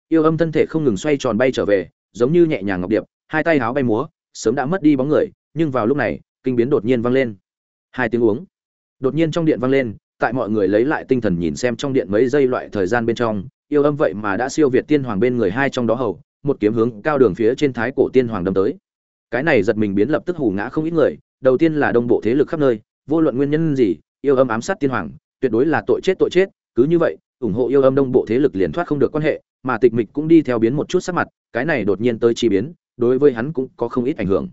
Yêu âm thân thể không ngừng xoay tròn bay trở về, giống như nhẹ nhàng ngọc điệp, hai tay háo bay múa, sớm đã mất đi bóng người, nhưng vào lúc này, kinh biến đột nhiên vang lên. Hai tiếng uống. Đột nhiên trong điện vang lên, tại mọi người lấy lại tinh thần nhìn xem trong điện mấy giây loại thời gian bên trong, yêu âm vậy mà đã siêu việt tiên hoàng bên người hai trong đó hầu, một kiếm hướng cao đường phía trên thái cổ tiên hoàng đâm tới. Cái này giật mình biến lập tức hủ ngã không ít người, đầu tiên là đông bộ thế lực khắp nơi, vô luận nguyên nhân gì, yêu âm ám sát tiên hoàng, tuyệt đối là tội chết tội chết, cứ như vậy ủng hộ yêu âm đông bộ thế lực liền thoát không được quan hệ, mà tịch mịch cũng đi theo biến một chút sắc mặt, cái này đột nhiên tới chi biến, đối với hắn cũng có không ít ảnh hưởng.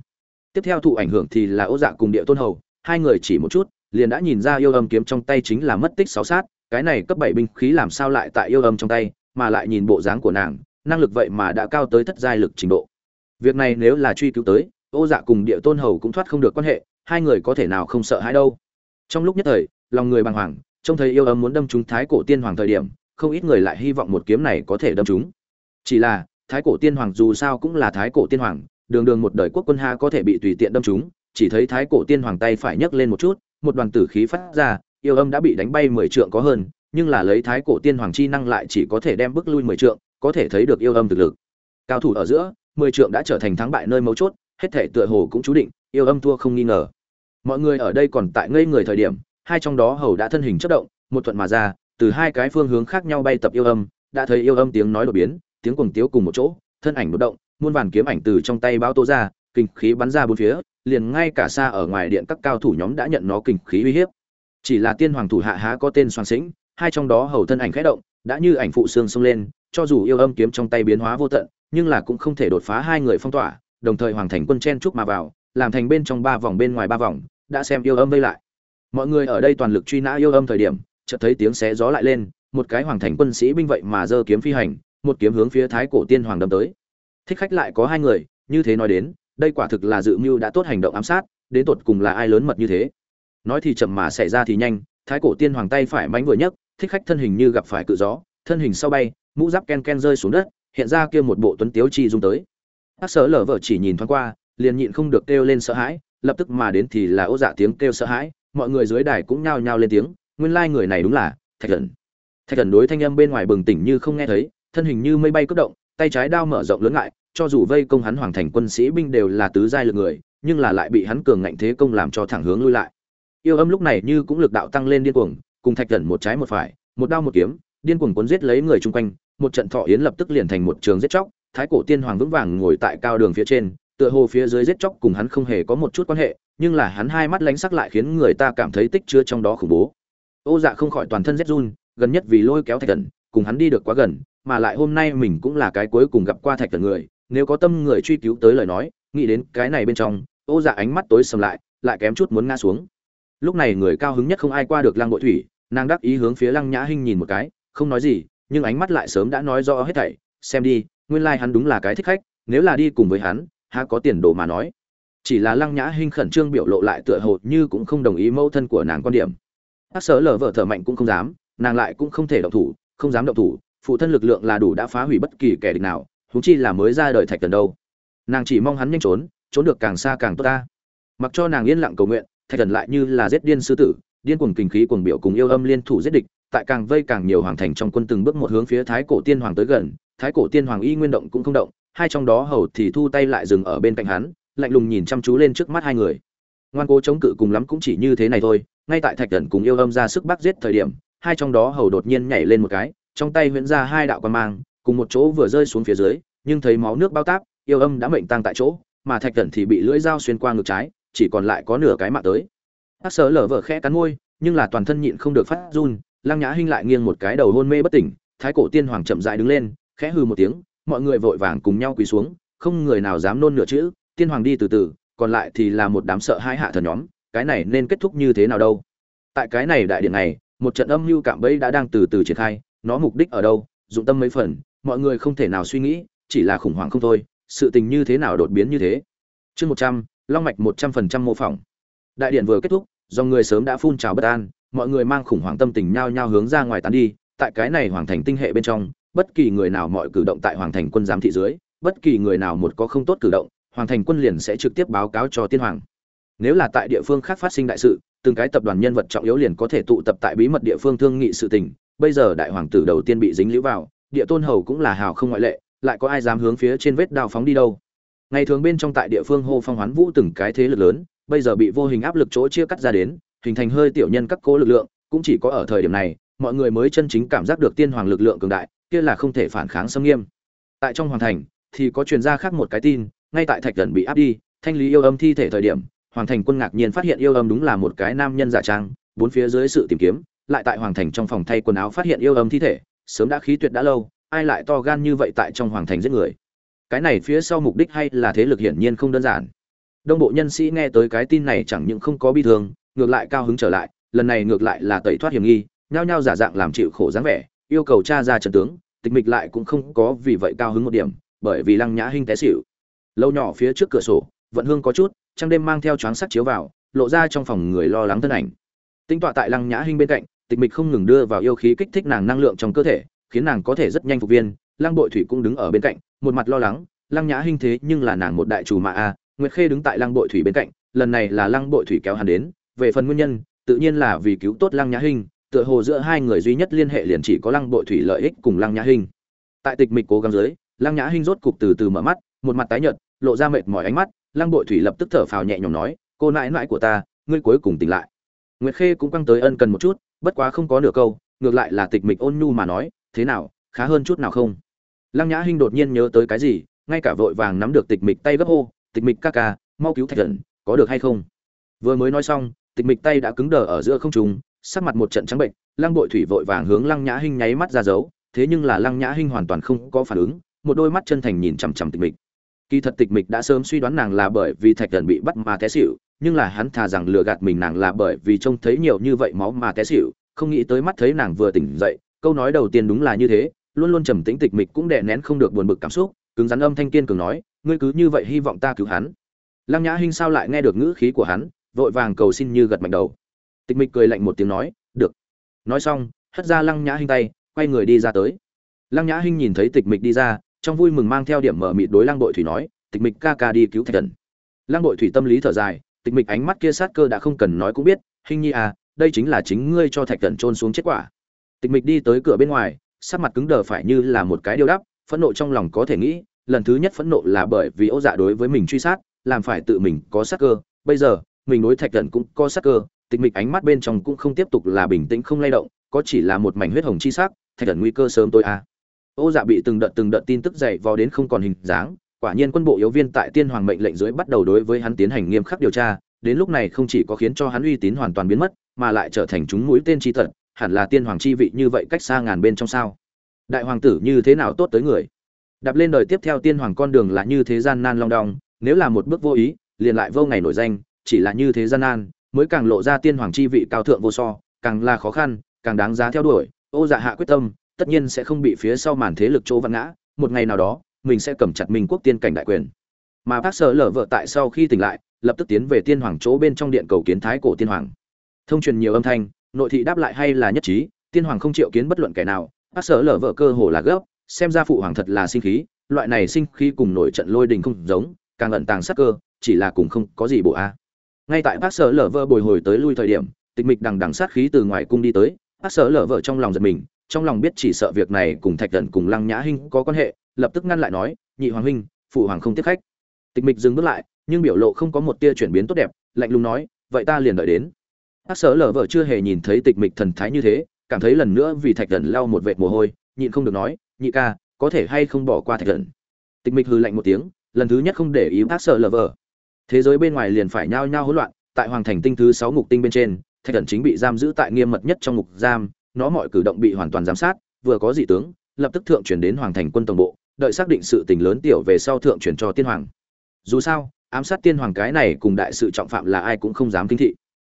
Tiếp theo thụ ảnh hưởng thì là ô dạ cùng địa tôn hầu, hai người chỉ một chút, liền đã nhìn ra yêu âm kiếm trong tay chính là mất tích sáu sát, cái này cấp bảy binh khí làm sao lại tại yêu âm trong tay, mà lại nhìn bộ dáng của nàng, năng lực vậy mà đã cao tới thất giai lực trình độ. Việc này nếu là truy cứu tới ô dạ cùng địa tôn hầu cũng thoát không được quan hệ, hai người có thể nào không sợ hãi đâu. Trong lúc nhất thời, lòng người bàng hoàng trông thấy yêu âm muốn đâm trúng thái cổ tiên hoàng thời điểm, không ít người lại hy vọng một kiếm này có thể đâm trúng. Chỉ là, thái cổ tiên hoàng dù sao cũng là thái cổ tiên hoàng, đường đường một đời quốc quân ha có thể bị tùy tiện đâm trúng, chỉ thấy thái cổ tiên hoàng tay phải nhấc lên một chút, một đoàn tử khí phát ra, yêu âm đã bị đánh bay mười trượng có hơn, nhưng là lấy thái cổ tiên hoàng chi năng lại chỉ có thể đem bước lui mười trượng, có thể thấy được yêu âm thực lực. Cao thủ ở giữa, mười trượng đã trở thành thắng bại nơi mấu chốt, hết thể tựa hồ cũng chú định, yêu âm thua không nghi ngờ. Mọi người ở đây còn tại ngây người thời điểm hai trong đó hầu đã thân hình chất động, một thuận mà ra, từ hai cái phương hướng khác nhau bay tập yêu âm, đã thấy yêu âm tiếng nói đột biến, tiếng cuồng tiếu cùng một chỗ, thân ảnh đột động, muôn vàn kiếm ảnh từ trong tay bao tô ra, kinh khí bắn ra bốn phía, liền ngay cả xa ở ngoài điện các cao thủ nhóm đã nhận nó kinh khí uy hiếp. Chỉ là tiên hoàng thủ hạ há có tên soàn sĩnh, hai trong đó hầu thân ảnh khẽ động, đã như ảnh phụ xương xông lên, cho dù yêu âm kiếm trong tay biến hóa vô tận, nhưng là cũng không thể đột phá hai người phong tỏa, đồng thời hoàng thành quân chen trúc mà vào, làm thành bên trong ba vòng bên ngoài ba vòng, đã xem yêu âm vây lại mọi người ở đây toàn lực truy nã yêu âm thời điểm, chợt thấy tiếng xé gió lại lên, một cái hoàng thành quân sĩ binh vậy mà giơ kiếm phi hành, một kiếm hướng phía thái cổ tiên hoàng đâm tới. Thích khách lại có hai người, như thế nói đến, đây quả thực là dự mưu đã tốt hành động ám sát, đến tột cùng là ai lớn mật như thế. Nói thì chậm mà xảy ra thì nhanh, thái cổ tiên hoàng tay phải mánh vừa nhấc, thích khách thân hình như gặp phải cự gió, thân hình sau bay, mũ giáp ken ken rơi xuống đất, hiện ra kia một bộ tuấn tiếu chi dung tới. Các sở lở vợ chỉ nhìn thoáng qua, liền nhịn không được kêu lên sợ hãi, lập tức mà đến thì là ô dạ tiếng kêu sợ hãi mọi người dưới đài cũng nhao nhao lên tiếng, nguyên lai người này đúng là thạch thần. Thạch thần đối thanh âm bên ngoài bừng tỉnh như không nghe thấy, thân hình như mây bay cất động, tay trái đao mở rộng lớn ngại cho dù vây công hắn hoàng thành quân sĩ binh đều là tứ giai lực người, nhưng là lại bị hắn cường ngạnh thế công làm cho thẳng hướng lui lại. Yêu âm lúc này như cũng lực đạo tăng lên điên cuồng, cùng thạch thần một trái một phải, một đao một kiếm, điên cuồng cuốn giết lấy người chung quanh, một trận thọ yến lập tức liền thành một trường giết chóc, thái cổ tiên hoàng vững vàng ngồi tại cao đường phía trên tựa hồ phía dưới giết chóc cùng hắn không hề có một chút quan hệ, nhưng là hắn hai mắt lánh sắc lại khiến người ta cảm thấy tích chứa trong đó khủng bố. Ô dạ không khỏi toàn thân rét run, gần nhất vì lôi kéo thạch thần, cùng hắn đi được quá gần, mà lại hôm nay mình cũng là cái cuối cùng gặp qua thạch thần người, nếu có tâm người truy cứu tới lời nói, nghĩ đến cái này bên trong, ô dạ ánh mắt tối sầm lại lại kém chút muốn ngã xuống. Lúc này người cao hứng nhất không ai qua được lăng bội thủy, nàng đắc ý hướng phía lăng nhã hinh nhìn một cái, không nói gì, nhưng ánh mắt lại sớm đã nói rõ hết thảy, xem đi, nguyên lai hắn đúng là cái thích khách, nếu là đi cùng với hắn há có tiền đồ mà nói. Chỉ là lăng nhã hinh khẩn trương biểu lộ lại tựa hồ như cũng không đồng ý mẫu thân của nàng quan điểm. Hát sở lờ vợ thở mạnh cũng không dám, nàng lại cũng không thể động thủ, không dám động thủ, phụ thân lực lượng là đủ đã phá hủy bất kỳ kẻ địch nào húng chi là mới ra đời thạch tần đâu. Nàng chỉ mong hắn nhanh trốn trốn được càng xa càng tốt ta. Mặc cho nàng yên lặng cầu nguyện, thạch thần lại như là giết điên sư tử, điên cuồng kinh khí cuồng biểu cùng yêu âm liên thủ giết địch, tại càng vây càng nhiều hoàng thành trong quân từng bước một hướng phía thái cổ tiên hoàng tới gần, thái cổ tiên hoàng y nguyên động cũng không động hai trong đó hầu thì thu tay lại dừng ở bên cạnh hắn, lạnh lùng nhìn chăm chú lên trước mắt hai người. Ngoan cố chống cự cùng lắm cũng chỉ như thế này thôi, ngay tại thạch thần cùng yêu âm ra sức bắt giết thời điểm, hai trong đó hầu đột nhiên nhảy lên một cái, trong tay huyễn ra hai đạo quan mang, cùng một chỗ vừa rơi xuống phía dưới, nhưng thấy máu nước bao táp, yêu âm đã mệnh tăng tại chỗ, mà thạch thần thì bị lưỡi dao xuyên qua ngực trái, chỉ còn lại có nửa cái mạng tới. Hắc sở lở vợ khẽ cắn môi, nhưng là toàn thân nhịn không được phát run, lăng nhã hinh lại nghiêng một cái đầu hôn mê bất tỉnh, thái cổ tiên hoàng chậm dại đứng lên, khẽ hư một tiếng mọi người vội vàng cùng nhau quỳ xuống, không người nào dám nôn nửa chữ, tiên hoàng đi từ từ, còn lại thì là một đám sợ hãi hạ thần nhóm, cái này nên kết thúc như thế nào đâu? Tại cái này đại điện này, một trận âm mưu cạm bẫy đã đang từ từ triển khai, nó mục đích ở đâu? Dụng tâm mấy phần, mọi người không thể nào suy nghĩ, chỉ là khủng hoảng không thôi, sự tình như thế nào đột biến như thế? Chương một trăm, long mạch một trăm phần trăm mô phỏng. Đại điện vừa kết thúc, do người sớm đã phun trào bất an, mọi người mang khủng hoảng tâm tình nhao nhao hướng ra ngoài tán đi, tại cái này hoàng thành tinh hệ bên trong bất kỳ người nào mọi cử động tại hoàng thành quân giám thị dưới, bất kỳ người nào một có không tốt cử động, hoàng thành quân liền sẽ trực tiếp báo cáo cho tiên hoàng. Nếu là tại địa phương khác phát sinh đại sự, từng cái tập đoàn nhân vật trọng yếu liền có thể tụ tập tại bí mật địa phương thương nghị sự tình. Bây giờ đại hoàng tử đầu tiên bị dính lũ vào, địa tôn hầu cũng là hào không ngoại lệ, lại có ai dám hướng phía trên vết đao phóng đi đâu? Ngày thường bên trong tại địa phương hô phong hoán vũ từng cái thế lực lớn, bây giờ bị vô hình áp lực chỗ chia cắt ra đến, hình thành hơi tiểu nhân các cố lực lượng, cũng chỉ có ở thời điểm này, mọi người mới chân chính cảm giác được tiên hoàng lực lượng cường đại kia là không thể phản kháng xâm nghiêm. Tại trong hoàng thành, thì có truyền ra khác một cái tin, ngay tại thạch thần bị áp đi, thanh lý yêu âm thi thể thời điểm, hoàng thành quân ngạc nhiên phát hiện yêu âm đúng là một cái nam nhân giả trang, bốn phía dưới sự tìm kiếm, lại tại hoàng thành trong phòng thay quần áo phát hiện yêu âm thi thể, sớm đã khí tuyệt đã lâu, ai lại to gan như vậy tại trong hoàng thành giết người? Cái này phía sau mục đích hay là thế lực hiển nhiên không đơn giản. Đông bộ nhân sĩ nghe tới cái tin này chẳng những không có bi thương, ngược lại cao hứng trở lại, lần này ngược lại là tẩy thoát hiểm nghi, nhao nhao giả dạng làm chịu khổ dáng vẻ yêu cầu cha ra trận tướng, tịch mịch lại cũng không có vì vậy cao hứng một điểm, bởi vì lăng nhã hinh té xỉu. Lâu nhỏ phía trước cửa sổ, vận hương có chút, trăng đêm mang theo choáng sắt chiếu vào, lộ ra trong phòng người lo lắng thân ảnh. Tinh tọa tại lăng nhã hinh bên cạnh, tịch mịch không ngừng đưa vào yêu khí kích thích nàng năng lượng trong cơ thể, khiến nàng có thể rất nhanh phục viên. Lăng bội thủy cũng đứng ở bên cạnh, một mặt lo lắng, lăng nhã hinh thế nhưng là nàng một đại chủ mà a. Nguyệt khê đứng tại lăng bội thủy bên cạnh, lần này là lăng bội thủy kéo hắn đến, về phần nguyên nhân, tự nhiên là vì cứu tốt lăng nhã hinh tựa hồ giữa hai người duy nhất liên hệ liền chỉ có lăng bội thủy lợi ích cùng lăng nhã hinh. Tại tịch mịch cố gắng dưới, lăng nhã hinh rốt cục từ từ mở mắt, một mặt tái nhợt, lộ ra mệt mỏi ánh mắt. Lăng bội thủy lập tức thở phào nhẹ nhõm nói, cô nãi nãi của ta, ngươi cuối cùng tỉnh lại. Nguyệt khê cũng căng tới ân cần một chút, bất quá không có nửa câu, ngược lại là tịch mịch ôn nhu mà nói, thế nào, khá hơn chút nào không? Lăng nhã hinh đột nhiên nhớ tới cái gì, ngay cả vội vàng nắm được tịch mịch tay gấp hô, tịch mịch ca ca, mau cứu thạch thần, có được hay không? Vừa mới nói xong, tịch mịch tay đã cứng đờ ở giữa không trung sắc mặt một trận trắng bệnh, lăng bội thủy vội vàng hướng lăng nhã hinh nháy mắt ra dấu, thế nhưng là lăng nhã hinh hoàn toàn không có phản ứng, một đôi mắt chân thành nhìn chằm chằm tịch mịch. Kỳ thật tịch mịch đã sớm suy đoán nàng là bởi vì thạch thần bị bắt mà té xỉu, nhưng là hắn thà rằng lừa gạt mình nàng là bởi vì trông thấy nhiều như vậy máu mà té xỉu, không nghĩ tới mắt thấy nàng vừa tỉnh dậy, câu nói đầu tiên đúng là như thế, luôn luôn trầm tĩnh tịch mịch cũng đè nén không được buồn bực cảm xúc, cứng rắn âm thanh kiên cường nói, ngươi cứ như vậy hy vọng ta cứu hắn. Lăng nhã hinh sao lại nghe được ngữ khí của hắn, vội vàng cầu xin như gật mạnh đầu tịch mịch cười lạnh một tiếng nói, được. Nói xong, hất ra lăng nhã hinh tay, quay người đi ra tới. Lăng nhã hinh nhìn thấy tịch mịch đi ra, trong vui mừng mang theo điểm mở mịt đối lăng đội thủy nói, tịch mịch ca ca đi cứu thạch thần. Lăng đội thủy tâm lý thở dài, tịch mịch ánh mắt kia sát cơ đã không cần nói cũng biết hình nhi à đây chính là chính ngươi cho thạch thần trôn xuống chết quả. Tịch mịch đi tới cửa bên ngoài, sắc mặt cứng đờ phải như là một cái điêu đắp, phẫn nộ trong lòng có thể nghĩ, lần thứ nhất phẫn nộ là bởi vì ô dạ đối với mình truy sát, làm phải tự mình có sát cơ. Bây giờ, mình đối thạch thần cũng có sát cơ tịch mịch ánh mắt bên trong cũng không tiếp tục là bình tĩnh không lay động có chỉ là một mảnh huyết hồng chi sắc thạch thần nguy cơ sớm tôi à ô dạ bị từng đợt từng đợt tin tức dày vò đến không còn hình dáng quả nhiên quân bộ yếu viên tại tiên hoàng mệnh lệnh dưới bắt đầu đối với hắn tiến hành nghiêm khắc điều tra đến lúc này không chỉ có khiến cho hắn uy tín hoàn toàn biến mất mà lại trở thành chúng mũi tên chi thật, hẳn là tiên hoàng chi vị như vậy cách xa ngàn bên trong sao? Đại hoàng tử như thế nào tốt tới người? Đạp lên đời tiếp theo tiên hoàng con đường là như thế gian nan long đong nếu là một bước vô ý liền lại vô ngày nổi danh chỉ là như thế gian nan mới càng lộ ra tiên hoàng chi vị cao thượng vô so, càng là khó khăn, càng đáng giá theo đuổi. Ô dạ hạ quyết tâm, tất nhiên sẽ không bị phía sau màn thế lực chỗ vặn ngã, một ngày nào đó, mình sẽ cầm chặt minh quốc tiên cảnh đại quyền. Mà bác sở lở vợ tại sau khi tỉnh lại, lập tức tiến về tiên hoàng chỗ bên trong điện cầu kiến thái cổ tiên hoàng. Thông truyền nhiều âm thanh, nội thị đáp lại hay là nhất trí, tiên hoàng không chịu kiến bất luận kẻ nào bác sở lở vợ cơ hồ là gấp, xem ra phụ hoàng thật là sinh khí, loại này sinh khí cùng nổi trận lôi đình không giống, càng ẩn tàng sát cơ, chỉ là cùng không có gì bộ a ngay tại bác sở lở vợ bồi hồi tới lui thời điểm, tịch mịch đằng đằng sát khí từ ngoài cung đi tới bác sở lở vợ trong lòng giật mình, trong lòng biết chỉ sợ việc này cùng thạch thần cùng lăng nhã hinh có quan hệ, lập tức ngăn lại nói, nhị hoàng huynh, phụ hoàng không tiếp khách. Tịch mịch dừng bước lại, nhưng biểu lộ không có một tia chuyển biến tốt đẹp, lạnh lùng nói, vậy ta liền đợi đến. Bác sở lở vợ chưa hề nhìn thấy tịch mịch thần thái như thế, cảm thấy lần nữa vì thạch thần lau một vệt mồ hôi, nhịn không được nói, nhị ca, có thể hay không bỏ qua thạch thần? Tịch mịch hư lạnh một tiếng, lần thứ nhất không để ý bác sở lở vợ thế giới bên ngoài liền phải nhao nhao hỗn loạn, tại hoàng thành tinh thứ sáu ngục tinh bên trên, thạch thần chính bị giam giữ tại nghiêm mật nhất trong ngục giam, nó mọi cử động bị hoàn toàn giám sát, vừa có dị tướng, lập tức thượng chuyển đến hoàng thành quân tổng bộ, đợi xác định sự tình lớn tiểu về sau thượng chuyển cho tiên hoàng. Dù sao, ám sát tiên hoàng cái này cùng đại sự trọng phạm là ai cũng không dám kinh thị.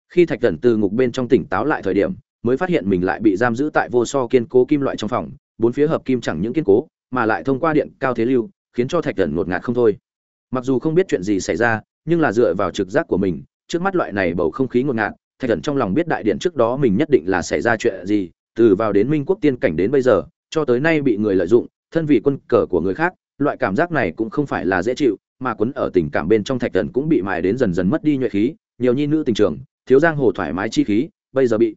Khi thạch thần từ ngục bên trong tỉnh táo lại thời điểm, mới phát hiện mình lại bị giam giữ tại vô so kiên cố kim loại trong phòng, bốn phía hợp kim chẳng những kiên cố, mà lại thông qua điện cao thế lưu, khiến cho thạch thần ngột ngạt không thôi. Mặc dù không biết chuyện gì xảy ra nhưng là dựa vào trực giác của mình, trước mắt loại này bầu không khí ngột ngạt, thạch thần trong lòng biết đại điện trước đó mình nhất định là xảy ra chuyện gì, từ vào đến minh quốc tiên cảnh đến bây giờ, cho tới nay bị người lợi dụng, thân vị quân cờ của người khác, loại cảm giác này cũng không phải là dễ chịu, mà quấn ở tình cảm bên trong thạch thần cũng bị mài đến dần dần mất đi nhuệ khí, nhiều nhi nữ tình trường, thiếu giang hồ thoải mái chi khí, bây giờ bị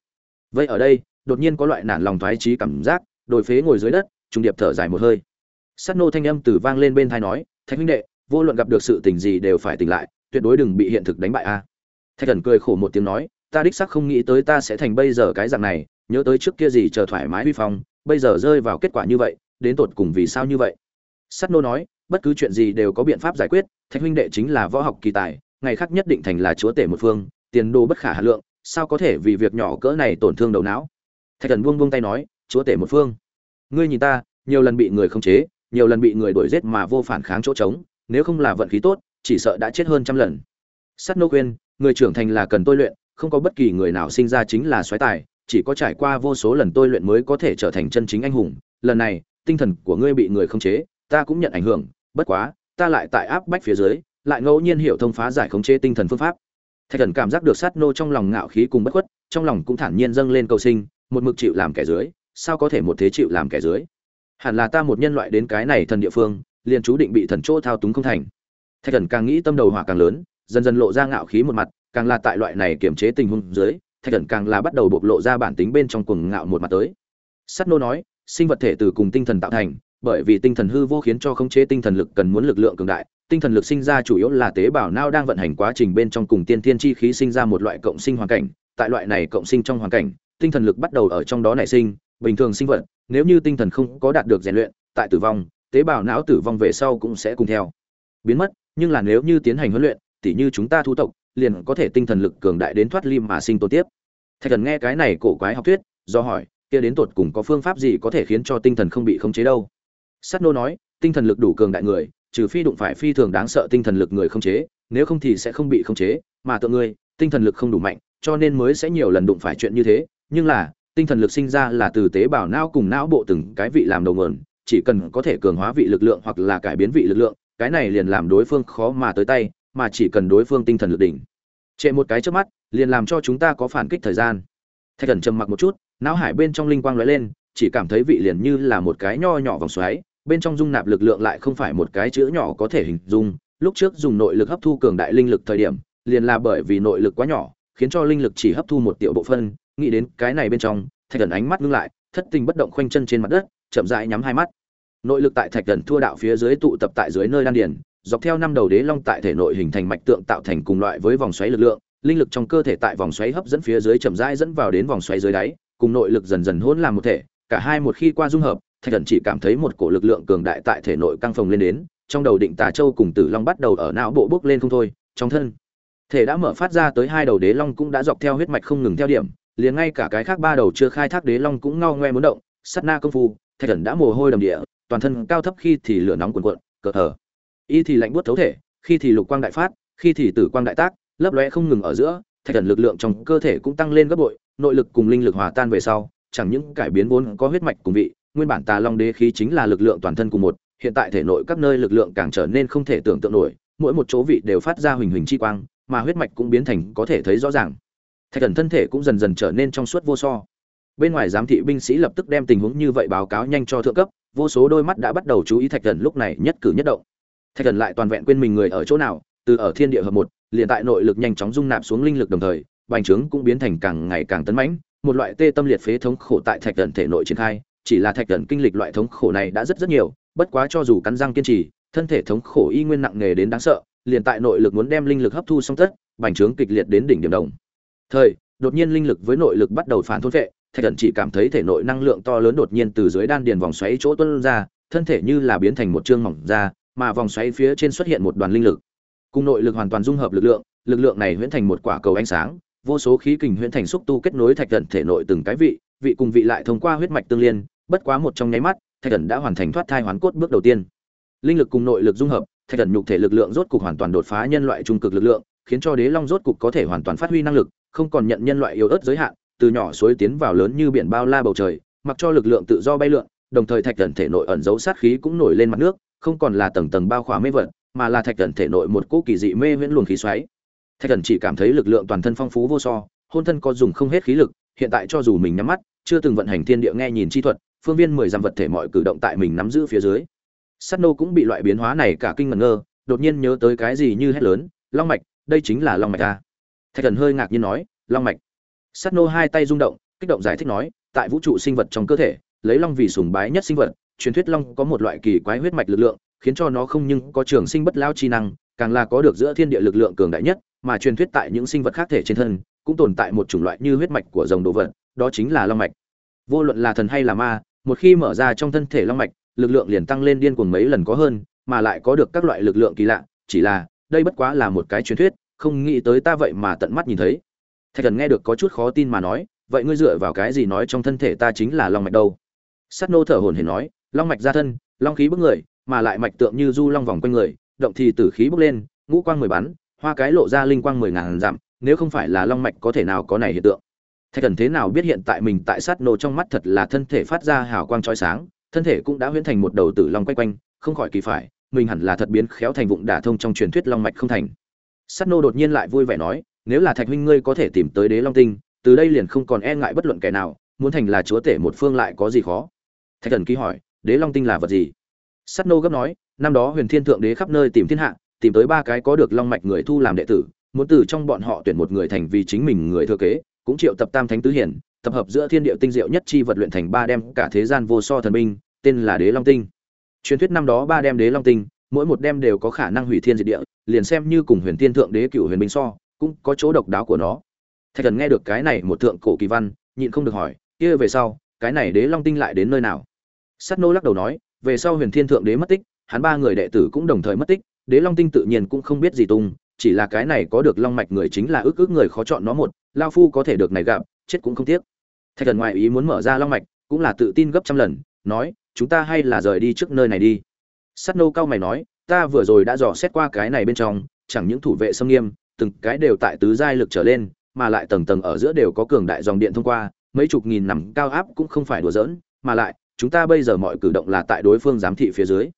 vậy ở đây, đột nhiên có loại nản lòng thoái trí cảm giác, đồi phế ngồi dưới đất trung điệp thở dài một hơi. Sắt nô thanh âm từ vang lên bên thai nói, thạch huynh đệ, vô luận gặp được sự tình gì đều phải tỉnh lại tuyệt đối đừng bị hiện thực đánh bại a. Thạch thần cười khổ một tiếng nói, ta đích xác không nghĩ tới ta sẽ thành bây giờ cái dạng này, nhớ tới trước kia gì chờ thoải mái huy phong, bây giờ rơi vào kết quả như vậy, đến tột cùng vì sao như vậy? Sắt nô nói, bất cứ chuyện gì đều có biện pháp giải quyết, thạch huynh đệ chính là võ học kỳ tài, ngày khác nhất định thành là chúa tể một phương, tiền đồ bất khả hà lượng, sao có thể vì việc nhỏ cỡ này tổn thương đầu não? Thạch thần buông buông tay nói, chúa tể một phương. Ngươi nhìn ta, nhiều lần bị người khống chế, nhiều lần bị người đuổi giết mà vô phản kháng chỗ trống, nếu không là vận khí tốt chỉ sợ đã chết hơn trăm lần. Sắt nô khuyên, người trưởng thành là cần tôi luyện, không có bất kỳ người nào sinh ra chính là xoáy tài, chỉ có trải qua vô số lần tôi luyện mới có thể trở thành chân chính anh hùng. Lần này, tinh thần của ngươi bị người khống chế, ta cũng nhận ảnh hưởng, bất quá, ta lại tại áp bách phía dưới, lại ngẫu nhiên hiểu thông phá giải khống chế tinh thần phương pháp. Thạch thần cảm giác được sát nô trong lòng ngạo khí cùng bất khuất, trong lòng cũng thản nhiên dâng lên cầu sinh, một mực chịu làm kẻ dưới, sao có thể một thế chịu làm kẻ dưới? Hẳn là ta một nhân loại đến cái này thần địa phương, liền chú định bị thần chỗ thao túng không thành thạch thần càng nghĩ tâm đầu hỏa càng lớn, dần dần lộ ra ngạo khí một mặt, càng là tại loại này kiềm chế tình huống dưới, thạch thần càng là bắt đầu bộc lộ ra bản tính bên trong cuồng ngạo một mặt tới. Sắt nô nói, sinh vật thể từ cùng tinh thần tạo thành, bởi vì tinh thần hư vô khiến cho khống chế tinh thần lực cần muốn lực lượng cường đại, tinh thần lực sinh ra chủ yếu là tế bào não đang vận hành quá trình bên trong cùng tiên thiên chi khí sinh ra một loại cộng sinh hoàn cảnh. Tại loại này cộng sinh trong hoàn cảnh, tinh thần lực bắt đầu ở trong đó nảy sinh. Bình thường sinh vật, nếu như tinh thần không có đạt được rèn luyện, tại tử vong, tế bào não tử vong về sau cũng sẽ cùng theo. Biến mất nhưng là nếu như tiến hành huấn luyện, tỉ như chúng ta thu tộc, liền có thể tinh thần lực cường đại đến thoát lim mà sinh tồn tiếp. Thạch thần nghe cái này cổ quái học thuyết, do hỏi, kia đến tột cùng có phương pháp gì có thể khiến cho tinh thần không bị khống chế đâu? Sắt nô nói, tinh thần lực đủ cường đại người, trừ phi đụng phải phi thường đáng sợ tinh thần lực người không chế, nếu không thì sẽ không bị khống chế, mà tự ngươi tinh thần lực không đủ mạnh, cho nên mới sẽ nhiều lần đụng phải chuyện như thế. Nhưng là, tinh thần lực sinh ra là từ tế bào não cùng não bộ từng cái vị làm đầu nguồn, chỉ cần có thể cường hóa vị lực lượng hoặc là cải biến vị lực lượng cái này liền làm đối phương khó mà tới tay, mà chỉ cần đối phương tinh thần lực đỉnh. Trệ một cái trước mắt, liền làm cho chúng ta có phản kích thời gian. Thạch thần trầm mặc một chút, não hải bên trong linh quang lóe lên, chỉ cảm thấy vị liền như là một cái nho nhỏ vòng xoáy, bên trong dung nạp lực lượng lại không phải một cái chữ nhỏ có thể hình dung. Lúc trước dùng nội lực hấp thu cường đại linh lực thời điểm, liền là bởi vì nội lực quá nhỏ, khiến cho linh lực chỉ hấp thu một tiểu bộ phân. Nghĩ đến cái này bên trong, thạch thần ánh mắt ngưng lại, thất tình bất động khoanh chân trên mặt đất, chậm rãi nhắm hai mắt nội lực tại thạch thần thua đạo phía dưới tụ tập tại dưới nơi đan điền, dọc theo năm đầu đế long tại thể nội hình thành mạch tượng tạo thành cùng loại với vòng xoáy lực lượng, linh lực trong cơ thể tại vòng xoáy hấp dẫn phía dưới chậm rãi dẫn vào đến vòng xoáy dưới đáy, cùng nội lực dần dần hỗn làm một thể, cả hai một khi qua dung hợp, thạch thần chỉ cảm thấy một cổ lực lượng cường đại tại thể nội căng phồng lên đến, trong đầu định tà châu cùng tử long bắt đầu ở não bộ bước lên không thôi, trong thân, thể đã mở phát ra tới hai đầu đế long cũng đã dọc theo huyết mạch không ngừng theo điểm, liền ngay cả cái khác ba đầu chưa khai thác đế long cũng ngao ngoe muốn động sắt na công phu, thạch thần đã mồ hôi đầm địa toàn thân cao thấp khi thì lửa nóng cuồn cuộn, cờ thở y thì lạnh buốt thấu thể, khi thì lục quang đại phát, khi thì tử quang đại tác, lấp lóe không ngừng ở giữa, thạch thần lực lượng trong cơ thể cũng tăng lên gấp bội, nội lực cùng linh lực hòa tan về sau, chẳng những cải biến vốn có huyết mạch cùng vị, nguyên bản tà long đế khí chính là lực lượng toàn thân cùng một, hiện tại thể nội các nơi lực lượng càng trở nên không thể tưởng tượng nổi, mỗi một chỗ vị đều phát ra huỳnh huỳnh chi quang, mà huyết mạch cũng biến thành có thể thấy rõ ràng. Thạch thần thân thể cũng dần dần trở nên trong suốt vô so. Bên ngoài giám thị binh sĩ lập tức đem tình huống như vậy báo cáo nhanh cho thượng cấp vô số đôi mắt đã bắt đầu chú ý thạch thần lúc này nhất cử nhất động. Thạch thần lại toàn vẹn quên mình người ở chỗ nào, từ ở thiên địa hợp một, liền tại nội lực nhanh chóng dung nạp xuống linh lực đồng thời, bành trướng cũng biến thành càng ngày càng tấn mãnh, một loại tê tâm liệt phế thống khổ tại thạch thần thể nội triển khai, chỉ là thạch thần kinh lịch loại thống khổ này đã rất rất nhiều, bất quá cho dù cắn răng kiên trì, thân thể thống khổ y nguyên nặng nề đến đáng sợ, liền tại nội lực muốn đem linh lực hấp thu xong tất, bành trướng kịch liệt đến đỉnh điểm đồng. Thời, đột nhiên linh lực với nội lực bắt đầu phản thôn vệ thạch thần chỉ cảm thấy thể nội năng lượng to lớn đột nhiên từ dưới đan điền vòng xoáy chỗ tuôn ra, thân thể như là biến thành một chương mỏng ra mà vòng xoáy phía trên xuất hiện một đoàn linh lực. Cùng nội lực hoàn toàn dung hợp lực lượng lực lượng này huyễn thành một quả cầu ánh sáng, vô số khí kình huyễn thành xúc tu kết nối thạch thần thể nội từng cái vị vị cùng vị lại thông qua huyết mạch tương liên, bất quá một trong nháy mắt, thạch thần đã hoàn thành thoát thai hoàn cốt bước đầu tiên. Linh lực cùng nội lực dung hợp, thạch thần nhục thể lực lượng rốt cục hoàn toàn đột phá nhân loại trung cực lực lượng, khiến cho đế long rốt cục có thể hoàn toàn phát huy năng lực, không còn nhận nhân loại yếu ớt giới hạn từ nhỏ suối tiến vào lớn như biển bao la bầu trời, mặc cho lực lượng tự do bay lượn, đồng thời thạch thần thể nội ẩn giấu sát khí cũng nổi lên mặt nước, không còn là tầng tầng bao khỏa mê vật, mà là thạch thần thể nội một cỗ kỳ dị mê viễn luồng khí xoáy. Thạch thần chỉ cảm thấy lực lượng toàn thân phong phú vô so, hôn thân có dùng không hết khí lực, hiện tại cho dù mình nhắm mắt, chưa từng vận hành thiên địa nghe nhìn chi thuật, phương viên mười dặm vật thể mọi cử động tại mình nắm giữ phía dưới. Sắt nô cũng bị loại biến hóa này cả kinh ngẩn ngơ, đột nhiên nhớ tới cái gì như hét lớn, long mạch, đây chính là long mạch a thạch thần hơi ngạc nhiên nói, long mạch sắt nô hai tay rung động, kích động giải thích nói, tại vũ trụ sinh vật trong cơ thể, lấy long vì sùng bái nhất sinh vật, truyền thuyết long có một loại kỳ quái huyết mạch lực lượng, khiến cho nó không nhưng có trường sinh bất lao chi năng, càng là có được giữa thiên địa lực lượng cường đại nhất, mà truyền thuyết tại những sinh vật khác thể trên thân, cũng tồn tại một chủng loại như huyết mạch của dòng đồ vật, đó chính là long mạch. Vô luận là thần hay là ma, một khi mở ra trong thân thể long mạch, lực lượng liền tăng lên điên cuồng mấy lần có hơn, mà lại có được các loại lực lượng kỳ lạ, chỉ là, đây bất quá là một cái truyền thuyết, không nghĩ tới ta vậy mà tận mắt nhìn thấy thạch thần nghe được có chút khó tin mà nói, vậy ngươi dựa vào cái gì nói trong thân thể ta chính là long mạch đâu? Sắt nô thở hồn hển nói, long mạch ra thân, long khí bức người, mà lại mạch tượng như du long vòng quanh người, động thì tử khí bốc lên, ngũ quang mười bắn, hoa cái lộ ra linh quang mười ngàn dặm, nếu không phải là long mạch có thể nào có này hiện tượng? Thạch thần thế nào biết hiện tại mình tại sát nô trong mắt thật là thân thể phát ra hào quang trói sáng, thân thể cũng đã huyễn thành một đầu tử long quanh quanh, không khỏi kỳ phải, mình hẳn là thật biến khéo thành vụng đả thông trong truyền thuyết long mạch không thành. Sát nô đột nhiên lại vui vẻ nói nếu là thạch huynh ngươi có thể tìm tới đế long tinh, từ đây liền không còn e ngại bất luận kẻ nào, muốn thành là chúa tể một phương lại có gì khó? Thạch thần ký hỏi, đế long tinh là vật gì? Sắt nô gấp nói, năm đó huyền thiên thượng đế khắp nơi tìm thiên hạ, tìm tới ba cái có được long mạch người thu làm đệ tử, muốn từ trong bọn họ tuyển một người thành vì chính mình người thừa kế, cũng triệu tập tam thánh tứ hiển, tập hợp giữa thiên địa tinh diệu nhất chi vật luyện thành ba đem cả thế gian vô so thần binh, tên là đế long tinh. Truyền thuyết năm đó ba đem đế long tinh, mỗi một đem đều có khả năng hủy thiên diệt địa, liền xem như cùng huyền thiên thượng đế cựu huyền binh so cũng có chỗ độc đáo của nó. Thạch thần nghe được cái này một thượng cổ kỳ văn, nhịn không được hỏi, kia về sau, cái này đế long tinh lại đến nơi nào? Sắt nô lắc đầu nói, về sau huyền thiên thượng đế mất tích, hắn ba người đệ tử cũng đồng thời mất tích, đế long tinh tự nhiên cũng không biết gì tung, chỉ là cái này có được long mạch người chính là ước ước người khó chọn nó một lao phu có thể được này gặp, chết cũng không tiếc. Thạch thần ngoại ý muốn mở ra long mạch, cũng là tự tin gấp trăm lần, nói, chúng ta hay là rời đi trước nơi này đi. Sắt nô cao mày nói, ta vừa rồi đã dò xét qua cái này bên trong, chẳng những thủ vệ xâm nghiêm từng cái đều tại tứ giai lực trở lên, mà lại tầng tầng ở giữa đều có cường đại dòng điện thông qua, mấy chục nghìn nằm cao áp cũng không phải đùa giỡn, mà lại, chúng ta bây giờ mọi cử động là tại đối phương giám thị phía dưới.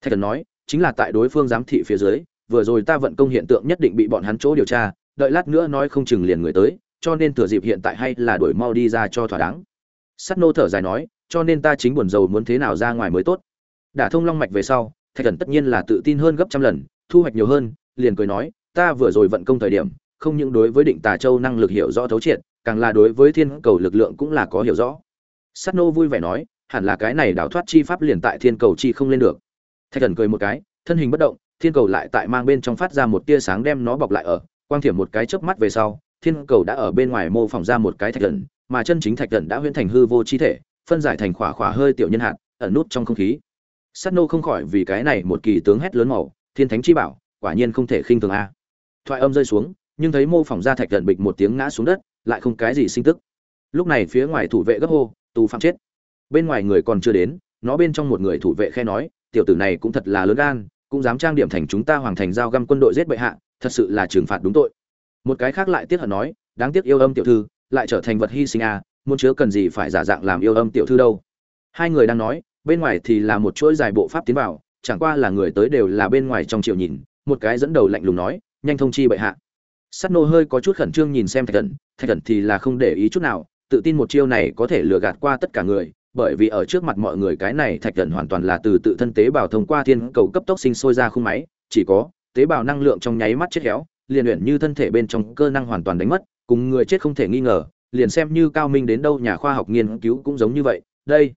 Thạch thần nói, chính là tại đối phương giám thị phía dưới, vừa rồi ta vận công hiện tượng nhất định bị bọn hắn chỗ điều tra, đợi lát nữa nói không chừng liền người tới, cho nên thừa dịp hiện tại hay là đuổi mau đi ra cho thỏa đáng. Sắt nô thở dài nói, cho nên ta chính buồn rầu muốn thế nào ra ngoài mới tốt. Đả thông long mạch về sau, thạch thần tất nhiên là tự tin hơn gấp trăm lần, thu hoạch nhiều hơn, liền cười nói ta vừa rồi vận công thời điểm, không những đối với định tà châu năng lực hiểu rõ thấu triệt, càng là đối với thiên cầu lực lượng cũng là có hiểu rõ. Sắt nô vui vẻ nói, hẳn là cái này đào thoát chi pháp liền tại thiên cầu chi không lên được. Thạch thần cười một cái, thân hình bất động, thiên cầu lại tại mang bên trong phát ra một tia sáng đem nó bọc lại ở, quang thiểm một cái chớp mắt về sau, thiên cầu đã ở bên ngoài mô phỏng ra một cái thạch thần, mà chân chính thạch thần đã huyễn thành hư vô chi thể, phân giải thành khỏa khỏa hơi tiểu nhân hạt, ẩn nút trong không khí. Sát nô không khỏi vì cái này một kỳ tướng hét lớn màu, thiên thánh chi bảo, quả nhiên không thể khinh thường a thoại âm rơi xuống, nhưng thấy mô phỏng ra thạch gần bịch một tiếng ngã xuống đất, lại không cái gì sinh tức. Lúc này phía ngoài thủ vệ gấp hô, tù phạm chết. Bên ngoài người còn chưa đến, nó bên trong một người thủ vệ khe nói, tiểu tử này cũng thật là lớn gan, cũng dám trang điểm thành chúng ta hoàng thành giao găm quân đội giết bệ hạ, thật sự là trừng phạt đúng tội. Một cái khác lại tiếc hận nói, đáng tiếc yêu âm tiểu thư, lại trở thành vật hy sinh à muốn chứa cần gì phải giả dạng làm yêu âm tiểu thư đâu. Hai người đang nói, bên ngoài thì là một chuỗi dài bộ pháp tiến vào, chẳng qua là người tới đều là bên ngoài trong triều nhìn, một cái dẫn đầu lạnh lùng nói nhanh thông chi bệ hạ. Sắt nô hơi có chút khẩn trương nhìn xem thạch thần thạch thần thì là không để ý chút nào, tự tin một chiêu này có thể lừa gạt qua tất cả người, bởi vì ở trước mặt mọi người cái này thạch thần hoàn toàn là từ tự thân tế bào thông qua thiên cầu cấp tốc sinh sôi ra khung máy, chỉ có tế bào năng lượng trong nháy mắt chết héo, liền luyện như thân thể bên trong cơ năng hoàn toàn đánh mất, cùng người chết không thể nghi ngờ, liền xem như cao minh đến đâu nhà khoa học nghiên cứu cũng giống như vậy, đây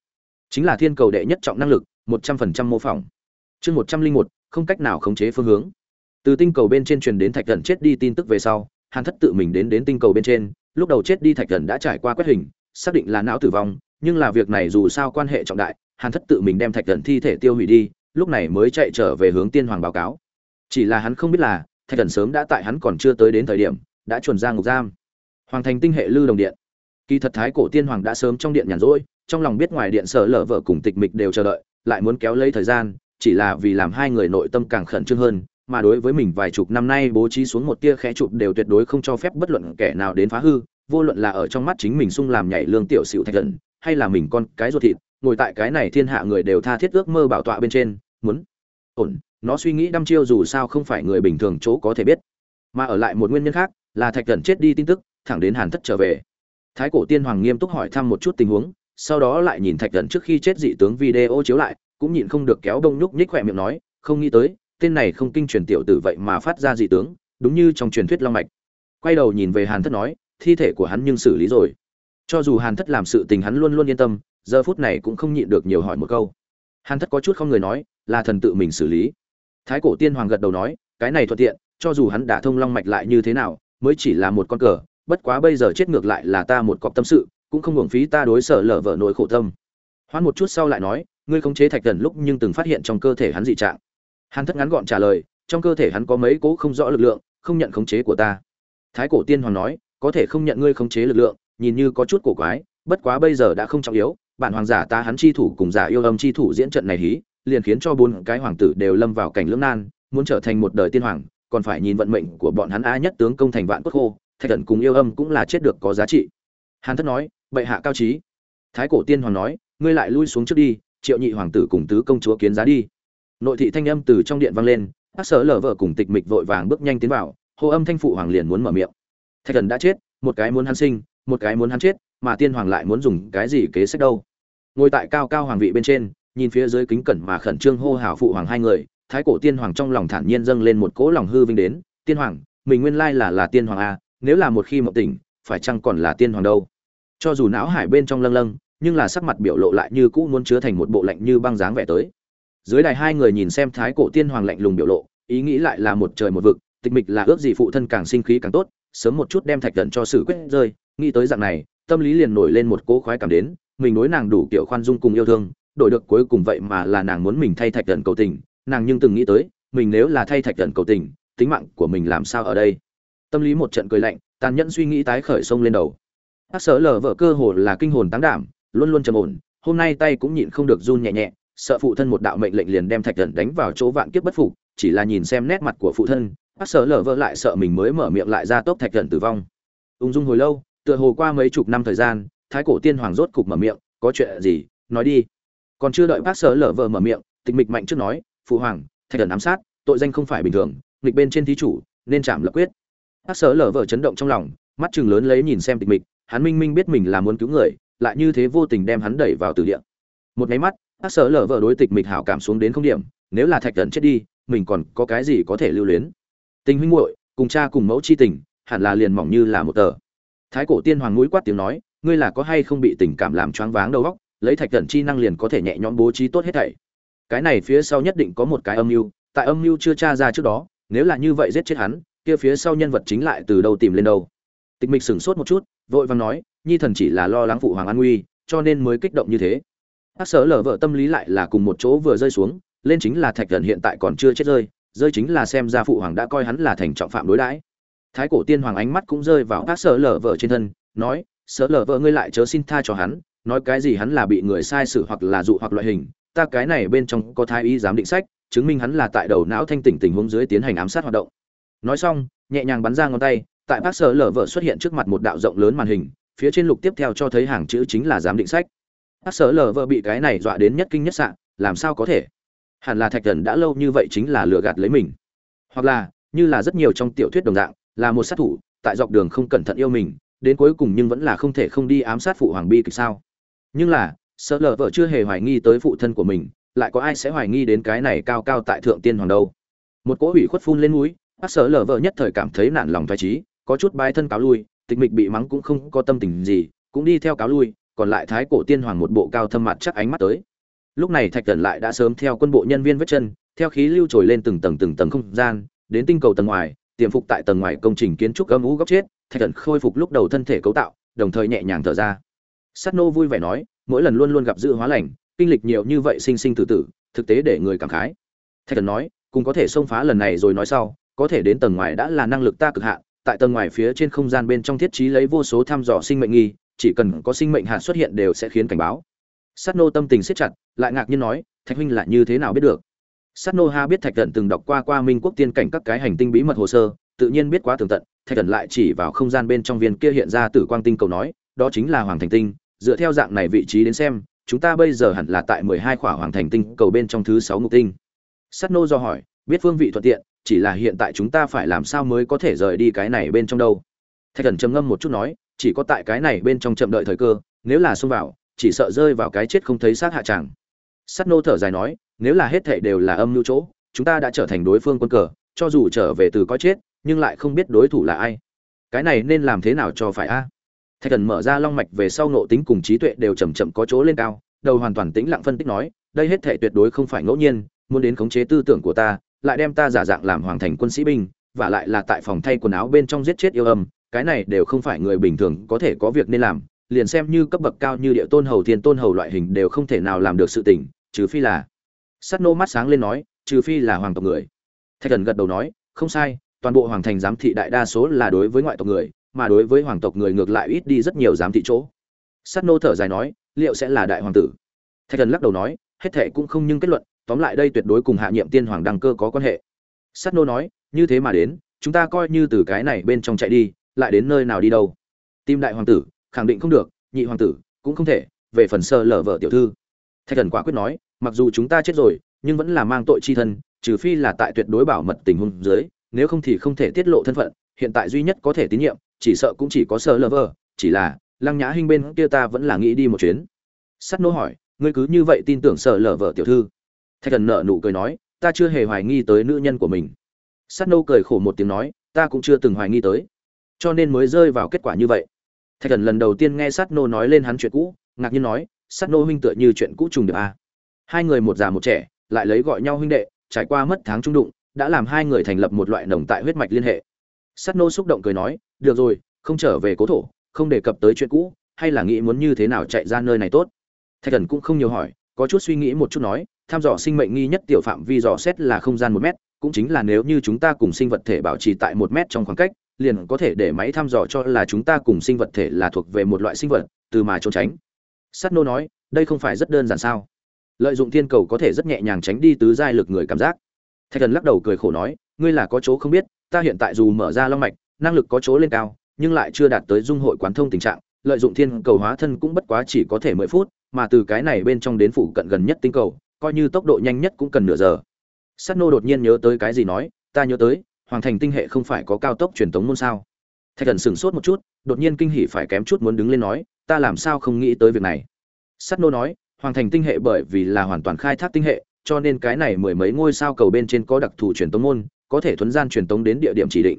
chính là thiên cầu đệ nhất trọng năng lực, một trăm phần trăm mô phỏng. Chương một trăm linh một, không cách nào khống chế phương hướng từ tinh cầu bên trên truyền đến thạch thần chết đi tin tức về sau, hàn thất tự mình đến đến tinh cầu bên trên, lúc đầu chết đi thạch thần đã trải qua quét hình, xác định là não tử vong, nhưng là việc này dù sao quan hệ trọng đại, hàn thất tự mình đem thạch thần thi thể tiêu hủy đi, lúc này mới chạy trở về hướng tiên hoàng báo cáo. Chỉ là hắn không biết là, thạch thần sớm đã tại hắn còn chưa tới đến thời điểm, đã chuẩn ra ngục giam. Hoàng thành tinh hệ lư đồng điện. Kỳ thật thái cổ tiên hoàng đã sớm trong điện nhàn rỗi, trong lòng biết ngoài điện sở lở vợ cùng tịch mịch đều chờ đợi, lại muốn kéo lấy thời gian, chỉ là vì làm hai người nội tâm càng khẩn trương hơn mà đối với mình vài chục năm nay bố trí xuống một tia khẽ chụp đều tuyệt đối không cho phép bất luận kẻ nào đến phá hư, vô luận là ở trong mắt chính mình sung làm nhảy lương tiểu xỉu thạch thần, hay là mình con cái ruột thịt, ngồi tại cái này thiên hạ người đều tha thiết ước mơ bảo tọa bên trên, muốn ổn, nó suy nghĩ đăm chiêu dù sao không phải người bình thường chỗ có thể biết. Mà ở lại một nguyên nhân khác, là thạch thần chết đi tin tức, thẳng đến hàn thất trở về. Thái cổ tiên hoàng nghiêm túc hỏi thăm một chút tình huống, sau đó lại nhìn thạch thần trước khi chết dị tướng video chiếu lại, cũng nhịn không được kéo đông nhúc nhích khỏe miệng nói, không nghĩ tới tên này không kinh truyền tiểu tử vậy mà phát ra dị tướng, đúng như trong truyền thuyết long mạch. Quay đầu nhìn về hàn thất nói, thi thể của hắn nhưng xử lý rồi. Cho dù hàn thất làm sự tình hắn luôn luôn yên tâm, giờ phút này cũng không nhịn được nhiều hỏi một câu. Hàn thất có chút không người nói, là thần tự mình xử lý. Thái cổ tiên hoàng gật đầu nói, cái này thuận tiện, cho dù hắn đã thông long mạch lại như thế nào, mới chỉ là một con cờ, bất quá bây giờ chết ngược lại là ta một cọc tâm sự, cũng không hưởng phí ta đối sở lở vợ nỗi khổ tâm. Hoan một chút sau lại nói, ngươi khống chế thạch thần lúc nhưng từng phát hiện trong cơ thể hắn dị trạng hàn thất ngắn gọn trả lời, trong cơ thể hắn có mấy cỗ không rõ lực lượng, không nhận khống chế của ta. Thái cổ tiên hoàng nói, có thể không nhận ngươi khống chế lực lượng, nhìn như có chút cổ quái, bất quá bây giờ đã không trọng yếu, bản hoàng giả ta hắn chi thủ cùng giả yêu âm chi thủ diễn trận này hí, liền khiến cho bốn cái hoàng tử đều lâm vào cảnh lưỡng nan, muốn trở thành một đời tiên hoàng, còn phải nhìn vận mệnh của bọn hắn a nhất tướng công thành vạn quốc khô, thạch thần cùng yêu âm cũng là chết được có giá trị. Hàn thất nói, bệ hạ cao trí. Thái cổ tiên hoàng nói, ngươi lại lui xuống trước đi, triệu nhị hoàng tử cùng tứ công chúa kiến giá đi nội thị thanh âm từ trong điện vang lên các sở lở vợ cùng tịch mịch vội vàng bước nhanh tiến vào, hô âm thanh phụ hoàng liền muốn mở miệng. Thạch thần đã chết, một cái muốn hắn sinh, một cái muốn hắn chết, mà tiên hoàng lại muốn dùng cái gì kế sách đâu? Ngồi tại cao cao hoàng vị bên trên, nhìn phía dưới kính cẩn mà khẩn trương hô hào phụ hoàng hai người, thái cổ tiên hoàng trong lòng thản nhiên dâng lên một cỗ lòng hư vinh đến, tiên hoàng, mình nguyên lai là là tiên hoàng a, nếu là một khi mộng tỉnh, phải chăng còn là tiên hoàng đâu? Cho dù não hải bên trong lâng lâng, nhưng là sắc mặt biểu lộ lại như cũ muốn chứa thành một bộ lạnh như băng dáng vẻ tới dưới đài hai người nhìn xem thái cổ tiên hoàng lạnh lùng biểu lộ, ý nghĩ lại là một trời một vực, tịch mịch là ước gì phụ thân càng sinh khí càng tốt, sớm một chút đem thạch thần cho sự quyết rơi, nghĩ tới dạng này, tâm lý liền nổi lên một cỗ khoái cảm đến, mình đối nàng đủ kiểu khoan dung cùng yêu thương, đổi được cuối cùng vậy mà là nàng muốn mình thay thạch thần cầu tình, nàng nhưng từng nghĩ tới, mình nếu là thay thạch thần cầu tình, tính mạng của mình làm sao ở đây? Tâm lý một trận cười lạnh, tàn nhẫn suy nghĩ tái khởi sông lên đầu. Hát sở lờ vợ cơ hồ là kinh hồn táng đảm, luôn luôn trầm ổn, hôm nay tay cũng nhịn không được run nhẹ nhẹ sợ phụ thân một đạo mệnh lệnh liền đem thạch thần đánh vào chỗ vạn kiếp bất phục, chỉ là nhìn xem nét mặt của phụ thân, bác sở lờ vỡ lại sợ mình mới mở miệng lại ra tốc thạch thần tử vong. Ung dung hồi lâu, tựa hồ qua mấy chục năm thời gian, thái cổ tiên hoàng rốt cục mở miệng, có chuyện gì? Nói đi. Còn chưa đợi bác sở lở vợ mở miệng, tịch mịch mạnh trước nói, phụ hoàng, thạch thần ám sát, tội danh không phải bình thường, nghịch bên trên thí chủ, nên chạm lập quyết. Bác sở lở vợ chấn động trong lòng, mắt chừng lớn lấy nhìn xem tịch mịch, hắn minh minh biết mình là muốn cứu người, lại như thế vô tình đem hắn đẩy vào từ địa. Một nháy mắt ác sở lở vợ đối tịch mịch hảo cảm xuống đến không điểm, nếu là thạch thần chết đi, mình còn có cái gì có thể lưu luyến? Tình huynh muội, cùng cha cùng mẫu chi tình, hẳn là liền mỏng như là một tờ. Thái cổ tiên hoàng mũi quát tiếng nói, ngươi là có hay không bị tình cảm làm choáng váng đầu óc, lấy thạch thần chi năng liền có thể nhẹ nhõm bố trí tốt hết thảy. Cái này phía sau nhất định có một cái âm mưu, tại âm mưu chưa tra ra trước đó, nếu là như vậy giết chết hắn, kia phía sau nhân vật chính lại từ đâu tìm lên đâu? Tịch mịch sửng sốt một chút, vội vàng nói, nhi thần chỉ là lo lắng phụ hoàng an nguy, cho nên mới kích động như thế hát sở lở vợ tâm lý lại là cùng một chỗ vừa rơi xuống, lên chính là thạch thần hiện tại còn chưa chết rơi rơi chính là xem ra phụ hoàng đã coi hắn là thành trọng phạm đối đãi. Thái cổ tiên hoàng ánh mắt cũng rơi vào hát sở lở vợ trên thân, nói, sở lở vợ ngươi lại chớ xin tha cho hắn, nói cái gì hắn là bị người sai xử hoặc là dụ hoặc loại hình, ta cái này bên trong có thái y giám định sách, chứng minh hắn là tại đầu não thanh tỉnh tình huống dưới tiến hành ám sát hoạt động. Nói xong, nhẹ nhàng bắn ra ngón tay, tại bác sở lở vợ xuất hiện trước mặt một đạo rộng lớn màn hình, phía trên lục tiếp theo cho thấy hàng chữ chính là giám định sách bác sở lở vợ bị cái này dọa đến nhất kinh nhất sạn làm sao có thể? Hẳn là thạch thần đã lâu như vậy chính là lừa gạt lấy mình. Hoặc là, như là rất nhiều trong tiểu thuyết đồng dạng, là một sát thủ, tại dọc đường không cẩn thận yêu mình, đến cuối cùng nhưng vẫn là không thể không đi ám sát phụ hoàng bi kịch sao? Nhưng là sợ lờ vợ chưa hề hoài nghi tới phụ thân của mình, lại có ai sẽ hoài nghi đến cái này cao cao tại thượng tiên hoàng đâu? Một cỗ hủy khuất phun lên núi bác sở lờ vợ nhất thời cảm thấy nản lòng thoái trí có chút bái thân cáo lui, tịch mịch bị mắng cũng không có tâm tình gì, cũng đi theo cáo lui còn lại thái cổ tiên hoàng một bộ cao thâm mặt chắc ánh mắt tới lúc này thạch thần lại đã sớm theo quân bộ nhân viên vết chân theo khí lưu trồi lên từng tầng từng tầng không gian đến tinh cầu tầng ngoài tiềm phục tại tầng ngoài công trình kiến trúc âm ú góc chết thạch thần khôi phục lúc đầu thân thể cấu tạo đồng thời nhẹ nhàng thở ra sắt nô vui vẻ nói, mỗi lần luôn luôn gặp dự hóa lành, kinh lịch nhiều như vậy sinh sinh tử tử, thực tế để người cảm khái. Thạch Thần nói, cùng có thể xông phá lần này rồi nói sau, có thể đến tầng ngoài đã là năng lực ta cực hạn, tại tầng ngoài phía trên không gian bên trong thiết trí lấy vô số thăm dò sinh mệnh nghi, chỉ cần có sinh mệnh hạt xuất hiện đều sẽ khiến cảnh báo. Sát nô tâm tình siết chặt, lại ngạc nhiên nói, Thạch huynh là như thế nào biết được? Sát nô ha biết Thạch Tận từng đọc qua qua Minh quốc tiên cảnh các cái hành tinh bí mật hồ sơ, tự nhiên biết quá tường tận, Thạch Tận lại chỉ vào không gian bên trong viên kia hiện ra tử quang tinh cầu nói, đó chính là Hoàng Thành Tinh, dựa theo dạng này vị trí đến xem, chúng ta bây giờ hẳn là tại mười hai khỏa hoàng thành tinh cầu bên trong thứ sáu ngục tinh. Sát nô do hỏi, biết phương vị thuận tiện, chỉ là hiện tại chúng ta phải làm sao mới có thể rời đi cái này bên trong đâu? Thạch Thần trầm ngâm một chút nói, chỉ có tại cái này bên trong chậm đợi thời cơ, nếu là xông vào, chỉ sợ rơi vào cái chết không thấy xác hạ chẳng. Sắt nô thở dài nói, nếu là hết thệ đều là âm mưu chỗ, chúng ta đã trở thành đối phương quân cờ, cho dù trở về từ có chết, nhưng lại không biết đối thủ là ai. Cái này nên làm thế nào cho phải a? thạch thần mở ra long mạch về sau nộ tính cùng trí tuệ đều chậm chậm có chỗ lên cao đầu hoàn toàn tĩnh lặng phân tích nói đây hết thệ tuyệt đối không phải ngẫu nhiên muốn đến khống chế tư tưởng của ta lại đem ta giả dạng làm hoàng thành quân sĩ binh và lại là tại phòng thay quần áo bên trong giết chết yêu âm cái này đều không phải người bình thường có thể có việc nên làm, liền xem như cấp bậc cao như địa tôn hầu thiên tôn hầu loại hình đều không thể nào làm được sự tình, trừ phi là sắt nô mắt sáng lên nói, trừ phi là hoàng tộc người. Thạch thần gật đầu nói, không sai, toàn bộ hoàng thành giám thị đại đa số là đối với ngoại tộc người, mà đối với hoàng tộc người ngược lại ít đi rất nhiều giám thị chỗ. Sắt nô thở dài nói, liệu sẽ là đại hoàng tử? Thạch thần lắc đầu nói, hết thệ cũng không nhưng kết luận, tóm lại đây tuyệt đối cùng hạ nhiệm tiên hoàng đăng cơ có quan hệ. Sắt nô nói, như thế mà đến, chúng ta coi như từ cái này bên trong chạy đi lại đến nơi nào đi đâu. Tim đại hoàng tử, khẳng định không được, nhị hoàng tử, cũng không thể, về phần sơ lở vợ tiểu thư. Thạch thần quả quyết nói, mặc dù chúng ta chết rồi, nhưng vẫn là mang tội chi thân, trừ phi là tại tuyệt đối bảo mật tình huống dưới, nếu không thì không thể tiết lộ thân phận, hiện tại duy nhất có thể tín nhiệm, chỉ sợ cũng chỉ có sơ lở vợ, chỉ là, lăng nhã hinh bên kia ta vẫn là nghĩ đi một chuyến. Sắt nô hỏi, ngươi cứ như vậy tin tưởng sơ lở vợ tiểu thư? Thạch thần nợ nụ cười nói, ta chưa hề hoài nghi tới nữ nhân của mình. Sắt nô cười khổ một tiếng nói, ta cũng chưa từng hoài nghi tới cho nên mới rơi vào kết quả như vậy. Thạch thần lần đầu tiên nghe sắt nô nói lên hắn chuyện cũ, ngạc nhiên nói sắt nô huynh tựa như chuyện cũ trùng được à. hai người một già một trẻ, lại lấy gọi nhau huynh đệ, trải qua mất tháng trung đụng, đã làm hai người thành lập một loại nồng tại huyết mạch liên hệ. Sắt nô xúc động cười nói, được rồi, không trở về cố thổ, không đề cập tới chuyện cũ, hay là nghĩ muốn như thế nào chạy ra nơi này tốt? Thạch thần cũng không nhiều hỏi, có chút suy nghĩ một chút nói, tham dò sinh mệnh nghi nhất tiểu phạm vi dò xét là không gian một mét, cũng chính là nếu như chúng ta cùng sinh vật thể bảo trì tại một mét trong khoảng cách liền có thể để máy thăm dò cho là chúng ta cùng sinh vật thể là thuộc về một loại sinh vật, từ mà trốn tránh. Sắt nô nói, đây không phải rất đơn giản sao? Lợi dụng thiên cầu có thể rất nhẹ nhàng tránh đi tứ giai lực người cảm giác. Thạch thần lắc đầu cười khổ nói, ngươi là có chỗ không biết, ta hiện tại dù mở ra long mạch, năng lực có chỗ lên cao, nhưng lại chưa đạt tới dung hội quán thông tình trạng, lợi dụng thiên cầu hóa thân cũng bất quá chỉ có thể mười phút, mà từ cái này bên trong đến phủ cận gần nhất tinh cầu, coi như tốc độ nhanh nhất cũng cần nửa giờ. Sắt nô đột nhiên nhớ tới cái gì nói, ta nhớ tới hoàng thành tinh hệ không phải có cao tốc truyền tống môn sao? Thạch thần sửng sốt một chút, đột nhiên kinh hỉ phải kém chút muốn đứng lên nói, ta làm sao không nghĩ tới việc này? Sắt nô nói, hoàng thành tinh hệ bởi vì là hoàn toàn khai thác tinh hệ, cho nên cái này mười mấy ngôi sao cầu bên trên có đặc thù truyền tống môn, có thể thuấn gian truyền tống đến địa điểm chỉ định.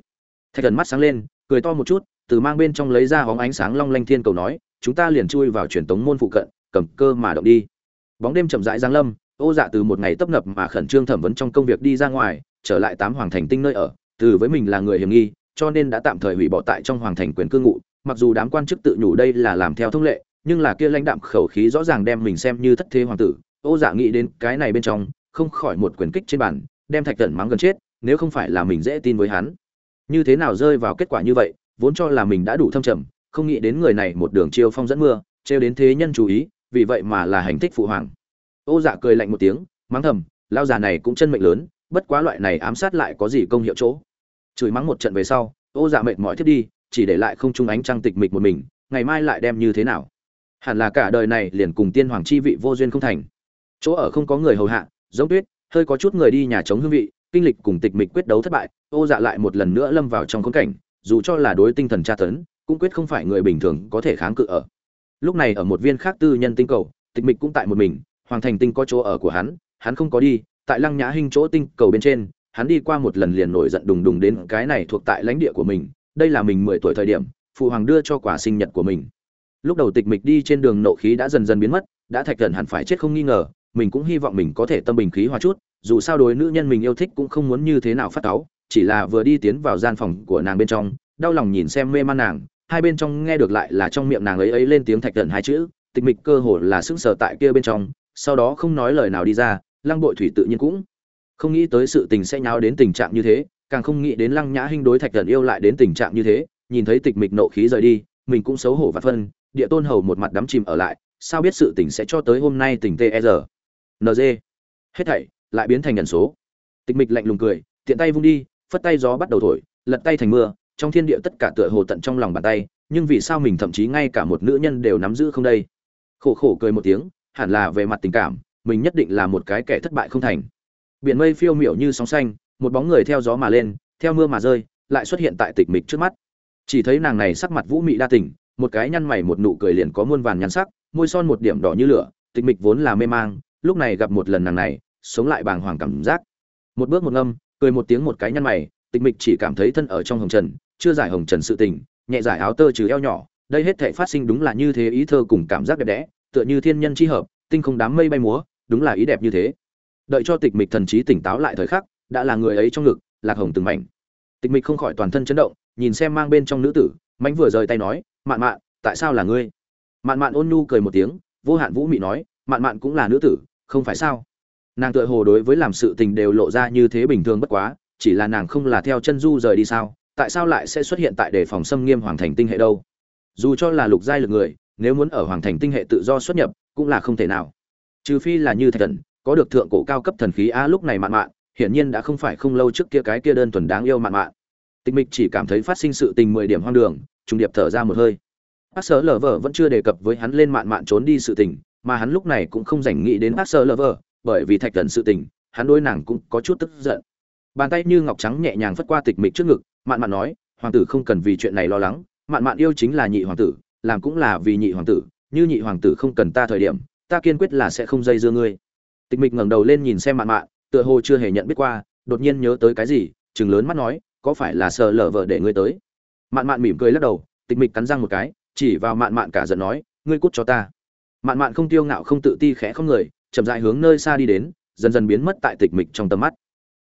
Thạch thần mắt sáng lên, cười to một chút, từ mang bên trong lấy ra hóng ánh sáng long lanh thiên cầu nói, chúng ta liền chui vào truyền tống môn phụ cận, cầm cơ mà động đi. Bóng đêm chậm rãi giáng lâm, ô dạ từ một ngày tấp nập mà khẩn trương thẩm vấn trong công việc đi ra ngoài trở lại tám hoàng thành tinh nơi ở, từ với mình là người hiểm nghi, cho nên đã tạm thời hủy bỏ tại trong hoàng thành quyền cư ngụ. Mặc dù đám quan chức tự nhủ đây là làm theo thông lệ, nhưng là kia lãnh đạm khẩu khí rõ ràng đem mình xem như thất thế hoàng tử. Ô dạ nghĩ đến cái này bên trong, không khỏi một quyền kích trên bàn, đem thạch thần mắng gần chết, nếu không phải là mình dễ tin với hắn. Như thế nào rơi vào kết quả như vậy, vốn cho là mình đã đủ thâm trầm, không nghĩ đến người này một đường chiêu phong dẫn mưa, trêu đến thế nhân chú ý, vì vậy mà là hành thích phụ hoàng. Ô dạ cười lạnh một tiếng, mắng thầm lao già này cũng chân mệnh lớn bất quá loại này ám sát lại có gì công hiệu chỗ? Chửi mắng một trận về sau, ô dạ mệt mỏi thiết đi, chỉ để lại không trung ánh trăng tịch mịch một mình, ngày mai lại đem như thế nào? Hẳn là cả đời này liền cùng tiên hoàng chi vị vô duyên không thành. Chỗ ở không có người hầu hạ, giống tuyết, hơi có chút người đi nhà chống hương vị, kinh lịch cùng tịch mịch quyết đấu thất bại, ô dạ lại một lần nữa lâm vào trong khốn cảnh, dù cho là đối tinh thần tra tấn, cũng quyết không phải người bình thường có thể kháng cự ở. Lúc này ở một viên khác tư nhân tinh cầu, tịch mịch cũng tại một mình, hoàng thành tinh có chỗ ở của hắn hắn không có đi tại lăng nhã hinh chỗ tinh cầu bên trên, hắn đi qua một lần liền nổi giận đùng đùng đến cái này thuộc tại lãnh địa của mình, đây là mình mười tuổi thời điểm, phụ hoàng đưa cho quả sinh nhật của mình. Lúc đầu tịch mịch đi trên đường nộ khí đã dần dần biến mất, đã thạch thần hẳn phải chết không nghi ngờ, mình cũng hy vọng mình có thể tâm bình khí hòa chút, dù sao đối nữ nhân mình yêu thích cũng không muốn như thế nào phát táo chỉ là vừa đi tiến vào gian phòng của nàng bên trong, đau lòng nhìn xem mê man nàng, hai bên trong nghe được lại là trong miệng nàng ấy ấy lên tiếng thạch thần hai chữ, tịch mịch cơ hồ là sững sờ tại kia bên trong, sau đó không nói lời nào đi ra lăng bội thủy tự nhiên cũng không nghĩ tới sự tình sẽ nháo đến tình trạng như thế, càng không nghĩ đến lăng nhã hinh đối thạch thần yêu lại đến tình trạng như thế, nhìn thấy tịch mịch nộ khí rời đi, mình cũng xấu hổ và phân, địa tôn hầu một mặt đắm chìm ở lại, sao biết sự tình sẽ cho tới hôm nay tình tê e giờ? Hết thảy lại biến thành nhận số. Tịch mịch lạnh lùng cười, tiện tay vung đi, phất tay gió bắt đầu thổi, lật tay thành mưa, trong thiên địa tất cả tựa hồ tận trong lòng bàn tay, nhưng vì sao mình thậm chí ngay cả một nữ nhân đều nắm giữ không đây? Khổ khổ cười một tiếng, hẳn là về mặt tình cảm mình nhất định là một cái kẻ thất bại không thành. Biển mây phiêu miểu như sóng xanh, một bóng người theo gió mà lên, theo mưa mà rơi, lại xuất hiện tại tịch mịch trước mắt. Chỉ thấy nàng này sắc mặt vũ mị đa tình, một cái nhăn mày một nụ cười liền có muôn vàn nhăn sắc, môi son một điểm đỏ như lửa, tịch mịch vốn là mê mang, lúc này gặp một lần nàng này, sống lại bàng hoàng cảm giác. Một bước một ngâm, cười một tiếng một cái nhăn mày, tịch mịch chỉ cảm thấy thân ở trong hồng trần, chưa giải hồng trần sự tình, nhẹ giải áo tơ trừ eo nhỏ, đây hết thể phát sinh đúng là như thế ý thơ cùng cảm giác đẹp đẽ, tựa như thiên nhân chi hợp, tinh không đám mây bay múa đúng là ý đẹp như thế. Đợi cho tịch mịch thần trí tỉnh táo lại thời khắc, đã là người ấy trong ngực, lạc hồng từng mảnh. Tịch mịch không khỏi toàn thân chấn động, nhìn xem mang bên trong nữ tử mánh vừa rời tay nói, mạn mạn, tại sao là ngươi? Mạn mạn ôn nhu cười một tiếng, vô hạn vũ mị nói, mạn mạn cũng là nữ tử, không phải sao? Nàng tựa hồ đối với làm sự tình đều lộ ra như thế bình thường bất quá, chỉ là nàng không là theo chân du rời đi sao, tại sao lại sẽ xuất hiện tại đề phòng xâm nghiêm hoàng thành tinh hệ đâu? Dù cho là lục giai lực người, nếu muốn ở hoàng thành tinh hệ tự do xuất nhập, cũng là không thể nào trừ phi là như thạch thần, có được thượng cổ cao cấp thần khí a lúc này mạn mạn, hiển nhiên đã không phải không lâu trước kia cái kia đơn thuần đáng yêu mạn mạn. Tịch mịch chỉ cảm thấy phát sinh sự tình mười điểm hoang đường, trùng điệp thở ra một hơi. Bác sở lờ vờ vẫn chưa đề cập với hắn lên mạn mạn trốn đi sự tình, mà hắn lúc này cũng không dành nghĩ đến bác sở lờ vờ bởi vì thạch thần sự tình, hắn đôi nàng cũng có chút tức giận. Bàn tay như ngọc trắng nhẹ nhàng phất qua tịch mịch trước ngực, mạn mạn nói, hoàng tử không cần vì chuyện này lo lắng, mạn mạn yêu chính là nhị hoàng tử, làm cũng là vì nhị hoàng tử, như nhị hoàng tử không cần ta thời điểm ta kiên quyết là sẽ không dây dưa ngươi. Tịch mịch ngẩng đầu lên nhìn xem mạn mạn, tựa hồ chưa hề nhận biết qua, đột nhiên nhớ tới cái gì chừng lớn mắt nói, có phải là sợ lở vợ để ngươi tới? Mạn mạn mỉm cười lắc đầu, tịch mịch cắn răng một cái, chỉ vào mạn mạn cả giận nói, ngươi cút cho ta. Mạn mạn không tiêu ngạo không tự ti khẽ không người, chậm dại hướng nơi xa đi đến, dần dần biến mất tại tịch mịch trong tầm mắt.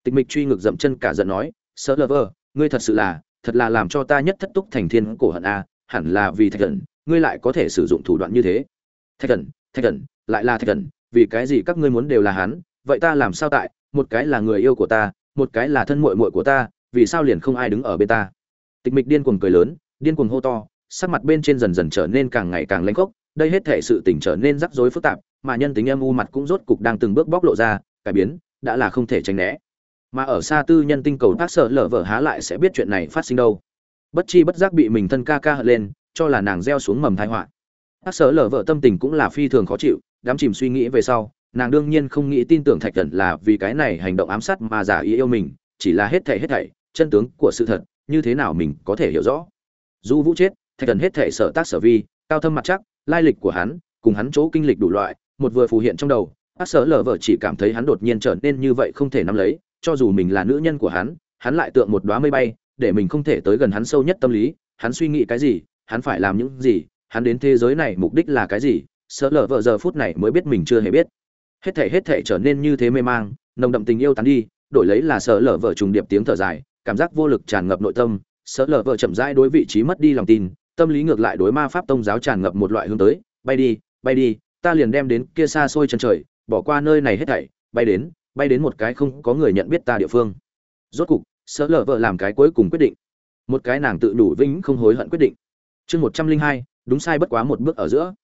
Tịch mịch truy ngược dậm chân cả giận nói, sợ lở vợ, ngươi thật sự là, thật là làm cho ta nhất thất túc thành thiên cổ hận a, hẳn là vì thạch thần ngươi lại có thể sử dụng thủ đoạn như thế. Thạch thần thạch thần lại là thạch thần, vì cái gì các ngươi muốn đều là hắn, vậy ta làm sao tại, một cái là người yêu của ta, một cái là thân muội muội của ta, vì sao liền không ai đứng ở bên ta? Tịch mịch điên cuồng cười lớn, điên cuồng hô to, sắc mặt bên trên dần dần trở nên càng ngày càng lanh khốc, đây hết thể sự tình trở nên rắc rối phức tạp, mà nhân tính âm u mặt cũng rốt cục đang từng bước bóc lộ ra, cải biến, đã là không thể tránh né. Mà ở xa tư nhân tinh cầu tác sợ lở vở há lại sẽ biết chuyện này phát sinh đâu. Bất chi bất giác bị mình thân ca ca hận lên, cho là nàng gieo xuống mầm tai họa. Tác sợ lở vợ tâm tình cũng là phi thường khó chịu đám chìm suy nghĩ về sau, nàng đương nhiên không nghĩ tin tưởng thạch thần là vì cái này hành động ám sát mà giả ý yêu mình, chỉ là hết thảy hết thảy, chân tướng của sự thật, như thế nào mình có thể hiểu rõ. Du vũ chết, thạch thần hết thảy sở tác sở vi, cao thâm mặt chắc, lai lịch của hắn, cùng hắn chỗ kinh lịch đủ loại, một vừa phù hiện trong đầu bác sở lờ vợ chỉ cảm thấy hắn đột nhiên trở nên như vậy không thể nắm lấy, cho dù mình là nữ nhân của hắn hắn lại tượng một đoá mây bay, để mình không thể tới gần hắn sâu nhất tâm lý, hắn suy nghĩ cái gì, hắn phải làm những gì, hắn đến thế giới này mục đích là cái gì sợ lờ vợ giờ phút này mới biết mình chưa hề biết. Hết thể hết thể trở nên như thế mê mang, nồng đậm tình yêu tán đi, đổi lấy là sợ lờ vợ trùng điệp tiếng thở dài, cảm giác vô lực tràn ngập nội tâm, sợ lờ vợ chậm rãi đối vị trí mất đi lòng tin, tâm lý ngược lại đối ma pháp tông giáo tràn ngập một loại hướng tới, bay đi bay đi, ta liền đem đến kia xa xôi chân trời, bỏ qua nơi này hết thảy, bay đến bay đến một cái không có người nhận biết ta địa phương. Rốt cục, sợ lờ vợ làm cái cuối cùng quyết định. Một cái nàng tự đủ vĩnh không hối hận quyết định. Chương một trăm linh hai, đúng sai bất quá một bước ở giữa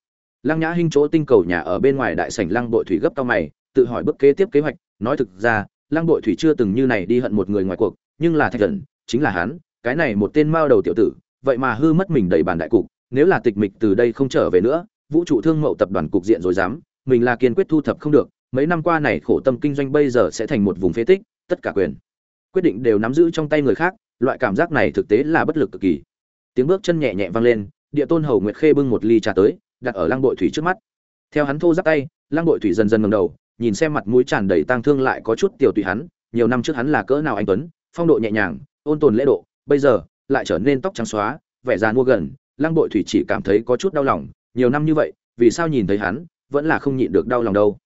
lăng nhã hinh chỗ tinh cầu nhà ở bên ngoài đại sảnh lăng bội thủy gấp cao mày tự hỏi bước kế tiếp kế hoạch. Nói thực ra lăng bội thủy chưa từng như này đi hận một người ngoài cuộc nhưng là thạch Cẩn, chính là hắn cái này một tên mao đầu tiểu tử vậy mà hư mất mình đầy bàn đại cục nếu là tịch mịch từ đây không trở về nữa vũ trụ thương mậu tập đoàn cục diện rồi dám mình là kiên quyết thu thập không được mấy năm qua này khổ tâm kinh doanh bây giờ sẽ thành một vùng phế tích tất cả quyền quyết định đều nắm giữ trong tay người khác loại cảm giác này thực tế là bất lực cực kỳ. Tiếng bước chân nhẹ nhẹ vang lên địa tôn hầu nguyệt khê bưng một ly trà tới đặt ở lăng bội thủy trước mắt. Theo hắn thô giáp tay, lăng bội thủy dần dần ngầm đầu, nhìn xem mặt mũi tràn đầy tang thương lại có chút tiểu tùy hắn, nhiều năm trước hắn là cỡ nào anh tuấn, phong độ nhẹ nhàng, ôn tồn lễ độ, bây giờ lại trở nên tóc trắng xóa, vẻ già mua gần, lăng bội thủy chỉ cảm thấy có chút đau lòng, nhiều năm như vậy, vì sao nhìn thấy hắn, vẫn là không nhịn được đau lòng đâu.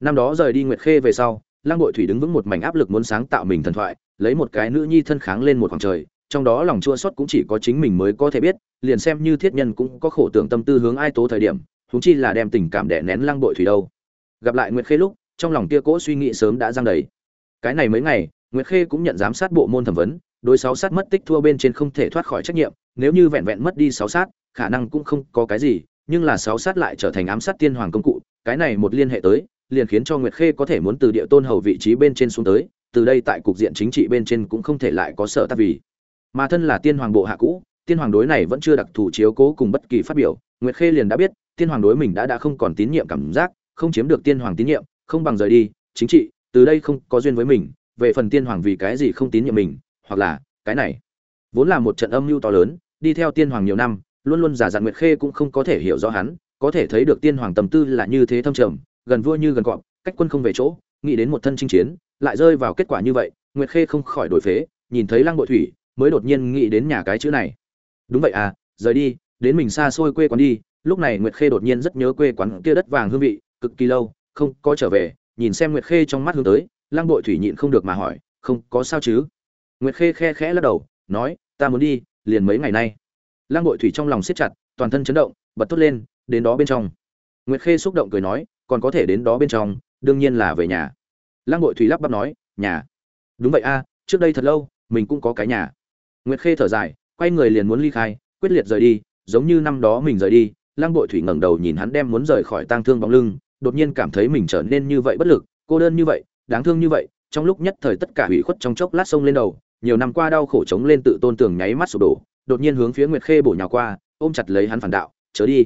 Năm đó rời đi nguyệt khê về sau, lăng bội thủy đứng vững một mảnh áp lực muốn sáng tạo mình thần thoại, lấy một cái nữ nhi thân kháng lên một khoảng trời, trong đó lòng chua xót cũng chỉ có chính mình mới có thể biết liền xem như thiết nhân cũng có khổ tưởng tâm tư hướng ai tố thời điểm húng chi là đem tình cảm đẻ nén lăng bội thủy đâu. Gặp lại nguyệt khê lúc, trong lòng kia cỗ suy nghĩ sớm đã giang đầy. Cái này mấy ngày, nguyệt khê cũng nhận giám sát bộ môn thẩm vấn, đối sáu sát mất tích thua bên trên không thể thoát khỏi trách nhiệm, nếu như vẹn vẹn mất đi sáu sát, khả năng cũng không có cái gì, nhưng là sáu sát lại trở thành ám sát tiên hoàng công cụ, cái này một liên hệ tới, liền khiến cho nguyệt khê có thể muốn từ địa tôn hầu vị trí bên trên xuống tới, từ đây tại cục diện chính trị bên trên cũng không thể lại có sợ tác vì. Mà thân là tiên hoàng bộ hạ cũ tiên hoàng đối này vẫn chưa đặc thù chiếu cố cùng bất kỳ phát biểu. Nguyệt khê liền đã biết, tiên hoàng đối mình đã đã không còn tín nhiệm cảm giác, không chiếm được tiên hoàng tín nhiệm, không bằng rời đi. Chính trị, từ đây không có duyên với mình. Về phần tiên hoàng vì cái gì không tín nhiệm mình, hoặc là cái này. Vốn là một trận âm mưu to lớn, đi theo tiên hoàng nhiều năm, luôn luôn giả dặn nguyệt khê cũng không có thể hiểu rõ hắn. Có thể thấy được tiên hoàng tâm tư là như thế thâm trầm, gần vua như gần cọp, cách quân không về chỗ, nghĩ đến một thân chinh chiến, lại rơi vào kết quả như vậy, nguyệt khê không khỏi đổi phế, nhìn thấy lăng bội thủy, mới đột nhiên nghĩ đến nhà cái chữ này đúng vậy à rời đi, đến mình xa xôi quê quán đi. Lúc này nguyệt khê đột nhiên rất nhớ quê quán kia đất vàng hương vị, cực kỳ lâu, không có trở về. Nhìn xem nguyệt khê trong mắt hướng tới, lăng bội thủy nhịn không được mà hỏi, không có sao chứ? Nguyệt khê khe khẽ lắc đầu, nói, ta muốn đi, liền mấy ngày nay. Lăng bội thủy trong lòng siết chặt, toàn thân chấn động, bật thốt lên, đến đó bên trong. Nguyệt khê xúc động cười nói, còn có thể đến đó bên trong, đương nhiên là về nhà. Lăng bội thủy lắp bắp nói, nhà. Đúng vậy a, trước đây thật lâu, mình cũng có cái nhà. Nguyệt khê thở dài quay người liền muốn ly khai, quyết liệt rời đi, giống như năm đó mình rời đi, lăng bội thủy ngẩng đầu nhìn hắn đem muốn rời khỏi tang thương bóng lưng, đột nhiên cảm thấy mình trở nên như vậy bất lực, cô đơn như vậy, đáng thương như vậy, trong lúc nhất thời tất cả hủy khuất trong chốc lát sông lên đầu, nhiều năm qua đau khổ chống lên tự tôn tưởng nháy mắt sụp đổ, đột nhiên hướng phía nguyệt khê bổ nhào qua, ôm chặt lấy hắn phản đạo, chớ đi.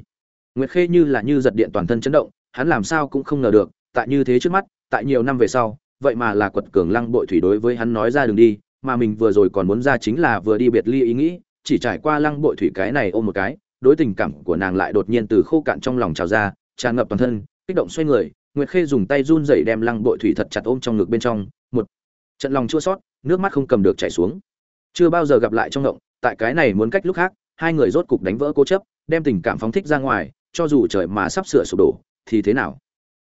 Nguyệt khê như là như giật điện toàn thân chấn động, hắn làm sao cũng không ngờ được, tại như thế trước mắt, tại nhiều năm về sau, vậy mà là quật cường lăng bội thủy đối với hắn nói ra đường đi mà mình vừa rồi còn muốn ra chính là vừa đi biệt ly ý nghĩ, chỉ trải qua lăng bội thủy cái này ôm một cái, đối tình cảm của nàng lại đột nhiên từ khô cạn trong lòng trào ra, tràn ngập toàn thân, kích động xoay người, nguyệt khê dùng tay run rẩy đem lăng bội thủy thật chặt ôm trong ngực bên trong, một trận lòng chua xót, nước mắt không cầm được chảy xuống. Chưa bao giờ gặp lại trong động tại cái này muốn cách lúc khác, hai người rốt cục đánh vỡ cố chấp, đem tình cảm phóng thích ra ngoài, cho dù trời mà sắp sửa sụp đổ, thì thế nào?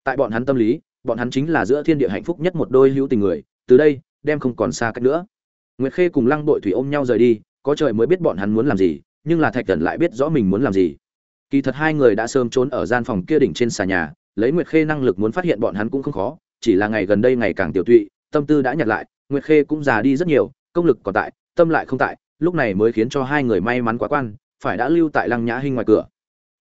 Tại bọn hắn tâm lý, bọn hắn chính là giữa thiên địa hạnh phúc nhất một đôi hữu tình người, từ đây, đem không còn xa cách nữa nguyệt khê cùng lăng bội thủy ôm nhau rời đi, có trời mới biết bọn hắn muốn làm gì, nhưng là thạch Cẩn lại biết rõ mình muốn làm gì. Kỳ thật hai người đã sớm trốn ở gian phòng kia đỉnh trên xà nhà, lấy nguyệt khê năng lực muốn phát hiện bọn hắn cũng không khó, chỉ là ngày gần đây ngày càng tiểu tụy, tâm tư đã nhặt lại, nguyệt khê cũng già đi rất nhiều, công lực còn tại, tâm lại không tại, lúc này mới khiến cho hai người may mắn quá quan, phải đã lưu tại lăng nhã hinh ngoài cửa.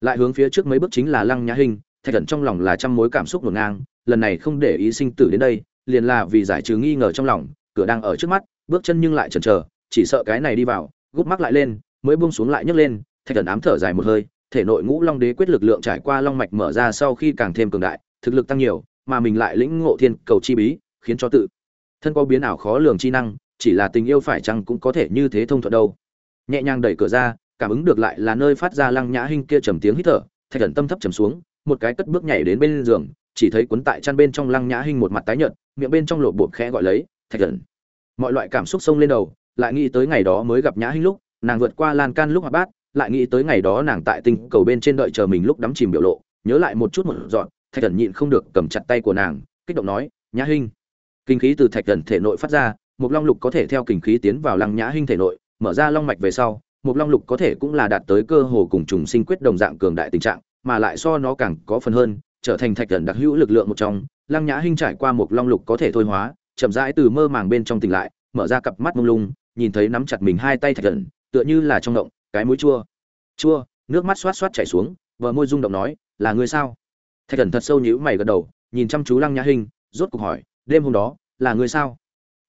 Lại hướng phía trước mấy bước chính là lăng nhã hinh, thạch Cẩn trong lòng là trăm mối cảm xúc ngổn ngang, lần này không để ý sinh tử đến đây, liền là vì giải trừ nghi ngờ trong lòng, cửa đang ở trước mắt bước chân nhưng lại chần chờ, chỉ sợ cái này đi vào gút mắc lại lên, mới buông xuống lại nhấc lên, thạch thần ám thở dài một hơi, thể nội ngũ long đế quyết lực lượng trải qua long mạch mở ra sau khi càng thêm cường đại, thực lực tăng nhiều, mà mình lại lĩnh ngộ thiên cầu chi bí, khiến cho tự thân có biến ảo khó lường chi năng, chỉ là tình yêu phải chăng cũng có thể như thế thông thuận đâu. Nhẹ nhàng đẩy cửa ra, cảm ứng được lại là nơi phát ra lăng nhã hinh kia trầm tiếng hít thở, thạch thần tâm thấp trầm xuống, một cái cất bước nhảy đến bên giường, chỉ thấy cuốn tại chăn bên trong lăng nhã hinh một mặt tái nhợt, miệng bên trong lộ bột khẽ gọi lấy, thạch thần mọi loại cảm xúc sông lên đầu, lại nghĩ tới ngày đó mới gặp nhã hinh lúc, nàng vượt qua lan can lúc hoạt bát, lại nghĩ tới ngày đó nàng tại tinh cầu bên trên đợi chờ mình lúc đắm chìm biểu lộ, nhớ lại một chút một dọn, thạch thần nhịn không được cầm chặt tay của nàng, kích động nói, nhã hinh. Kinh khí từ thạch thần thể nội phát ra một long lục có thể theo kinh khí tiến vào lăng nhã hinh thể nội, mở ra long mạch về sau một long lục có thể cũng là đạt tới cơ hồ cùng trùng sinh quyết đồng dạng cường đại tình trạng, mà lại so nó càng có phần hơn, trở thành thạch thần đặc hữu lực lượng một trong, lăng nhã hinh trải qua một long lục có thể thôi hóa chậm rãi từ mơ màng bên trong tỉnh lại, mở ra cặp mắt mông lung, nhìn thấy nắm chặt mình hai tay thạch thần, tựa như là trong động, cái mũi chua. Chua. Nước mắt xoát xoát chảy xuống vợ môi rung động nói, là ngươi sao? Thạch thần thật sâu nhíu mày gật đầu, nhìn chăm chú lăng nhã hinh, rốt cuộc hỏi, đêm hôm đó, là ngươi sao?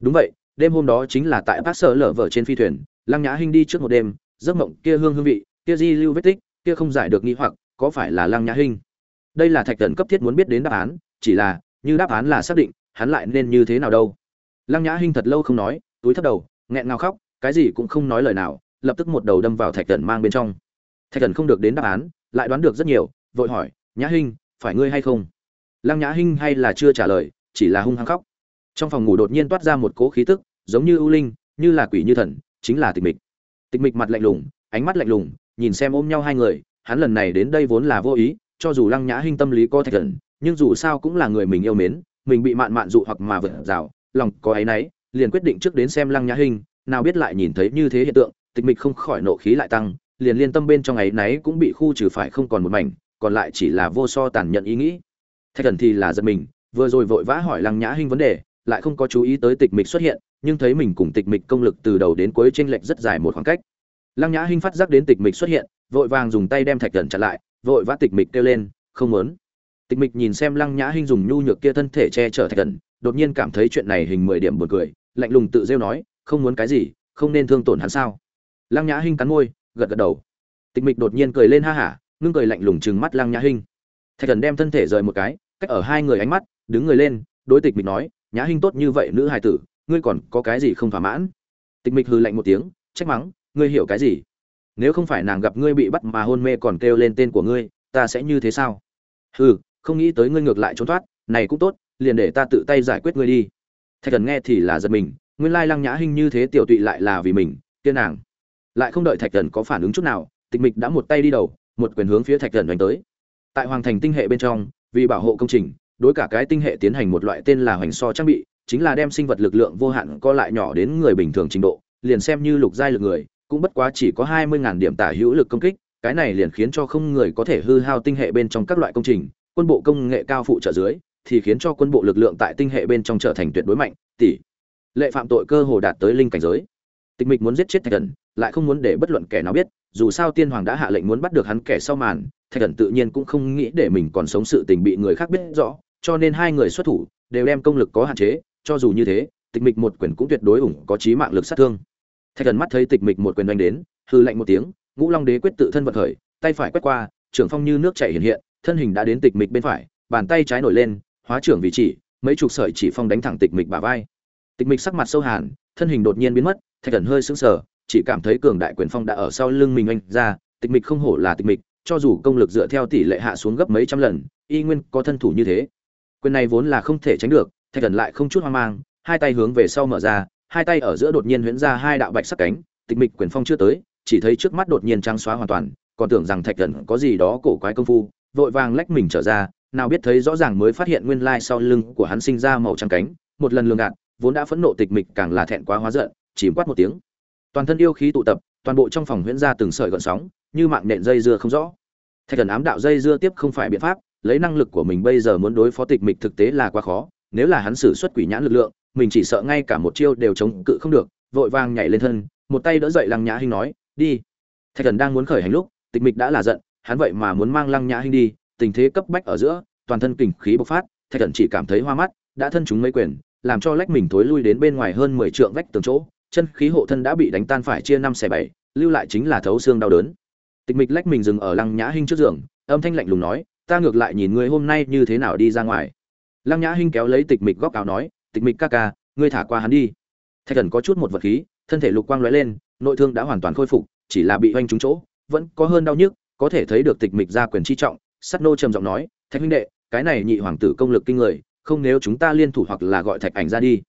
Đúng vậy, đêm hôm đó chính là tại bác sở lở vở trên phi thuyền, lăng nhã hinh đi trước một đêm, giấc mộng kia hương hương vị, kia di lưu vết tích, kia không giải được nghi hoặc, có phải là lăng nhã hinh? Đây là thạch thần cấp thiết muốn biết đến đáp án, chỉ là, như đáp án là xác định hắn lại nên như thế nào đâu? Lăng nhã hinh thật lâu không nói, túi thấp đầu, nghẹn ngào khóc, cái gì cũng không nói lời nào, lập tức một đầu đâm vào thạch thần mang bên trong. Thạch thần không được đến đáp án, lại đoán được rất nhiều, vội hỏi, nhã hinh, phải ngươi hay không? Lăng nhã hinh hay là chưa trả lời, chỉ là hung hăng khóc. Trong phòng ngủ đột nhiên toát ra một cỗ khí tức, giống như ưu linh, như là quỷ như thần, chính là tịch mịch. Tịch mịch mặt lạnh lùng, ánh mắt lạnh lùng, nhìn xem ôm nhau hai người, hắn lần này đến đây vốn là vô ý, cho dù lăng nhã hinh tâm lý có thạch thần nhưng dù sao cũng là người mình yêu mến mình bị mạn mạn dụ hoặc mà vượt rào, lòng có áy náy, liền quyết định trước đến xem lăng nhã hình nào biết lại nhìn thấy như thế hiện tượng, tịch mịch không khỏi nộ khí lại tăng, liền liên tâm bên trong áy náy cũng bị khu trừ phải không còn một mảnh, còn lại chỉ là vô so tàn nhận ý nghĩ. Thạch thần thì là giật mình, vừa rồi vội vã hỏi lăng nhã hình vấn đề, lại không có chú ý tới tịch mịch xuất hiện, nhưng thấy mình cùng tịch mịch công lực từ đầu đến cuối chênh lệch rất dài một khoảng cách. Lăng nhã hinh phát giác đến tịch mịch xuất hiện, vội vàng dùng tay đem thạch thần chặn lại, vội vã tịch mịch kêu lên, không muốn tịch mịch nhìn xem lăng nhã hinh dùng nhu nhược kia thân thể che chở thạch thần đột nhiên cảm thấy chuyện này hình mười điểm buồn cười, lạnh lùng tự rêu nói, không muốn cái gì, không nên thương tổn hắn sao? Lăng nhã hinh cắn môi, gật gật đầu. Tịch mịch đột nhiên cười lên ha hả, ngưng cười lạnh lùng chừng mắt lăng nhã hinh. Thạch thần đem thân thể rời một cái, cách ở hai người ánh mắt, đứng người lên, đối tịch mịch nói, nhã hinh tốt như vậy nữ hài tử, ngươi còn có cái gì không thỏa mãn? Tịch mịch hừ lạnh một tiếng, trách mắng, ngươi hiểu cái gì? Nếu không phải nàng gặp ngươi bị bắt mà hôn mê còn kêu lên tên của ngươi, ta sẽ như thế sao? Hừ không nghĩ tới ngươi ngược lại trốn thoát, này cũng tốt, liền để ta tự tay giải quyết ngươi đi. Thạch thần nghe thì là giật mình, nguyên lai lăng nhã hinh như thế tiểu tụy lại là vì mình tiên nàng lại không đợi thạch thần có phản ứng chút nào, tịch mịch đã một tay đi đầu, một quyền hướng phía thạch thần đánh tới. Tại hoàng thành tinh hệ bên trong, vì bảo hộ công trình, đối cả cái tinh hệ tiến hành một loại tên là hoành so trang bị, chính là đem sinh vật lực lượng vô hạn co lại nhỏ đến người bình thường trình độ, liền xem như lục giai lực người, cũng bất quá chỉ có hai mươi ngàn điểm tả hữu lực công kích, cái này liền khiến cho không người có thể hư hao tinh hệ bên trong các loại công trình quân bộ công nghệ cao phụ trợ dưới, thì khiến cho quân bộ lực lượng tại tinh hệ bên trong trở thành tuyệt đối mạnh, tỷ lệ phạm tội cơ hồ đạt tới linh cảnh giới. Tịch mịch muốn giết chết thạch thần, lại không muốn để bất luận kẻ nào biết, dù sao tiên hoàng đã hạ lệnh muốn bắt được hắn kẻ sau màn, thạch thần tự nhiên cũng không nghĩ để mình còn sống sự tình bị người khác biết rõ, cho nên hai người xuất thủ, đều đem công lực có hạn chế, cho dù như thế, tịch mịch một quyền cũng tuyệt đối ủng có trí mạng lực sát thương. Thạch thần mắt thấy tịch mịch một quyền đánh đến hư lạnh một tiếng, ngũ long đế quyết tự thân vận khởi, tay phải quét qua, trưởng phong như nước chảy hiện hiện thân hình đã đến tịch mịch bên phải, bàn tay trái nổi lên, hóa trưởng vị chỉ, mấy chục sợi chỉ phong đánh thẳng tịch mịch bả vai. Tịch mịch sắc mặt sâu hàn, thân hình đột nhiên biến mất, thạch thần hơi sững sờ, chỉ cảm thấy cường đại quyền phong đã ở sau lưng mình anh ra, tịch mịch không hổ là tịch mịch, cho dù công lực dựa theo tỷ lệ hạ xuống gấp mấy trăm lần, y nguyên có thân thủ như thế. Quyền này vốn là không thể tránh được, thạch thần lại không chút hoang mang, hai tay hướng về sau mở ra, hai tay ở giữa đột nhiên huyễn ra hai đạo bạch sắc cánh, tịch mịch quyền phong chưa tới, chỉ thấy trước mắt đột nhiên trắng xóa hoàn toàn, còn tưởng rằng thạch thần có gì đó cổ quái công phu vội vàng lách mình trở ra, nào biết thấy rõ ràng mới phát hiện nguyên lai sau lưng của hắn sinh ra màu trắng cánh, một lần lường gạt, vốn đã phẫn nộ tịch mịch càng là thẹn quá hóa giận, chìm quát một tiếng. Toàn thân yêu khí tụ tập, toàn bộ trong phòng huyễn ra từng sợi gợn sóng, như mạng nện dây dưa không rõ. Thạch thần ám đạo dây dưa tiếp không phải biện pháp, lấy năng lực của mình bây giờ muốn đối phó tịch mịch thực tế là quá khó, nếu là hắn sử xuất quỷ nhãn lực lượng, mình chỉ sợ ngay cả một chiêu đều chống cự không được, vội vàng nhảy lên thân, một tay đỡ dậy lăng nhã hinh nói, đi. Thạch thần đang muốn khởi hành lúc, tịch mịch đã là giận hắn vậy mà muốn mang lăng nhã hinh đi, tình thế cấp bách ở giữa, toàn thân kình khí bộc phát, thạch Cẩn chỉ cảm thấy hoa mắt, đã thân chúng mấy quyền, làm cho lách mình thối lui đến bên ngoài hơn mười trượng vách tường chỗ, chân khí hộ thân đã bị đánh tan phải chia năm xẻ bảy, lưu lại chính là thấu xương đau đớn. Tịch mịch lách mình dừng ở lăng nhã hinh trước giường, âm thanh lạnh lùng nói, ta ngược lại nhìn ngươi hôm nay như thế nào đi ra ngoài. Lăng nhã hinh kéo lấy tịch mịch góc áo nói, tịch mịch ca ca, ngươi thả qua hắn đi. Thạch Cẩn có chút một vật khí, thân thể lục quang lóe lên, nội thương đã hoàn toàn khôi phục, chỉ là bị oanh trúng chỗ, vẫn có hơn đau nhức có thể thấy được tịch mịch ra quyền chi trọng, sắt nô trầm giọng nói, thạch huynh đệ, cái này nhị hoàng tử công lực kinh người, không nếu chúng ta liên thủ hoặc là gọi thạch ảnh ra đi.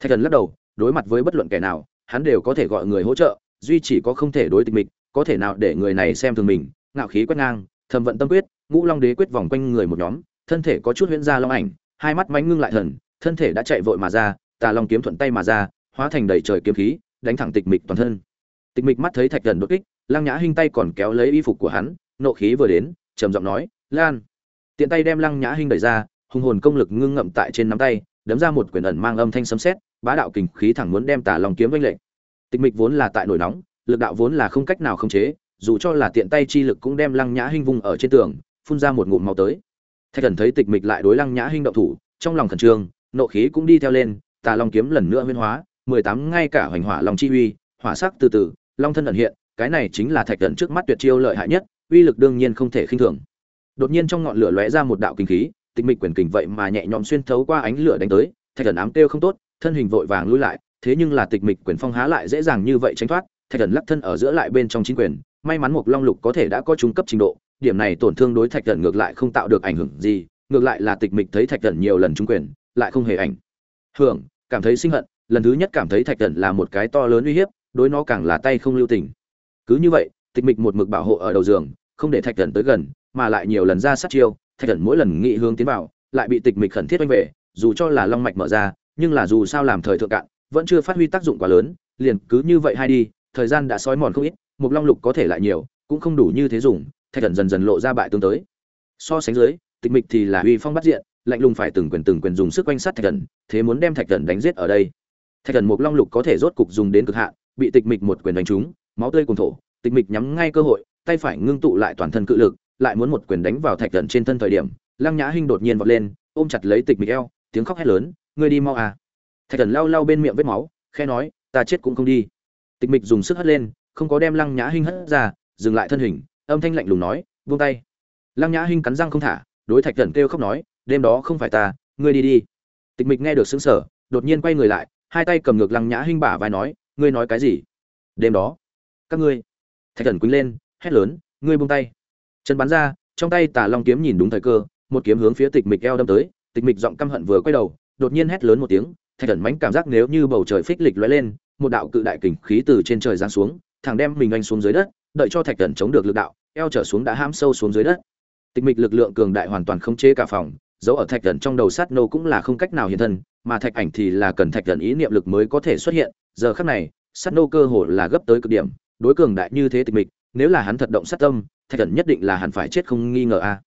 Thạch thần lắc đầu, đối mặt với bất luận kẻ nào, hắn đều có thể gọi người hỗ trợ, duy chỉ có không thể đối tịch mịch, có thể nào để người này xem thường mình, ngạo khí quét ngang, thầm vận tâm quyết, ngũ long đế quyết vòng quanh người một nhóm, thân thể có chút huyễn ra long ảnh, hai mắt mánh ngưng lại thần, thân thể đã chạy vội mà ra, tà long kiếm thuận tay mà ra, hóa thành đầy trời kiếm khí, đánh thẳng tịch mịch toàn thân. Tịch mịch mắt thấy thạch thần đột kích lăng nhã hinh tay còn kéo lấy y phục của hắn, nộ khí vừa đến, trầm giọng nói, lan. Tiện tay đem lăng nhã hinh đẩy ra, hùng hồn công lực ngưng ngậm tại trên nắm tay, đấm ra một quyền ẩn mang âm thanh sấm sét, bá đạo kình khí thẳng muốn đem tà long kiếm vênh lệnh tịch mịch vốn là tại nổi nóng, lực đạo vốn là không cách nào khống chế, dù cho là tiện tay chi lực cũng đem lăng nhã hinh vung ở trên tường, phun ra một ngụm máu tới. Thạch thần thấy tịch mịch lại đối lăng nhã hinh động thủ, trong lòng khẩn trương, nộ khí cũng đi theo lên, tà long kiếm lần nữa huyên hóa, mười tám ngay cả hoành hỏa long chi uy, hỏa sắc từ từ, long thân ẩn hiện cái này chính là thạch thần trước mắt tuyệt chiêu lợi hại nhất, uy lực đương nhiên không thể khinh thường. Đột nhiên trong ngọn lửa lóe ra một đạo kinh khí, tịch mịch quyền kình vậy mà nhẹ nhõm xuyên thấu qua ánh lửa đánh tới, thạch thần ám kêu không tốt, thân hình vội vàng lui lại, thế nhưng là tịch mịch quyền phong há lại dễ dàng như vậy tránh thoát, thạch thần lắc thân ở giữa lại bên trong chính quyền, may mắn một long lục có thể đã có trung cấp trình độ, điểm này tổn thương đối thạch thần ngược lại không tạo được ảnh hưởng gì, ngược lại là tịch mịch thấy thạch thần nhiều lần trung quyền, lại không hề ảnh hưởng, cảm thấy sinh hận, lần thứ nhất cảm thấy thạch thần là một cái to lớn uy hiếp, đối nó càng là tay không lưu tình cứ như vậy, tịch mịch một mực bảo hộ ở đầu giường, không để thạch thần tới gần, mà lại nhiều lần ra sát chiêu, thạch thần mỗi lần nghị hướng tiến vào, lại bị tịch mịch khẩn thiết oanh về, dù cho là long mạch mở ra, nhưng là dù sao làm thời thượng cạn, vẫn chưa phát huy tác dụng quá lớn, liền cứ như vậy hai đi, thời gian đã sói mòn không ít một long lục có thể lại nhiều, cũng không đủ như thế dùng, thạch thần dần dần lộ ra bại tương tới. So sánh dưới, tịch mịch thì là uy phong bắt diện, lạnh lùng phải từng quyền từng quyền dùng sức quanh sát thạch thần, thế muốn đem thạch thần đánh giết ở đây. Thạch thần một long lục có thể rốt cục dùng đến cực hạn, bị tịch mịch một quyền đánh trúng máu tươi cùng thổ, tịch mịch nhắm ngay cơ hội, tay phải ngưng tụ lại toàn thân cự lực, lại muốn một quyền đánh vào thạch thần trên thân thời điểm, lăng nhã hinh đột nhiên vọt lên, ôm chặt lấy tịch mịch eo, tiếng khóc hét lớn, ngươi đi mau à. Thạch thần lau lau bên miệng vết máu khe nói, ta chết cũng không đi. Tịch mịch dùng sức hất lên, không có đem lăng nhã hinh hất ra, dừng lại thân hình, âm thanh lạnh lùng nói, buông tay. Lăng nhã hinh cắn răng không thả, đối thạch thần kêu khóc nói, đêm đó không phải ta, ngươi đi đi. Tịch mịch nghe được xứng sở đột nhiên quay người lại, hai tay cầm ngược lăng nhã hinh bả vai nói, ngươi nói cái gì? Đêm đó các ngươi. Thạch thần quýnh lên, hét lớn, ngươi buông tay. Chân bắn ra, trong tay tà long kiếm nhìn đúng thời cơ, một kiếm hướng phía tịch mịch eo đâm tới. Tịch mịch giọng căm hận vừa quay đầu, đột nhiên hét lớn một tiếng. Thạch thần mánh cảm giác nếu như bầu trời phích lịch lóe lên, một đạo cự đại kình khí từ trên trời giáng xuống, thẳng đem mình anh xuống dưới đất, đợi cho thạch thần chống được lực đạo, eo trở xuống đã hãm sâu xuống dưới đất. Tịch mịch lực lượng cường đại hoàn toàn không chế cả phòng, dấu ở thạch thần trong đầu sát nô cũng là không cách nào hiện thân, mà thạch ảnh thì là cần thạch thần ý niệm lực mới có thể xuất hiện. Giờ khắc này, sát nô cơ hồ là gấp tới cực điểm đối cường đại như thế tịch mịch, nếu là hắn thật động sát tâm, thạch thần nhất định là hắn phải chết không nghi ngờ a.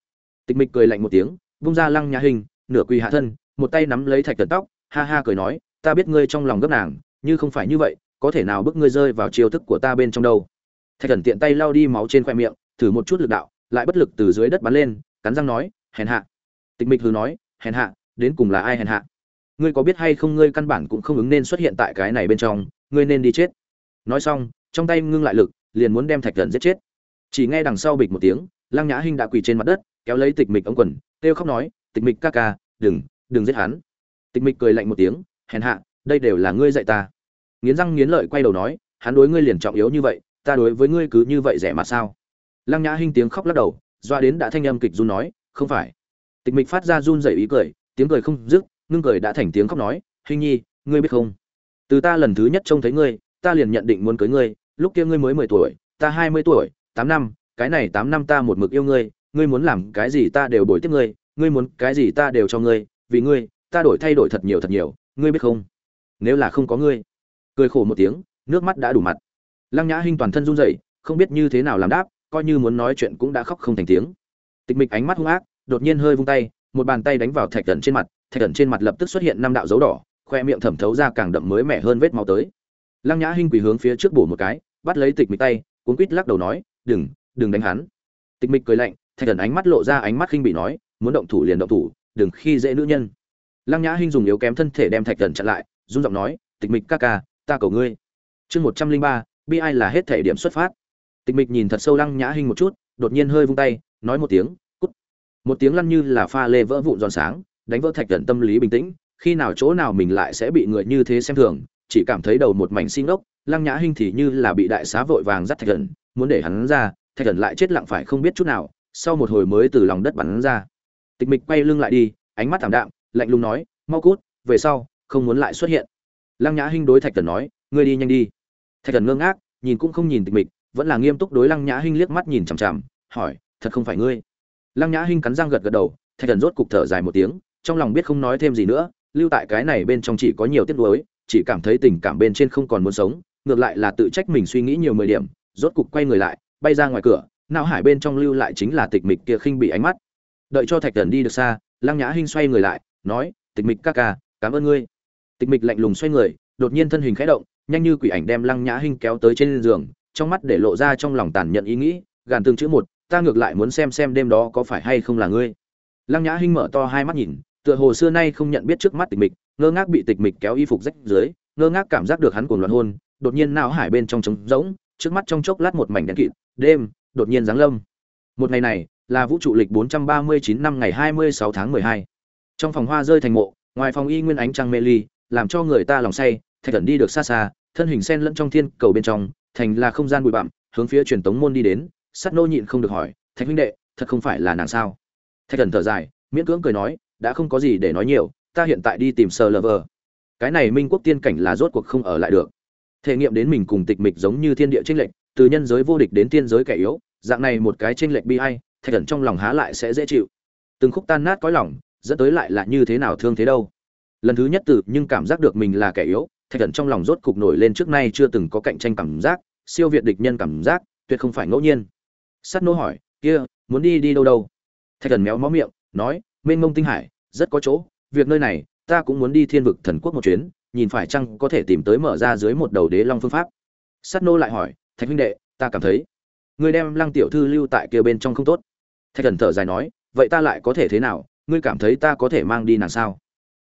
Tịch mịch cười lạnh một tiếng, vung ra lăng nhã hình, nửa quỳ hạ thân, một tay nắm lấy thạch thần tóc, ha ha cười nói, ta biết ngươi trong lòng gấp nàng, như không phải như vậy, có thể nào bức ngươi rơi vào chiêu thức của ta bên trong đâu? Thạch thần tiện tay lau đi máu trên khoe miệng, thử một chút lực đạo, lại bất lực từ dưới đất bắn lên, cắn răng nói, hèn hạ. Tịch mịch hừ nói, hèn hạ, đến cùng là ai hèn hạ? Ngươi có biết hay không ngươi căn bản cũng không ứng nên xuất hiện tại cái này bên trong, ngươi nên đi chết. Nói xong trong tay ngưng lại lực, liền muốn đem thạch thần giết chết. Chỉ nghe đằng sau bịch một tiếng, lăng nhã hinh đã quỳ trên mặt đất, kéo lấy tịch mịch ống quần, kêu khóc nói, tịch mịch ca ca, đừng đừng giết hắn. Tịch mịch cười lạnh một tiếng, hèn hạ, đây đều là ngươi dạy ta. Nghiến răng nghiến lợi quay đầu nói, hắn đối ngươi liền trọng yếu như vậy, ta đối với ngươi cứ như vậy rẻ mà sao? Lăng nhã hinh tiếng khóc lắc đầu, doa đến đã thanh âm kịch run nói, không phải. Tịch mịch phát ra run rẩy ý cười, tiếng cười không dứt, ngưng cười đã thành tiếng khóc nói hình nhi, ngươi biết không? Từ ta lần thứ nhất trông thấy ngươi, ta liền nhận định muốn cưới ngươi lúc kia ngươi mới mười tuổi, ta hai mươi tuổi, tám năm, cái này tám năm ta một mực yêu ngươi ngươi muốn làm cái gì ta đều bồi tiếp ngươi ngươi muốn cái gì ta đều cho ngươi, vì ngươi, ta đổi thay đổi thật nhiều thật nhiều, ngươi biết không? Nếu là không có ngươi, cười khổ một tiếng, nước mắt đã đủ mặt. Lăng nhã hinh toàn thân run rẩy, không biết như thế nào làm đáp, coi như muốn nói chuyện cũng đã khóc không thành tiếng. Tịch mịch ánh mắt hung ác, đột nhiên hơi vung tay, một bàn tay đánh vào thạch thần trên mặt, thạch thần trên mặt lập tức xuất hiện năm đạo dấu đỏ, khoe miệng thẩm thấu ra càng đậm mới mẻ hơn vết máu tới. Lăng nhã hinh quỳ hướng phía trước bổ một cái bắt lấy tịch mịch tay cuốn quýt lắc đầu nói, đừng đừng đánh hắn. Tịch mịch cười lạnh, thạch thần ánh mắt lộ ra ánh mắt khinh bị nói, muốn động thủ liền động thủ, đừng khi dễ nữ nhân. Lăng nhã hinh dùng yếu kém thân thể đem thạch thần chặn lại, run giọng nói, tịch mịch ca ca, ta cầu ngươi. Chương một trăm linh ba, bi ai là hết thể điểm xuất phát. Tịch mịch nhìn thật sâu lăng nhã hinh một chút, đột nhiên hơi vung tay, nói một tiếng, cút. Một tiếng lăn như là pha lê vỡ vụn giòn sáng, đánh vỡ thạch thần tâm lý bình tĩnh, khi nào chỗ nào mình lại sẽ bị người như thế xem thường, chỉ cảm thấy đầu một mảnh xin ốc lăng nhã hinh thì như là bị đại xá vội vàng dắt thạch thần muốn để hắn ra, thạch thần lại chết lặng phải không biết chút nào, sau một hồi mới từ lòng đất bắn ra. Tịch mịch quay lưng lại đi, ánh mắt thảm đạm, lạnh lùng nói, mau cút, về sau, không muốn lại xuất hiện. Lăng nhã hinh đối thạch thần nói, ngươi đi nhanh đi. Thạch thần ngơ ngác, nhìn cũng không nhìn tịch mịch, vẫn là nghiêm túc đối lăng nhã hinh liếc mắt nhìn chằm chằm, hỏi, thật không phải ngươi? Lăng nhã hinh cắn răng gật gật đầu, thạch thần rốt cục thở dài một tiếng, trong lòng biết không nói thêm gì nữa, lưu tại cái này bên trong chỉ có nhiều tiếc nuối, chỉ cảm thấy tình cảm bên trên không còn muốn sống ngược lại là tự trách mình suy nghĩ nhiều mười điểm, rốt cục quay người lại, bay ra ngoài cửa, não hải bên trong lưu lại chính là tịch mịch kia khinh bị ánh mắt. Đợi cho thạch thần đi được xa, lăng nhã hinh xoay người lại, nói, tịch mịch ca ca, cảm ơn ngươi. Tịch mịch lạnh lùng xoay người, đột nhiên thân hình khẽ động, nhanh như quỷ ảnh đem lăng nhã hinh kéo tới trên giường, trong mắt để lộ ra trong lòng tàn nhận ý nghĩ, gàn từng chữ một, ta ngược lại muốn xem xem đêm đó có phải hay không là ngươi. Lăng nhã hinh mở to hai mắt nhìn, tựa hồ xưa nay không nhận biết trước mắt tịch mịch, ngơ ngác bị tịch mịch kéo y phục rách dưới ngơ ngác cảm giác được hắn cuồng loạn hôn, đột nhiên não hải bên trong trống rỗng, trước mắt trong chốc lát một mảnh đen kịt, đêm, đột nhiên giáng lâm. Một ngày này, là vũ trụ lịch 439 năm ngày 26 tháng 12. trong phòng hoa rơi thành mộ, ngoài phòng y nguyên ánh trăng mê ly, làm cho người ta lòng say, thạch thần đi được xa xa, thân hình sen lẫn trong thiên cầu bên trong, thành là không gian bụi bặm, hướng phía truyền tống môn đi đến, sắt nô nhịn không được hỏi, thạch huynh đệ, thật không phải là nàng sao? Thạch thần thở dài, miễn cưỡng cười nói, đã không có gì để nói nhiều, ta hiện tại đi tìm sờ cái này minh quốc tiên cảnh là rốt cuộc không ở lại được. Thể nghiệm đến mình cùng tịch mịch giống như thiên địa tranh lệch, từ nhân giới vô địch đến tiên giới kẻ yếu, dạng này một cái tranh lệch bi ai, thạch thần trong lòng há lại sẽ dễ chịu. Từng khúc tan nát cõi lòng, dẫn tới lại là như thế nào thương thế đâu. Lần thứ nhất từ, nhưng cảm giác được mình là kẻ yếu, thạch thần trong lòng rốt cục nổi lên trước nay chưa từng có cạnh tranh cảm giác, siêu việt địch nhân cảm giác, tuyệt không phải ngẫu nhiên. Sắt nô hỏi, kia, muốn đi đi đâu đâu? Thạch thần méo mó miệng, nói, mênh mông tinh hải, rất có chỗ, việc nơi này ta cũng muốn đi thiên vực thần quốc một chuyến, nhìn phải chăng có thể tìm tới mở ra dưới một đầu đế long phương pháp. Sắt nô lại hỏi, thạch huynh đệ, ta cảm thấy ngươi đem lăng tiểu thư lưu tại kia bên trong không tốt. Thạch thần thở dài nói, vậy ta lại có thể thế nào? Ngươi cảm thấy ta có thể mang đi nàng sao?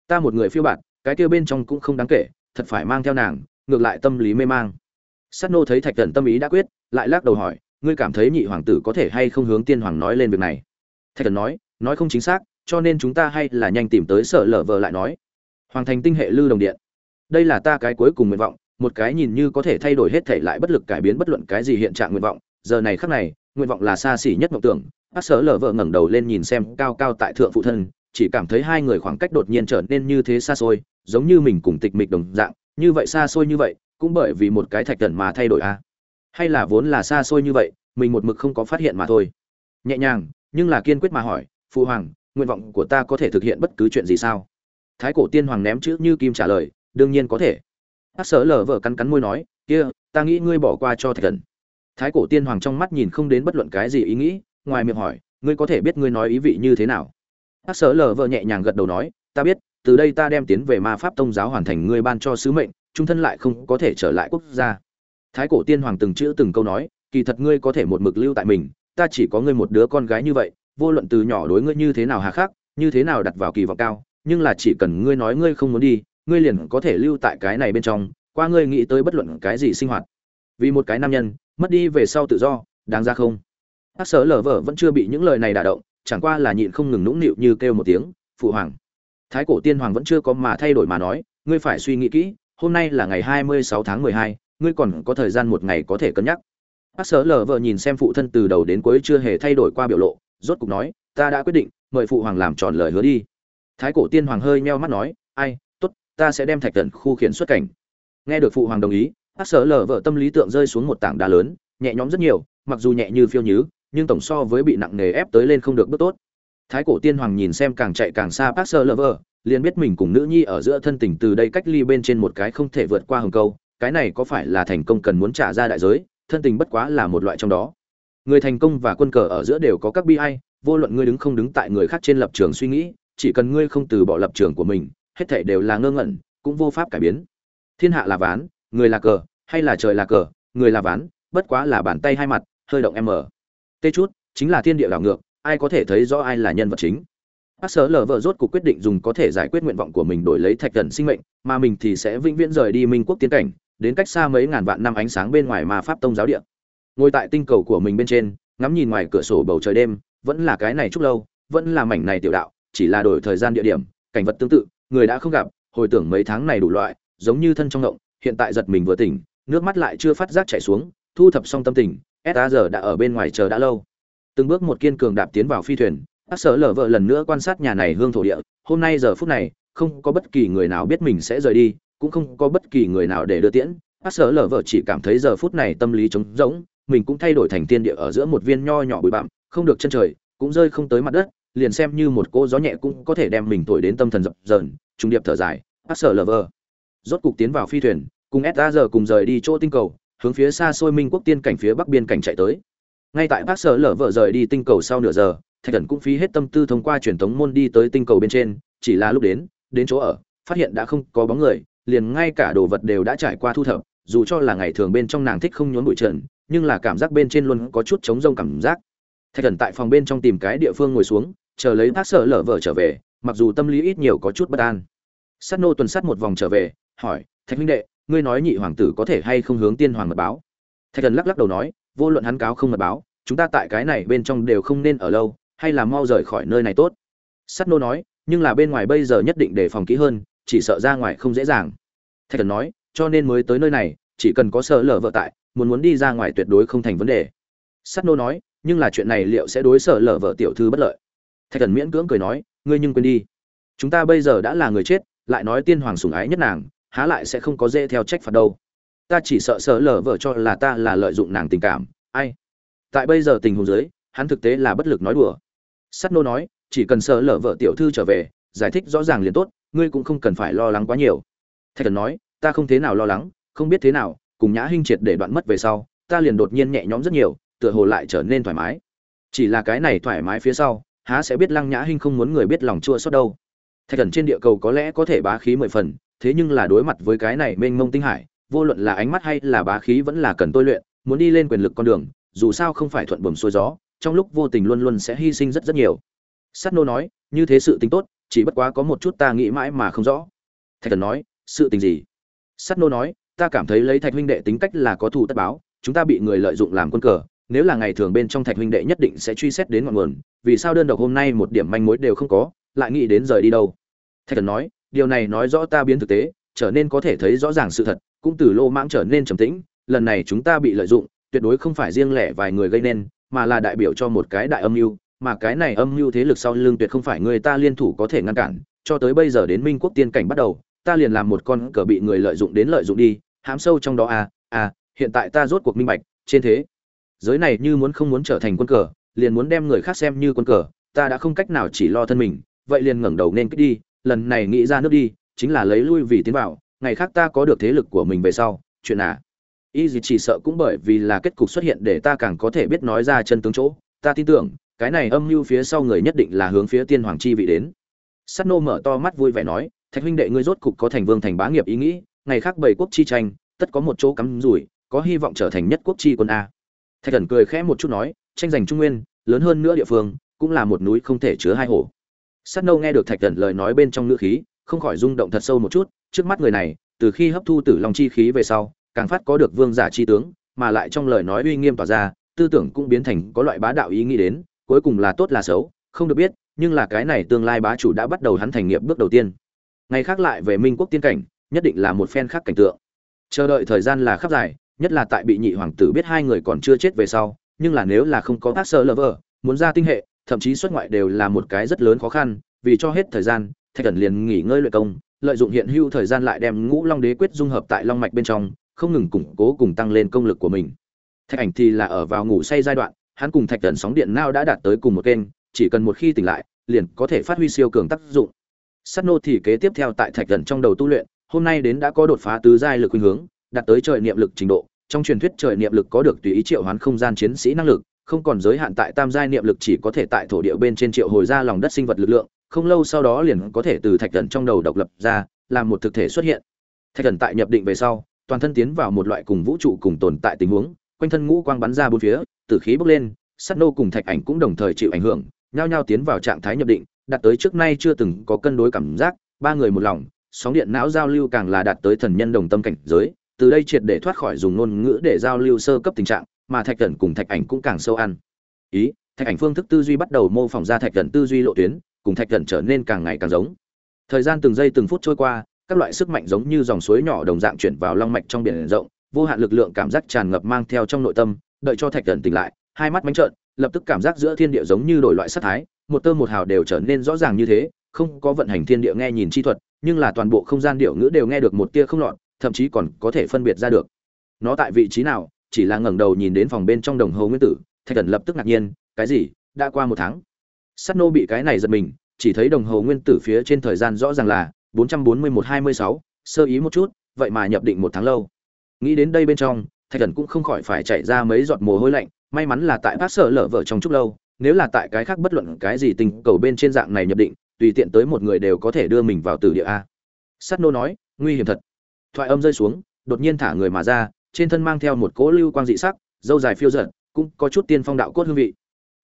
Ta một người phiêu bạt, cái kia bên trong cũng không đáng kể, thật phải mang theo nàng, ngược lại tâm lý mê mang. Sắt nô thấy thạch thần tâm ý đã quyết, lại lắc đầu hỏi, ngươi cảm thấy nhị hoàng tử có thể hay không hướng tiên hoàng nói lên việc này? Thạch thần nói nói không chính xác cho nên chúng ta hay là nhanh tìm tới sở lở vợ lại nói. Hoàng thành tinh hệ lư đồng điện. Đây là ta cái cuối cùng nguyện vọng, một cái nhìn như có thể thay đổi hết thể lại bất lực cải biến bất luận cái gì hiện trạng nguyện vọng. Giờ này khắc này, nguyện vọng là xa xỉ nhất mộng tưởng. Bác sở lở vợ ngẩng đầu lên nhìn xem cao cao tại thượng phụ thân, chỉ cảm thấy hai người khoảng cách đột nhiên trở nên như thế xa xôi, giống như mình cùng tịch mịch đồng dạng. Như vậy xa xôi như vậy, cũng bởi vì một cái thạch thần mà thay đổi a à? hay là vốn là xa xôi như vậy, mình một mực không có phát hiện mà thôi. Nhẹ nhàng, nhưng là kiên quyết mà hỏi, phụ hoàng nguyện vọng của ta có thể thực hiện bất cứ chuyện gì sao? Thái cổ tiên hoàng ném chữ như kim trả lời, đương nhiên có thể. Hát sở lờ vợ cắn cắn môi nói, kia, ta nghĩ ngươi bỏ qua cho thạch thần. Thái cổ tiên hoàng trong mắt nhìn không đến bất luận cái gì ý nghĩ, ngoài miệng hỏi, ngươi có thể biết ngươi nói ý vị như thế nào? Hát sở lờ vợ nhẹ nhàng gật đầu nói, ta biết, từ đây ta đem tiến về ma pháp tông giáo hoàn thành ngươi ban cho sứ mệnh, trung thân lại không có thể trở lại quốc gia. Thái cổ tiên hoàng từng chữ từng câu nói, kỳ thật ngươi có thể một mực lưu tại mình, ta chỉ có ngươi một đứa con gái như vậy vô luận từ nhỏ đối ngươi như thế nào hà khắc, như thế nào đặt vào kỳ vọng cao, nhưng là chỉ cần ngươi nói ngươi không muốn đi, ngươi liền có thể lưu tại cái này bên trong, qua ngươi nghĩ tới bất luận cái gì sinh hoạt. Vì một cái nam nhân, mất đi về sau tự do, đáng ra không? Hát sở lở vợ vẫn chưa bị những lời này đả động, chẳng qua là nhịn không ngừng nũng nịu như kêu một tiếng, phụ hoàng. Thái cổ tiên hoàng vẫn chưa có mà thay đổi mà nói, ngươi phải suy nghĩ kỹ, hôm nay là ngày hai mươi sáu tháng mười hai, ngươi còn có thời gian một ngày có thể cân nhắc. Hát sở lở vợ nhìn xem phụ thân từ đầu đến cuối chưa hề thay đổi qua biểu lộ rốt cục nói, ta đã quyết định, mời phụ hoàng làm tròn lời hứa đi. Thái cổ tiên hoàng hơi meo mắt nói, ai, tốt, ta sẽ đem thạch thần khu khiển xuất cảnh. Nghe được phụ hoàng đồng ý hát sở lở vợ tâm lý tượng rơi xuống một tảng đá lớn, nhẹ nhõm rất nhiều, mặc dù nhẹ như phiêu nhứ, nhưng tổng so với bị nặng nề ép tới lên không được bước tốt. Thái cổ tiên hoàng nhìn xem càng chạy càng xa bác sơ lơ vơ liền biết mình cùng nữ nhi ở giữa thân tình từ đây cách ly bên trên một cái không thể vượt qua hừng câu, cái này có phải là thành công cần muốn trả ra đại giới, thân tình bất quá là một loại trong đó người thành công và quân cờ ở giữa đều có các bi ai, vô luận ngươi đứng không đứng tại người khác trên lập trường suy nghĩ, chỉ cần ngươi không từ bỏ lập trường của mình, hết thảy đều là ngơ ngẩn, cũng vô pháp cải biến. Thiên hạ là ván, người là cờ, hay là trời là cờ, người là ván, bất quá là bàn tay hai mặt, hơi động em mở tê chút, chính là thiên địa đảo ngược, ai có thể thấy rõ ai là nhân vật chính? Bác sở lờ vợ rốt cuộc quyết định dùng có thể giải quyết nguyện vọng của mình đổi lấy thạch thần sinh mệnh, mà mình thì sẽ vĩnh viễn rời đi minh quốc tiến cảnh, đến cách xa mấy ngàn vạn năm ánh sáng bên ngoài mà pháp tông giáo địa ngồi tại tinh cầu của mình bên trên, ngắm nhìn ngoài cửa sổ bầu trời đêm, vẫn là cái này chúc lâu, vẫn là mảnh này tiểu đạo, chỉ là đổi thời gian địa điểm, cảnh vật tương tự, người đã không gặp, hồi tưởng mấy tháng này đủ loại, giống như thân trong ngộng, hiện tại giật mình vừa tỉnh, nước mắt lại chưa phát giác chảy xuống, thu thập xong tâm tình sa giờ đã ở bên ngoài chờ đã lâu. Từng bước một kiên cường đạp tiến vào phi thuyền bác sở lở vợ lần nữa quan sát nhà này hương thổ địa, hôm nay giờ phút này, không có bất kỳ người nào biết mình sẽ rời đi, cũng không có bất kỳ người nào để đưa tiễn bác sở lở vợ chỉ cảm thấy giờ phút này tâm lý trống rỗng mình cũng thay đổi thành tiên địa ở giữa một viên nho nhỏ bụi bặm, không được chân trời, cũng rơi không tới mặt đất, liền xem như một cô gió nhẹ cũng có thể đem mình thổi đến tâm thần dập dờn trung điệp thở dài bác sở lở vợ rốt cục tiến vào phi thuyền, cùng sa giờ cùng rời đi chỗ tinh cầu, hướng phía xa xôi minh quốc tiên cảnh phía bắc biên cảnh chạy tới. Ngay tại bác sở lở vợ rời đi tinh cầu sau nửa giờ, thạch thần cũng phí hết tâm tư thông qua truyền thống môn đi tới tinh cầu bên trên, chỉ là lúc đến đến chỗ ở, phát hiện đã không có bóng người, liền ngay cả đồ vật đều đã trải qua thu thập, dù cho là ngày thường bên trong nàng thích không nhốn bụi trần nhưng là cảm giác bên trên luôn có chút chống rông cảm giác. Thạch thần tại phòng bên trong tìm cái địa phương ngồi xuống, chờ lấy bác sở lở vợ trở về, mặc dù tâm lý ít nhiều có chút bất an. Sát nô tuần sát một vòng trở về, hỏi, thạch minh đệ, ngươi nói nhị hoàng tử có thể hay không hướng tiên hoàng mật báo? Thạch thần lắc lắc đầu nói, vô luận hắn cáo không mật báo, chúng ta tại cái này bên trong đều không nên ở lâu, hay là mau rời khỏi nơi này tốt. Sắt nô nói, nhưng là bên ngoài bây giờ nhất định đề phòng kỹ hơn, chỉ sợ ra ngoài không dễ dàng. Thạch thần nói, cho nên mới tới nơi này, chỉ cần có sợ lở vợ tại muốn muốn đi ra ngoài tuyệt đối không thành vấn đề. Sắt nô nói, nhưng là chuyện này liệu sẽ đối sợ lở vợ tiểu thư bất lợi? Thạch thần miễn cưỡng cười nói, ngươi nhưng quên đi. Chúng ta bây giờ đã là người chết, lại nói tiên hoàng sủng ái nhất nàng, há lại sẽ không có dễ theo trách phạt đâu. Ta chỉ sợ sợ lở vợ cho là ta là lợi dụng nàng tình cảm, ai? Tại bây giờ tình huống dưới, hắn thực tế là bất lực nói đùa. Sắt nô nói, chỉ cần sợ lở vợ tiểu thư trở về, giải thích rõ ràng liền tốt, ngươi cũng không cần phải lo lắng quá nhiều. Thạch thần nói, ta không thế nào lo lắng, không biết thế nào cùng nhã hinh triệt để đoạn mất về sau, ta liền đột nhiên nhẹ nhõm rất nhiều, tựa hồ lại trở nên thoải mái. Chỉ là cái này thoải mái phía sau, há sẽ biết lăng nhã hinh không muốn người biết lòng chua xót đâu. Thạch thần trên địa cầu có lẽ có thể bá khí mười phần, thế nhưng là đối mặt với cái này mênh mông tinh hải, vô luận là ánh mắt hay là bá khí vẫn là cần tôi luyện, muốn đi lên quyền lực con đường, dù sao không phải thuận buồm xuôi gió, trong lúc vô tình luôn luôn sẽ hy sinh rất rất nhiều. Sắt nô nói, như thế sự tính tốt, chỉ bất quá có một chút ta nghĩ mãi mà không rõ. Thạch thần nói, sự tình gì? Sắt nô nói ta cảm thấy lấy thạch huynh đệ tính cách là có thù tất báo, chúng ta bị người lợi dụng làm quân cờ, nếu là ngày thường bên trong thạch huynh đệ nhất định sẽ truy xét đến ngọn nguồn, vì sao đơn độc hôm nay một điểm manh mối đều không có, lại nghĩ đến rời đi đâu? Thạch thần nói, điều này nói rõ ta biến thực tế, trở nên có thể thấy rõ ràng sự thật, cũng từ lô mãng trở nên trầm tĩnh, lần này chúng ta bị lợi dụng, tuyệt đối không phải riêng lẻ vài người gây nên, mà là đại biểu cho một cái đại âm mưu, mà cái này âm mưu thế lực sau lưng tuyệt không phải người ta liên thủ có thể ngăn cản, cho tới bây giờ đến minh quốc tiên cảnh bắt đầu, ta liền làm một con cờ bị người lợi dụng đến lợi dụng đi Hám sâu trong đó à à hiện tại ta rốt cuộc minh bạch, trên thế, giới này như muốn không muốn trở thành quân cờ, liền muốn đem người khác xem như quân cờ, ta đã không cách nào chỉ lo thân mình, vậy liền ngẩng đầu nên kích đi, lần này nghĩ ra nước đi, chính là lấy lui vì tiến vào, ngày khác ta có được thế lực của mình về sau, chuyện à. Y gì chỉ sợ cũng bởi vì là kết cục xuất hiện để ta càng có thể biết nói ra chân tướng chỗ, ta tin tưởng, cái này âm mưu phía sau người nhất định là hướng phía tiên hoàng chi vị đến. Sắt nô mở to mắt vui vẻ nói, thạch huynh đệ ngươi rốt cục có thành vương thành bá nghiệp ý nghĩ ngày khác bảy quốc chi tranh, tất có một chỗ cắm rủi, có hy vọng trở thành nhất quốc chi quân a. Thạch Cẩn cười khẽ một chút nói, tranh giành trung nguyên, lớn hơn nữa địa phương, cũng là một núi không thể chứa hai hổ sắt nô nghe được thạch Cẩn lời nói bên trong ngữ khí, không khỏi rung động thật sâu một chút, trước mắt người này, từ khi hấp thu tử long chi khí về sau, càng phát có được vương giả chi tướng, mà lại trong lời nói uy nghiêm tỏa ra, tư tưởng cũng biến thành có loại bá đạo ý nghĩ đến, cuối cùng là tốt là xấu, không được biết, nhưng là cái này tương lai bá chủ đã bắt đầu hắn thành nghiệp bước đầu tiên. Ngày khác lại về minh quốc tiên cảnh nhất định là một phen khác cảnh tượng. Chờ đợi thời gian là khắp dài, nhất là tại bị nhị hoàng tử biết hai người còn chưa chết về sau, nhưng là nếu là không có các sơ lover muốn ra tinh hệ, thậm chí xuất ngoại đều là một cái rất lớn khó khăn, vì cho hết thời gian, thạch cẩn liền nghỉ ngơi luyện công, lợi dụng hiện hữu thời gian lại đem ngũ long đế quyết dung hợp tại long mạch bên trong, không ngừng củng cố cùng tăng lên công lực của mình. Thạch ảnh thì là ở vào ngủ say giai đoạn, hắn cùng thạch cẩn sóng điện nao đã đạt tới cùng một kênh, chỉ cần một khi tỉnh lại, liền có thể phát huy siêu cường tác dụng. Sắt nô thì kế tiếp theo tại thạch cẩn trong đầu tu luyện hôm nay đến đã có đột phá tứ giai lực khuynh hướng, đạt tới trời niệm lực trình độ, trong truyền thuyết trời niệm lực có được tùy ý triệu hoán không gian chiến sĩ năng lực, không còn giới hạn tại tam giai niệm lực chỉ có thể tại thổ địa bên trên triệu hồi ra lòng đất sinh vật lực lượng, không lâu sau đó liền có thể từ thạch thần trong đầu độc lập ra, làm một thực thể xuất hiện. Thạch thần tại nhập định về sau, toàn thân tiến vào một loại cùng vũ trụ cùng tồn tại tình huống, quanh thân ngũ quang bắn ra bốn phía, tử khí bốc lên sắt nô cùng thạch ảnh cũng đồng thời chịu ảnh hưởng, nhao nhao tiến vào trạng thái nhập định, đạt tới trước nay chưa từng có cân đối cảm giác, ba người một lòng sóng điện não giao lưu càng là đạt tới thần nhân đồng tâm cảnh giới, từ đây triệt để thoát khỏi dùng ngôn ngữ để giao lưu sơ cấp tình trạng, mà thạch Cẩn cùng thạch ảnh cũng càng sâu ăn. Ý, thạch ảnh phương thức tư duy bắt đầu mô phỏng ra thạch Cẩn tư duy lộ tuyến, cùng thạch Cẩn trở nên càng ngày càng giống. Thời gian từng giây từng phút trôi qua, các loại sức mạnh giống như dòng suối nhỏ đồng dạng chuyển vào long mạch trong biển rộng, vô hạn lực lượng cảm giác tràn ngập mang theo trong nội tâm, đợi cho thạch Cẩn tỉnh lại, hai mắt mánh trợn, lập tức cảm giác giữa thiên địa giống như đổi loại sắc thái, một tơ một hào đều trở nên rõ ràng như thế, không có vận hành thiên địa nghe nhìn chi thuật nhưng là toàn bộ không gian điệu ngữ đều nghe được một tia không lọt thậm chí còn có thể phân biệt ra được. Nó tại vị trí nào chỉ là ngẩng đầu nhìn đến phòng bên trong đồng hồ nguyên tử thạch thần lập tức ngạc nhiên cái gì đã qua một tháng? Sắt nô bị cái này giật mình chỉ thấy đồng hồ nguyên tử phía trên thời gian rõ ràng là 441-26, sơ ý một chút vậy mà nhập định một tháng lâu. Nghĩ đến đây bên trong thạch thần cũng không khỏi phải chạy ra mấy giọt mồ hôi lạnh may mắn là tại bác sở lở vợ trong chút lâu nếu là tại cái khác bất luận cái gì tình cầu bên trên dạng này nhập định tùy tiện tới một người đều có thể đưa mình vào tử địa a. Sắt nô nói, nguy hiểm thật. Thoại âm rơi xuống, đột nhiên thả người mà ra, trên thân mang theo một cỗ lưu quang dị sắc, dâu dài phiêu giận cũng có chút tiên phong đạo cốt hương vị.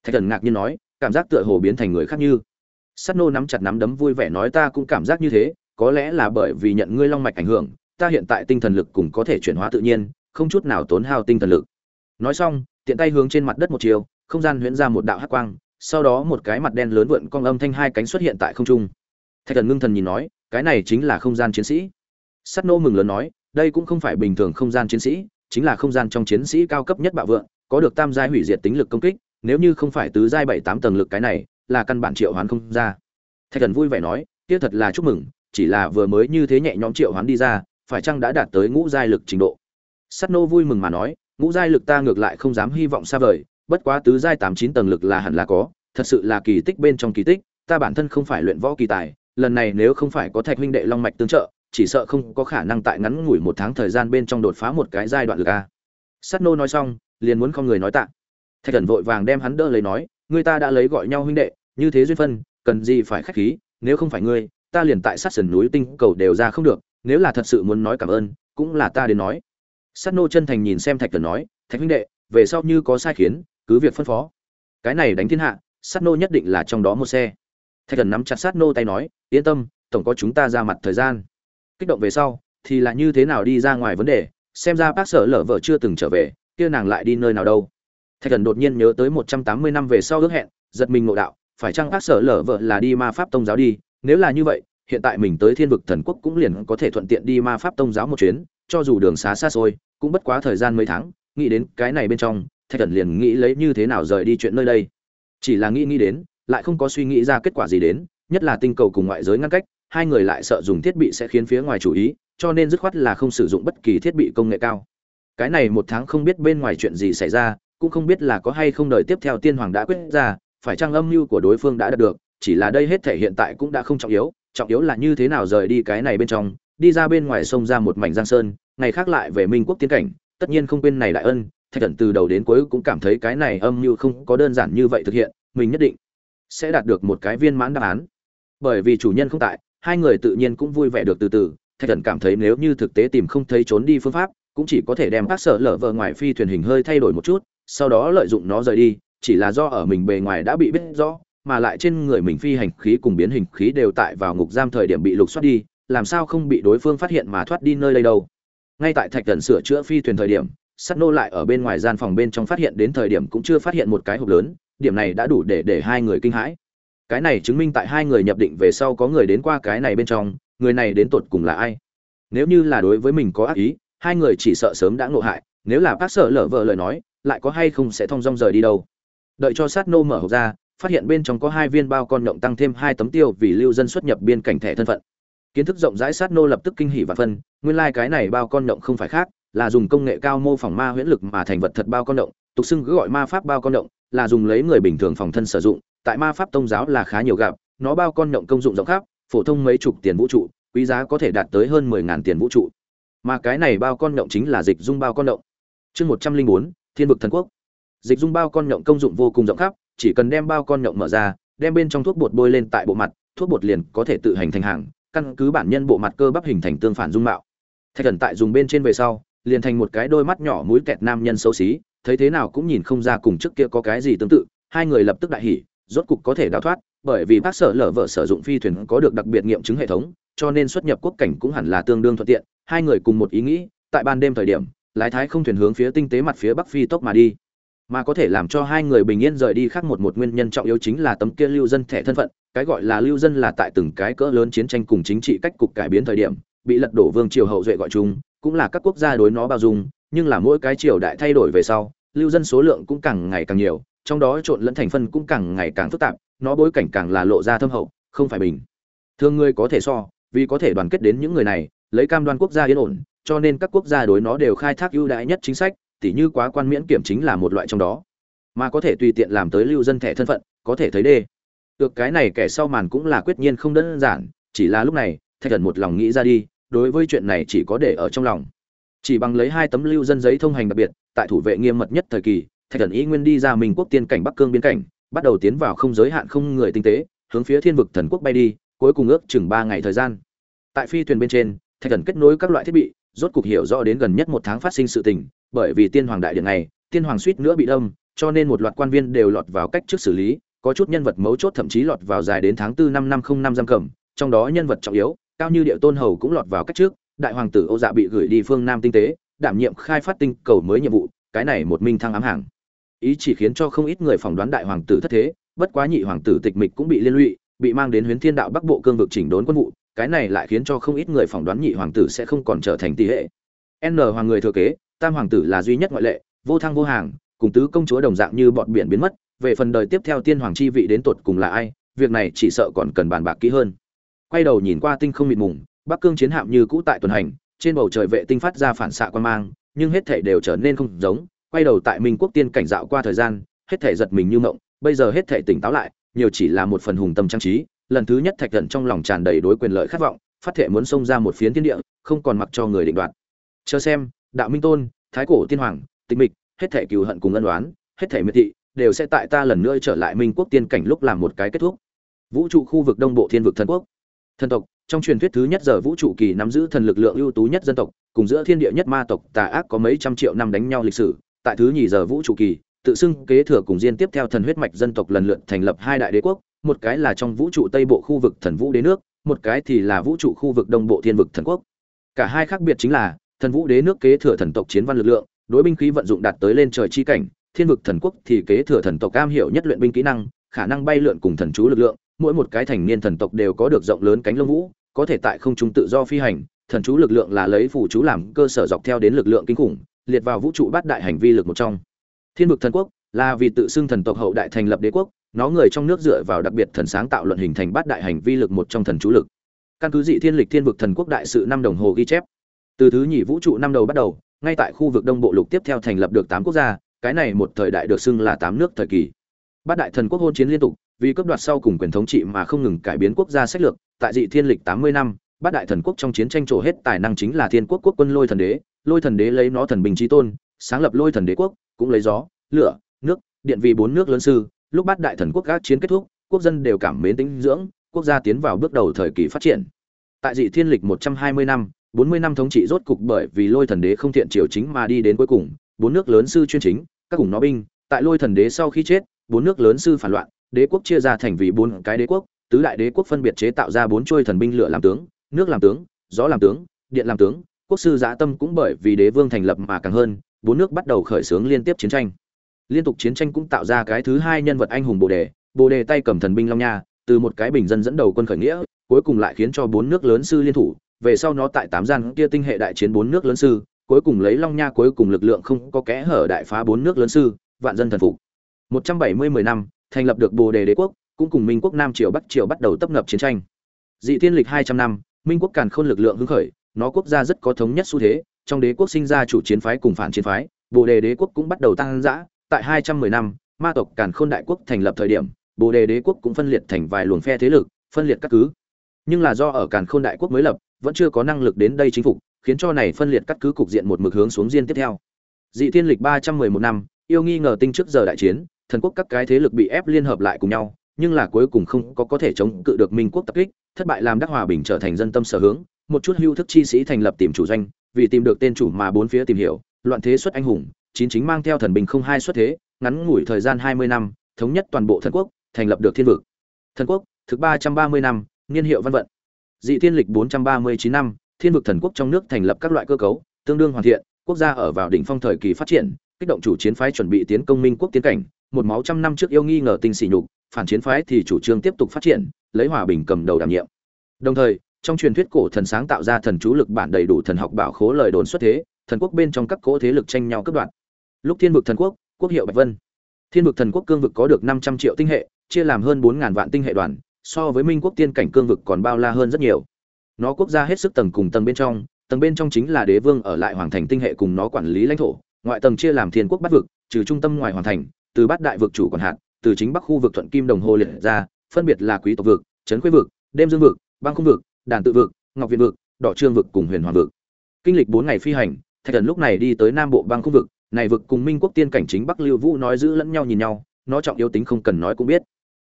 Thạch thần ngạc nhiên nói, cảm giác tựa hồ biến thành người khác như. Sắt nô nắm chặt nắm đấm vui vẻ nói, ta cũng cảm giác như thế, có lẽ là bởi vì nhận ngươi long mạch ảnh hưởng, ta hiện tại tinh thần lực cũng có thể chuyển hóa tự nhiên, không chút nào tốn hao tinh thần lực. Nói xong, tiện tay hướng trên mặt đất một chiều, không gian huyễn ra một đạo hắc quang sau đó một cái mặt đen lớn vượn cong âm thanh hai cánh xuất hiện tại không trung. Thạch thần ngưng thần nhìn nói, cái này chính là không gian chiến sĩ. Sắt nô mừng lớn nói, đây cũng không phải bình thường không gian chiến sĩ, chính là không gian trong chiến sĩ cao cấp nhất bạo vượng, có được tam giai hủy diệt tính lực công kích, nếu như không phải tứ giai bảy tám tầng lực cái này, là căn bản triệu hoán không ra. Thạch thần vui vẻ nói, kia thật là chúc mừng, chỉ là vừa mới như thế nhẹ nhõm triệu hoán đi ra, phải chăng đã đạt tới ngũ giai lực trình độ? Sắt nô vui mừng mà nói, ngũ giai lực ta ngược lại không dám hy vọng xa vời bất quá tứ giai tám chín tầng lực là hẳn là có, thật sự là kỳ tích bên trong kỳ tích, ta bản thân không phải luyện võ kỳ tài, lần này nếu không phải có thạch huynh đệ long mạch tương trợ, chỉ sợ không có khả năng tại ngắn ngủi một tháng thời gian bên trong đột phá một cái giai đoạn lực a. Sắt nô nói xong, liền muốn không người nói tạ. Thạch thần vội vàng đem hắn đỡ lấy nói người ta đã lấy gọi nhau huynh đệ, như thế duyên phân, cần gì phải khách khí, nếu không phải ngươi, ta liền tại sát sườn núi tinh cầu đều ra không được, nếu là thật sự muốn nói cảm ơn, cũng là ta đến nói. Sát nô chân thành nhìn xem thạch thần nói, thạch huynh đệ, về sau như có sai khiến cứ việc phân phó. Cái này đánh thiên hạ, sát nô nhất định là trong đó một xe. Thạch thần nắm chặt sát nô tay nói, yên tâm, tổng có chúng ta ra mặt thời gian. Kích động về sau, thì là như thế nào đi ra ngoài vấn đề, xem ra bác sở lở vợ chưa từng trở về, kia nàng lại đi nơi nào đâu. Thạch thần đột nhiên nhớ tới một trăm tám mươi năm về sau ước hẹn, giật mình ngộ đạo, phải chăng bác sở lở vợ là đi ma pháp tông giáo đi? Nếu là như vậy, hiện tại mình tới thiên vực thần quốc cũng liền có thể thuận tiện đi ma pháp tông giáo một chuyến, cho dù đường xá xa xôi, cũng bất quá thời gian mấy tháng, nghĩ đến cái này bên trong thạch thần liền nghĩ lấy như thế nào rời đi chuyện nơi đây. Chỉ là nghĩ nghĩ đến, lại không có suy nghĩ ra kết quả gì đến, nhất là tinh cầu cùng ngoại giới ngăn cách, hai người lại sợ dùng thiết bị sẽ khiến phía ngoài chủ ý, cho nên dứt khoát là không sử dụng bất kỳ thiết bị công nghệ cao. Cái này một tháng không biết bên ngoài chuyện gì xảy ra, cũng không biết là có hay không đời tiếp theo tiên hoàng đã quyết ra, phải chăng âm mưu của đối phương đã đạt được, chỉ là đây hết thể hiện tại cũng đã không trọng yếu trọng yếu là như thế nào rời đi cái này bên trong, đi ra bên ngoài sông ra một mảnh giang sơn, ngày khác lại về minh quốc tiến cảnh, tất nhiên không quên này đại ân thạch thần từ đầu đến cuối cũng cảm thấy cái này âm mưu không có đơn giản như vậy thực hiện, mình nhất định sẽ đạt được một cái viên mãn đáp án. Bởi vì chủ nhân không tại, hai người tự nhiên cũng vui vẻ được từ từ, thạch thần cảm thấy nếu như thực tế tìm không thấy trốn đi phương pháp, cũng chỉ có thể đem các sở lở vờ ngoài phi thuyền hình hơi thay đổi một chút, sau đó lợi dụng nó rời đi, chỉ là do ở mình bề ngoài đã bị biết rõ, mà lại trên người mình phi hành khí cùng biến hình khí đều tại vào ngục giam thời điểm bị lục soát đi, làm sao không bị đối phương phát hiện mà thoát đi nơi đây đâu. Ngay tại thạch thần sửa chữa phi thuyền thời điểm sắt nô lại ở bên ngoài gian phòng bên trong phát hiện đến thời điểm cũng chưa phát hiện một cái hộp lớn, điểm này đã đủ để để hai người kinh hãi. Cái này chứng minh tại hai người nhập định về sau có người đến qua cái này bên trong, người này đến tột cùng là ai? Nếu như là đối với mình có ác ý, hai người chỉ sợ sớm đã ngộ hại, nếu là bác sợ lở vợ lời nói, lại có hay không sẽ thong dong rời đi đâu? Đợi cho sát nô mở hộp ra, phát hiện bên trong có hai viên bao con nhộng tăng thêm hai tấm tiêu vì lưu dân xuất nhập biên cảnh thẻ thân phận. Kiến thức rộng rãi sát nô lập tức kinh hỉ và phân, nguyên lai cái này bao con nhộng không phải khác là dùng công nghệ cao mô phỏng ma huyễn lực mà thành vật thật bao con động. tục xưng cứ gọi ma pháp bao con động, là dùng lấy người bình thường phòng thân sử dụng, tại ma pháp tông giáo là khá nhiều gặp, nó bao con động công dụng rộng khắp, phổ thông mấy chục tiền vũ trụ, quý giá có thể đạt tới hơn mười ngàn tiền vũ trụ mà cái này bao con động chính là dịch dung bao con động. chương một trăm linh bốn, thiên vực thần quốc dịch dung bao con động công dụng vô cùng rộng khắp, chỉ cần đem bao con động mở ra, đem bên trong thuốc bột bôi lên tại bộ mặt, thuốc bột liền có thể tự hành thành hàng, căn cứ bản nhân bộ mặt cơ bắp hình thành tương phản dung mạo thạch thần tại dùng bên trên về sau liền thành một cái đôi mắt nhỏ mũi kẹt nam nhân xấu xí, thấy thế nào cũng nhìn không ra cùng trước kia có cái gì tương tự, hai người lập tức đại hỉ, rốt cục có thể đào thoát, bởi vì bác sở lở vợ sử dụng phi thuyền có được đặc biệt nghiệm chứng hệ thống, cho nên xuất nhập quốc cảnh cũng hẳn là tương đương thuận tiện, hai người cùng một ý nghĩ, tại ban đêm thời điểm, lái thái không thuyền hướng phía tinh tế mặt phía bắc phi tốc mà đi. Mà có thể làm cho hai người bình yên rời đi khác một một nguyên nhân trọng yếu chính là tấm kia lưu dân thẻ thân phận, cái gọi là lưu dân là tại từng cái cỡ lớn chiến tranh cùng chính trị cách cục cải biến thời điểm, bị lật đổ vương triều hậu duệ gọi chung cũng là các quốc gia đối nó bao dung, nhưng là mỗi cái triều đại thay đổi về sau, lưu dân số lượng cũng càng ngày càng nhiều, trong đó trộn lẫn thành phân cũng càng ngày càng phức tạp, nó bối cảnh càng là lộ ra thâm hậu, không phải bình. Thường người có thể so, vì có thể đoàn kết đến những người này, lấy cam đoan quốc gia yên ổn, cho nên các quốc gia đối nó đều khai thác ưu đãi nhất chính sách, tỉ như quá quan miễn kiểm chính là một loại trong đó. Mà có thể tùy tiện làm tới lưu dân thẻ thân phận, có thể thấy đê. Được cái này kẻ sau màn cũng là quyết nhiên không đơn giản, chỉ là lúc này, thạch thần một lòng nghĩ ra đi đối với chuyện này chỉ có để ở trong lòng. Chỉ bằng lấy hai tấm lưu dân giấy thông hành đặc biệt, tại thủ vệ nghiêm mật nhất thời kỳ, thạch thần ý nguyên đi ra mình quốc tiên cảnh bắc cương biên cảnh, bắt đầu tiến vào không giới hạn không người tinh tế, hướng phía thiên vực thần quốc bay đi, cuối cùng ước chừng ba ngày thời gian. Tại phi thuyền bên trên, thạch thần kết nối các loại thiết bị, rốt cục hiểu rõ đến gần nhất một tháng phát sinh sự tình, bởi vì tiên hoàng đại điện này, tiên hoàng suýt nữa bị đâm, cho nên một loạt quan viên đều lọt vào cách trước xử lý, có chút nhân vật mấu chốt thậm chí lọt vào dài đến tháng 4 năm năm không năm giam cầm, trong đó nhân vật trọng yếu cao như địa tôn hầu cũng lọt vào cách trước, đại hoàng tử ô dạ bị gửi đi phương nam tinh tế, đảm nhiệm khai phát tinh cầu mới nhiệm vụ, cái này một minh thăng ám hàng. Ý chỉ khiến cho không ít người phỏng đoán đại hoàng tử thất thế, bất quá nhị hoàng tử tịch mịch cũng bị liên lụy, bị mang đến huyến thiên đạo bắc bộ cương vực chỉnh đốn quân vụ, cái này lại khiến cho không ít người phỏng đoán nhị hoàng tử sẽ không còn trở thành tỷ hệ. N hoàng người thừa kế, tam hoàng tử là duy nhất ngoại lệ, vô thăng vô hàng, cùng tứ công chúa đồng dạng như bọn biển biến mất, về phần đời tiếp theo tiên hoàng chi vị đến tột cùng là ai, việc này chỉ sợ còn cần bàn bạc kỹ hơn quay đầu nhìn qua tinh không mịt mùng, bắc cương chiến hạm như cũ tại tuần hành, trên bầu trời vệ tinh phát ra phản xạ quan mang, nhưng hết thể đều trở nên không giống, quay đầu tại minh quốc tiên cảnh dạo qua thời gian, hết thể giật mình như mộng, bây giờ hết thể tỉnh táo lại, nhiều chỉ là một phần hùng tâm trang trí, lần thứ nhất thạch thần trong lòng tràn đầy đối quyền lợi khát vọng, phát thể muốn xông ra một phiến thiên địa, không còn mặc cho người định đoạt. Chờ xem, đạo minh tôn, thái cổ tiên hoàng, tịch mịch, hết thể cừu hận cùng ân đoán hết thể miệt thị, đều sẽ tại ta lần nữa trở lại minh quốc tiên cảnh lúc làm một cái kết thúc. Vũ trụ khu vực đông bộ thiên vực thần quốc thần tộc, trong truyền thuyết thứ nhất giờ vũ trụ kỳ nắm giữ thần lực lượng ưu tú nhất dân tộc, cùng giữa thiên địa nhất ma tộc tà ác có mấy trăm triệu năm đánh nhau lịch sử, tại thứ nhì giờ vũ trụ kỳ, tự xưng kế thừa cùng diên tiếp theo thần huyết mạch dân tộc lần lượt thành lập hai đại đế quốc, một cái là trong vũ trụ tây bộ khu vực thần vũ đế nước, một cái thì là vũ trụ khu vực đông bộ thiên vực thần quốc. Cả hai khác biệt chính là, thần vũ đế nước kế thừa thần tộc chiến văn lực lượng, đối binh khí vận dụng đạt tới lên trời chi cảnh, thiên vực thần quốc thì kế thừa thần tộc cam hiểu nhất luyện binh kỹ năng, khả năng bay lượn cùng thần chú lực lượng mỗi một cái thành niên thần tộc đều có được rộng lớn cánh lông vũ, có thể tại không trung tự do phi hành, thần chú lực lượng là lấy phù chú làm cơ sở dọc theo đến lực lượng kinh khủng, liệt vào vũ trụ bát đại hành vi lực một trong. Thiên vực thần quốc là vì tự xưng thần tộc hậu đại thành lập đế quốc, nó người trong nước dựa vào đặc biệt thần sáng tạo luận hình thành bát đại hành vi lực một trong thần chú lực. Căn cứ dị thiên lịch thiên vực thần quốc đại sự năm đồng hồ ghi chép, từ thứ nhị vũ trụ năm đầu bắt đầu, ngay tại khu vực đông bộ lục tiếp theo thành lập được tám quốc gia, cái này một thời đại được xưng là tám nước thời kỳ. Bát đại thần quốc hôn chiến liên tục vì cấp đoạt sau cùng quyền thống trị mà không ngừng cải biến quốc gia sách lược, tại dị thiên lịch tám mươi năm, bát đại thần quốc trong chiến tranh trổ hết tài năng chính là thiên quốc quốc quân lôi thần đế, lôi thần đế lấy nó thần bình trí tôn, sáng lập lôi thần đế quốc, cũng lấy gió, lửa, nước, điện vì bốn nước lớn sư, lúc bát đại thần quốc các chiến kết thúc, quốc dân đều cảm mến tính dưỡng, quốc gia tiến vào bước đầu thời kỳ phát triển. Tại dị thiên lịch một trăm hai mươi năm, bốn mươi năm thống trị rốt cục bởi vì lôi thần đế không thiện triều chính mà đi đến cuối cùng, bốn nước lớn sư chuyên chính, các cùng nó binh, tại lôi thần đế sau khi chết, bốn nước lớn sư phản loạn đế quốc chia ra thành vì bốn cái đế quốc, tứ đại đế quốc phân biệt chế tạo ra bốn trôi thần binh lửa làm tướng, nước làm tướng, gió làm tướng, điện làm tướng. Quốc sư giã tâm cũng bởi vì đế vương thành lập mà càng hơn, bốn nước bắt đầu khởi xướng liên tiếp chiến tranh. Liên tục chiến tranh cũng tạo ra cái thứ hai nhân vật anh hùng bồ đề bồ đề tay cầm thần binh long nha, từ một cái bình dân dẫn đầu quân khởi nghĩa, cuối cùng lại khiến cho bốn nước lớn sư liên thủ. Về sau nó tại tám gian kia tinh hệ đại chiến bốn nước lớn sư, cuối cùng lấy long nha cuối cùng lực lượng không có kẽ hở đại phá bốn nước lớn sư, vạn dân thần phục. Một trăm bảy mươi mười năm thành lập được bồ đề đế quốc, cũng cùng minh quốc nam triều bắc triều bắt đầu tập ngập chiến tranh. Dị thiên lịch hai trăm năm, minh quốc càn khôn lực lượng hứng khởi, nó quốc gia rất có thống nhất xu thế, trong đế quốc sinh ra chủ chiến phái cùng phản chiến phái, bồ đề đế quốc cũng bắt đầu tăng dã. Tại hai trăm mười năm, ma tộc càn khôn đại quốc thành lập thời điểm, bồ đề đế quốc cũng phân liệt thành vài luồng phe thế lực, phân liệt các cứ. Nhưng là do ở càn khôn đại quốc mới lập, vẫn chưa có năng lực đến đây chính phục, khiến cho này phân liệt cắt cứ cục diện một mực hướng xuống diên tiếp theo. Dị thiên lịch ba trăm mười một năm, yêu nghi ngờ tinh trước giờ đại chiến thần quốc các cái thế lực bị ép liên hợp lại cùng nhau, nhưng là cuối cùng không có có thể chống cự được minh quốc tập kích, thất bại làm đắc hòa bình trở thành dân tâm sở hướng, một chút hưu thức chi sĩ thành lập tìm chủ doanh, vì tìm được tên chủ mà bốn phía tìm hiểu, loạn thế xuất anh hùng, chín chính mang theo thần bình không hai xuất thế, ngắn ngủi thời gian hai mươi năm, thống nhất toàn bộ thần quốc, thành lập được thiên vực. Thần quốc, thực ba trăm ba mươi năm, niên hiệu văn vận. Dị thiên lịch bốn trăm ba mươi chín năm, thiên vực thần quốc trong nước thành lập các loại cơ cấu, tương đương hoàn thiện, quốc gia ở vào đỉnh phong thời kỳ phát triển kích động chủ chiến phái chuẩn bị tiến công minh quốc tiến cảnh, một máu trăm năm trước yêu nghi ngờ tinh sỉ nhục, phản chiến phái thì chủ trương tiếp tục phát triển, lấy hòa bình cầm đầu đảm nhiệm. Đồng thời, trong truyền thuyết cổ thần sáng tạo ra thần chú lực bản đầy đủ thần học bảo khố lời đồn xuất thế, thần quốc bên trong các cỗ thế lực tranh nhau cấp đoạn lúc thiên vực thần quốc quốc hiệu bạch vân. Thiên vực thần quốc cương vực có được năm trăm triệu tinh hệ, chia làm hơn bốn ngàn vạn tinh hệ đoàn, so với minh quốc tiên cảnh cương vực còn bao la hơn rất nhiều. Nó quốc gia hết sức tầng cùng tầng bên trong, tầng bên trong chính là đế vương ở lại hoàng thành tinh hệ cùng nó quản lý lãnh thổ ngoại tầng chia làm thiên quốc bắt vực, trừ trung tâm ngoài hoàn thành, từ bát đại vực chủ quản hạt từ chính bắc khu vực thuận kim đồng hồ liệt ra, phân biệt là quý tộc vực, trấn khuê vực, đêm dương vực, băng khung vực, đàn tự vực, ngọc viện vực, đỏ trương vực cùng huyền hoàng vực. Kinh lịch bốn ngày phi hành, thạch thần lúc này đi tới nam bộ băng khung vực, này vực cùng minh quốc tiên cảnh chính bắc lưu vũ nói giữ lẫn nhau nhìn nhau, nó trọng yếu tính không cần nói cũng biết.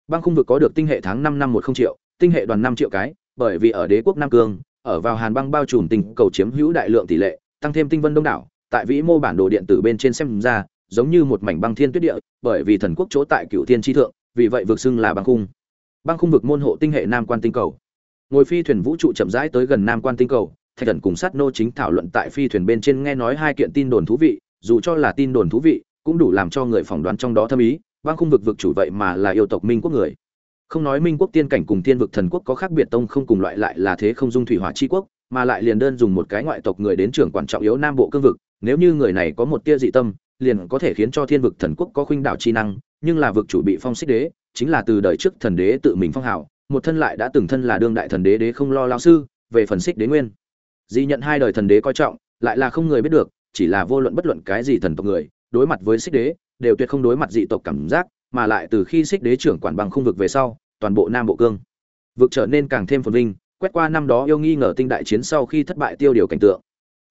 Băng khung vực có được tinh hệ tháng năm năm một không triệu, tinh hệ đoàn năm triệu cái, bởi vì ở đế quốc nam cương, ở vào hàn băng bao trùm tình cầu chiếm hữu đại lượng tỷ lệ, tăng thêm tinh vân đông đảo tại vĩ mô bản đồ điện tử bên trên xem ra, giống như một mảnh băng thiên tuyết địa, bởi vì thần quốc chỗ tại cựu thiên tri thượng, vì vậy vực xưng là băng khung. Băng khung vực môn hộ tinh hệ nam quan tinh cầu. Ngồi phi thuyền vũ trụ chậm rãi tới gần nam quan tinh cầu, thạch thần cùng sát nô chính thảo luận tại phi thuyền bên trên nghe nói hai kiện tin đồn thú vị, dù cho là tin đồn thú vị, cũng đủ làm cho người phỏng đoán trong đó thâm ý, băng khung vực vực chủ vậy mà là yêu tộc minh quốc người. Không nói minh quốc tiên cảnh cùng tiên vực thần quốc có khác biệt tông không cùng loại lại là thế không dung thủy hỏa chi quốc, mà lại liền đơn dùng một cái ngoại tộc người đến trưởng quan trọng yếu nam bộ cương vực nếu như người này có một tia dị tâm, liền có thể khiến cho thiên vực thần quốc có khuynh đảo chi năng, nhưng là vực chủ bị phong xích đế, chính là từ đời trước thần đế tự mình phong hào, một thân lại đã từng thân là đương đại thần đế đế không lo lao sư, về phần xích đế nguyên. Di nhận hai đời thần đế coi trọng, lại là không người biết được, chỉ là vô luận bất luận cái gì thần tộc người, đối mặt với xích đế, đều tuyệt không đối mặt dị tộc cảm giác, mà lại từ khi xích đế trưởng quản bằng không vực về sau, toàn bộ nam bộ cương. Vực trở nên càng thêm phồn vinh, quét qua năm đó yêu nghi ngờ tinh đại chiến sau khi thất bại tiêu điều cảnh tượng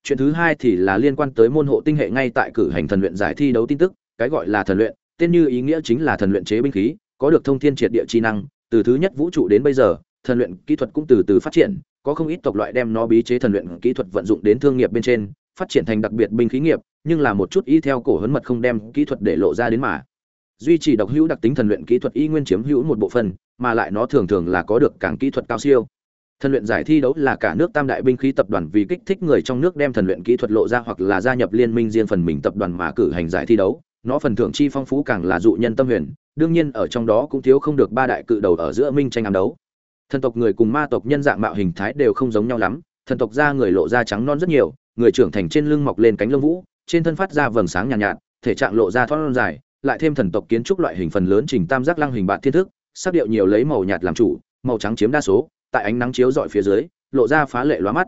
chuyện thứ hai thì là liên quan tới môn hộ tinh hệ ngay tại cử hành thần luyện giải thi đấu tin tức, cái gọi là thần luyện, tên như ý nghĩa chính là thần luyện chế binh khí, có được thông thiên triệt địa chi năng, từ thứ nhất vũ trụ đến bây giờ, thần luyện kỹ thuật cũng từ từ phát triển, có không ít tộc loại đem nó bí chế thần luyện kỹ thuật vận dụng đến thương nghiệp bên trên, phát triển thành đặc biệt binh khí nghiệp, nhưng là một chút y theo cổ hấn mật không đem kỹ thuật để lộ ra đến mà. Duy trì độc hữu đặc tính thần luyện kỹ thuật y nguyên chiếm hữu một bộ phận, mà lại nó thường thường là có được càng kỹ thuật cao siêu thần luyện giải thi đấu là cả nước tam đại binh khí tập đoàn vì kích thích người trong nước đem thần luyện kỹ thuật lộ ra hoặc là gia nhập liên minh riêng phần mình tập đoàn mà cử hành giải thi đấu. Nó phần thưởng chi phong phú càng là dụ nhân tâm huyền đương nhiên ở trong đó cũng thiếu không được ba đại cự đầu ở giữa minh tranh ám đấu. Thần tộc người cùng ma tộc nhân dạng mạo hình thái đều không giống nhau lắm thần tộc da người lộ da trắng non rất nhiều người trưởng thành trên lưng mọc lên cánh lông vũ trên thân phát ra vầng sáng nhàn nhạt, nhạt thể trạng lộ ra thon dài lại thêm thần tộc kiến trúc loại hình phần lớn trình tam giác lăng hình bạn thiên thức sắc điệu nhiều lấy màu nhạt làm chủ màu trắng chiếm đa số tại ánh nắng chiếu dọi phía dưới, lộ ra phá lệ lóa mắt.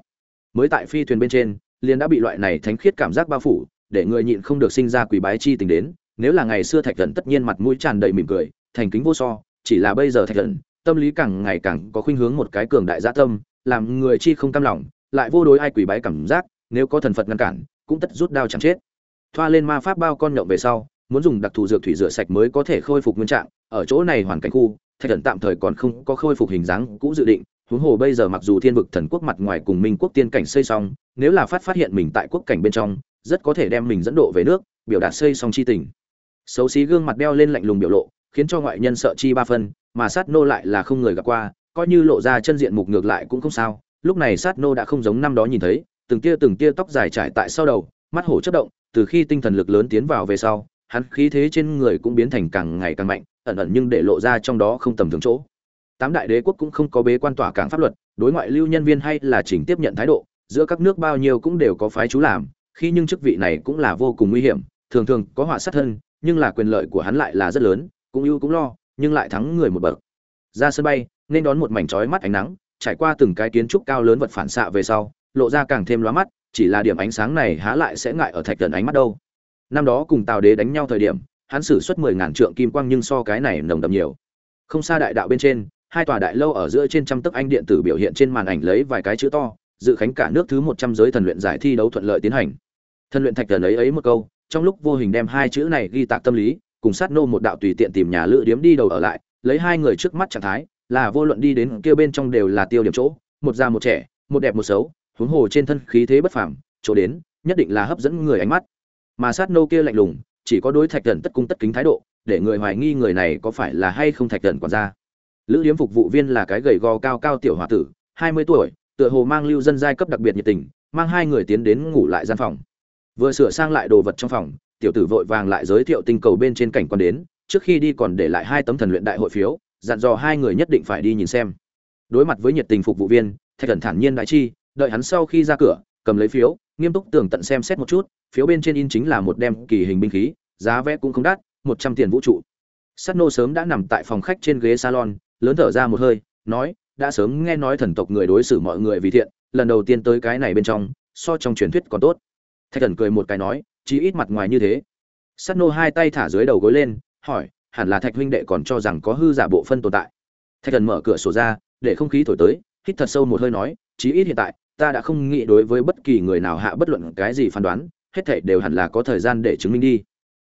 Mới tại phi thuyền bên trên, liền đã bị loại này thánh khiết cảm giác bao phủ, để người nhịn không được sinh ra quỷ bái chi tình đến, nếu là ngày xưa thạch thần tất nhiên mặt mũi tràn đầy mỉm cười, thành kính vô so, chỉ là bây giờ thạch thần, tâm lý càng ngày càng có khuynh hướng một cái cường đại gia tâm, làm người chi không cam lòng, lại vô đối ai quỷ bái cảm giác, nếu có thần phật ngăn cản, cũng tất rút đao chẳng chết. Thoa lên ma pháp bao con nhộng về sau, muốn dùng đặc thù dược thủy rửa sạch mới có thể khôi phục nguyên trạng, ở chỗ này hoàn cảnh khu, thạch thần tạm thời còn không có khôi phục hình dáng cũ dự định huống hồ bây giờ mặc dù thiên vực thần quốc mặt ngoài cùng minh quốc tiên cảnh xây xong, nếu là phát phát hiện mình tại quốc cảnh bên trong, rất có thể đem mình dẫn độ về nước, biểu đạt xây xong chi tình. Xấu xí gương mặt đeo lên lạnh lùng biểu lộ, khiến cho ngoại nhân sợ chi ba phân, mà sát nô lại là không người gặp qua, coi như lộ ra chân diện mục ngược lại cũng không sao. Lúc này sát nô đã không giống năm đó nhìn thấy, từng tia từng tia tóc dài trải tại sau đầu, mắt hổ chất động, từ khi tinh thần lực lớn tiến vào về sau, hắn khí thế trên người cũng biến thành càng ngày càng mạnh, ẩn ẩn nhưng để lộ ra trong đó không tầm thường chỗ tám đại đế quốc cũng không có bế quan tỏa cảng pháp luật, đối ngoại lưu nhân viên hay là chỉnh tiếp nhận thái độ, giữa các nước bao nhiêu cũng đều có phái chú làm, khi nhưng chức vị này cũng là vô cùng nguy hiểm, thường thường có họa sát thân, nhưng là quyền lợi của hắn lại là rất lớn, cũng ưu cũng lo, nhưng lại thắng người một bậc. Ra sân bay, nên đón một mảnh trói mắt ánh nắng, trải qua từng cái kiến trúc cao lớn vật phản xạ về sau, lộ ra càng thêm lóa mắt, chỉ là điểm ánh sáng này há lại sẽ ngại ở thạch thần ánh mắt đâu. Năm đó cùng tào đế đánh nhau thời điểm, hắn xử suất mười ngàn trượng kim quang nhưng so cái này nồng đậm nhiều. Không xa đại đạo bên trên hai tòa đại lâu ở giữa trên trăm tấc anh điện tử biểu hiện trên màn ảnh lấy vài cái chữ to, dự khánh cả nước thứ một trăm giới thần luyện giải thi đấu thuận lợi tiến hành. Thần luyện thạch thần ấy ấy một câu, trong lúc vô hình đem hai chữ này ghi tạc tâm lý, cùng sát nô một đạo tùy tiện tìm nhà lữ điếm đi đầu ở lại, lấy hai người trước mắt trạng thái, là vô luận đi đến kia bên trong đều là tiêu điểm chỗ, một già một trẻ, một đẹp một xấu, huống hồ trên thân khí thế bất phàm, chỗ đến, nhất định là hấp dẫn người ánh mắt. Mà sát nô kia lạnh lùng, chỉ có đối thạch thần tất cung tất kính thái độ, để người hoài nghi người này có phải là hay không thạch thần quản gia lữ điếm phục vụ viên là cái gầy gò cao cao tiểu hòa tử, hai mươi tuổi, tựa hồ mang lưu dân giai cấp đặc biệt nhiệt tình, mang hai người tiến đến ngủ lại gian phòng. Vừa sửa sang lại đồ vật trong phòng, tiểu tử vội vàng lại giới thiệu tinh cầu bên trên cảnh quan đến, trước khi đi còn để lại hai tấm thần luyện đại hội phiếu, dặn dò hai người nhất định phải đi nhìn xem. Đối mặt với nhiệt tình phục vụ viên, thạch thần thản nhiên đại chi, đợi hắn sau khi ra cửa, cầm lấy phiếu, nghiêm túc tường tận xem xét một chút, phiếu bên trên in chính là một đem kỳ hình binh khí, giá vẽ cũng không đắt, một trăm tiền vũ trụ. Sắt nô sớm đã nằm tại phòng khách trên ghế salon lớn thở ra một hơi, nói, đã sớm nghe nói thần tộc người đối xử mọi người vì thiện, lần đầu tiên tới cái này bên trong, so trong truyền thuyết còn tốt. Thạch thần cười một cái nói, chí ít mặt ngoài như thế. Sắt nô hai tay thả dưới đầu gối lên, hỏi, hẳn là thạch huynh đệ còn cho rằng có hư giả bộ phân tồn tại? Thạch thần mở cửa sổ ra, để không khí thổi tới, hít thật sâu một hơi nói, chí ít hiện tại, ta đã không nghĩ đối với bất kỳ người nào hạ bất luận cái gì phán đoán, hết thảy đều hẳn là có thời gian để chứng minh đi.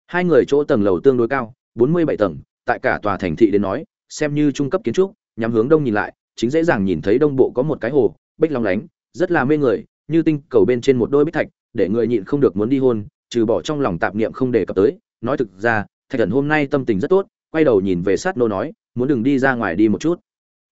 Hai người chỗ tầng lầu tương đối cao, bốn mươi bảy tầng, tại cả tòa thành thị đến nói xem như trung cấp kiến trúc, nhắm hướng đông nhìn lại, chính dễ dàng nhìn thấy đông bộ có một cái hồ, bích long lánh, rất là mê người, như tinh cầu bên trên một đôi bích thạch, để người nhịn không được muốn đi hôn, trừ bỏ trong lòng tạp niệm không đề cập tới. Nói thực ra, thạch thần hôm nay tâm tình rất tốt, quay đầu nhìn về sát nô nói, muốn đừng đi ra ngoài đi một chút.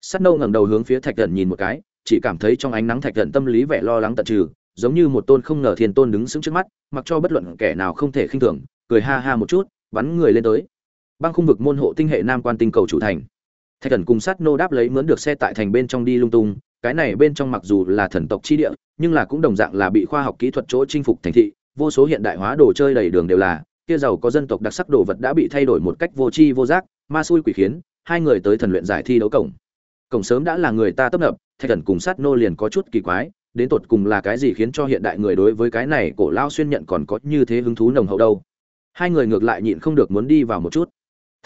Sát nô ngẩng đầu hướng phía thạch thần nhìn một cái, chỉ cảm thấy trong ánh nắng thạch thần tâm lý vẻ lo lắng tận trừ, giống như một tôn không ngờ thiên tôn đứng sững trước mắt, mặc cho bất luận kẻ nào không thể khinh thường, cười ha ha một chút, bắn người lên tới băng khung vực môn hộ tinh hệ nam quan tinh cầu chủ thành. Thạch thần cùng sát nô đáp lấy mướn được xe tại thành bên trong đi lung tung, cái này bên trong mặc dù là thần tộc chi địa, nhưng là cũng đồng dạng là bị khoa học kỹ thuật chỗ chinh phục thành thị, vô số hiện đại hóa đồ chơi đầy đường đều là, kia giàu có dân tộc đặc sắc đồ vật đã bị thay đổi một cách vô tri vô giác, ma xui quỷ khiến, hai người tới thần luyện giải thi đấu cổng. Cổng sớm đã là người ta tấp nập, thạch thần cùng sát nô liền có chút kỳ quái, đến tột cùng là cái gì khiến cho hiện đại người đối với cái này cổ lao xuyên nhận còn có như thế hứng thú nồng hậu đâu. Hai người ngược lại nhịn không được muốn đi vào một chút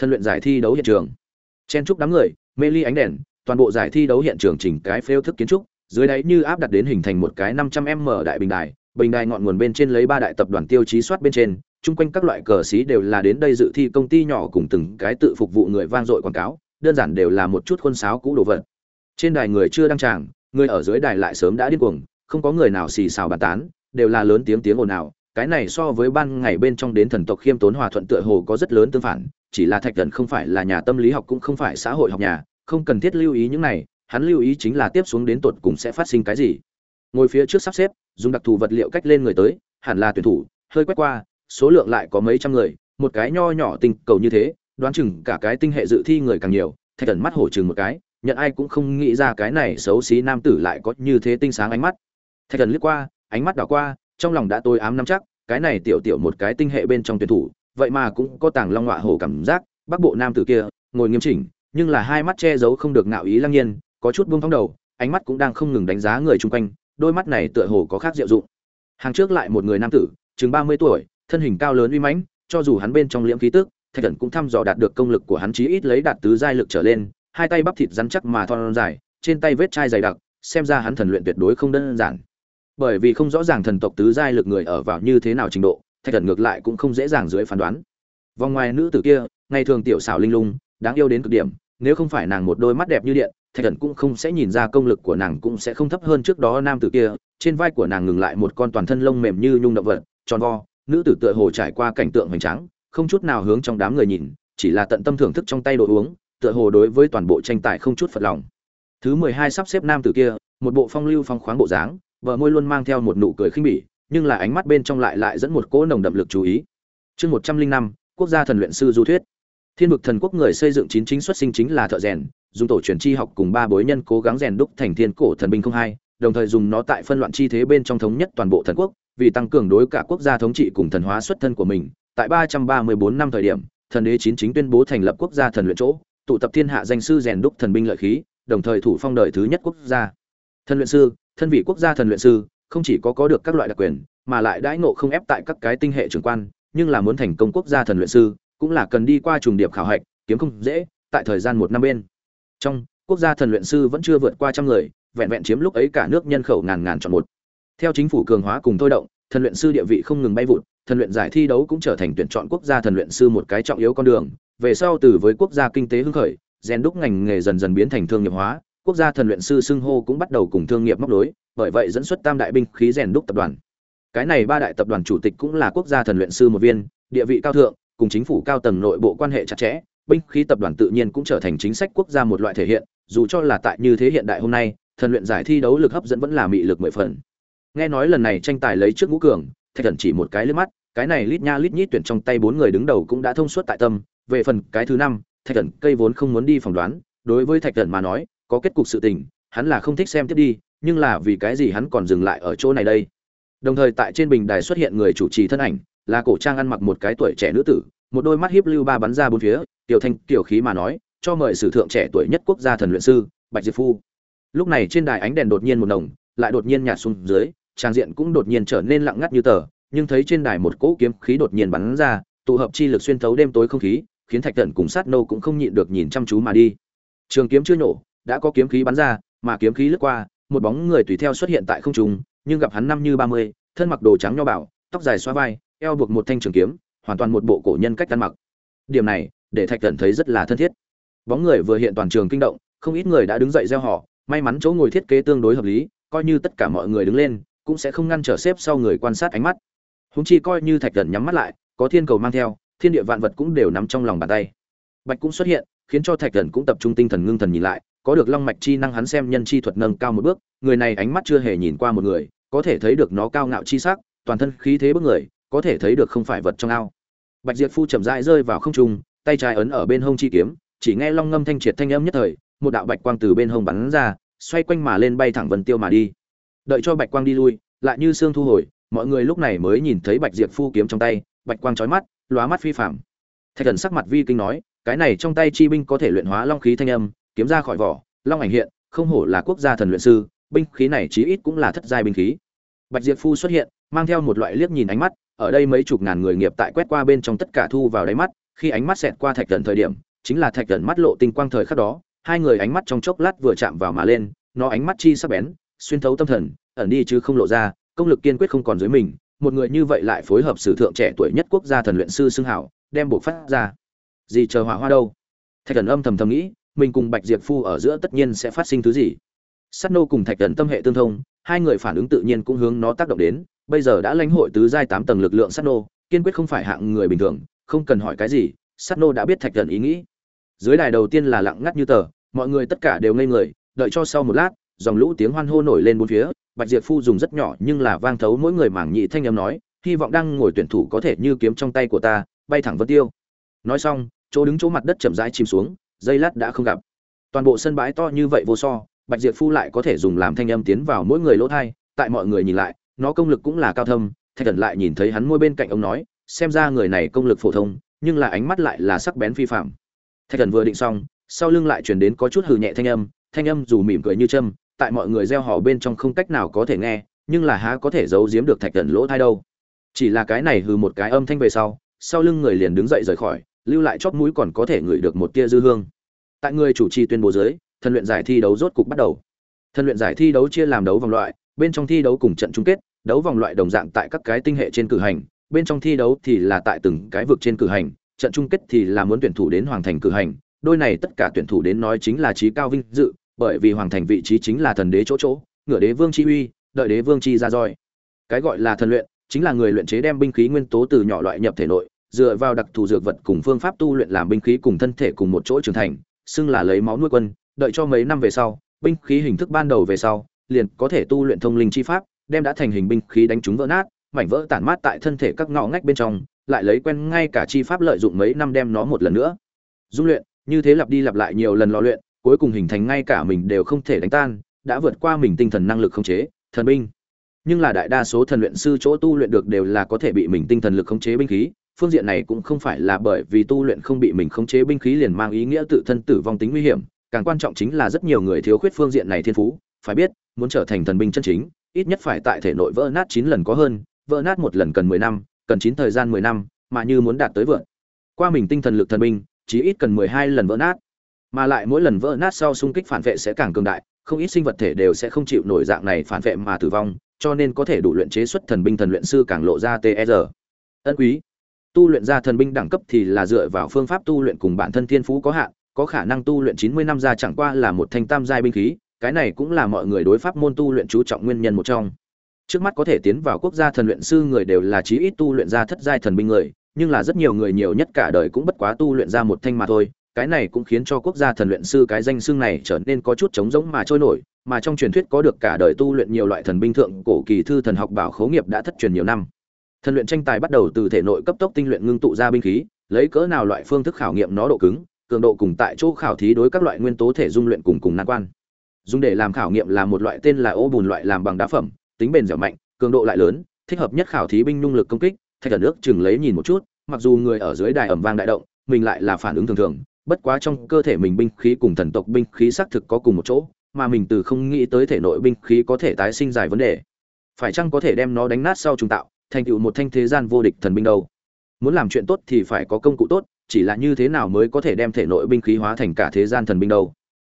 thân luyện giải thi đấu hiện trường. Chen trúc đám người, mê ly ánh đèn, toàn bộ giải thi đấu hiện trường chỉnh cái phêu thức kiến trúc, dưới đáy như áp đặt đến hình thành một cái 500 m đại bình đài bình đài ngọn nguồn bên trên lấy ba đại tập đoàn tiêu chí soát bên trên, chung quanh các loại cờ xí đều là đến đây dự thi công ty nhỏ cùng từng cái tự phục vụ người vang dội quảng cáo, đơn giản đều là một chút khuôn sáo cũ đồ vật. Trên đài người chưa đăng tràng, người ở dưới đài lại sớm đã điên cuồng, không có người nào xì xào bàn tán, đều là lớn tiếng tiếng ồn ào, cái này so với ban ngày bên trong đến thần tộc khiêm tốn hòa thuận tựa hồ có rất lớn tương phản chỉ là thạch thần không phải là nhà tâm lý học cũng không phải xã hội học nhà, không cần thiết lưu ý những này, hắn lưu ý chính là tiếp xuống đến tột cùng sẽ phát sinh cái gì. Ngồi phía trước sắp xếp, dùng đặc thù vật liệu cách lên người tới, hẳn là tuyển thủ, hơi quét qua, số lượng lại có mấy trăm người, một cái nho nhỏ tinh cầu như thế, đoán chừng cả cái tinh hệ dự thi người càng nhiều, thạch thần mắt hổ chừng một cái, nhận ai cũng không nghĩ ra cái này xấu xí nam tử lại có như thế tinh sáng ánh mắt. Thạch thần liếc qua, ánh mắt đảo qua, trong lòng đã tôi ám nắm chắc, cái này tiểu tiểu một cái tinh hệ bên trong tuyển thủ vậy mà cũng có tàng long ngọa hổ cảm giác, bắc bộ nam tử kia, ngồi nghiêm chỉnh, nhưng là hai mắt che giấu không được ngạo ý lăng nhiên, có chút buông thong đầu, ánh mắt cũng đang không ngừng đánh giá người chung quanh, đôi mắt này tựa hồ có khác diệu dụng. Hàng trước lại một người nam tử, chừng ba mươi tuổi, thân hình cao lớn uy mãnh, cho dù hắn bên trong liễm khí tức, thạch thần cũng thăm dò đạt được công lực của hắn chí ít lấy đạt tứ giai lực trở lên, hai tay bắp thịt rắn chắc mà thon dài, trên tay vết chai dày đặc, xem ra hắn thần luyện tuyệt đối không đơn giản. Bởi vì không rõ ràng thần tộc tứ giai lực người ở vào như thế nào trình độ thạch thần ngược lại cũng không dễ dàng dưới phán đoán. Vòng ngoài nữ tử kia, ngày thường tiểu xảo linh lung, đáng yêu đến cực điểm, nếu không phải nàng một đôi mắt đẹp như điện, thạch thần cũng không sẽ nhìn ra công lực của nàng cũng sẽ không thấp hơn trước đó nam tử kia, trên vai của nàng ngừng lại một con toàn thân lông mềm như nhung động vật, tròn vo, nữ tử tựa hồ trải qua cảnh tượng hoành tráng, không chút nào hướng trong đám người nhìn, chỉ là tận tâm thưởng thức trong tay đồ uống, tựa hồ đối với toàn bộ tranh tài không chút phật lòng. Thứ mười hai sắp xếp nam tử kia, một bộ phong lưu phong khoáng bộ dáng vợ môi luôn mang theo một nụ cười khinh bỉ nhưng là ánh mắt bên trong lại lại dẫn một cỗ nồng đậm lực chú ý. Chương một trăm linh năm, quốc gia thần luyện sư du thuyết. Thiên vực thần quốc người xây dựng chín chính xuất sinh chính là thợ rèn, dùng tổ truyền chi học cùng ba bối nhân cố gắng rèn đúc thành thiên cổ thần binh không hai, đồng thời dùng nó tại phân loạn chi thế bên trong thống nhất toàn bộ thần quốc, vì tăng cường đối cả quốc gia thống trị cùng thần hóa xuất thân của mình. Tại ba trăm ba mươi bốn năm thời điểm, thần đế chín chính tuyên bố thành lập quốc gia thần luyện chỗ, tụ tập thiên hạ danh sư rèn đúc thần binh lợi khí, đồng thời thủ phong đời thứ nhất quốc gia. Thần luyện sư, thân vị quốc gia thần luyện sư không chỉ có có được các loại đặc quyền, mà lại đãi ngộ không ép tại các cái tinh hệ trưởng quan, nhưng là muốn thành công quốc gia thần luyện sư, cũng là cần đi qua trùng điệp khảo hạch, kiếm không dễ, tại thời gian một năm bên. Trong, quốc gia thần luyện sư vẫn chưa vượt qua trăm người, vẹn vẹn chiếm lúc ấy cả nước nhân khẩu ngàn ngàn chọn một. Theo chính phủ cường hóa cùng thôi động, thần luyện sư địa vị không ngừng bay vụt, thần luyện giải thi đấu cũng trở thành tuyển chọn quốc gia thần luyện sư một cái trọng yếu con đường, về sau từ với quốc gia kinh tế hưng khởi, rèn đúc ngành nghề dần dần biến thành thương nghiệp hóa quốc gia thần luyện sư xưng hô cũng bắt đầu cùng thương nghiệp móc đối bởi vậy dẫn xuất tam đại binh khí rèn đúc tập đoàn. Cái này ba đại tập đoàn chủ tịch cũng là quốc gia thần luyện sư một viên, địa vị cao thượng, cùng chính phủ cao tầng nội bộ quan hệ chặt chẽ, binh khí tập đoàn tự nhiên cũng trở thành chính sách quốc gia một loại thể hiện, dù cho là tại như thế hiện đại hôm nay, thần luyện giải thi đấu lực hấp dẫn vẫn là mị lực mười phần. Nghe nói lần này tranh tài lấy trước ngũ cường, thạch thần chỉ một cái lướt mắt, cái này lít nha lít nhít tuyển trong tay bốn người đứng đầu cũng đã thông suốt tại tâm. Về phần cái thứ năm, thạch thần cây vốn không muốn đi phỏng đoán, đối với thạch thần mà nói có kết cục sự tình, hắn là không thích xem tiếp đi, nhưng là vì cái gì hắn còn dừng lại ở chỗ này đây? Đồng thời tại trên bình đài xuất hiện người chủ trì thân ảnh, là cổ trang ăn mặc một cái tuổi trẻ nữ tử, một đôi mắt hiếp lưu ba bắn ra bốn phía, tiểu thanh, tiểu khí mà nói, cho mời sử thượng trẻ tuổi nhất quốc gia thần luyện sư, bạch diệp phu. Lúc này trên đài ánh đèn đột nhiên một nồng, lại đột nhiên nhạt xuống dưới, trang diện cũng đột nhiên trở nên lặng ngắt như tờ, nhưng thấy trên đài một cỗ kiếm khí đột nhiên bắn ra, tụ hợp chi lực xuyên thấu đêm tối không khí, khiến thạch thần cùng sát nô cũng không nhịn được nhìn chăm chú mà đi. Trường kiếm chưa nổ đã có kiếm khí bắn ra mà kiếm khí lướt qua một bóng người tùy theo xuất hiện tại không trung nhưng gặp hắn năm như ba mươi thân mặc đồ trắng nho bảo tóc dài xóa vai eo buộc một thanh trường kiếm hoàn toàn một bộ cổ nhân cách ăn mặc. Điểm này để thạch Cẩn thấy rất là thân thiết. Bóng người vừa hiện toàn trường kinh động không ít người đã đứng dậy reo hò, may mắn chỗ ngồi thiết kế tương đối hợp lý coi như tất cả mọi người đứng lên cũng sẽ không ngăn trở xếp sau người quan sát ánh mắt. Hùng chi coi như thạch Cẩn nhắm mắt lại có thiên cầu mang theo thiên địa vạn vật cũng đều nắm trong lòng bàn tay. Bạch cũng xuất hiện khiến cho thạch Cẩn cũng tập trung tinh thần ngưng thần nhìn lại có được long mạch chi năng hắn xem nhân chi thuật nâng cao một bước, người này ánh mắt chưa hề nhìn qua một người, có thể thấy được nó cao ngạo chi sắc, toàn thân khí thế bức người, có thể thấy được không phải vật trong ao bạch diệp phu chậm rãi rơi vào không trung, tay trái ấn ở bên hông chi kiếm, chỉ nghe long ngâm thanh triệt thanh âm nhất thời, một đạo bạch quang từ bên hông bắn ra, xoay quanh mà lên bay thẳng vân tiêu mà đi đợi cho bạch quang đi lui, lại như xương thu hồi, mọi người lúc này mới nhìn thấy bạch diệp phu kiếm trong tay, bạch quang chói mắt, lóa mắt phi phàm. thạch thần sắc mặt vi kinh nói, cái này trong tay chi binh có thể luyện hóa long khí thanh âm kiếm ra khỏi vỏ, long ảnh hiện, không hổ là quốc gia thần luyện sư, binh khí này chí ít cũng là thất giai binh khí. Bạch diệp phu xuất hiện, mang theo một loại liếc nhìn ánh mắt, ở đây mấy chục ngàn người nghiệp tại quét qua bên trong tất cả thu vào đáy mắt, khi ánh mắt xẹt qua thạch thần thời điểm, chính là thạch thần mắt lộ tinh quang thời khắc đó, hai người ánh mắt trong chốc lát vừa chạm vào mà lên, nó ánh mắt chi sắc bén, xuyên thấu tâm thần, ẩn đi chứ không lộ ra, công lực kiên quyết không còn dưới mình, một người như vậy lại phối hợp sử thượng trẻ tuổi nhất quốc gia thần luyện sư xưng hảo, đem buộc phát ra. Gì chờ hỏa hoa đâu? Thạch thần âm thầm thầm nghĩ mình cùng bạch diệp phu ở giữa tất nhiên sẽ phát sinh thứ gì. Sắt nô cùng thạch thần tâm hệ tương thông, hai người phản ứng tự nhiên cũng hướng nó tác động đến. Bây giờ đã lãnh hội tứ giai tám tầng lực lượng sắt nô, kiên quyết không phải hạng người bình thường, không cần hỏi cái gì sắt nô đã biết thạch thần ý nghĩ. Dưới đài đầu tiên là lặng ngắt như tờ, mọi người tất cả đều ngây người, đợi cho sau một lát, dòng lũ tiếng hoan hô nổi lên bốn phía, bạch diệp phu dùng rất nhỏ nhưng là vang thấu mỗi người mảng nhị thanh âm nói, hy vọng đang ngồi tuyển thủ có thể như kiếm trong tay của ta, bay thẳng vân tiêu. Nói xong, chỗ đứng chỗ mặt đất chậm rãi chìm xuống dây lát đã không gặp. Toàn bộ sân bãi to như vậy vô so, bạch diệp phu lại có thể dùng làm thanh âm tiến vào mỗi người lỗ thai, tại mọi người nhìn lại, nó công lực cũng là cao thâm, thạch thần lại nhìn thấy hắn môi bên cạnh ông nói, xem ra người này công lực phổ thông, nhưng là ánh mắt lại là sắc bén phi phạm thạch thần vừa định xong, sau lưng lại truyền đến có chút hừ nhẹ thanh âm thanh âm dù mỉm cười như châm, tại mọi người gieo họ bên trong không cách nào có thể nghe, nhưng là há có thể giấu giếm được thạch thần lỗ thai đâu. Chỉ là cái này hừ một cái âm thanh về sau sau lưng người liền đứng dậy rời khỏi lưu lại chóp mũi còn có thể ngửi được một tia dư hương. Tại người chủ trì tuyên bố dưới, thần luyện giải thi đấu rốt cục bắt đầu. Thần luyện giải thi đấu chia làm đấu vòng loại, bên trong thi đấu cùng trận chung kết, đấu vòng loại đồng dạng tại các cái tinh hệ trên cử hành, bên trong thi đấu thì là tại từng cái vực trên cử hành, trận chung kết thì là muốn tuyển thủ đến hoàng thành cử hành, đôi này tất cả tuyển thủ đến nói chính là trí cao vinh dự, bởi vì hoàng thành vị trí chính là thần đế chỗ chỗ, ngựa đế vương chi uy, đợi đế vương chi ra roi. Cái gọi là thần luyện, chính là người luyện chế đem binh khí nguyên tố từ nhỏ loại nhập thể nội dựa vào đặc thù dược vật cùng phương pháp tu luyện làm binh khí cùng thân thể cùng một chỗ trưởng thành, xưng là lấy máu nuôi quân, đợi cho mấy năm về sau, binh khí hình thức ban đầu về sau, liền có thể tu luyện thông linh chi pháp, đem đã thành hình binh khí đánh chúng vỡ nát, mảnh vỡ tản mát tại thân thể các ngõ ngách bên trong, lại lấy quen ngay cả chi pháp lợi dụng mấy năm đem nó một lần nữa. Dung luyện, như thế lặp đi lặp lại nhiều lần lò luyện, cuối cùng hình thành ngay cả mình đều không thể đánh tan, đã vượt qua mình tinh thần năng lực khống chế, thần binh. Nhưng là đại đa số thần luyện sư chỗ tu luyện được đều là có thể bị mình tinh thần lực khống chế binh khí phương diện này cũng không phải là bởi vì tu luyện không bị mình khống chế binh khí liền mang ý nghĩa tự thân tử vong tính nguy hiểm, càng quan trọng chính là rất nhiều người thiếu khuyết phương diện này thiên phú, phải biết, muốn trở thành thần binh chân chính, ít nhất phải tại thể nội vỡ nát chín lần có hơn, vỡ nát một lần cần mười năm, cần chín thời gian mười năm, mà như muốn đạt tới vượt. Qua mình tinh thần lực thần binh chỉ ít cần mười hai lần vỡ nát. Mà lại mỗi lần vỡ nát sau xung kích phản vệ sẽ càng cường đại, không ít sinh vật thể đều sẽ không chịu nổi dạng này phản vệ mà tử vong, cho nên có thể đủ luyện chế xuất thần binh thần luyện sư càng lộ ra tr e ân quý tu luyện ra thần binh đẳng cấp thì là dựa vào phương pháp tu luyện cùng bản thân thiên phú có hạn, có khả năng tu luyện chín mươi năm ra chẳng qua là một thanh tam giai binh khí, cái này cũng là mọi người đối pháp môn tu luyện chú trọng nguyên nhân một trong. Trước mắt có thể tiến vào quốc gia thần luyện sư người đều là chí ít tu luyện ra thất giai thần binh người, nhưng là rất nhiều người nhiều nhất cả đời cũng bất quá tu luyện ra một thanh mà thôi, cái này cũng khiến cho quốc gia thần luyện sư cái danh xưng này trở nên có chút trống rỗng mà trôi nổi, mà trong truyền thuyết có được cả đời tu luyện nhiều loại thần binh thượng cổ kỳ thư thần học bảo khấu nghiệp đã thất truyền nhiều năm thần luyện tranh tài bắt đầu từ thể nội cấp tốc tinh luyện ngưng tụ ra binh khí, lấy cỡ nào loại phương thức khảo nghiệm nó độ cứng, cường độ cùng tại chỗ khảo thí đối các loại nguyên tố thể dung luyện cùng cùng nan quan. Dùng để làm khảo nghiệm là một loại tên là ô bùn loại làm bằng đá phẩm, tính bền dẻo mạnh, cường độ lại lớn, thích hợp nhất khảo thí binh nhung lực công kích thạch ở nước chừng lấy nhìn một chút, mặc dù người ở dưới đài ẩm vang đại động, mình lại là phản ứng thường thường, bất quá trong cơ thể mình binh khí cùng thần tộc binh khí xác thực có cùng một chỗ, mà mình từ không nghĩ tới thể nội binh khí có thể tái sinh dài vấn đề. Phải chăng có thể đem nó đánh nát sau trùng tạo? Thành tựu một thanh thế gian vô địch thần binh đâu. Muốn làm chuyện tốt thì phải có công cụ tốt, chỉ là như thế nào mới có thể đem thể nội binh khí hóa thành cả thế gian thần binh đâu.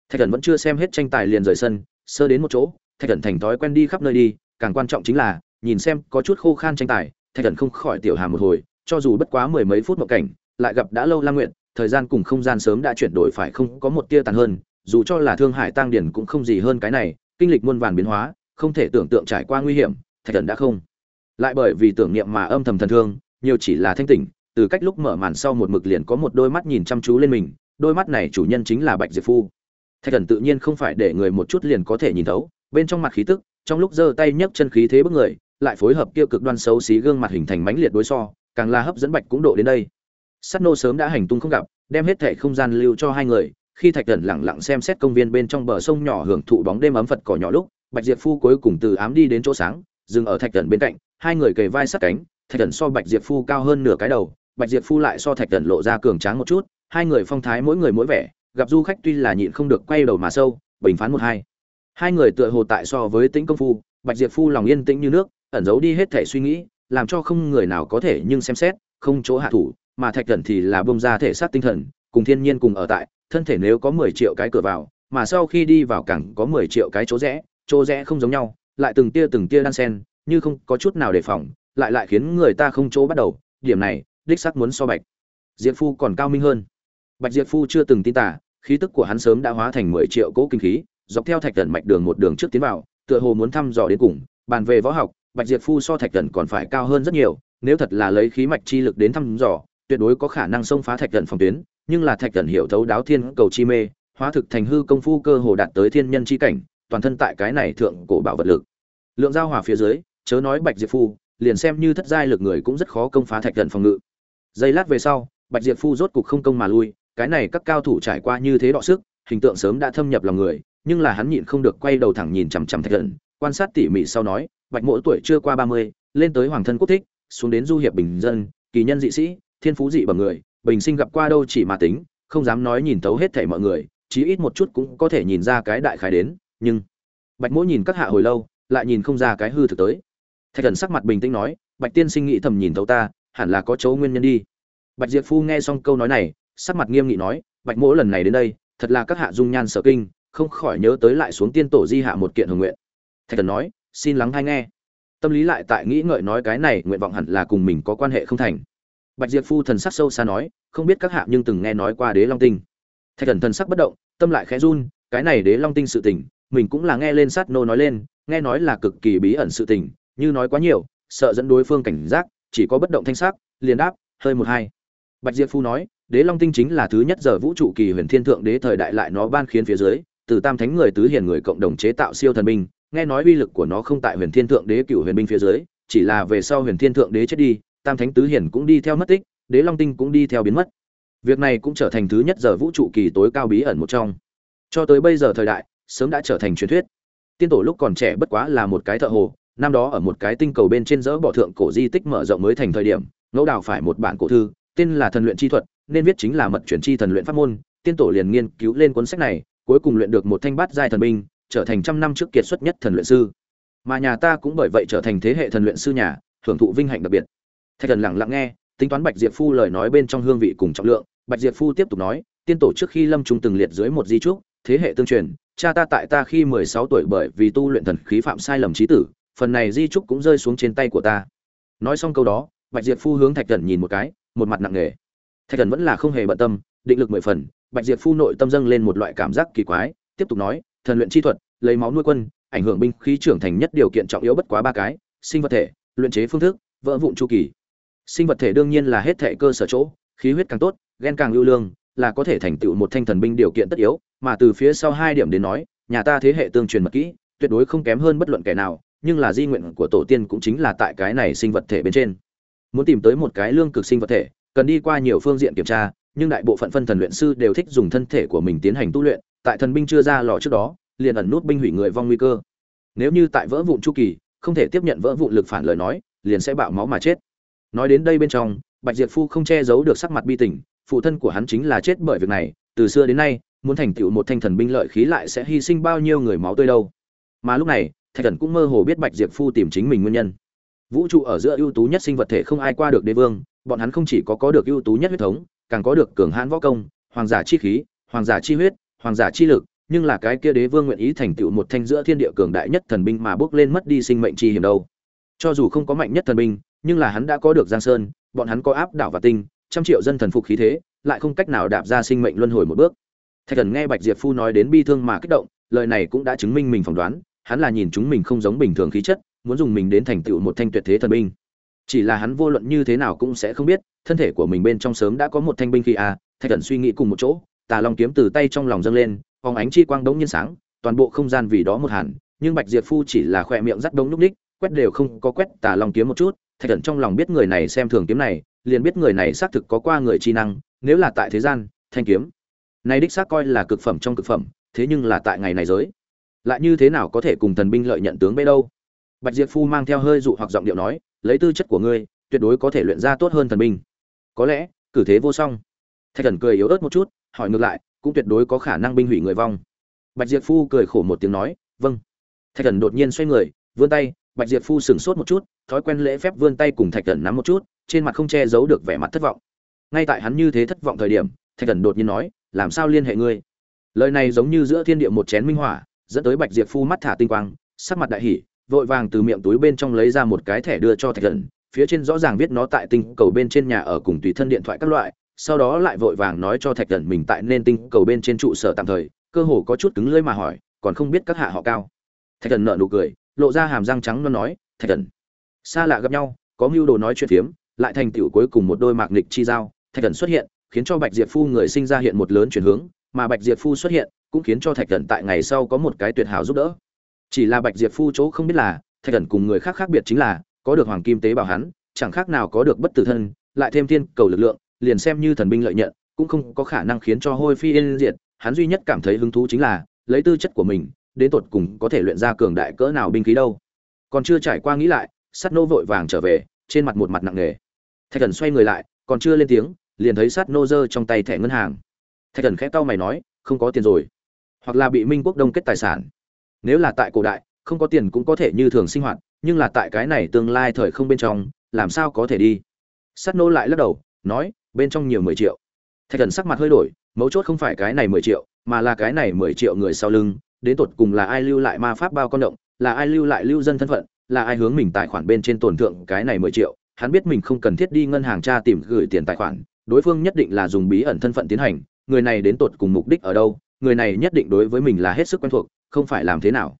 Thạch thần vẫn chưa xem hết tranh tài liền rời sân, sơ đến một chỗ, thạch thần thành thói quen đi khắp nơi đi, càng quan trọng chính là, nhìn xem có chút khô khan tranh tài, thạch thần không khỏi tiểu hàm một hồi, cho dù bất quá mười mấy phút một cảnh, lại gặp đã lâu la nguyện thời gian cùng không gian sớm đã chuyển đổi phải không có một tia tàn hơn, dù cho là thương hải tăng điển cũng không gì hơn cái này, kinh lịch muôn vàn biến hóa, không thể tưởng tượng trải qua nguy hiểm, thạch thần đã không lại bởi vì tưởng niệm mà âm thầm thần thương, nhiều chỉ là thanh tỉnh, từ cách lúc mở màn sau một mực liền có một đôi mắt nhìn chăm chú lên mình, đôi mắt này chủ nhân chính là bạch diệp phu. Thạch thần tự nhiên không phải để người một chút liền có thể nhìn thấu, bên trong mặt khí tức, trong lúc giơ tay nhấc chân khí thế bức người, lại phối hợp kia cực đoan xấu xí gương mặt hình thành mãnh liệt đối so, càng là hấp dẫn bạch cũng độ đến đây. Sắt nô sớm đã hành tung không gặp, đem hết thệ không gian lưu cho hai người, khi thạch thần lẳng lặng xem xét công viên bên trong bờ sông nhỏ hưởng thụ bóng đêm ấm phật cỏ nhỏ lúc, bạch diệp phu cuối cùng từ ám đi đến chỗ sáng, dừng ở thạch thần bên cạnh hai người kề vai sát cánh, thạch thần so bạch diệp phu cao hơn nửa cái đầu, bạch diệp phu lại so thạch thần lộ ra cường tráng một chút, hai người phong thái mỗi người mỗi vẻ, gặp du khách tuy là nhịn không được quay đầu mà sâu, bình phán một hai. Hai người tựa hồ tại so với tĩnh công phu, bạch diệp phu lòng yên tĩnh như nước, ẩn giấu đi hết thể suy nghĩ, làm cho không người nào có thể nhưng xem xét, không chỗ hạ thủ, mà thạch thần thì là bông ra thể xác tinh thần, cùng thiên nhiên cùng ở tại, thân thể nếu có mười triệu cái cửa vào, mà sau khi đi vào cảng có mười triệu cái chỗ rẽ chỗ rẽ không giống nhau, lại từng tia từng tia đan sen như không có chút nào đề phòng, lại lại khiến người ta không chỗ bắt đầu, điểm này, đích xác muốn so bạch. Diệp phu còn cao minh hơn. Bạch diệp phu chưa từng tin tả khí tức của hắn sớm đã hóa thành mười triệu cỗ kinh khí, dọc theo thạch thần mạch đường một đường trước tiến vào, tựa hồ muốn thăm dò đến cùng, bàn về võ học, bạch diệp phu so thạch thần còn phải cao hơn rất nhiều, nếu thật là lấy khí mạch chi lực đến thăm dò, tuyệt đối có khả năng xông phá thạch thần phòng tuyến, nhưng là thạch thần hiểu thấu đáo thiên cầu chi mê, hóa thực thành hư công phu cơ hồ đạt tới thiên nhân chi cảnh, toàn thân tại cái này thượng cổ bảo vật lực. Lượng giao hòa phía dưới chớ nói bạch diệp phu, liền xem như thất giai lực người cũng rất khó công phá thạch thần phòng ngự. Giây lát về sau, bạch diệp phu rốt cục không công mà lui, cái này các cao thủ trải qua như thế đọ sức, hình tượng sớm đã thâm nhập lòng người, nhưng là hắn nhịn không được quay đầu thẳng nhìn chằm chằm thạch thần, quan sát tỉ mỉ sau nói, bạch mỗi tuổi chưa qua ba mươi, lên tới hoàng thân quốc thích, xuống đến du hiệp bình dân, kỳ nhân dị sĩ, thiên phú dị bằng người, bình sinh gặp qua đâu chỉ mà tính, không dám nói nhìn thấu hết thảy mọi người, chí ít một chút cũng có thể nhìn ra cái đại khái đến, nhưng bạch mỗi nhìn các hạ hồi lâu, lại nhìn không ra cái hư thực tới thạch thần sắc mặt bình tĩnh nói, bạch tiên sinh nghĩ thầm nhìn thấu ta, hẳn là có chỗ nguyên nhân đi. Bạch diệp phu nghe xong câu nói này, sắc mặt nghiêm nghị nói, bạch mỗi lần này đến đây, thật là các hạ dung nhan sở kinh, không khỏi nhớ tới lại xuống tiên tổ di hạ một kiện hưởng nguyện. Thạch thần nói, xin lắng hay nghe. Tâm lý lại tại nghĩ ngợi nói cái này nguyện vọng hẳn là cùng mình có quan hệ không thành. Bạch diệp phu thần sắc sâu xa nói, không biết các hạ nhưng từng nghe nói qua đế long tinh. Thạch thần thần sắc bất động, tâm lại khẽ run, cái này đế long tinh sự tình, mình cũng là nghe lên sát nô nói lên, nghe nói là cực kỳ bí ẩn sự tình như nói quá nhiều, sợ dẫn đối phương cảnh giác, chỉ có bất động thanh sắc, liền đáp, hơi một hai. Bạch diệp phu nói, đế long tinh chính là thứ nhất giờ vũ trụ kỳ huyền thiên thượng đế thời đại lại nó ban khiến phía dưới, từ tam thánh người tứ hiền người cộng đồng chế tạo siêu thần binh, nghe nói uy lực của nó không tại huyền thiên thượng đế cựu huyền binh phía dưới, chỉ là về sau huyền thiên thượng đế chết đi, tam thánh tứ hiền cũng đi theo mất tích, đế long tinh cũng đi theo biến mất. Việc này cũng trở thành thứ nhất giờ vũ trụ kỳ tối cao bí ẩn một trong. Cho tới bây giờ thời đại, sớm đã trở thành truyền thuyết. Tiên tổ lúc còn trẻ bất quá là một cái thợ hồ năm đó ở một cái tinh cầu bên trên dỡ bỏ thượng cổ di tích mở rộng mới thành thời điểm, ngẫu đào phải một bản cổ thư, tên là thần luyện chi thuật, nên viết chính là mật chuyển chi thần luyện pháp môn. Tiên tổ liền nghiên cứu lên cuốn sách này, cuối cùng luyện được một thanh bát giai thần binh, trở thành trăm năm trước kiệt xuất nhất thần luyện sư. Mà nhà ta cũng bởi vậy trở thành thế hệ thần luyện sư nhà, hưởng thụ vinh hạnh đặc biệt. Thạch thần lặng lặng nghe, tính toán bạch diệp phu lời nói bên trong hương vị cùng trọng lượng. Bạch diệp phu tiếp tục nói, tiên tổ trước khi lâm trung từng liệt dưới một di trúc, thế hệ tương truyền, cha ta tại ta khi mười sáu tuổi bởi vì tu luyện thần khí phạm sai lầm trí tử phần này di trúc cũng rơi xuống trên tay của ta. Nói xong câu đó, bạch diệp phu hướng thạch thần nhìn một cái, một mặt nặng nề. Thạch thần vẫn là không hề bận tâm, định lực mười phần, bạch diệp phu nội tâm dâng lên một loại cảm giác kỳ quái, tiếp tục nói, thần luyện chi thuật, lấy máu nuôi quân, ảnh hưởng binh khí trưởng thành nhất điều kiện trọng yếu bất quá ba cái, sinh vật thể, luyện chế phương thức, vỡ vụn chu kỳ. Sinh vật thể đương nhiên là hết thể cơ sở chỗ, khí huyết càng tốt ghen càng lưu lương, là có thể thành tựu một thanh thần binh điều kiện tất yếu, mà từ phía sau hai điểm đến nói, nhà ta thế hệ tương truyền mật kỹ, tuyệt đối không kém hơn bất luận kẻ nào nhưng là di nguyện của tổ tiên cũng chính là tại cái này sinh vật thể bên trên. Muốn tìm tới một cái lương cực sinh vật thể, cần đi qua nhiều phương diện kiểm tra, nhưng đại bộ phận phân thần luyện sư đều thích dùng thân thể của mình tiến hành tu luyện, tại thần binh chưa ra lò trước đó, liền ẩn nút binh hủy người vong nguy cơ. Nếu như tại vỡ vụn chu kỳ, không thể tiếp nhận vỡ vụn lực phản lời nói, liền sẽ bạo máu mà chết. Nói đến đây bên trong, bạch diệp phu không che giấu được sắc mặt bi tình, phụ thân của hắn chính là chết bởi việc này, từ xưa đến nay, muốn thành tựu một thanh thần binh lợi khí lại sẽ hy sinh bao nhiêu người máu tươi đâu. Mà lúc này thạch thần cũng mơ hồ biết bạch diệp phu tìm chính mình nguyên nhân. Vũ trụ ở giữa ưu tú nhất sinh vật thể không ai qua được đế vương, bọn hắn không chỉ có có được ưu tú nhất huyết thống, càng có được cường hãn võ công, hoàng giả chi khí, hoàng giả chi huyết, hoàng giả chi lực, nhưng là cái kia đế vương nguyện ý thành tựu một thanh giữa thiên địa cường đại nhất thần binh mà bước lên mất đi sinh mệnh chi hiểm đâu. Cho dù không có mạnh nhất thần binh, nhưng là hắn đã có được giang sơn, bọn hắn có áp đảo và tinh, trăm triệu dân thần phục khí thế, lại không cách nào đạp ra sinh mệnh luân hồi một bước. Thạch thần nghe bạch diệp phu nói đến bi thương mà kích động, lời này cũng đã chứng minh mình phỏng đoán hắn là nhìn chúng mình không giống bình thường khí chất, muốn dùng mình đến thành tựu một thanh tuyệt thế thần binh. Chỉ là hắn vô luận như thế nào cũng sẽ không biết, thân thể của mình bên trong sớm đã có một thanh binh khí a à, thạch Cẩn suy nghĩ cùng một chỗ, tà long kiếm từ tay trong lòng dâng lên, phóng ánh chi quang đống nhiên sáng, toàn bộ không gian vì đó một hẳn, nhưng bạch diệp phu chỉ là khẽ miệng rắc đống lúc ních, quét đều không có quét tà long kiếm một chút, thạch Cẩn trong lòng biết người này xem thường kiếm này, liền biết người này xác thực có qua người chi năng, nếu là tại thế gian, thanh kiếm này đích xác coi là cực phẩm trong cực phẩm, thế nhưng là tại ngày này giới lại như thế nào có thể cùng thần binh lợi nhận tướng bê đâu? Bạch diệp phu mang theo hơi dụ hoặc giọng điệu nói, lấy tư chất của ngươi, tuyệt đối có thể luyện ra tốt hơn thần binh. Có lẽ, cử thế vô song. Thạch thần cười yếu ớt một chút, hỏi ngược lại, cũng tuyệt đối có khả năng binh hủy người vong. Bạch diệp phu cười khổ một tiếng nói vâng. Thạch thần đột nhiên xoay người, vươn tay, bạch diệp phu sửng sốt một chút, thói quen lễ phép vươn tay cùng thạch thần nắm một chút, trên mặt không che giấu được vẻ mặt thất vọng. Ngay tại hắn như thế thất vọng thời điểm, thạch thần đột nhiên nói, làm sao liên hệ ngươi? Lời này giống như giữa thiên địa một chén minh hỏa dẫn tới bạch diệp phu mắt thả tinh quang, sắc mặt đại hỉ, vội vàng từ miệng túi bên trong lấy ra một cái thẻ đưa cho thạch thần, phía trên rõ ràng viết nó tại tinh cầu bên trên nhà ở cùng tùy thân điện thoại các loại, sau đó lại vội vàng nói cho thạch thần mình tại nên tinh cầu bên trên trụ sở tạm thời, cơ hồ có chút cứng lưỡi mà hỏi, còn không biết các hạ họ cao. Thạch thần nợ nụ cười, lộ ra hàm răng trắng nó nói, thạch thần, xa lạ gặp nhau, có mưu đồ nói chuyện phiếm, lại thành tựu cuối cùng một đôi mạc nghịch chi giao. Thạch thần xuất hiện, khiến cho bạch diệp phu người sinh ra hiện một lớn chuyển hướng mà bạch diệp phu xuất hiện, cũng khiến cho thạch thần tại ngày sau có một cái tuyệt hảo giúp đỡ. Chỉ là bạch diệp phu chỗ không biết là, thạch thần cùng người khác khác biệt chính là, có được hoàng kim tế bảo hắn, chẳng khác nào có được bất tử thân, lại thêm thiên cầu lực lượng, liền xem như thần binh lợi nhận, cũng không có khả năng khiến cho hôi phi yên diệt. Hắn duy nhất cảm thấy hứng thú chính là, lấy tư chất của mình, đến tột cùng có thể luyện ra cường đại cỡ nào binh khí đâu. Còn chưa trải qua nghĩ lại, sát nô vội vàng trở về, trên mặt một mặt nặng nề. Thạch thần xoay người lại, còn chưa lên tiếng, liền thấy sát nô giơ trong tay thẻ ngân hàng thạch thần khẽ cau mày nói, không có tiền rồi. Hoặc là bị minh quốc đông kết tài sản. Nếu là tại cổ đại, không có tiền cũng có thể như thường sinh hoạt, nhưng là tại cái này tương lai thời không bên trong, làm sao có thể đi? Sắt nô lại lắc đầu, nói, bên trong nhiều mười triệu. Thạch thần sắc mặt hơi đổi, mấu chốt không phải cái này mười triệu, mà là cái này mười triệu người sau lưng, đến tột cùng là ai lưu lại ma pháp bao con động, là ai lưu lại lưu dân thân phận, là ai hướng mình tài khoản bên trên tổn thượng cái này mười triệu. Hắn biết mình không cần thiết đi ngân hàng tra tìm gửi tiền tài khoản, đối phương nhất định là dùng bí ẩn thân phận tiến hành người này đến tột cùng mục đích ở đâu, người này nhất định đối với mình là hết sức quen thuộc, không phải làm thế nào.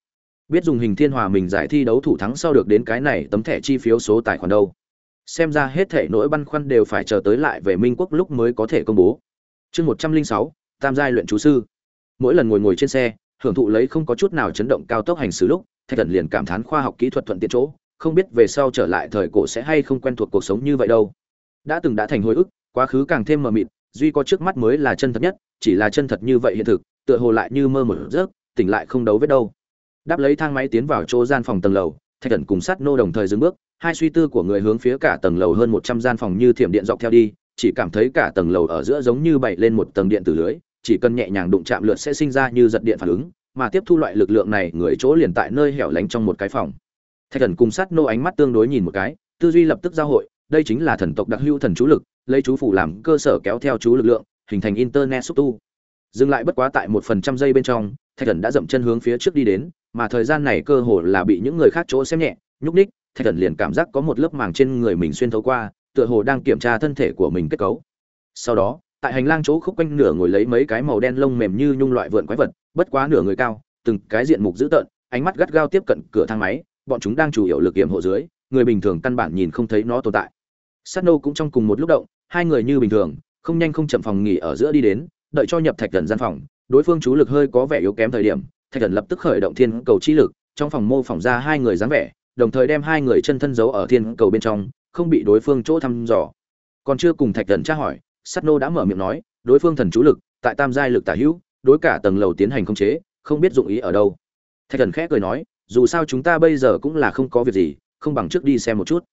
Biết dùng hình thiên hòa mình giải thi đấu thủ thắng sau được đến cái này tấm thẻ chi phiếu số tài khoản đâu. Xem ra hết thể nỗi băn khoăn đều phải chờ tới lại về minh quốc lúc mới có thể công bố. Chương một trăm linh sáu, tam giai luyện chú sư. Mỗi lần ngồi ngồi trên xe, hưởng thụ lấy không có chút nào chấn động cao tốc hành xử lúc, thạch thần liền cảm thán khoa học kỹ thuật thuận tiện chỗ, không biết về sau trở lại thời cổ sẽ hay không quen thuộc cuộc sống như vậy đâu. Đã từng đã thành hồi ức, quá khứ càng thêm mờ mịt duy có trước mắt mới là chân thật nhất, chỉ là chân thật như vậy hiện thực, tựa hồ lại như mơ một giấc tỉnh lại không đấu vết đâu. Đáp lấy thang máy tiến vào chỗ gian phòng tầng lầu, thạch thần cùng sát nô đồng thời dừng bước, hai suy tư của người hướng phía cả tầng lầu hơn một trăm gian phòng như thiểm điện dọc theo đi, chỉ cảm thấy cả tầng lầu ở giữa giống như bậy lên một tầng điện từ lưới, chỉ cần nhẹ nhàng đụng chạm lượt sẽ sinh ra như giật điện phản ứng, mà tiếp thu loại lực lượng này, người chỗ liền tại nơi hẻo lánh trong một cái phòng. Thạch thần cùng sát nô ánh mắt tương đối nhìn một cái, tư duy lập tức giao hội, đây chính là thần tộc đặc hữu thần chú lực lấy chú phủ làm cơ sở kéo theo chú lực lượng, hình thành internet xúc tu. Dừng lại bất quá tại một phần trăm giây bên trong, thạch thần đã dậm chân hướng phía trước đi đến, mà thời gian này cơ hồ là bị những người khác chỗ xem nhẹ, nhúc ních thạch thần liền cảm giác có một lớp màng trên người mình xuyên thấu qua, tựa hồ đang kiểm tra thân thể của mình kết cấu. Sau đó, tại hành lang chỗ khúc quanh nửa ngồi lấy mấy cái màu đen lông mềm như nhung loại vượn quái vật, bất quá nửa người cao, từng cái diện mục dữ tợn, ánh mắt gắt gao tiếp cận cửa thang máy, bọn chúng đang chủ yếu lực kiểm hộ dưới, người bình thường căn bản nhìn không thấy nó tồn tại. Sát nô cũng trong cùng một lúc động hai người như bình thường, không nhanh không chậm phòng nghỉ ở giữa đi đến, đợi cho nhập thạch thần gian phòng, đối phương chú lực hơi có vẻ yếu kém thời điểm, thạch thần lập tức khởi động thiên cầu chi lực, trong phòng mô phỏng ra hai người dáng vẻ, đồng thời đem hai người chân thân giấu ở thiên cầu bên trong, không bị đối phương chỗ thăm dò. Còn chưa cùng thạch thần tra hỏi sắt nô đã mở miệng nói, đối phương thần chú lực, tại tam giai lực tả hữu, đối cả tầng lầu tiến hành khống chế, không biết dụng ý ở đâu. Thạch thần khẽ cười nói, dù sao chúng ta bây giờ cũng là không có việc gì, không bằng trước đi xem một chút.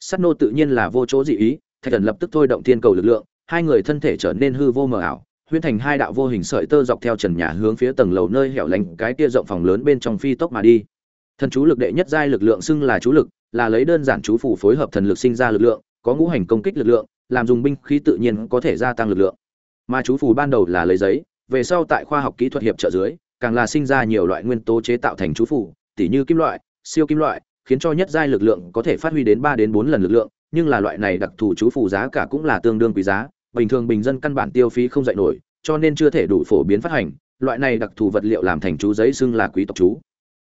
Sắt nô tự nhiên là vô chỗ dị ý thạch thần lập tức thôi động thiên cầu lực lượng, hai người thân thể trở nên hư vô mờ ảo, huyễn thành hai đạo vô hình sợi tơ dọc theo trần nhà hướng phía tầng lầu nơi hẻo lánh cái kia rộng phòng lớn bên trong phi tốc mà đi. Thần chú lực đệ nhất giai lực lượng xưng là chú lực, là lấy đơn giản chú phủ phối hợp thần lực sinh ra lực lượng, có ngũ hành công kích lực lượng, làm dùng binh khí tự nhiên có thể gia tăng lực lượng. Mà chú phủ ban đầu là lấy giấy, về sau tại khoa học kỹ thuật hiệp trợ dưới, càng là sinh ra nhiều loại nguyên tố chế tạo thành chú phủ tỉ như kim loại, siêu kim loại, khiến cho nhất giai lực lượng có thể phát huy đến ba đến bốn lần lực lượng nhưng là loại này đặc thù chú phủ giá cả cũng là tương đương quý giá, bình thường bình dân căn bản tiêu phí không dậy nổi, cho nên chưa thể đủ phổ biến phát hành, loại này đặc thù vật liệu làm thành chú giấy xưng là quý tộc chú.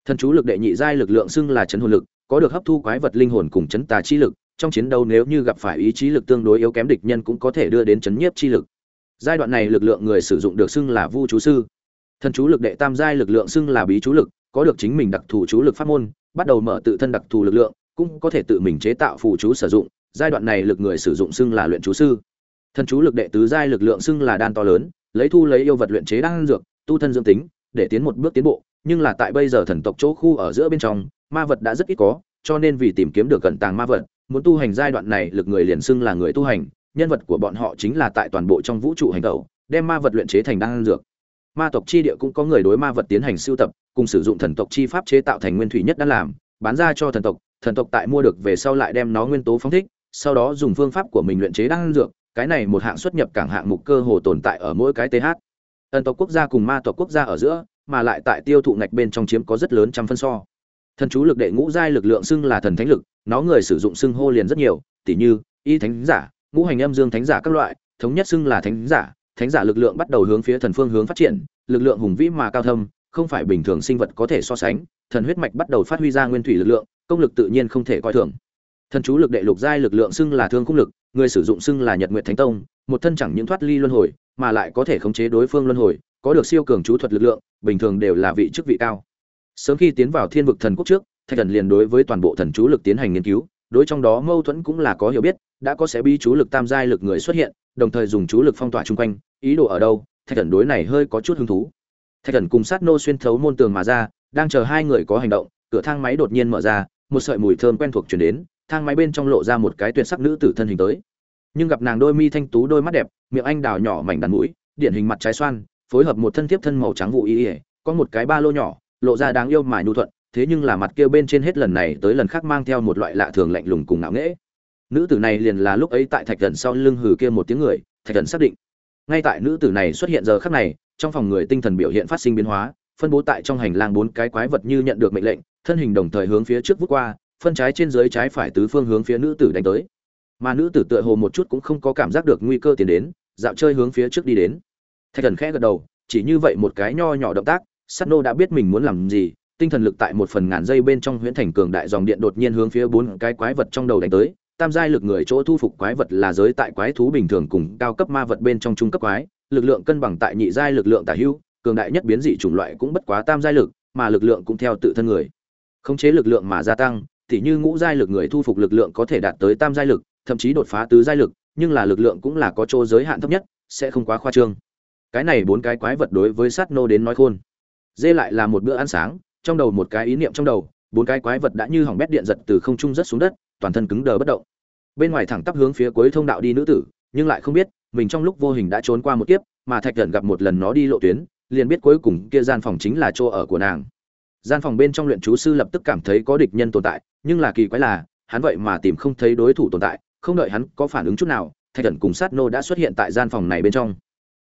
Thần chú lực đệ nhị giai lực lượng xưng là chấn hồn lực, có được hấp thu quái vật linh hồn cùng chấn tà chi lực, trong chiến đấu nếu như gặp phải ý chí lực tương đối yếu kém địch nhân cũng có thể đưa đến chấn nhiếp chi lực. Giai đoạn này lực lượng người sử dụng được xưng là vu chú sư. Thần chú lực đệ tam giai lực lượng xưng là bí chú lực, có được chính mình đặc thù chú lực pháp môn, bắt đầu mở tự thân đặc thù lực lượng cũng có thể tự mình chế tạo phù chú sử dụng, giai đoạn này lực người sử dụng xưng là luyện chú sư. Thần chú lực đệ tứ giai lực lượng xưng là đan to lớn, lấy thu lấy yêu vật luyện chế đan dược, tu thân dương tính, để tiến một bước tiến bộ, nhưng là tại bây giờ thần tộc chỗ khu ở giữa bên trong, ma vật đã rất ít có, cho nên vì tìm kiếm được cẩn tàng ma vật, muốn tu hành giai đoạn này lực người liền xưng là người tu hành, nhân vật của bọn họ chính là tại toàn bộ trong vũ trụ hành tẩu, đem ma vật luyện chế thành đan dược. Ma tộc chi địa cũng có người đối ma vật tiến hành sưu tập, cùng sử dụng thần tộc chi pháp chế tạo thành nguyên thủy nhất đã làm, bán ra cho thần tộc thần tộc tại mua được về sau lại đem nó nguyên tố phóng thích, sau đó dùng phương pháp của mình luyện chế đan dược, cái này một hạng xuất nhập cảng hạng mục cơ hồ tồn tại ở mỗi cái th thần tộc quốc gia cùng ma tộc quốc gia ở giữa, mà lại tại tiêu thụ ngạch bên trong chiếm có rất lớn trăm phân so. Thần chú lực đệ ngũ giai lực lượng xưng là thần thánh lực, nó người sử dụng xưng hô liền rất nhiều, tỉ như, y thánh giả, ngũ hành âm dương thánh giả các loại, thống nhất xưng là thánh giả thánh giả lực lượng bắt đầu hướng phía thần phương hướng phát triển, lực lượng hùng vĩ mà cao thâm, không phải bình thường sinh vật có thể so sánh, thần huyết mạch bắt đầu phát huy ra nguyên thủy lực lượng công lực tự nhiên không thể coi thường. Thần chú lực đệ lục giai lực lượng xưng là thương cung lực, người sử dụng xưng là nhật nguyệt thánh tông, một thân chẳng những thoát ly luân hồi, mà lại có thể khống chế đối phương luân hồi, có được siêu cường chú thuật lực lượng, bình thường đều là vị chức vị cao. Sớm khi tiến vào thiên vực thần quốc trước, thạch thần liền đối với toàn bộ thần chú lực tiến hành nghiên cứu, đối trong đó mâu thuẫn cũng là có hiểu biết, đã có sẽ bi chú lực tam giai lực người xuất hiện, đồng thời dùng chú lực phong tỏa chung quanh, ý đồ ở đâu, thạch thần đối này hơi có chút hứng thú. Thạch thần cùng sát nô xuyên thấu môn tường mà ra, đang chờ hai người có hành động, cửa thang máy đột nhiên mở ra một sợi mùi thơm quen thuộc chuyển đến, thang máy bên trong lộ ra một cái tuyệt sắc nữ tử thân hình tới. Nhưng gặp nàng đôi mi thanh tú, đôi mắt đẹp, miệng anh đào nhỏ mảnh đàn mũi, điển hình mặt trái xoan, phối hợp một thân thiếp thân màu trắng vụ y ỉa có một cái ba lô nhỏ, lộ ra đáng yêu mà nhu thuận, thế nhưng là mặt kia bên trên hết lần này tới lần khác mang theo một loại lạ thường lạnh lùng cùng ngạo nghễ. Nữ tử này liền là lúc ấy tại thạch thần sau lưng hừ kia một tiếng người, thạch thần xác định. Ngay tại nữ tử này xuất hiện giờ khắc này, trong phòng người tinh thần biểu hiện phát sinh biến hóa, phân bố tại trong hành lang bốn cái quái vật như nhận được mệnh lệnh thân hình đồng thời hướng phía trước vút qua, phân trái trên dưới trái phải tứ phương hướng phía nữ tử đánh tới. Mà nữ tử tựa hồ một chút cũng không có cảm giác được nguy cơ tiến đến, dạo chơi hướng phía trước đi đến. Thạch thần khẽ gật đầu, chỉ như vậy một cái nho nhỏ động tác sắt nô đã biết mình muốn làm gì, tinh thần lực tại một phần ngàn giây bên trong huyễn thành cường đại dòng điện đột nhiên hướng phía bốn cái quái vật trong đầu đánh tới. Tam giai lực người chỗ thu phục quái vật là giới tại quái thú bình thường cùng cao cấp ma vật bên trong trung cấp quái, lực lượng cân bằng tại nhị giai lực lượng tả hữu cường đại nhất biến dị chủng loại cũng bất quá tam giai lực, mà lực lượng cũng theo tự thân người khống chế lực lượng mà gia tăng thì như ngũ giai lực người thu phục lực lượng có thể đạt tới tam giai lực, thậm chí đột phá tứ giai lực, nhưng là lực lượng cũng là có chỗ giới hạn thấp nhất, sẽ không quá khoa trương. Cái này bốn cái quái vật đối với sát nô đến nói khôn. Dê lại là một bữa ăn sáng, trong đầu một cái ý niệm trong đầu, bốn cái quái vật đã như hỏng bét điện giật từ không trung rất xuống đất, toàn thân cứng đờ bất động. Bên ngoài thẳng tắp hướng phía cuối thông đạo đi nữ tử, nhưng lại không biết, mình trong lúc vô hình đã trốn qua một kiếp, mà thạch thần gặp một lần nó đi lộ tuyến, liền biết cuối cùng kia gian phòng chính là chỗ ở của nàng gian phòng bên trong luyện chú sư lập tức cảm thấy có địch nhân tồn tại, nhưng là kỳ quái là, hắn vậy mà tìm không thấy đối thủ tồn tại, không đợi hắn có phản ứng chút nào, thạch thần cùng sát nô đã xuất hiện tại gian phòng này bên trong.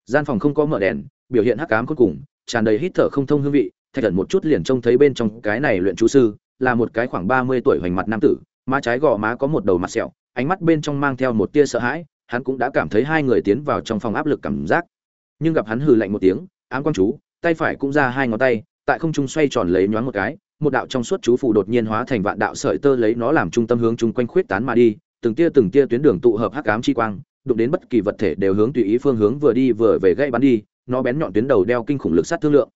Gian phòng không có mở đèn, biểu hiện hắc ám cuối cùng, tràn đầy hít thở không thông hương vị, thạch thần một chút liền trông thấy bên trong cái này luyện chú sư, là một cái khoảng ba mươi tuổi hoành mặt nam tử, má trái gò má có một đầu mặt sẹo, ánh mắt bên trong mang theo một tia sợ hãi, hắn cũng đã cảm thấy hai người tiến vào trong phòng áp lực cảm giác. Nhưng gặp hắn hừ lạnh một tiếng, ám quang chú, tay phải cũng ra hai ngón tay tại không trung xoay tròn lấy nhoáng một cái, một đạo trong suốt chú phù đột nhiên hóa thành vạn đạo sợi tơ lấy nó làm trung tâm hướng chung quanh khuyết tán mà đi, từng tia từng tia tuyến đường tụ hợp hắc ám chi quang, đụng đến bất kỳ vật thể đều hướng tùy ý phương hướng vừa đi vừa về gây bắn đi, nó bén nhọn tuyến đầu đeo kinh khủng lực sát thương lượng.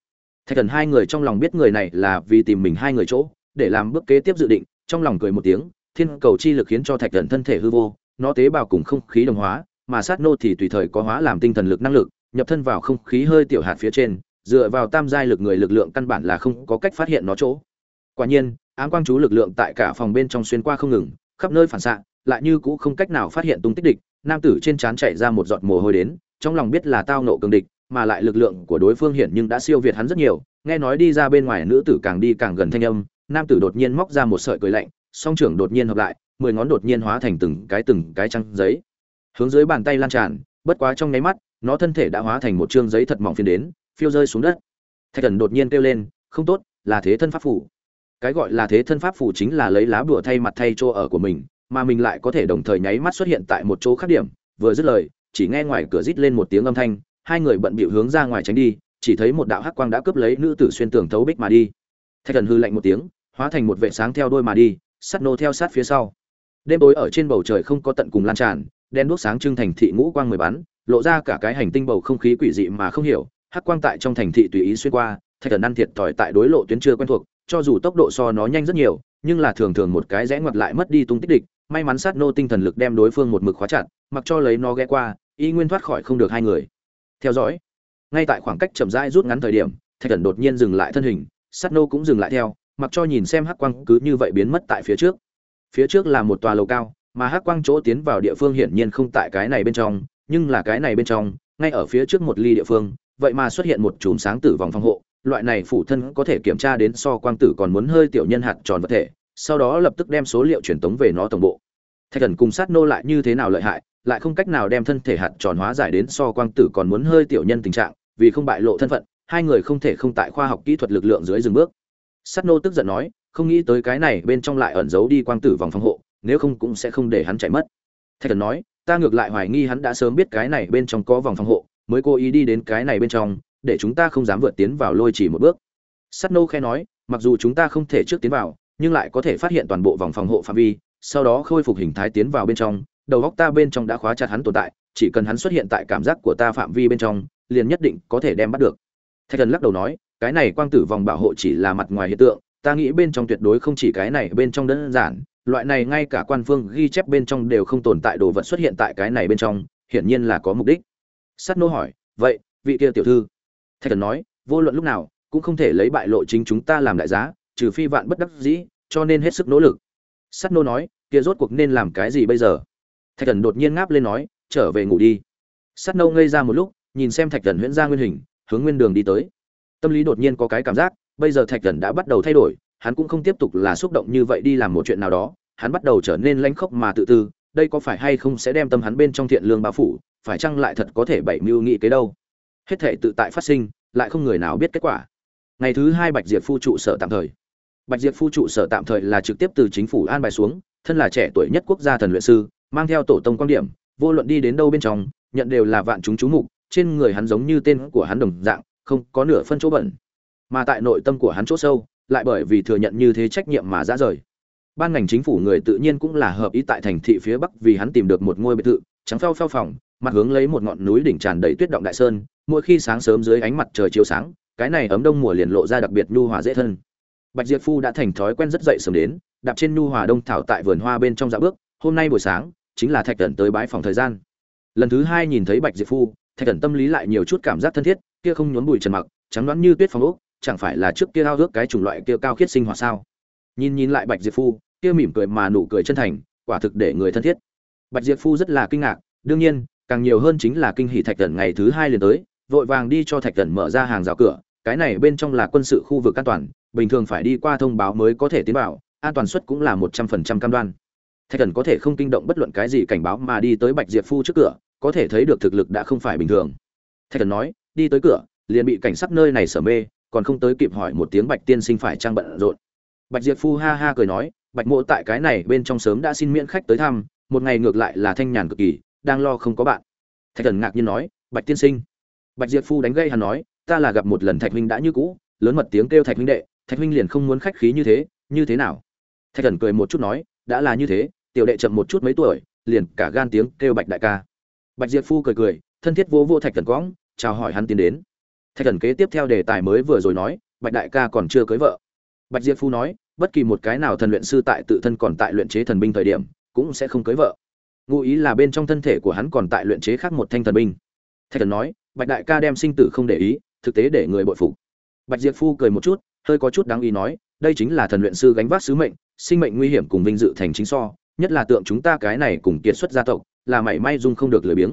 Thạch thần hai người trong lòng biết người này là vì tìm mình hai người chỗ, để làm bước kế tiếp dự định, trong lòng cười một tiếng, thiên cầu chi lực khiến cho thạch thần thân thể hư vô, nó tế bào cùng không khí đồng hóa, mà sát nô thì tùy thời có hóa làm tinh thần lực năng lực, nhập thân vào không khí hơi tiểu hạt phía trên dựa vào tam giai lực người lực lượng căn bản là không có cách phát hiện nó chỗ. Quả nhiên, ám quang chú lực lượng tại cả phòng bên trong xuyên qua không ngừng, khắp nơi phản xạ, lại như cũ không cách nào phát hiện tung tích địch, nam tử trên trán chạy ra một giọt mồ hôi đến, trong lòng biết là tao nộ cường địch, mà lại lực lượng của đối phương hiện nhưng đã siêu việt hắn rất nhiều, nghe nói đi ra bên ngoài nữ tử càng đi càng gần thanh âm, nam tử đột nhiên móc ra một sợi cười lạnh, song trưởng đột nhiên hợp lại, mười ngón đột nhiên hóa thành từng cái từng cái trăng giấy. Hướng dưới bàn tay lan tràn, bất quá trong nháy mắt, nó thân thể đã hóa thành một chương giấy thật mỏng phiên đến phiêu rơi xuống đất. Thạch thần đột nhiên kêu lên, không tốt, là thế thân pháp phủ cái gọi là thế thân pháp phủ chính là lấy lá bùa thay mặt thay chỗ ở của mình, mà mình lại có thể đồng thời nháy mắt xuất hiện tại một chỗ khác điểm. Vừa dứt lời, chỉ nghe ngoài cửa rít lên một tiếng âm thanh, hai người bận bịu hướng ra ngoài tránh đi, chỉ thấy một đạo hắc quang đã cướp lấy nữ tử xuyên tường thấu bích mà đi. Thạch thần hư lạnh một tiếng, hóa thành một vệ sáng theo đôi mà đi sắt nô theo sát phía sau. Đêm tối ở trên bầu trời không có tận cùng lan tràn đen đuốc sáng trưng thành thị ngũ quang mười bắn, lộ ra cả cái hành tinh bầu không khí quỷ dị mà không hiểu hắc quang tại trong thành thị tùy ý xuyên qua, thạch thần ăn thiệt thòi tại đối lộ tuyến chưa quen thuộc, cho dù tốc độ so nó nhanh rất nhiều, nhưng là thường thường một cái rẽ ngoặt lại mất đi tung tích địch, may mắn sát nô tinh thần lực đem đối phương một mực khóa chặt, mặc cho lấy nó ghé qua, y nguyên thoát khỏi không được hai người. Theo dõi, ngay tại khoảng cách chậm rãi rút ngắn thời điểm, thạch thần đột nhiên dừng lại thân hình, sát nô cũng dừng lại theo, mặc cho nhìn xem hắc quang cứ như vậy biến mất tại phía trước. Phía trước là một tòa lầu cao, mà hắc quang chỗ tiến vào địa phương hiển nhiên không tại cái này bên trong, nhưng là cái này bên trong, ngay ở phía trước một ly địa phương vậy mà xuất hiện một chùm sáng tử vòng phòng hộ, loại này phủ thân có thể kiểm tra đến so quang tử còn muốn hơi tiểu nhân hạt tròn vật thể, sau đó lập tức đem số liệu truyền tống về nó tổng bộ. Thạch thần cùng sát nô lại như thế nào lợi hại, lại không cách nào đem thân thể hạt tròn hóa giải đến so quang tử còn muốn hơi tiểu nhân tình trạng, vì không bại lộ thân phận, hai người không thể không tại khoa học kỹ thuật lực lượng dưới dừng bước. Sát nô tức giận nói, không nghĩ tới cái này bên trong lại ẩn giấu đi quang tử vòng phòng hộ, nếu không cũng sẽ không để hắn chạy mất. Thạch thần nói, ta ngược lại hoài nghi hắn đã sớm biết cái này bên trong có vòng phòng hộ mới cố ý đi đến cái này bên trong, để chúng ta không dám vượt tiến vào lôi chỉ một bước. Sắt nô khe nói, mặc dù chúng ta không thể trước tiến vào, nhưng lại có thể phát hiện toàn bộ vòng phòng hộ phạm vi, sau đó khôi phục hình thái tiến vào bên trong, đầu góc ta bên trong đã khóa chặt hắn tồn tại, chỉ cần hắn xuất hiện tại cảm giác của ta phạm vi bên trong, liền nhất định có thể đem bắt được. Thạch thần lắc đầu nói, cái này quang tử vòng bảo hộ chỉ là mặt ngoài hiện tượng, ta nghĩ bên trong tuyệt đối không chỉ cái này, bên trong đơn giản, loại này ngay cả quan phương ghi chép bên trong đều không tồn tại đồ vật xuất hiện tại cái này bên trong, hiển nhiên là có mục đích sắt nô hỏi, vậy, vị kia tiểu thư? Thạch thần nói, vô luận lúc nào, cũng không thể lấy bại lộ chính chúng ta làm đại giá, trừ phi vạn bất đắc dĩ, cho nên hết sức nỗ lực. Sắt nô nói, kia rốt cuộc nên làm cái gì bây giờ? Thạch thần đột nhiên ngáp lên nói, trở về ngủ đi. Sắt nô ngây ra một lúc, nhìn xem thạch thần huyễn ra nguyên hình, hướng nguyên đường đi tới. Tâm lý đột nhiên có cái cảm giác, bây giờ thạch thần đã bắt đầu thay đổi, hắn cũng không tiếp tục là xúc động như vậy đi làm một chuyện nào đó, hắn bắt đầu trở nên lãnh khốc mà tự tư, đây có phải hay không sẽ đem tâm hắn bên trong thiện lương bao phủ phải chăng lại thật có thể bảy mưu nghị kế đâu? Hết thể tự tại phát sinh, lại không người nào biết kết quả. Ngày thứ hai bạch diệp phu trụ sở tạm thời. Bạch diệp phu trụ sở tạm thời là trực tiếp từ chính phủ an bài xuống, thân là trẻ tuổi nhất quốc gia thần luyện sư, mang theo tổ tông quan điểm, vô luận đi đến đâu bên trong, nhận đều là vạn chúng chú mục, trên người hắn giống như tên của hắn đồng dạng, không có nửa phân chỗ bẩn. Mà tại nội tâm của hắn chỗ sâu, lại bởi vì thừa nhận như thế trách nhiệm mà ra rời. Ban ngành chính phủ người tự nhiên cũng là hợp ý tại thành thị phía bắc vì hắn tìm được một ngôi biệt thự, trắng phao phao phòng mặt hướng lấy một ngọn núi đỉnh tràn đầy tuyết động đại sơn, mỗi khi sáng sớm dưới ánh mặt trời chiếu sáng, cái này ấm đông mùa liền lộ ra đặc biệt nhu hòa dễ thân. Bạch diệp phu đã thành thói quen rất dậy sớm đến, đạp trên nhu hòa đông thảo tại vườn hoa bên trong dạ bước, hôm nay buổi sáng, chính là thạch cẩn tới bãi phòng thời gian. Lần thứ hai nhìn thấy bạch diệp phu, thạch cẩn tâm lý lại nhiều chút cảm giác thân thiết, kia không nhốn bụi trần mặc, trắng đoán như tuyết phòng ốc, chẳng phải là trước kia ao ước cái chủng loại kia cao khiết sinh hoạt sao? Nhìn nhìn lại bạch diệp phu, kia mỉm cười mà nụ cười chân thành, quả thực để người thân thiết. Bạch diệp phu rất là kinh ngạc, đương nhiên càng nhiều hơn chính là kinh hỷ thạch thần ngày thứ hai liền tới, vội vàng đi cho thạch thần mở ra hàng rào cửa, cái này bên trong là quân sự khu vực an toàn, bình thường phải đi qua thông báo mới có thể tiến vào, an toàn suất cũng là một trăm phần trăm cam đoan. Thạch thần có thể không kinh động bất luận cái gì cảnh báo mà đi tới bạch diệp phu trước cửa, có thể thấy được thực lực đã không phải bình thường. Thạch thần nói, đi tới cửa, liền bị cảnh sát nơi này sở mê, còn không tới kịp hỏi một tiếng bạch tiên sinh phải trang bận rộn. Bạch diệp phu ha ha cười nói, bạch mộ tại cái này bên trong sớm đã xin miễn khách tới thăm, một ngày ngược lại là thanh nhàn cực kỳ đang lo không có bạn. Thạch thần ngạc nhiên nói, bạch tiên sinh. Bạch diệp phu đánh gây hắn nói, ta là gặp một lần thạch huynh đã như cũ, lớn mật tiếng kêu thạch huynh đệ, thạch huynh liền không muốn khách khí như thế như thế nào? Thạch thần cười một chút nói, đã là như thế, tiểu đệ chậm một chút mấy tuổi, liền cả gan tiếng kêu bạch đại ca. Bạch diệp phu cười cười, thân thiết vô vô thạch thần quõng, chào hỏi hắn tiến đến. Thạch thần kế tiếp theo đề tài mới vừa rồi nói, bạch đại ca còn chưa cưới vợ. Bạch diệp phu nói, bất kỳ một cái nào thần luyện sư tại tự thân còn tại luyện chế thần binh thời điểm, cũng sẽ không cưới vợ ngụ ý là bên trong thân thể của hắn còn tại luyện chế khác một thanh thần binh. Thạch thần nói, bạch đại ca đem sinh tử không để ý, thực tế để người bội phục. Bạch diệp phu cười một chút, hơi có chút đáng ý nói, đây chính là thần luyện sư gánh vác sứ mệnh, sinh mệnh nguy hiểm cùng vinh dự thành chính so, nhất là tượng chúng ta cái này cùng kiệt xuất gia tộc, là mảy may dung không được lười biếng.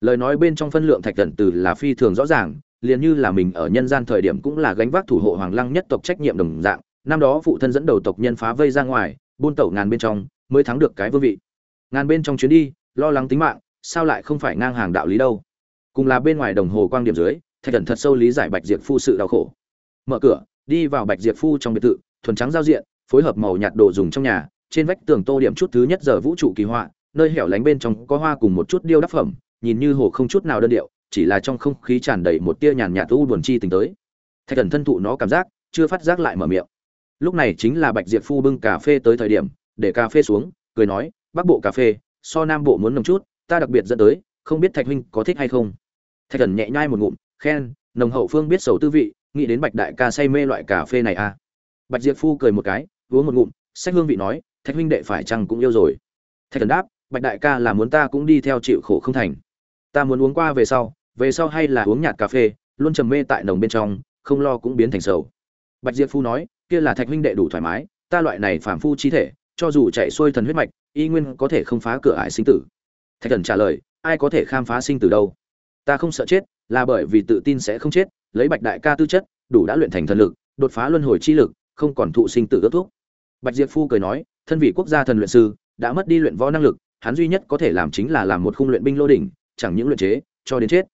Lời nói bên trong phân lượng thạch thần từ là phi thường rõ ràng, liền như là mình ở nhân gian thời điểm cũng là gánh vác thủ hộ hoàng lăng nhất tộc trách nhiệm đồng dạng, năm đó phụ thân dẫn đầu tộc nhân phá vây ra ngoài, buôn tẩu ngàn bên trong, mới thắng được cái vương vị ngàn bên trong chuyến đi, lo lắng tính mạng, sao lại không phải ngang hàng đạo lý đâu. Cùng là bên ngoài đồng hồ quang điểm dưới, thạch thần thật sâu lý giải bạch diệp phu sự đau khổ. Mở cửa, đi vào bạch diệp phu trong biệt thự, thuần trắng giao diện, phối hợp màu nhạt đồ dùng trong nhà, trên vách tường tô điểm chút thứ nhất giờ vũ trụ kỳ họa, nơi hẻo lánh bên trong có hoa cùng một chút điêu đắc phẩm, nhìn như hồ không chút nào đơn điệu, chỉ là trong không khí tràn đầy một tia nhàn nhạt u buồn chi tình tới. Thạch thần thân thụ nó cảm giác, chưa phát giác lại mở miệng. Lúc này chính là bạch diệp phu bưng cà phê tới thời điểm, để cà phê xuống, cười nói bắc bộ cà phê, so nam bộ muốn nồng chút, ta đặc biệt dẫn tới, không biết thạch huynh có thích hay không. Thạch thần nhẹ nhai một ngụm, khen, nồng hậu phương biết sầu tư vị, nghĩ đến bạch đại ca say mê loại cà phê này à? Bạch diệp phu cười một cái, uống một ngụm, sách hương vị nói, thạch huynh đệ phải chăng cũng yêu rồi? Thạch thần đáp, bạch đại ca là muốn ta cũng đi theo chịu khổ không thành. Ta muốn uống qua về sau về sau hay là uống nhạt cà phê, luôn trầm mê tại nồng bên trong, không lo cũng biến thành sầu. Bạch diệp phu nói, kia là thạch huynh đệ đủ thoải mái, ta loại này phàm phu chi thể, cho dù chạy xuôi thần huyết mạch y nguyên có thể không phá cửa ải sinh tử. Thạch thần trả lời, ai có thể khám phá sinh tử đâu? Ta không sợ chết, là bởi vì tự tin sẽ không chết, lấy bạch đại ca tư chất, đủ đã luyện thành thần lực, đột phá luân hồi chi lực, không còn thụ sinh tử ước thuốc bạch diệp phu cười nói, thân vị quốc gia thần luyện sư, đã mất đi luyện võ năng lực, hắn duy nhất có thể làm chính là làm một khung luyện binh lô đỉnh, chẳng những luyện chế, cho đến chết.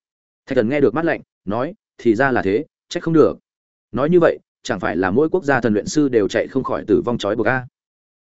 Thạch thần nghe được mắt lạnh, nói, thì ra là thế, trách không được. Nói như vậy, chẳng phải là mỗi quốc gia thần luyện sư đều chạy không khỏi tử vong trói buộc a?